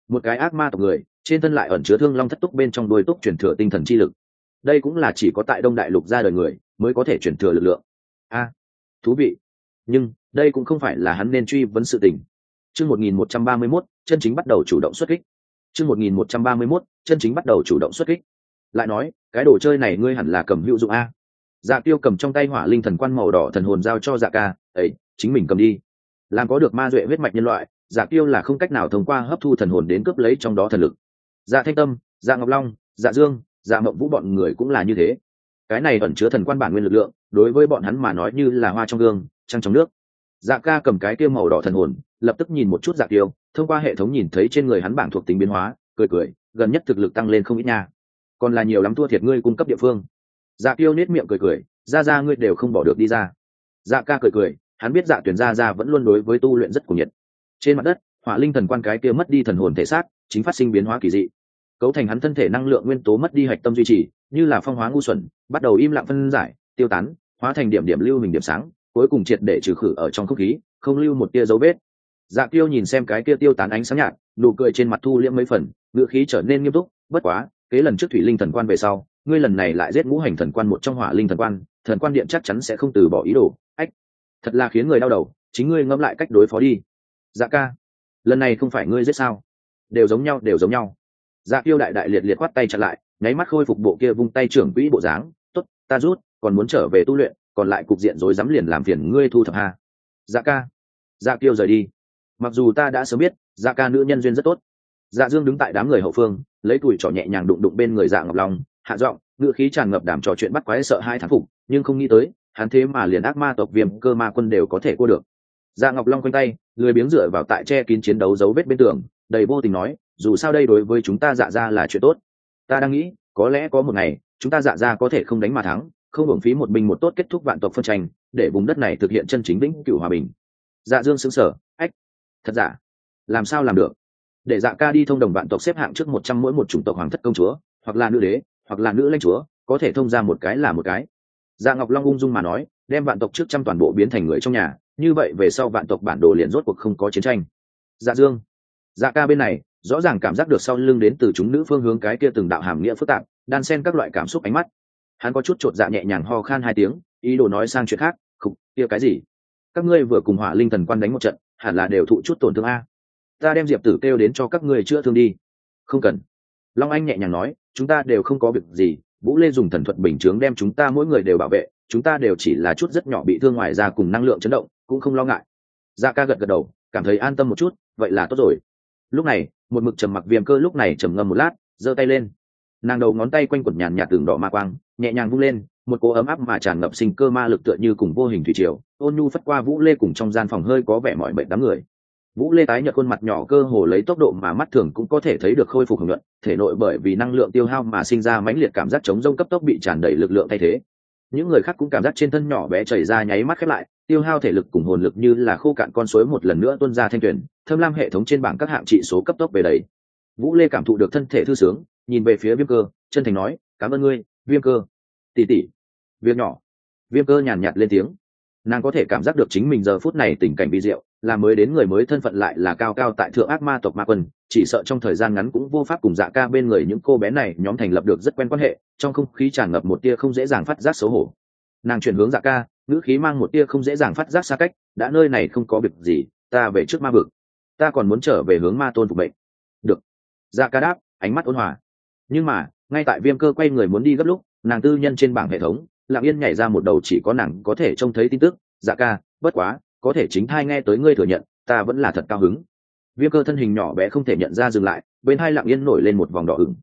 A: Một cái ác ma tộc người, trên thân lại ẩn chứa thương long thất túc bên trong đôi túc truyền thừa tinh thần chi lực. Đây cũng là chỉ có tại đông đại lục ra đời người, mới có thể truyền thừa lực lượng. A, thú vị. Nhưng, đây cũng không phải là hắn nên truy vấn sự tình. Chương một nghìn một trăm ba mươi mốt, chân chính bắt đầu chủ động xuất kích. Chương một nghìn một trăm ba mươi mốt, chân chính bắt đầu chủ động xuất kích. Lại nói, cái đồ chơi này ngươi hẳn là cầm hữu dụng a. Dạ tiêu cầm trong tay hỏa linh thần quan màu đỏ thần hồn giao cho dạ ca ấy chính mình cầm đi. Làm có được ma duệ huyết mạch nhân loại dạ tiêu là không cách nào thông qua hấp thu thần hồn đến cướp lấy trong đó thần lực. Dạ thanh tâm dạ ngọc long dạ dương dạ mộng vũ bọn người cũng là như thế. Cái này ẩn chứa thần quan bản nguyên lực lượng, đối với bọn hắn mà nói như là hoa trong gương, trăng trong nước. Dạ ca cầm cái tiêu màu đỏ thần hồn, lập tức nhìn một chút dạ tiêu thông qua hệ thống nhìn thấy trên người hắn bảng thuộc tính biến hóa, cười cười, gần nhất thực lực tăng lên không ít nha. Còn là nhiều lắm thua thiệt ngươi cung cấp địa phương. Dạ tiêu nết miệng cười cười, ra ra ngươi đều không bỏ được đi ra. Dạ ca cười cười, hắn biết dạ tuyển ra ra vẫn luôn đối với tu luyện rất cuồng nhiệt trên mặt đất, hỏa linh thần quan cái kia mất đi thần hồn thể xác, chính phát sinh biến hóa kỳ dị. Cấu thành hắn thân thể năng lượng nguyên tố mất đi hạch tâm duy trì, như là phong hóa ngu xuẩn, bắt đầu im lặng phân giải, tiêu tán, hóa thành điểm điểm lưu hình điểm sáng, cuối cùng triệt để trừ khử ở trong không khí, không lưu một tia dấu vết. Dạ tiêu nhìn xem cái kia tiêu tán ánh sáng nhạt, nụ cười trên mặt thu liễm mấy phần, ngữ khí trở nên nghiêm túc, bất quá, kế lần trước thủy linh thần quan về sau, ngươi lần này lại giết ngũ hành thần quan một trong hỏa linh thần quan thần quan điện chắc chắn sẽ không từ bỏ ý đồ. Ách, thật là khiến người đau đầu, chính ngươi ngẫm lại cách đối phó đi dạ ca, lần này không phải ngươi giết sao? Đều giống nhau, đều giống nhau. Dạ tiêu đại đại liệt liệt khoát tay chặn lại, nháy mắt khôi phục bộ kia vung tay trưởng quỹ bộ dáng. T ố t ta rút, còn muốn trở về tu luyện, còn lại cục diện rối rắm liền làm phiền ngươi thu thập ha. Dạ ca dạ tiêu rời đi. Mặc dù ta đã sớm biết dạ ca nữ nhân duyên rất tốt. Dạ dương đứng tại đám người hậu phương, lấy tuổi trỏ nhẹ nhàng đụng đụng bên người dạ ngọc long, hạ giọng, ngựa khí tràn ngập đảm trò chuyện bắt quái sợ hai thán phục, nhưng không nghĩ tới, hắn thế mà liền ác ma tộc viêm cơ ma quân đều có thể cua được dạ ngọc long quanh tay, lười biếng dựa vào tại che kín chiến đấu dấu vết bên tường, đầy vô tình nói, dù sao đây đối với chúng ta dạ ra là chuyện tốt. Ta đang nghĩ, có lẽ có một ngày, chúng ta dạ ra có thể không đánh mà thắng, không hưởng phí một mình một tốt kết thúc vạn tộc phân tranh, để vùng đất này thực hiện chân chính vĩnh cửu hòa bình. Dạ dương xứng sở ách, thật giả làm sao làm được? Để dạ ca đi thông đồng vạn tộc xếp hạng trước một trăm mỗi một chủng tộc hoàng thất công chúa, hoặc là nữ đế, hoặc là nữ lãnh chúa, có thể thông ra một cái là một cái. Dạ ngọc long ung dung mà nói, đem vạn tộc trước trăm toàn bộ biến thành người trong nhà như vậy về sau vạn tộc bản đồ liền rốt cuộc không có chiến tranh. Dạ dương. Dạ ca bên này, rõ ràng cảm giác được sau lưng đến từ chúng nữ phương hướng cái kia từng đạo hàm nghĩa phức tạp, đan xen các loại cảm xúc ánh mắt. Hắn có chút chột dạ nhẹ nhàng ho khan hai tiếng, ý đồ nói sang chuyện khác, khục, kia cái gì? Các ngươi vừa cùng hỏa linh thần quan đánh một trận, hẳn là đều thụ chút tổn thương a. Ta đem diệp tử kêu đến cho các ngươi chữa thương đi. Không cần. Long anh nhẹ nhàng nói, chúng ta đều không có việc gì, vũ lê dùng thần thuật bình chướng đem chúng ta mỗi người đều bảo vệ, chúng ta đều chỉ là chút rất nhỏ bị thương ngoài ra cùng năng lượng chấn động cũng không lo ngại. Dạ ca gật gật đầu, cảm thấy an tâm một chút, vậy là tốt rồi. Lúc này, một mực trầm mặc viêm cơ lúc này trầm ngâm một lát, giơ tay lên. Nàng đầu ngón tay quanh quẩn nhàn nhạt tường đỏ ma quang, nhẹ nhàng vung lên, một cỗ ấm áp mà tràn ngập sinh cơ ma lực tựa như cùng vô hình thủy triều, ôn nhu phất qua vũ lê cùng trong gian phòng hơi có vẻ mọi bệnh đám người. Vũ lê tái nhợt khuôn mặt nhỏ cơ hồ lấy tốc độ mà mắt thường cũng có thể thấy được khôi phục hưởng luận, thể nội bởi vì năng lượng tiêu hao mà sinh ra mãnh liệt cảm giác chống rông cấp tốc bị tràn đầy lực lượng thay thế những người khác cũng cảm giác trên thân nhỏ bé chảy ra nháy mắt khép lại, tiêu hao thể lực cùng hồn lực như là khô cạn con suối một lần nữa tuôn ra thanh tuyển, thâm lam hệ thống trên bảng các hạng trị số cấp tốc về đấy vũ lê cảm thụ được thân thể thư sướng, nhìn về phía viêm cơ, chân thành nói, cảm ơn ngươi, viêm cơ. Tỉ tỉ viêm nhỏ. Viêm cơ nhàn nhạt lên tiếng. Nàng có thể cảm giác được chính mình giờ phút này tình cảnh vi diệu là mới đến người mới thân phận lại là cao cao tại thượng ác ma tộc ma quân, chỉ sợ trong thời gian ngắn cũng vô pháp cùng dạ ca bên người những cô bé này nhóm thành lập được rất quen quan hệ, trong không khí tràn ngập một tia không dễ dàng phát giác xấu hổ. Nàng chuyển hướng dạ ca, ngữ khí mang một tia không dễ dàng phát giác xa cách, đã nơi này không có việc gì, ta về trước ma vực. Ta còn muốn trở về hướng ma tôn phục bệnh được. Dạ ca đáp, ánh mắt ôn hòa. Nhưng mà, ngay tại viêm cơ quay người muốn đi gấp lúc, nàng tư nhân trên bảng hệ thống, lặng yên nhảy ra một đầu chỉ có nàng có thể trông thấy tin tức. Dạ ca, bất quá có thể chính thai nghe tới ngươi thừa nhận, ta vẫn là thật cao hứng. Viêm cơ thân hình nhỏ bé không thể nhận ra dừng lại, bên hai lặng yên nổi lên một vòng đỏ ửng.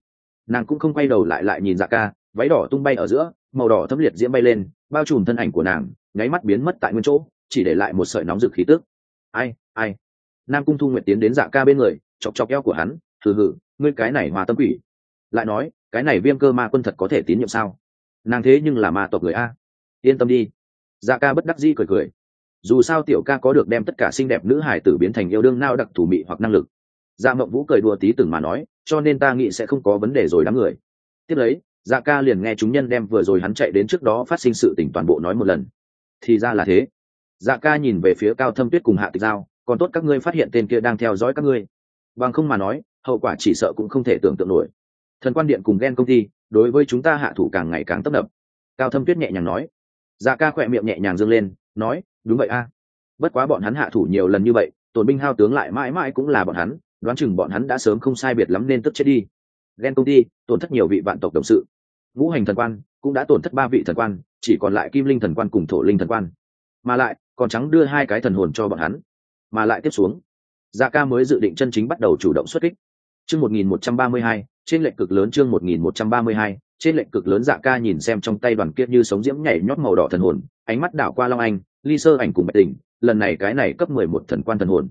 A: Nàng cũng không quay đầu lại lại nhìn dạ ca, váy đỏ tung bay ở giữa, màu đỏ thấm liệt diễm bay lên, bao trùm thân ảnh của nàng, nháy mắt biến mất tại nguyên chỗ, chỉ để lại một sợi nóng rực khí tức. Ai ai? Nam cung thu nguyệt tiến đến dạ ca bên người, chọc chọc eo của hắn thử hử ngươi cái này hòa tâm quỷ. Lại nói, cái này viêm cơ ma quân thật có thể tín nhiệm sao? Nàng thế nhưng là ma tộc người a. Yên tâm đi. Dạ ca bất đắc dĩ cười cười dù sao tiểu ca có được đem tất cả xinh đẹp nữ hải tử biến thành yêu đương nao đặc thủ mị hoặc năng lực. Dạ mộng vũ cười đùa tí từng mà nói, cho nên ta nghĩ sẽ không có vấn đề rồi đám người. Tiếp lấy dạ ca liền nghe chúng nhân đem vừa rồi hắn chạy đến trước đó phát sinh sự tình toàn bộ nói một lần. Thì ra là thế. Dạ ca nhìn về phía cao thâm tuyết cùng hạ tịch giao, còn tốt các ngươi phát hiện tên kia đang theo dõi các ngươi. Bằng không mà nói, hậu quả chỉ sợ cũng không thể tưởng tượng nổi. Thần quan điện cùng ghen công ty, đối với chúng ta hạ thủ càng ngày càng tấp nập. Cao thâm tuyết nhẹ nhàng nói. Dạ ca khỏe miệng nhẹ nhàng dâng lên, nói đúng vậy a. Bất quá bọn hắn hạ thủ nhiều lần như vậy, tổn binh hao tướng lại mãi mãi cũng là bọn hắn, đoán chừng bọn hắn đã sớm không sai biệt lắm nên tức chết đi. Ghen công ty, tổn thất nhiều vị vạn tộc đồng sự. Ngũ hành thần quan cũng đã tổn thất ba vị thần quan, chỉ còn lại kim linh thần quan cùng thổ linh thần quan. Mà lại, còn trắng đưa hai cái thần hồn cho bọn hắn. Mà lại tiếp xuống dạ ca mới dự định chân chính bắt đầu chủ động xuất kích. Chương một nghìn một trăm ba mươi hai, trên lệnh cực lớn chương một nghìn một trăm ba mươi hai, trên lệnh cực lớn dạ ca nhìn xem trong tay đoàn kiệt như sống diễm nhảy nhót màu đỏ thần hồn, ánh mắt đảo qua long anh ly sơ ảnh cùng bạch tình, lần này cái này cấp mười một thần quan thần hồn.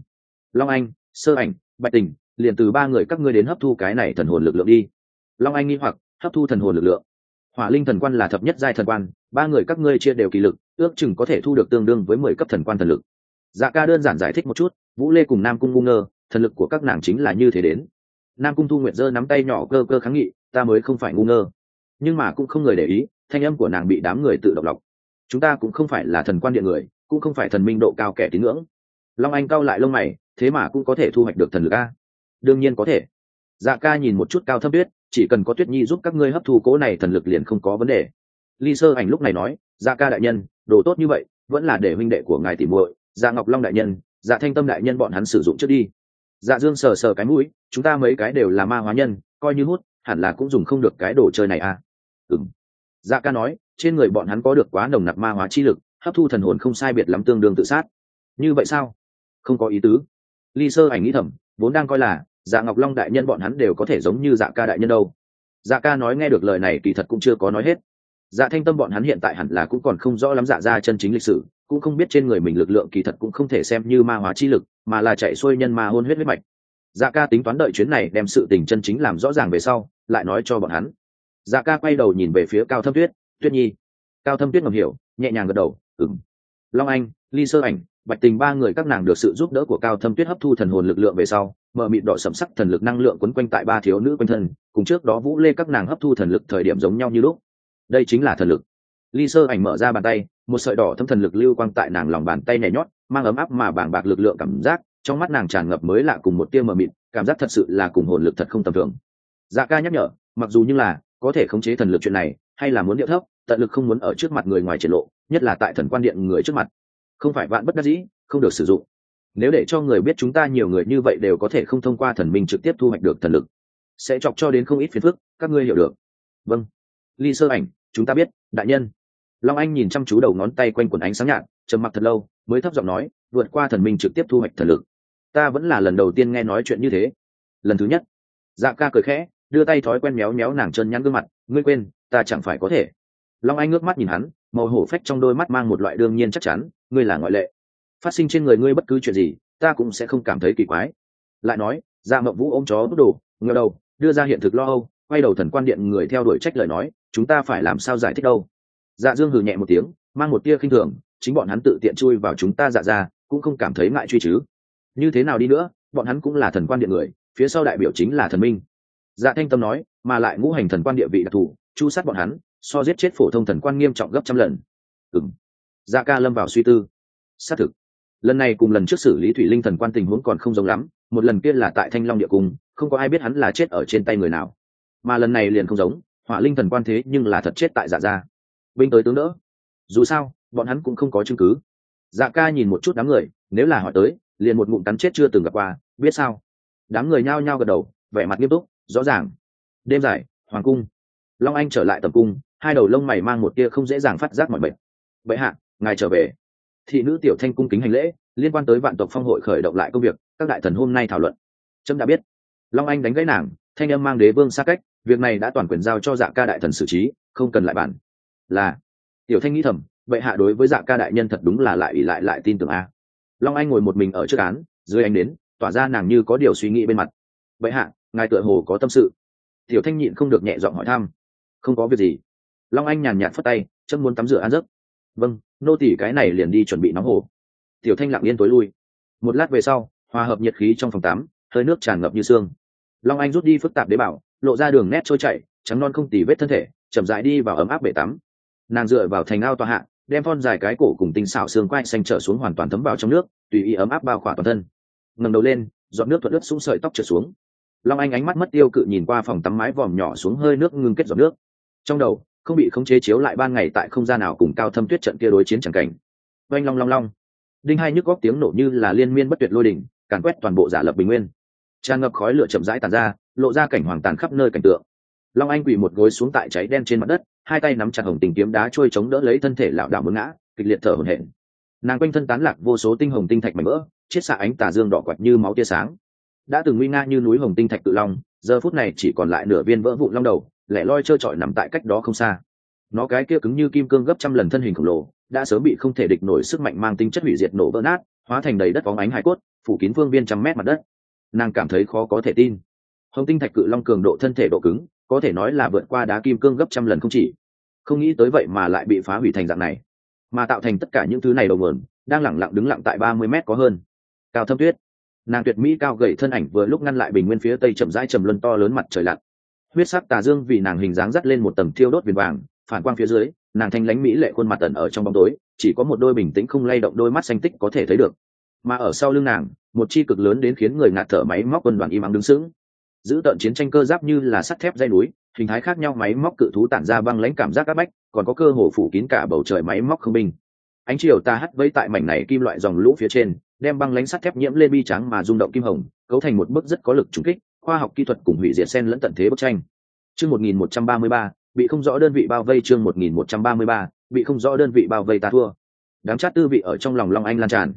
A: Long anh, sơ ảnh, bạch tình, liền từ ba người các ngươi đến hấp thu cái này thần hồn lực lượng đi. Long anh nghi hoặc, hấp thu thần hồn lực lượng. Hỏa linh thần quan là thập nhất giai thần quan, ba người các ngươi chia đều kỳ lực, ước chừng có thể thu được tương đương với mười cấp thần quan thần lực. Dạ ca đơn giản giải thích một chút, vũ lê cùng nam cung ngu ngơ, thần lực của các nàng chính là như thế đến. Nam cung thu nguyệt dơ nắm tay nhỏ cơ cơ kháng nghị, ta mới không phải ngu ngơ. Nhưng mà cũng không người để ý, thanh âm của nàng bị đám người tự động lọc chúng ta cũng không phải là thần quan điện người, cũng không phải thần minh độ cao kẻ tín ngưỡng. Long anh cao lại lông mày, thế mà cũng có thể thu hoạch được thần lực a. Đương nhiên có thể. Dạ ca nhìn một chút cao thâm tuyết chỉ cần có tuyết nhi giúp các ngươi hấp thu cố này thần lực liền không có vấn đề. Ly sơ ảnh lúc này nói dạ ca đại nhân, đồ tốt như vậy, vẫn là để huynh đệ của ngài tỉ muội dạ ngọc long đại nhân dạ thanh tâm đại nhân bọn hắn sử dụng trước đi. Dạ dương sờ sờ cái mũi, chúng ta mấy cái đều là ma hóa nhân, coi như hút, hẳn là cũng dùng không được cái đồ chơi này à ừng dạ ca nói trên người bọn hắn có được quá nồng nặc ma hóa chi lực, hấp thu thần hồn không sai biệt lắm tương đương tự sát. Như vậy sao? Không có ý tứ. Ly sơ ảnh nghĩ thầm, vốn đang coi là dạ ngọc long đại nhân bọn hắn đều có thể giống như dạ ca đại nhân đâu. Dạ ca nói nghe được lời này kỳ thật cũng chưa có nói hết. Dạ thanh tâm bọn hắn hiện tại hẳn là cũng còn không rõ lắm dạ ra chân chính lịch sử, cũng không biết trên người mình lực lượng kỳ thật cũng không thể xem như ma hóa chi lực, mà là chạy xuôi nhân ma hôn huyết huyết mạch. Dạ ca tính toán đợi chuyến này đem sự tình chân chính làm rõ ràng về sau, lại nói cho bọn hắn. Dạ ca quay đầu nhìn về phía cao thâm tuyết tuyết nhi. Cao thâm tuyết ngầm hiểu, nhẹ nhàng gật đầu ừng long anh, ly sơ ảnh, bạch tình ba người các nàng được sự giúp đỡ của cao thâm tuyết hấp thu thần hồn lực lượng về sau, mở mịt đỏ sầm sắc thần lực năng lượng quấn quanh tại ba thiếu nữ quanh thân, cùng trước đó vũ lê các nàng hấp thu thần lực thời điểm giống nhau như lúc. Đây chính là thần lực. Ly sơ ảnh mở ra bàn tay, một sợi đỏ thâm thần lực lưu quang tại nàng lòng bàn tay nhảy nhót, mang ấm áp mà bảng bạc lực lượng cảm giác, trong mắt nàng tràn ngập mới lạ cùng một tia mờ mịt, cảm giác thật sự là cùng hồn lực thật không tầm thường. Dạ ca nhắc nhở, mặc dù như là có thể khống chế thần lực chuyện này, hay là muốn điệu thấp tận lực không muốn ở trước mặt người ngoài triển lộ, nhất là tại thần quan điện người trước mặt. Không phải vạn bất đắc dĩ, không được sử dụng. Nếu để cho người biết chúng ta nhiều người như vậy đều có thể không thông qua thần minh trực tiếp thu hoạch được thần lực. Sẽ chọc cho đến không ít phiền phức, các ngươi hiểu được. Vâng. Ly sơ ảnh, chúng ta biết, đại nhân. Long anh nhìn chăm chú đầu ngón tay quanh quần ánh sáng nhạt, trầm mặc thật lâu, mới thấp giọng nói, vượt qua thần minh trực tiếp thu hoạch thần lực. Ta vẫn là lần đầu tiên nghe nói chuyện như thế. Lần thứ nhất. Dạ ca cười khẽ, đưa tay thói quen méo méo nàng chân nhắn gương mặt, ngươi quên, ta chẳng phải có thể long anh ngước mắt nhìn hắn, màu hổ phách trong đôi mắt mang một loại đương nhiên chắc chắn, ngươi là ngoại lệ. Phát sinh trên người ngươi bất cứ chuyện gì, ta cũng sẽ không cảm thấy kỳ quái. Lại nói dạ mộng vũ ôm chó bút đồ ngờ đầu, đưa ra hiện thực lo âu, quay đầu thần quan điện người theo đuổi trách lời nói, chúng ta phải làm sao giải thích đâu? Dạ dương hừ nhẹ một tiếng, mang một tia khinh thường, chính bọn hắn tự tiện chui vào chúng ta dạ ra, cũng không cảm thấy ngại truy chứ. Như thế nào đi nữa, bọn hắn cũng là thần quan điện người, phía sau đại biểu chính là thần minh. Dạ thanh tâm nói, mà lại ngũ hành thần quan địa vị đặc thù, chu sát bọn hắn so giết chết phổ thông thần quan nghiêm trọng gấp trăm lần. Ừng dạ ca lâm vào suy tư. Xác thực, lần này cùng lần trước xử lý thủy linh thần quan tình huống còn không giống lắm, một lần kia là tại thanh long địa cung, không có ai biết hắn là chết ở trên tay người nào. Mà lần này liền không giống, hỏa linh thần quan thế nhưng là thật chết tại dạ gia. Binh tới tướng đỡ. Dù sao, bọn hắn cũng không có chứng cứ. Dạ ca nhìn một chút đám người, nếu là hỏi tới, liền một ngụm cắn chết chưa từng gặp qua, biết sao? Đám người nhao nhao gật đầu, vẻ mặt nghiêm túc, rõ ràng. Đêm dài, hoàng cung. Long anh trở lại tầm cung hai đầu lông mày mang một tia không dễ dàng phát giác mọi bệnh vậy hạ, ngài trở về. Thị nữ tiểu thanh cung kính hành lễ, liên quan tới vạn tộc phong hội khởi động lại công việc, các đại thần hôm nay thảo luận. Trâm đã biết. Long anh đánh gãy nàng, thanh âm mang đế vương xa cách, việc này đã toàn quyền giao cho dạ ca đại thần xử trí, không cần lại bản. Là. Tiểu thanh nghĩ thầm vậy hạ đối với dạ ca đại nhân thật đúng là lại ỉ lại lại tin tưởng a. Long anh ngồi một mình ở trước án, dưới anh đến tỏa ra nàng như có điều suy nghĩ bên mặt. Vậy hạ, ngài tựa hồ có tâm sự. Tiểu thanh nhịn không được nhẹ giọng hỏi thăm. Không có việc gì long anh nhàn nhạt phất tay chân muốn tắm rửa ăn giấc. Vâng nô tỉ cái này liền đi chuẩn bị nóng hồ. Tiểu thanh lặng yên tối lui. Một lát về sau, hòa hợp nhiệt khí trong phòng tắm, hơi nước tràn ngập như xương. Long anh rút đi phức tạp đế bảo, lộ ra đường nét trôi chảy, trắng non không tỉ vết thân thể, chậm rãi đi vào ấm áp bể tắm. Nàng dựa vào thành ao tòa hạ, đem thon dài cái cổ cùng tinh xảo xương quai xanh trở xuống hoàn toàn thấm vào trong nước, tùy ý ấm áp bao khỏa toàn thân. Ngẩng đầu lên dọn nước thuận ướt sũng sợi tóc trở xuống. Long anh ánh mắt mất tiêu cự nhìn qua phòng tắm mái vòm nhỏ xuống hơi nước ngưng kết giọt nước. Trong đầu không bị khống chế chiếu lại ban ngày tại không gian nào cùng cao thâm tuyết trận kia đối chiến chẳng cảnh. Oanh long long long. Đinh hai nhức góc tiếng nổ như là liên miên bất tuyệt lôi đỉnh, càn quét toàn bộ giả lập bình nguyên. Tràn ngập khói lửa chậm rãi tàn ra, lộ ra cảnh hoàng tàn khắp nơi cảnh tượng. Long anh quỳ một gối xuống tại cháy đen trên mặt đất, hai tay nắm chặt hồng tình kiếm đá trôi chống đỡ lấy thân thể lảo đảo mướn ngã, kịch liệt thở hổn hển. Nàng quanh thân tán lạc vô số tinh hồng tinh thạch mảnh vỡ, chiết xạ ánh tà dương đỏ quạch như máu tia sáng. Đã từng nguy nga như núi hồng tinh thạch tự long, giờ phút này chỉ còn lại nửa viên vỡ vụn long đầu lẻ loi trơ trọi nằm tại cách đó không xa. Nó cái kia cứng như kim cương gấp trăm lần thân hình khổng lồ, đã sớm bị không thể địch nổi sức mạnh mang tính chất hủy diệt nổ vỡ nát, hóa thành đầy đất bóng ánh hải cốt, phủ kín phương viên trăm mét mặt đất. Nàng cảm thấy khó có thể tin. Hồng tinh thạch cự long cường độ thân thể độ cứng, có thể nói là vượt qua đá kim cương gấp trăm lần không chỉ. Không nghĩ tới vậy mà lại bị phá hủy thành dạng này. Mà tạo thành tất cả những thứ này đầu mườn đang lẳng lặng đứng lặng tại ba mươi mét có hơn. Cao thâm tuyết. Nàng tuyệt mỹ cao gầy thân ảnh vừa lúc ngăn lại bình nguyên phía tây chậm rãi trầm luân to lớn mặt trời lặn huyết sắc tà dương vì nàng hình dáng dắt lên một tầng thiêu đốt viền vàng, phản quang phía dưới, nàng thanh lãnh mỹ lệ khuôn mặt tần ở trong bóng tối, chỉ có một đôi bình tĩnh không lay động đôi mắt xanh tích có thể thấy được. Mà ở sau lưng nàng, một chi cực lớn đến khiến người ngạt thở máy móc quân đoàn im ắng đứng sững. Giữ tận chiến tranh cơ giáp như là sắt thép dây núi, hình thái khác nhau máy móc cự thú tản ra băng lãnh cảm giác áp bách, còn có cơ hồ phủ kín cả bầu trời máy móc không binh. Ánh chiều ta hắt vây tại mảnh này kim loại dòng lũ phía trên, đem băng lãnh sắt thép nhiễm lên bi trắng mà rung động kim hồng, cấu thành một bức rất có lực trúng kích khoa học kỹ thuật cùng hủy diệt sen lẫn tận thế bức tranh. Chương 1133, bị không rõ đơn vị bao vây chương 1133, bị không rõ đơn vị bao vây ta thua. Đám chát tư vị ở trong lòng long anh lan tràn.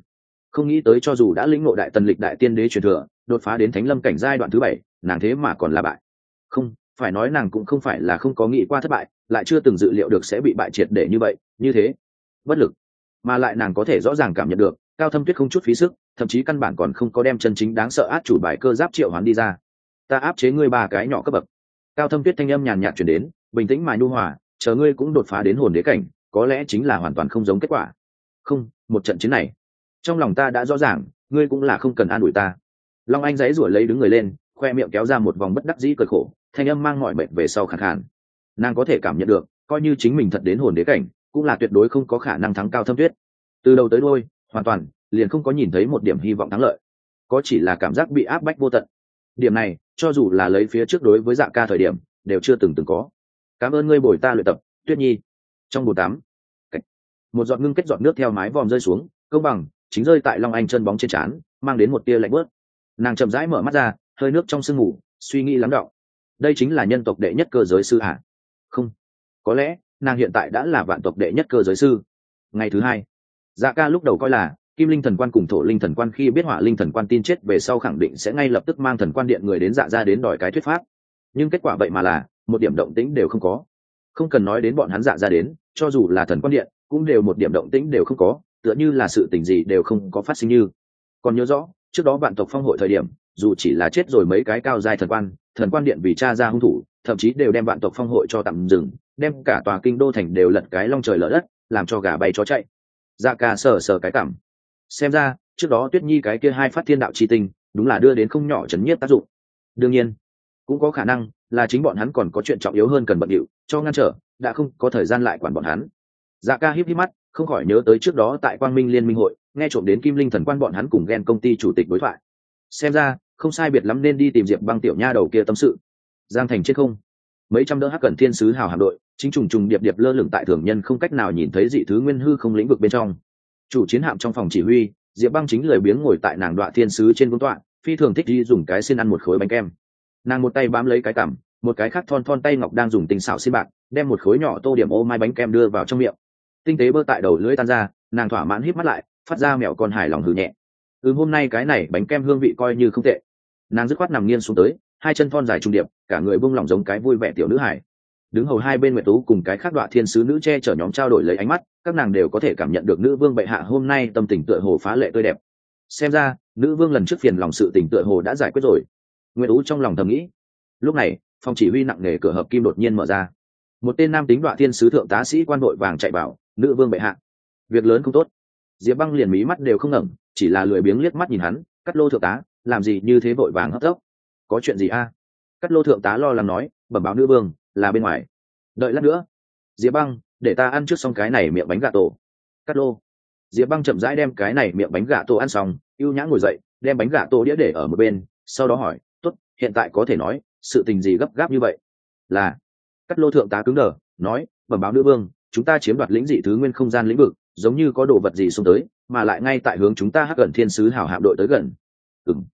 A: Không nghĩ tới cho dù đã lĩnh ngộ đại tần lịch đại tiên đế truyền thừa đột phá đến thánh lâm cảnh giai đoạn thứ bảy nàng thế mà còn là bại. Không phải nói nàng cũng không phải là không có nghĩ qua thất bại lại chưa từng dự liệu được sẽ bị bại triệt để như vậy như thế. Bất lực. Mà lại nàng có thể rõ ràng cảm nhận được cao thâm tuyết không chút phí sức thậm chí căn bản còn không có đem chân chính đáng sợ át chủ bài cơ giáp triệu hoán đi ra ta áp chế ngươi ba cái nhỏ cấp bậc. Cao thâm tuyết thanh âm nhàn nhạt chuyển đến, bình tĩnh mà nhu hòa, chờ ngươi cũng đột phá đến hồn đế cảnh, có lẽ chính là hoàn toàn không giống kết quả. Không, một trận chiến này, trong lòng ta đã rõ ràng, ngươi cũng là không cần an ủi ta. Long anh dãy rủa lấy đứng người lên, khoe miệng kéo ra một vòng bất đắc dĩ cởi khổ, thanh âm mang mọi mệnh về sau khẳng khàn. Nàng có thể cảm nhận được, coi như chính mình thật đến hồn đế cảnh, cũng là tuyệt đối không có khả năng thắng cao thâm tuyết. Từ đầu tới đôi hoàn toàn liền không có nhìn thấy một điểm hy vọng thắng lợi. Có chỉ là cảm giác bị áp bách vô tận. Điểm này cho dù là lấy phía trước đối với dạ ca thời điểm, đều chưa từng từng có. Cảm ơn ngươi bồi ta luyện tập, tuyết nhi. Trong bồn tắm một giọt ngưng kết giọt nước theo mái vòm rơi xuống, công bằng, chính rơi tại long anh chân bóng trên trán, mang đến một tia lạnh bớt nàng chậm rãi mở mắt ra, hơi nước trong sương ngủ suy nghĩ lắng đọng. Đây chính là nhân tộc đệ nhất cơ giới sư ạ không. Có lẽ, nàng hiện tại đã là vạn tộc đệ nhất cơ giới sư. Ngày thứ hai dạ ca lúc đầu coi là kim linh thần quan cùng thổ linh thần quan khi biết hỏa linh thần quan tin chết về sau khẳng định sẽ ngay lập tức mang thần quan điện người đến dạ ra đến đòi cái thuyết pháp. Nhưng kết quả vậy mà là, một điểm động tĩnh đều không có. Không cần nói đến bọn hắn dạ ra đến, cho dù là thần quan điện, cũng đều một điểm động tĩnh đều không có, tựa như là sự tình gì đều không có phát sinh như. Còn nhớ rõ, trước đó vạn tộc phong hội thời điểm, dù chỉ là chết rồi mấy cái cao dài thần quan thần quan điện vì cha ra hung thủ, thậm chí đều đem vạn tộc phong hội cho tạm dừng, đem cả tòa kinh đô thành đều lật cái long trời lở đất, làm cho gà bay chó chạy. Dạ ca sờ sờ cái cảm xem ra, trước đó tuyết nhi cái kia hai phát thiên đạo tri tình đúng là đưa đến không nhỏ chấn nhiếp tác dụng. Đương nhiên, cũng có khả năng là chính bọn hắn còn có chuyện trọng yếu hơn cần bận điệu, cho ngăn trở, đã không có thời gian lại quản bọn hắn. Dạ ca híp híp mắt, không khỏi nhớ tới trước đó tại quang minh liên minh hội, nghe trộm đến kim linh thần quan bọn hắn cùng ghen công ty chủ tịch đối thoại. Xem ra, không sai biệt lắm nên đi tìm diệp băng tiểu nha đầu kia tâm sự. Giang thành chết không, mấy trăm đỡ hắc cần thiên sứ hào hạm đội, chính trùng trùng điệp điệp lơ lửng tại thường nhân không cách nào nhìn thấy dị thứ nguyên hư không lĩnh vực bên trong chủ chiến hạm trong phòng chỉ huy, diệp băng chính lười biếng ngồi tại nàng đoạn thiên sứ trên vương tọa, phi thường thích đi dùng cái xin ăn một khối bánh kem. Nàng một tay bám lấy cái cằm, một cái khác thon thon tay ngọc đang dùng tinh xảo xin bạc, đem một khối nhỏ tô điểm ô mai bánh kem đưa vào trong miệng. Tinh tế bơ tại đầu lưỡi tan ra, nàng thỏa mãn hít mắt lại, phát ra mẹo con hài lòng hừ nhẹ. Ừ hôm nay cái này bánh kem hương vị coi như không tệ. Nàng dứt khoát nằm nghiêng xuống tới, hai chân thon dài trung điệp, cả người bung lỏng giống cái vui vẻ tiểu nữ hải đứng hầu hai bên nguyệt tú cùng cái khác đoạn thiên sứ nữ che chở nhóm trao đổi lấy ánh mắt, các nàng đều có thể cảm nhận được nữ vương bệ hạ hôm nay tâm tình tựa hồ phá lệ tươi đẹp. Xem ra, nữ vương lần trước phiền lòng sự tỉnh tựa hồ đã giải quyết rồi. Nguyễn ú trong lòng thầm nghĩ. Lúc này, phòng chỉ huy nặng nề cửa hợp kim đột nhiên mở ra. Một tên nam tính đoạn thiên sứ thượng tá sĩ quan đội vàng chạy vào, nữ vương bệ hạ, việc lớn không tốt. Diệp băng liền mí mắt đều không ngẩng, chỉ là lười biếng liếc mắt nhìn hắn, cắt lô thượng tá, làm gì như thế vội vàng hấp tốc? Có chuyện gì a? Cắt lô thượng tá lo lắng nói, bẩm báo nữ vương là bên ngoài. Đợi lát nữa, diệp băng, để ta ăn trước xong cái này miệng bánh gà tổ. Cắt lô. Diệp băng chậm rãi đem cái này miệng bánh gà tổ ăn xong, ưu nhã ngồi dậy, đem bánh gà tổ đĩa để ở một bên, sau đó hỏi t ố t hiện tại có thể nói, sự tình gì gấp gáp như vậy? Là, cắt lô thượng tá cứng đờ, nói, bẩm báo nữ vương, chúng ta chiếm đoạt lĩnh dị thứ nguyên không gian lĩnh vực, giống như có đồ vật gì xông tới, mà lại ngay tại hướng chúng ta hắc gần thiên sứ hào hạm đội tới gần. Ừng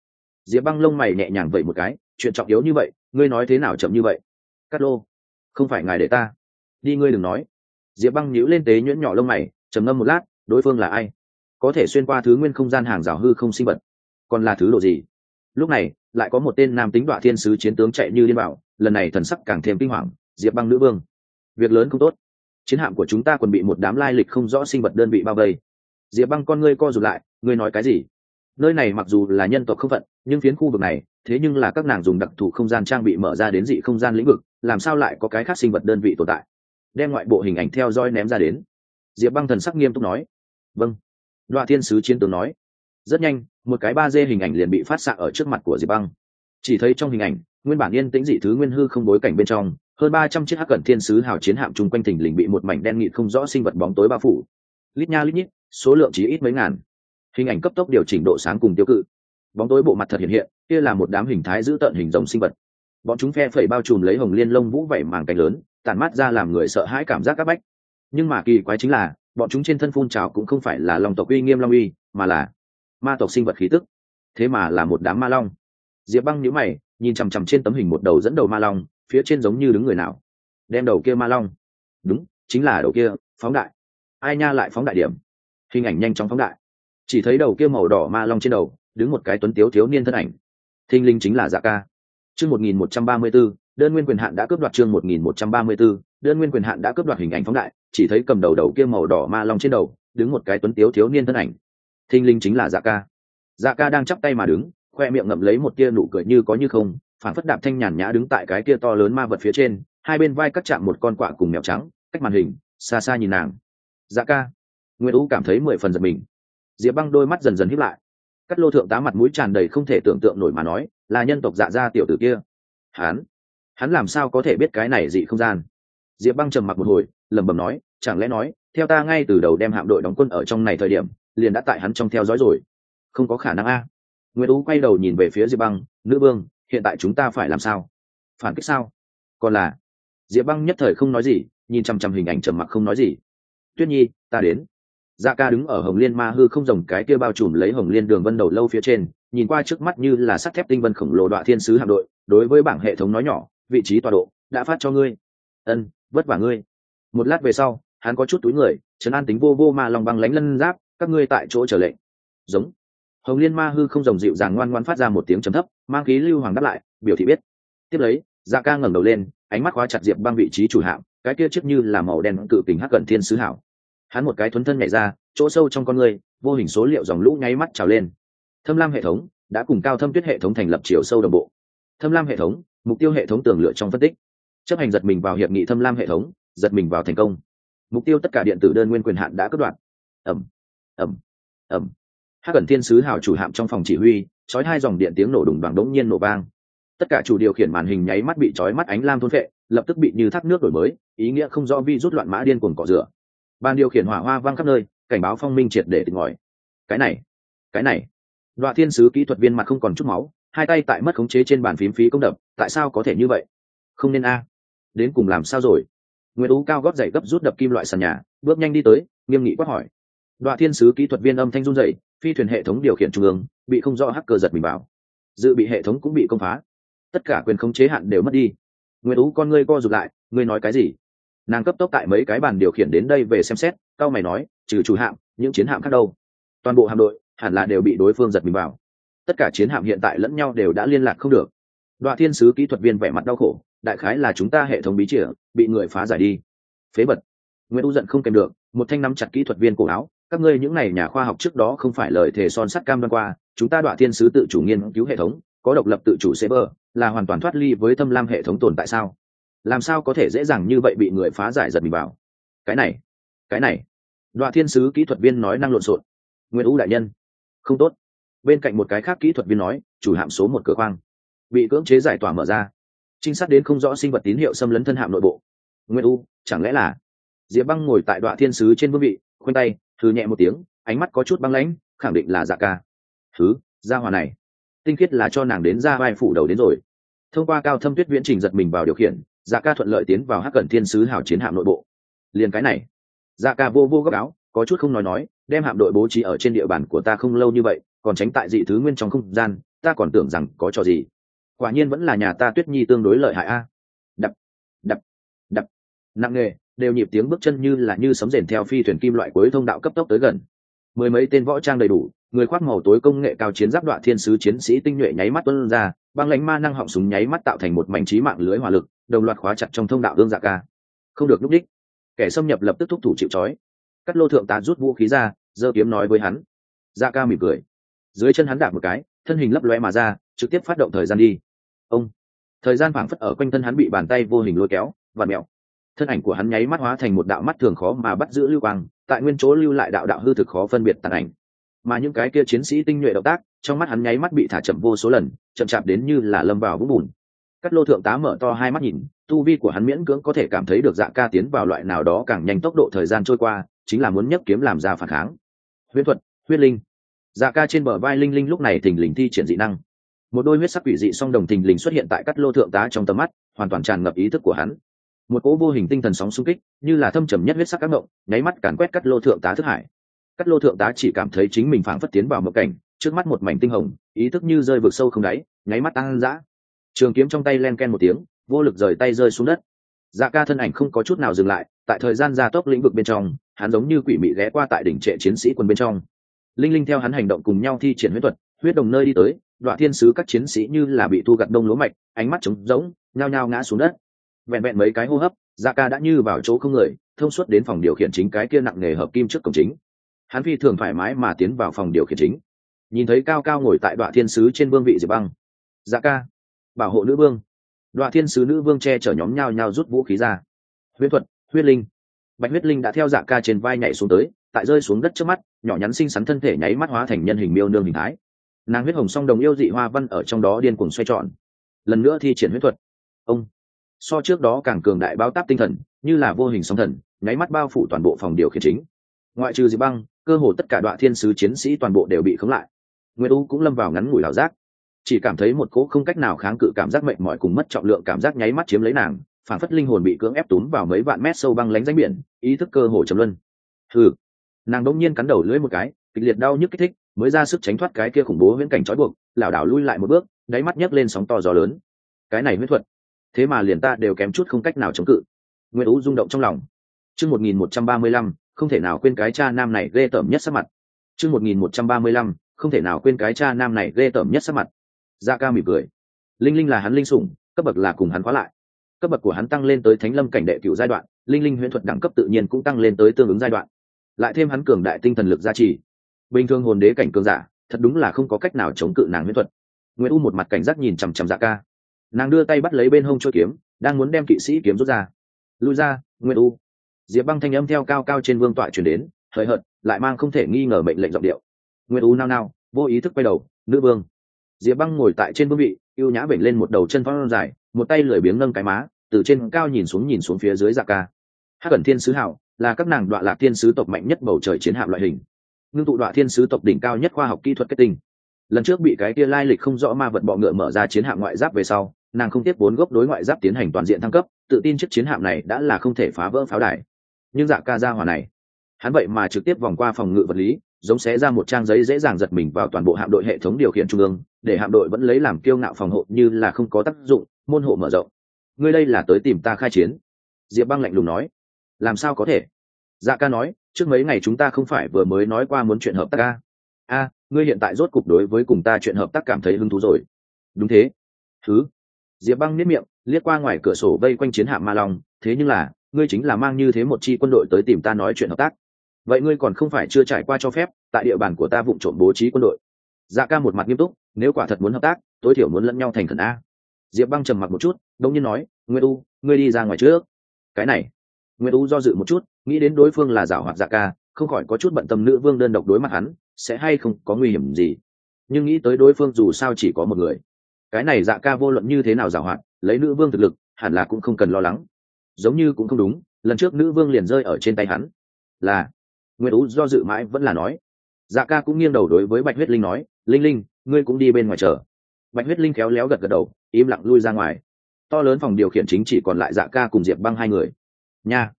A: diệp băng lông mày nhẹ nhàng vậy một cái, chuyện trọng yếu như vậy, ngươi nói thế nào chậm như vậy? Cắt lô không phải ngài để ta. Đi ngươi đừng nói. Diệp băng nhíu lên tế nhuyễn nhỏ lông mày, trầm ngâm một lát, đối phương là ai? Có thể xuyên qua thứ nguyên không gian hàng rào hư không sinh vật. Còn là thứ đồ gì? Lúc này, lại có một tên nam tính đoạ thiên sứ chiến tướng chạy như điên bảo, lần này thần sắc càng thêm kinh hoàng, diệp băng nữ vương. Việc lớn không tốt. Chiến hạm của chúng ta còn bị một đám lai lịch không rõ sinh vật đơn vị bao vây. Diệp băng con ngươi co rụt lại, ngươi nói cái gì? Nơi này mặc dù là nhân tộc không phận, nhưng phiến khu vực này, thế nhưng là các nàng dùng đặc thù không gian trang bị mở ra đến dị không gian lĩnh vực, làm sao lại có cái khác sinh vật đơn vị tồn tại? Đem ngoại bộ hình ảnh theo dõi ném ra đến. Diệp băng thần sắc nghiêm túc nói. Vâng. Đoạn thiên sứ chiến tướng nói. Rất nhanh, một cái ba d hình ảnh liền bị phát xạ ở trước mặt của diệp băng. Chỉ thấy trong hình ảnh, nguyên bản yên tĩnh dị thứ nguyên hư không bối cảnh bên trong, hơn ba trăm chiếc hắc cẩn thiên sứ hào chiến hạm chung quanh thình lình bị một mảnh đen nghị không rõ sinh vật bóng tối bao phủ. Lít nha lít nhít, số lượng chỉ ít mấy ngàn hình ảnh cấp tốc điều chỉnh độ sáng cùng tiêu cự. Bóng tối bộ mặt thật hiện hiện, kia là một đám hình thái giữ tợn hình rồng sinh vật. Bọn chúng phe phẩy bao trùm lấy hồng liên lông vũ vẩy màng cánh lớn tàn mắt ra làm người sợ hãi cảm giác các bách. Nhưng mà kỳ quái chính là, bọn chúng trên thân phun trào cũng không phải là lòng tộc uy nghiêm long uy, mà là ma tộc sinh vật khí tức. Thế mà là một đám ma long. Diệp băng nhíu mày, nhìn chằm chằm trên tấm hình một đầu dẫn đầu ma long, phía trên giống như đứng người nào. Đem đầu kia ma long. Đúng, chính là đầu kia, phóng đại. Ai nha lại phóng đại điểm. Hình ảnh nhanh chóng phóng đại chỉ thấy đầu kia màu đỏ ma long trên đầu, đứng một cái tuấn tiếu thiếu niên thân ảnh. Thinh linh chính là dạ ca. Chương một nghìn một trăm ba mươi b ố đơn nguyên quyền hạn đã cướp đoạt chương một nghìn một trăm ba mươi b ố đơn nguyên quyền hạn đã cướp đoạt hình ảnh phóng đại, chỉ thấy cầm đầu đầu kia màu đỏ ma long trên đầu, đứng một cái tuấn tiếu thiếu niên thân ảnh. Thinh linh chính là dạ ca. Dạ ca đang chắp tay mà đứng, khoe miệng ngậm lấy một tia nụ cười như có như không phản phất đạp thanh nhàn nhã đứng tại cái kia to lớn ma vật phía trên, hai bên vai cắt chạm một con quạ cùng mèo trắng, cách màn hình, xa xa nhìn nàng. Dạ ca. Nguyễn u cảm thấy mười phần giật mình diệp băng đôi mắt dần dần hiếp lại. Cắt lô thượng tá mặt mũi tràn đầy không thể tưởng tượng nổi mà nói, là nhân tộc dạ gia tiểu tử kia. Hắn hắn làm sao có thể biết cái này dị không gian? Diệp băng trầm mặc một hồi, lẩm bẩm nói, chẳng lẽ nói, theo ta ngay từ đầu đem hạm đội đóng quân ở trong này thời điểm, liền đã tại hắn trong theo dõi rồi. Không có khả năng a. Nguyễn tú quay đầu nhìn về phía diệp băng, nữ vương, hiện tại chúng ta phải làm sao? Phản kích sao? Còn là, diệp băng nhất thời không nói gì, nhìn chằm chằm hình ảnh trầm mặc không nói gì. Tuyết nhi, ta đến dạ ca đứng ở hồng liên ma hư không rồng cái kia bao trùm lấy hồng liên đường vân đầu lâu phía trên, nhìn qua trước mắt như là sắt thép tinh vân khổng lồ đoạn thiên sứ hạm đội, đối với bảng hệ thống nói nhỏ, vị trí tọa độ, đã phát cho ngươi. Ân, vất vả ngươi. Một lát về sau, hắn có chút túi người, trấn an tính vô vô ma lòng bằng lánh lân giáp, các ngươi tại chỗ trở lệnh. Giống. Hồng liên ma hư không rồng dịu dàng ngoan ngoan phát ra một tiếng trầm thấp, mang khí lưu hoàng đáp lại, biểu thị biết. Tiếp lấy dạ ca ngẩng đầu lên, ánh mắt khóa chặt diệp băng vị trí chủ hạm, cái kia trước như là màu đen cự kính hắc cận thiên sứ hảo hắn một cái thuấn thân nhảy ra, chỗ sâu trong con người, vô hình số liệu dòng lũ nháy mắt trào lên. Thâm lam hệ thống đã cùng cao thâm tuyết hệ thống thành lập chiều sâu đồng bộ. Thâm lam hệ thống, mục tiêu hệ thống tường lựa trong phân tích. Chấp hành giật mình vào hiệp nghị thâm lam hệ thống, giật mình vào thành công. Mục tiêu tất cả điện tử đơn nguyên quyền hạn đã cất đoạn. Ẩm ẩm ẩm hát cẩn thiên sứ hào chủ hạm trong phòng chỉ huy trói hai dòng điện tiếng nổ đùng bằng đống nhiên nổ vang. Tất cả chủ điều khiển màn hình nháy mắt bị trói mắt ánh lam thôn vệ lập tức bị như thác nước đổi mới, ý nghĩa không rõ vi rút loạn mã điên cuồng cỏ rửa ban điều khiển hỏa hoa vang khắp nơi, cảnh báo phong minh triệt để tỉnh ngòi cái này cái này. Đoạn thiên sứ kỹ thuật viên mặt không còn chút máu, hai tay tại mất khống chế trên bàn phím phí công đập, tại sao có thể như vậy? Không nên a. Đến cùng làm sao rồi? Nguyễn tú cao góp dậy gấp rút đập kim loại sàn nhà, bước nhanh đi tới, nghiêm nghị quát hỏi. Đoạn thiên sứ kỹ thuật viên âm thanh run dậy phi thuyền hệ thống điều khiển trung ương, bị không rõ hacker giật mình vào. Dự bị hệ thống cũng bị công phá. Tất cả quyền khống chế hạn đều mất đi. Nguyễn tú con ngươi co rụt lại, ngươi nói cái gì? Nàng cấp tốc tại mấy cái bàn điều khiển đến đây về xem xét, cao mày nói, trừ chủ hạm, những chiến hạm khác đâu? Toàn bộ hạm đội, hẳn là đều bị đối phương giật mình vào. Tất cả chiến hạm hiện tại lẫn nhau đều đã liên lạc không được. Đoạn thiên sứ kỹ thuật viên vẻ mặt đau khổ, đại khái là chúng ta hệ thống bí chìa, bị người phá giải đi. Phế vật. Nguyễn u giận không kèm được, một thanh nắm chặt kỹ thuật viên cổ áo, các ngươi những n à y nhà khoa học trước đó không phải lời thề son sắt cam đoan qua, chúng ta đoạn thiên sứ tự chủ nghiên cứu hệ thống, có độc lập tự chủ server là hoàn toàn thoát ly với thâm lam hệ thống tồn tại sao? Làm sao có thể dễ dàng như vậy bị người phá giải giật mình vào? Cái này cái này. Đoạn thiên sứ kỹ thuật viên nói năng lộn xộn. Nguyễn u đại nhân. Không tốt. Bên cạnh một cái khác kỹ thuật viên nói, chủ hạm số một cửa khoang. Bị cưỡng chế giải tỏa mở ra. Trinh sát đến không rõ sinh vật tín hiệu xâm lấn thân hạm nội bộ. Nguyễn u, chẳng lẽ là? Diệp băng ngồi tại đoạn thiên sứ trên vương vị, khoanh tay thư nhẹ một tiếng, ánh mắt có chút băng lãnh, khẳng định là dạ ca. Thứ, gia hòa này. Tinh khiết là cho nàng đến ra vai phủ đầu đến rồi. Thông qua cao thâm tuyết viễn trình giật mình vào điều khiển dạ ca thuận lợi tiến vào hắc cận thiên sứ hào chiến hạm nội bộ. Liền cái này. Dạ ca vô vô gấp áo, có chút không nói nói, đem hạm đội bố trí ở trên địa bàn của ta không lâu như vậy, còn tránh tại dị thứ nguyên trong không gian, ta còn tưởng rằng có trò gì. Quả nhiên vẫn là nhà ta tuyết nhi tương đối lợi hại a. Đập đập đập. Nặng nề đều nhịp tiếng bước chân như là như sấm rền theo phi thuyền kim loại cuối thông đạo cấp tốc tới gần. Mười mấy tên võ trang đầy đủ, người khoác màu tối công nghệ cao chiến giáp đoạn thiên sứ chiến sĩ tinh nhuệ nháy mắt tuân ra băng lãnh ma năng họng súng nháy mắt tạo thành một mảnh trí mạng lưới hỏa lực, đồng loạt khóa chặt trong thông đạo Ương dạ ca. Không được núp đích. Kẻ xâm nhập lập tức thúc thủ chịu trói. Cắt lô thượng tá rút vũ khí ra, giơ kiếm nói với hắn. Dạ ca mỉm cười. Dưới chân hắn đạp một cái, thân hình lấp loe mà ra, trực tiếp phát động thời gian đi. Ông. Thời gian phảng phất ở quanh thân hắn bị bàn tay vô hình lôi kéo và mẹo. Thân ảnh của hắn nháy mắt hóa thành một đạo mắt thường khó mà bắt giữ lưu quang, tại nguyên chỗ lưu lại đạo đạo hư thực khó phân biệt tàn ảnh. Mà những cái kia chiến sĩ tinh nhuệ động tác, trong mắt hắn nháy mắt bị thả chậm vô số lần chậm chạp đến như là lâm vào vũng bùn. Cắt lô thượng tá mở to hai mắt nhìn, tu vi của hắn miễn cưỡng có thể cảm thấy được dạ ca tiến vào loại nào đó càng nhanh tốc độ thời gian trôi qua, chính là muốn nhấc kiếm làm ra phản kháng. Huyết thuật, huyết linh. Dạ ca trên bờ vai linh linh lúc này thình lình thi triển dị năng. Một đôi huyết sắc quỷ dị song đồng thình lình xuất hiện tại cắt lô thượng tá trong tầm mắt, hoàn toàn tràn ngập ý thức của hắn. Một cỗ vô hình tinh thần sóng xung kích, như là thâm trầm nhất huyết sắc các ngộng nháy mắt càn quét cắt lô thượng tá thức hải. Cắt lô thượng tá chỉ cảm thấy chính mình phảng phất tiến vào mộng cảnh trước mắt một mảnh tinh hồng, ý thức như rơi vực sâu không đáy, nháy mắt tăng dã trường kiếm trong tay len ken một tiếng, vô lực rời tay rơi xuống đất. Dạ ca thân ảnh không có chút nào dừng lại, tại thời gian gia tốc lĩnh vực bên trong, hắn giống như quỷ mị ghé qua tại đỉnh trệ chiến sĩ quân bên trong. Linh linh theo hắn hành động cùng nhau thi triển huyết thuật, huyết đồng nơi đi tới, đoạn thiên sứ các chiến sĩ như là bị thu gặt đông lúa mạch, ánh mắt trống rỗng, nhao nhao ngã xuống đất. Vẹn vẹn mấy cái hô hấp dạ ca đã như vào chỗ không người, thông suốt đến phòng điều khiển chính cái kia nặng nghề hợp kim trước cổng chính. Hắn phi thường thoải mái mà tiến vào phòng điều khiển chính nhìn thấy cao cao ngồi tại đoạn thiên sứ trên vương vị diệp băng. Dạ ca, bảo hộ nữ vương. Đoạn thiên sứ nữ vương che chở nhóm nhao nhao rút vũ khí ra. Huyết thuật, huyết linh. Bạch huyết linh đã theo dạ ca trên vai nhảy xuống tới, tại rơi xuống đất trước mắt, nhỏ nhắn xinh xắn thân thể nháy mắt hóa thành nhân hình miêu nương hình thái. Nàng huyết hồng song đồng yêu dị hoa văn ở trong đó điên cuồng xoay tròn. Lần nữa thi triển huyết thuật. Ông. So trước đó càng cường đại bao táp tinh thần, như là vô hình sóng thần, nháy mắt bao phủ toàn bộ phòng điều khiển chính. Ngoại trừ dị băng, cơ hồ tất cả đoạn thiên sứ chiến sĩ toàn bộ đều bị khống lại. Nguyễn U cũng lâm vào ngắn ngủi ảo giác, chỉ cảm thấy một cỗ không cách nào kháng cự cảm giác mệt mọi cùng mất trọng lượng cảm giác nháy mắt chiếm lấy nàng, phản phất linh hồn bị cưỡng ép túm vào mấy vạn mét sâu băng lánh danh biển, ý thức cơ hồ trầm luân. Hừ, nàng đông nhiên cắn đầu lưỡi một cái, kịch liệt đau nhức kích thích, mới ra sức tránh thoát cái kia khủng bố huyễn cảnh trói buộc, lảo đảo lui lại một bước, đáy mắt nhấc lên sóng to gió lớn. Cái này huyễn thuật, thế mà liền ta đều kém chút không cách nào chống cự. Nguyễn U rung động trong lòng. Chương 1135, không thể nào quên cái cha nam này ghê tởm nhất sắc mặt. Chương 1135, không thể nào quên cái cha nam này ghê tởm nhất sắc mặt. Da dạ ca mỉm cười. Linh linh là hắn linh sủng, cấp bậc là cùng hắn khóa lại. Cấp bậc của hắn tăng lên tới thánh lâm cảnh đệ cựu giai đoạn, linh linh huyễn thuật đẳng cấp tự nhiên cũng tăng lên tới tương ứng giai đoạn. Lại thêm hắn cường đại tinh thần lực gia trì. Bình thường hồn đế cảnh cường giả, thật đúng là không có cách nào chống cự nàng huyễn thuật. Nguyễn u một mặt cảnh giác nhìn chằm chằm dạ ca. Nàng đưa tay bắt lấy bên hông trôi kiếm, đang muốn đem kỵ sĩ kiếm rút ra. Lui ra nguyễn u. Diệp băng thanh âm theo cao cao trên vương tọa chuyển đến, hời hợt, lại mang không thể nghi ngờ mệnh lệnh giọng điệu nguyễn u nao nao, vô ý thức quay đầu, nữ vương. Diệp băng ngồi tại trên vương vị y ê u nhã bệnh lên một đầu chân phong dài, một tay lười biếng nâng cái má, từ trên cao nhìn xuống nhìn xuống phía dưới dạ ca. Hát cẩn thiên sứ hảo là các nàng đoạn lạc thiên sứ tộc mạnh nhất bầu trời chiến hạm loại hình. Ngưng tụ đoạn thiên sứ tộc đỉnh cao nhất khoa học kỹ thuật kết tinh. Lần trước bị cái kia lai lịch không rõ ma vật bọ ngựa mở ra chiến hạm ngoại giáp về sau, nàng không tiếp vốn gốc đối ngoại giáp tiến hành toàn diện thăng cấp, tự tin chiếc chiến hạm này đã là không thể phá vỡ pháo đài. Nhưng dạ ca ra hòa này, hắn vậy mà trực tiếp vòng qua phòng ngự vật lý giống xé ra một trang giấy dễ dàng giật mình vào toàn bộ hạm đội hệ thống điều khiển trung ương, để hạm đội vẫn lấy làm kiêu ngạo phòng hộ như là không có tác dụng, môn hộ mở rộng. Ngươi đây là tới tìm ta khai chiến. Diệp băng lạnh lùng nói. Làm sao có thể? Dạ ca nói, trước mấy ngày chúng ta không phải vừa mới nói qua muốn chuyện hợp tác ca. A, ngươi hiện tại rốt cục đối với cùng ta chuyện hợp tác cảm thấy hứng thú rồi. Đúng thế. Thứ. Diệp băng nếp miệng, liếc qua ngoài cửa sổ vây quanh chiến hạm ma long, thế nhưng là, ngươi chính là mang như thế một chi quân đội tới tìm ta nói chuyện hợp tác vậy ngươi còn không phải chưa trải qua cho phép, tại địa bàn của ta vụ trộm bố trí quân đội. Dạ ca một mặt nghiêm túc, nếu quả thật muốn hợp tác, tối thiểu muốn lẫn nhau thành khẩn a. Diệp băng trầm mặc một chút đông nhiên nói nguyễn u, ngươi đi ra ngoài trước. Cái này. Nguyễn u do dự một chút, nghĩ đến đối phương là giảo hoạt dạ ca, không khỏi có chút bận tâm nữ vương đơn độc đối mặt hắn, sẽ hay không có nguy hiểm gì. Nhưng nghĩ tới đối phương dù sao chỉ có một người. Cái này dạ ca vô luận như thế nào giảo hoạt, lấy nữ vương thực lực, hẳn là cũng không cần lo lắng. Giống như cũng không đúng, lần trước nữ vương liền rơi ở trên tay hắn. Là nguyễn ú do dự mãi vẫn là nói. Dạ ca cũng nghiêng đầu đối với bạch huyết linh nói, linh linh, ngươi cũng đi bên ngoài chờ. Bạch huyết linh khéo léo gật gật đầu, im lặng lui ra ngoài. To lớn phòng điều khiển chính chỉ còn lại dạ ca cùng diệp băng hai người. Nha,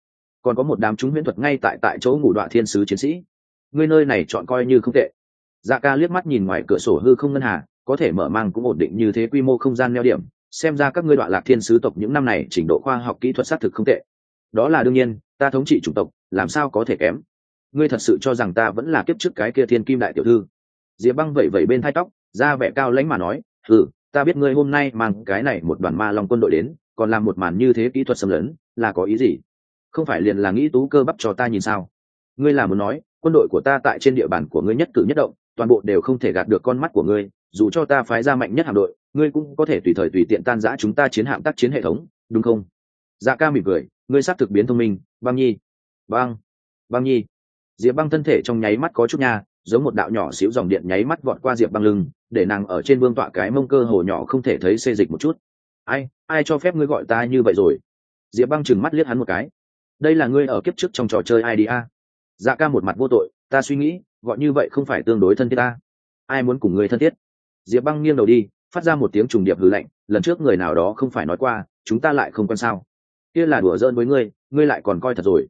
A: còn có một đám chúng huyễn thuật ngay tại tại chỗ ngủ đoạn thiên sứ chiến sĩ. Ngươi nơi này chọn coi như không tệ. Dạ ca liếc mắt nhìn ngoài cửa sổ hư không ngân hà, có thể mở mang cũng ổn định như thế quy mô không gian neo điểm. Xem ra các ngươi đoạn lạc thiên sứ tộc những năm này trình độ khoa học kỹ thuật xác thực không tệ. Đó là đương nhiên, ta thống trị chủng tộc, làm sao có thể kém? Ngươi thật sự cho rằng ta vẫn là kiếp trước cái kia thiên kim đại tiểu thư? Diệp băng vẩy vẩy bên thai tóc, ra vẻ cao lãnh mà nói ừ ta biết ngươi hôm nay mang cái này một đoàn ma long quân đội đến, còn làm một màn như thế kỹ thuật xâm lấn, là có ý gì? Không phải liền là nghĩ tú cơ bắp cho ta nhìn sao? Ngươi là muốn nói, quân đội của ta tại trên địa bàn của ngươi nhất cử nhất động, toàn bộ đều không thể gạt được con mắt của ngươi, dù cho ta phái ra mạnh nhất hạm đội, ngươi cũng có thể tùy thời tùy tiện tan giã chúng ta chiến hạm tác chiến hệ thống, đúng không? Dạ ca mỉm cười, ngươi xác thực biến thông minh, băng nhi. Băng băng nhi diệp băng thân thể trong nháy mắt có chút nha, giống một đạo nhỏ xíu dòng điện nháy mắt vọt qua diệp băng lưng, để nàng ở trên vương tọa cái mông cơ hồ nhỏ không thể thấy xê dịch một chút. Ai ai cho phép ngươi gọi ta như vậy rồi? Diệp băng chừng mắt liếc hắn một cái. Đây là ngươi ở kiếp trước trong trò chơi ai đi a? Dạ ca một mặt vô tội, ta suy nghĩ, gọi như vậy không phải tương đối thân thiết ta. Ai muốn cùng ngươi thân thiết? Diệp băng nghiêng đầu đi, phát ra một tiếng trùng điệp hư lạnh, lần trước người nào đó không phải nói qua, chúng ta lại không quan sao. Kia là đùa giỡn với ngươi ngươi lại còn coi thật rồi.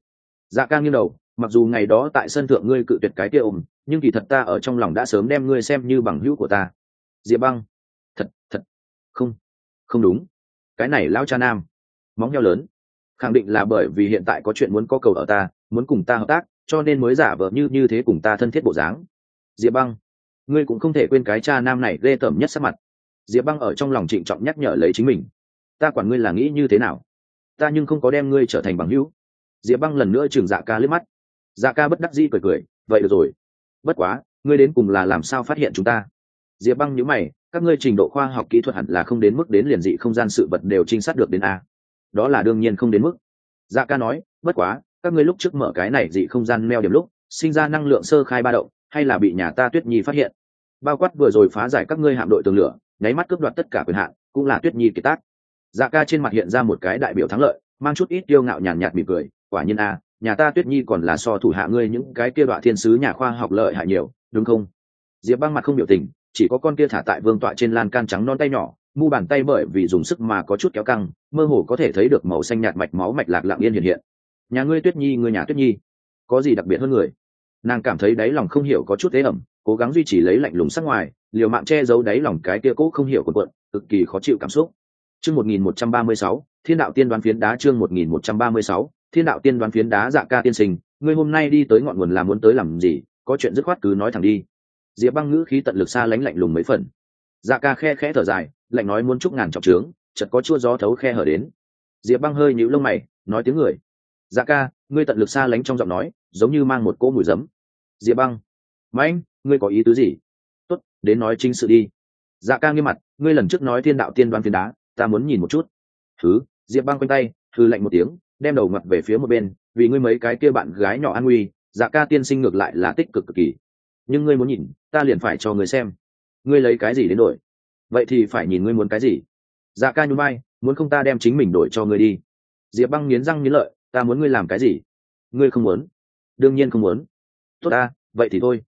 A: Dạ ca nghiêng đầu mặc dù ngày đó tại sân thượng ngươi cự tuyệt cái kia ôm, nhưng kỳ thật ta ở trong lòng đã sớm đem ngươi xem như bằng hữu của ta. Diệp băng. Thật thật. Không không đúng. Cái này lao cha nam. Móng heo lớn. Khẳng định là bởi vì hiện tại có chuyện muốn có cầu ở ta, muốn cùng ta hợp tác, cho nên mới giả vờ như như thế cùng ta thân thiết bộ dáng. Diệp băng. Ngươi cũng không thể quên cái cha nam này ghê tởm nhất sắc mặt. Diệp băng ở trong lòng trịnh trọng nhắc nhở lấy chính mình. Ta quản ngươi là nghĩ như thế nào? Ta nhưng không có đem ngươi trở thành bằng hữu. Diệp băng lần nữa trường dạ ca lướt mắt dạ ca bất đắc dĩ cười cười, vậy được rồi. Bất quá, ngươi đến cùng là làm sao phát hiện chúng ta? Diệp băng nhữ mày, các ngươi trình độ khoa học kỹ thuật hẳn là không đến mức đến liền dị không gian sự vật đều trinh sát được đến a. Đó là đương nhiên không đến mức. Dạ ca nói, bất quá, các ngươi lúc trước mở cái này dị không gian meo điểm lúc, sinh ra năng lượng sơ khai ba động, hay là bị nhà ta tuyết nhi phát hiện? Bao quát vừa rồi phá giải các ngươi hạm đội tường lửa, nháy mắt cướp đoạt tất cả quyền hạn, cũng là tuyết nhi kiệt tác. Dạ ca trên mặt hiện ra một cái đại biểu thắng lợi, mang chút ít tiêu ngạo nhàn nhạt mỉm cười, quả nhiên a nhà ta tuyết nhi còn là so thủ hạ ngươi những cái kia đọa thiên sứ nhà khoa học lợi hại nhiều đúng không? Diệp băng mặt không biểu tình chỉ có con kia thả tại vương tọa trên lan can trắng non tay nhỏ mu bàn tay bởi vì dùng sức mà có chút kéo căng mơ hồ có thể thấy được màu xanh nhạt mạch máu mạch lạc lạng yên hiện hiện. Nhà ngươi tuyết nhi người nhà tuyết nhi có gì đặc biệt hơn người? Nàng cảm thấy đáy lòng không hiểu có chút tế ẩm cố gắng duy trì lấy lạnh lùng sắc ngoài liều mạng che giấu đáy lòng cái kia cố không hiểu của quận cực kỳ khó chịu cảm xúc. Chương 1136, thiên đạo tiên đoán phiến đá chương 1136, thiên đạo tiên đoán phiến đá dạ ca tiên sinh, ngươi hôm nay đi tới ngọn nguồn là muốn tới làm gì, có chuyện dứt khoát cứ nói thẳng đi. Diệp băng ngữ khí tận lực xa lánh lạnh lùng mấy phần. Dạ ca khe khẽ thở dài, lạnh nói muốn chúc ngàn trọng trướng chật có chua gió thấu khe hở đến. Diệp băng hơi nhíu lông mày, nói tiếng người. Dạ ca, ngươi tận lực xa lánh trong giọng nói, giống như mang một cỗ mùi giấm. Diệp băng. Mà anh ngươi có ý tứ gì? Tốt, đến nói chính sự đi. Dạ ca nghiêm mặt, ngươi lần trước nói thiên đạo tiên đoán phiến đá, ta muốn nhìn một chút. Thứ, diệp băng quanh tay thư lạnh một tiếng đem đầu ngặt về phía một bên, vì ngươi mấy cái kia bạn gái nhỏ an nguy dạ ca tiên sinh ngược lại là tích cực cực kỳ. Nhưng ngươi muốn nhìn, ta liền phải cho ngươi xem. Ngươi lấy cái gì đến đổi? Vậy thì phải nhìn ngươi muốn cái gì. Dạ ca nhún vai, muốn không ta đem chính mình đổi cho ngươi đi. Diệp băng nghiến răng nghiến lợi, ta muốn ngươi làm cái gì? Ngươi không muốn? Đương nhiên không muốn. Tốt ta, vậy thì thôi.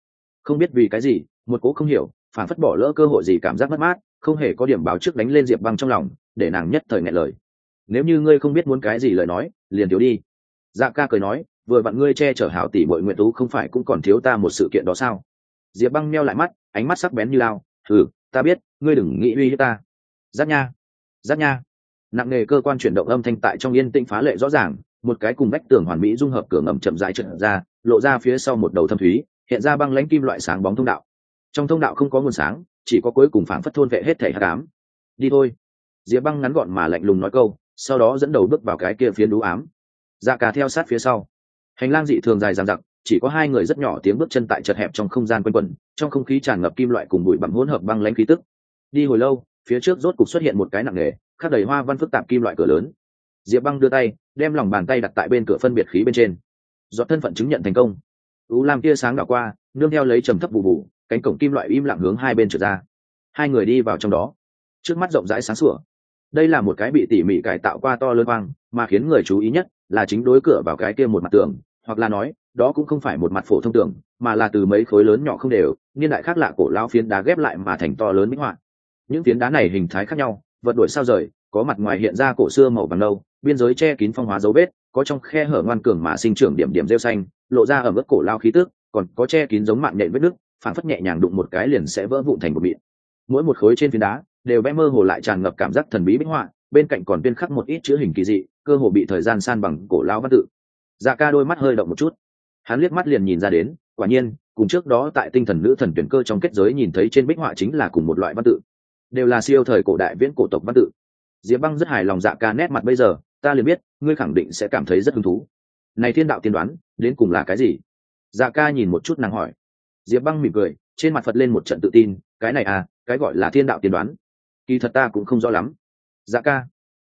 A: Không biết vì cái gì, một cố không hiểu, phản phất bỏ lỡ cơ hội gì cảm giác mất mát, không hề có điểm báo trước đánh lên diệp băng trong lòng, để nàng nhất thời ngại lời nếu như ngươi không biết muốn cái gì lời nói, liền thiếu đi. Dạ ca cười nói, vừa vặn ngươi che chở hảo tỷ bội nguyện tú không phải cũng còn thiếu ta một sự kiện đó sao? Diệp băng meo lại mắt, ánh mắt sắc bén như lao ừ ta biết, ngươi đừng nghĩ uy hiếp ta. Giáp nha giáp nha. Nặng nề cơ quan chuyển động âm thanh tại trong yên tĩnh phá lệ rõ ràng, một cái cùng vách tường hoàn mỹ dung hợp cửa ngầm chậm rãi trượt ra, lộ ra phía sau một đầu thâm thúy, hiện ra băng lãnh kim loại sáng bóng thông đạo. Trong thông đạo không có nguồn sáng, chỉ có cuối cùng phảng phất thôn vệ hết thể hát ám. Đi thôi. Diệp băng ngắn gọn mà lạnh lùng nói câu sau đó dẫn đầu bước vào cái kia phiến đũ ám. Dạ cả theo sát phía sau. Hành lang dị thường dài dằng dặc, chỉ có hai người rất nhỏ tiếng bước chân tại chật hẹp trong không gian quanh quẩn, trong không khí tràn ngập kim loại cùng bụi bặm hỗn hợp băng lãnh khí tức. Đi hồi lâu, phía trước rốt cục xuất hiện một cái nặng nề, khắc đầy hoa văn phức tạp kim loại cửa lớn. Diệp băng đưa tay, đem lòng bàn tay đặt tại bên cửa phân biệt khí bên trên. Do thân phận chứng nhận thành công. U lam tia sáng đảo qua, nương theo lấy trầm thấp bù bù cánh cổng kim loại im lặng hướng hai bên trở ra. Hai người đi vào trong đó. Trước mắt rộng rãi sáng sủa đây là một cái bị tỉ mỉ cải tạo qua to lớn hoang, mà khiến người chú ý nhất là chính đối cửa vào cái kia một mặt tường, hoặc là nói, đó cũng không phải một mặt phổ thông tường, mà là từ mấy khối lớn nhỏ không đều, niên đại khác lạ cổ lao phiến đá ghép lại mà thành to lớn minh họa. Những phiến đá này hình thái khác nhau, vật đuổi sao rời, có mặt ngoài hiện ra cổ xưa màu vàng nâu, biên giới che kín phong hóa dấu vết, có trong khe hở ngoan cường mà sinh trưởng điểm điểm rêu xanh, lộ ra ở mức cổ lao khí tước còn có che kín giống mạng nhện vết nước phản phất nhẹ nhàng đụng một cái liền sẽ vỡ vụn thành một mịn. Mỗi một khối trên phiến đá đều vẽ mơ hồ lại tràn ngập cảm giác thần bí bích họa, bên cạnh còn viên khắc một ít chữ hình kỳ dị, cơ hồ bị thời gian san bằng cổ lao văn tự. Dạ ca đôi mắt hơi động một chút. Hắn liếc mắt liền nhìn ra đến, quả nhiên, cùng trước đó tại tinh thần nữ thần tuyển cơ trong kết giới nhìn thấy trên bích họa chính là cùng một loại văn tự. Đều là siêu thời cổ đại viễn cổ tộc văn tự. Diệp băng rất hài lòng dạ ca nét mặt bây giờ, ta liền biết, ngươi khẳng định sẽ cảm thấy rất hứng thú. Này thiên đạo tiên đoán, đến cùng là cái gì? Dạ ca nhìn một chút nàng hỏi. Diệp băng mỉm cười, trên mặt phật lên một trận tự tin, cái này à cái gọi là thiên đạo tiên đoán kỳ thật ta cũng không rõ lắm. Dạ ca,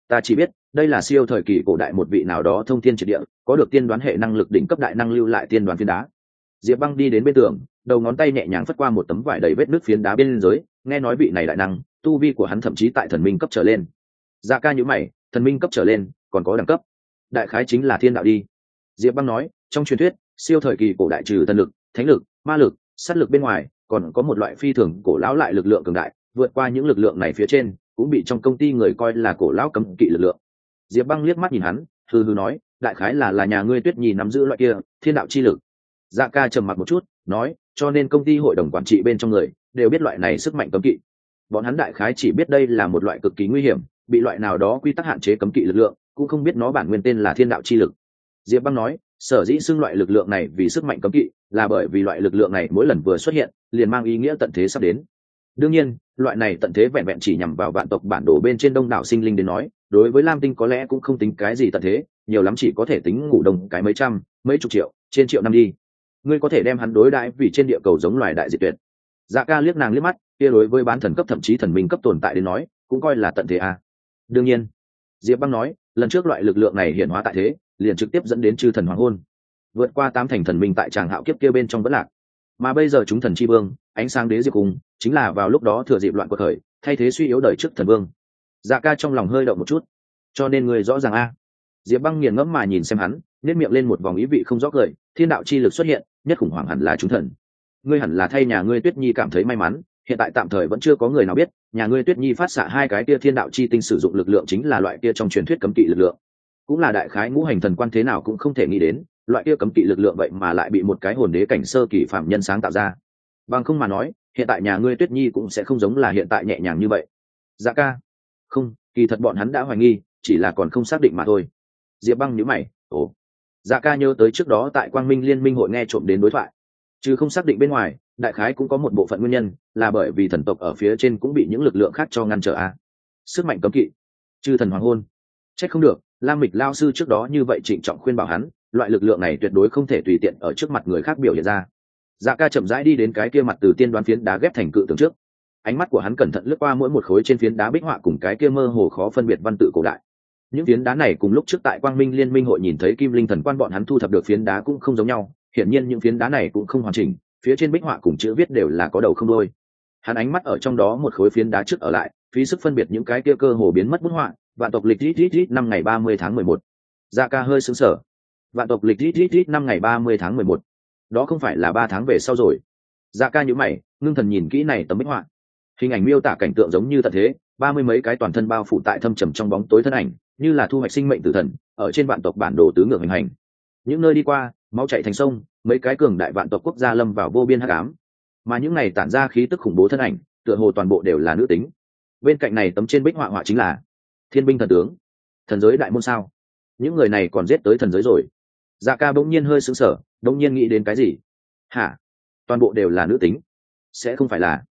A: ta chỉ biết, đây là siêu thời kỳ cổ đại một vị nào đó thông thiên triệt địa, có được tiên đoán hệ năng lực đỉnh cấp đại năng lưu lại tiên đoán phiến đá. Diệp băng đi đến bên tường, đầu ngón tay nhẹ nhàng phất qua một tấm vải đầy vết nước phiến đá bên dưới, nghe nói vị này đại năng, tu vi của hắn thậm chí tại thần minh cấp trở lên. Dạ ca nhữ mày, thần minh cấp trở lên, còn có đẳng cấp. Đại khái chính là thiên đạo đi. Diệp băng nói, trong truyền thuyết, siêu thời kỳ cổ đại trừ thần lực, thánh lực, ma lực, sát lực bên ngoài, còn có một loại phi thường cổ lão lại lực lượng cường đại vượt qua những lực lượng này phía trên, cũng bị trong công ty người coi là cổ lão cấm kỵ lực lượng. Diệp băng liếc mắt nhìn hắn hư hư nói, đại khái là là nhà ngươi tuyết nhi nắm giữ loại kia thiên đạo chi lực. Dạ ca trầm mặc một chút, nói, cho nên công ty hội đồng quản trị bên trong người đều biết loại này sức mạnh cấm kỵ. Bọn hắn đại khái chỉ biết đây là một loại cực kỳ nguy hiểm, bị loại nào đó quy tắc hạn chế cấm kỵ lực lượng, cũng không biết nó bản nguyên tên là thiên đạo chi lực. Diệp băng nói, sở dĩ xưng loại lực lượng này vì sức mạnh cấm kỵ là bởi vì loại lực lượng này mỗi lần vừa xuất hiện, liền mang ý nghĩa tận thế sắp đến đương nhiên, loại này tận thế vẹn vẹn chỉ nhằm vào vạn tộc bản đồ bên trên đông đảo sinh linh đến nói, đối với lam tinh có lẽ cũng không tính cái gì tận thế, nhiều lắm chỉ có thể tính ngủ đông cái mấy trăm, mấy chục triệu, trên triệu năm đi. Ngươi có thể đem hắn đối đãi vì trên địa cầu giống loài đại diệt tuyệt. Dạ ca liếc nàng liếc mắt, kia đối với bán thần cấp thậm chí thần minh cấp tồn tại đến nói, cũng coi là tận thế à. đương nhiên, diệp băng nói, lần trước loại lực lượng này hiện hóa tại thế, liền trực tiếp dẫn đến chư thần hoàng hôn. Vượt qua tám thành thần minh tại tràng hạo kiếp kia bên trong vẫn lạc. Mà bây giờ chúng thần chi vương ánh sáng đế diệp cùng, chính là vào lúc đó thừa dịp loạn cuộc khởi thay thế suy yếu đời trước thần vương. Dạ ca trong lòng hơi động một chút. Cho nên người rõ ràng a. Diệp băng nghiền ngẫm mà nhìn xem hắn nếp miệng lên một vòng ý vị không rõ cười, thiên đạo chi lực xuất hiện, nhất khủng hoảng hẳn là chúng thần. Ngươi hẳn là thay nhà ngươi tuyết nhi cảm thấy may mắn, hiện tại tạm thời vẫn chưa có người nào biết, nhà ngươi tuyết nhi phát xạ hai cái kia thiên đạo chi tinh sử dụng lực lượng chính là loại kia trong truyền thuyết cấm kỵ lực lượng. Cũng là đại khái ngũ hành thần quan thế nào cũng không thể nghĩ đến, loại kia cấm kỵ lực lượng vậy mà lại bị một cái hồn đế cảnh sơ kỳ phạm nhân sáng tạo ra bằng không mà nói, hiện tại nhà ngươi tuyết nhi cũng sẽ không giống là hiện tại nhẹ nhàng như vậy. Dạ ca. Không, kỳ thật bọn hắn đã hoài nghi, chỉ là còn không xác định mà thôi. Diệp băng nhữ mày, ồ. Dạ ca nhớ tới trước đó tại quang minh liên minh hội nghe trộm đến đối thoại. Chứ không xác định bên ngoài, đại khái cũng có một bộ phận nguyên nhân, là bởi vì thần tộc ở phía trên cũng bị những lực lượng khác cho ngăn trở a sức mạnh cấm kỵ. Chư thần hoàng hôn. C h ắ c không được, lam mịch lao sư trước đó như vậy trịnh trọng khuyên bảo hắn, loại lực lượng này tuyệt đối không thể tùy tiện ở trước mặt người khác biểu hiện ra dạ ca chậm rãi đi đến cái kia mặt từ tiên đoán phiến đá ghép thành cự tường trước. Ánh mắt của hắn cẩn thận lướt qua mỗi một khối trên phiến đá bích họa cùng cái kia mơ hồ khó phân biệt văn tự cổ đại. Những phiến đá này cùng lúc trước tại quang minh liên minh hội nhìn thấy kim linh thần quan bọn hắn thu thập được phiến đá cũng không giống nhau. Hiển nhiên những phiến đá này cũng không hoàn chỉnh, phía trên bích họa cùng chữ viết đều là có đầu không đôi. Hắn ánh mắt ở trong đó một khối phiến đá trước ở lại, phí sức phân biệt những cái kia cơ hồ biến mất bút họa, vạn tộc lịch rít rít rít năm ngày ba mươi tháng mười một. Dạ ca hơi xứng sở vạn tộc lịch rít rít rít năm ngày ba mươi tháng mười một đó không phải là ba tháng về sau rồi. Dạ ca nhữ mày, ngưng thần nhìn kỹ này tấm bích họa. Hình ảnh miêu tả cảnh tượng giống như tận thế, ba mươi mấy cái toàn thân bao phủ tại thâm trầm trong bóng tối thân ảnh, như là thu hoạch sinh mệnh tử thần, ở trên vạn tộc bản đồ tứ ngược hình hành. Những nơi đi qua, máu chạy thành sông, mấy cái cường đại vạn tộc quốc gia lâm vào vô biên hắc ám. Mà những này tản ra khí tức khủng bố thân ảnh, tựa hồ toàn bộ đều là nữ tính. Bên cạnh này tấm trên bích họa họa chính là thiên binh thần tướng, thần giới đại môn sao? Những người này còn giết tới thần giới rồi. Dạ ca bỗng nhiên hơi sững sờ đông nhiên nghĩ đến cái gì? Hả? Toàn bộ đều là nữ tính. Sẽ không phải là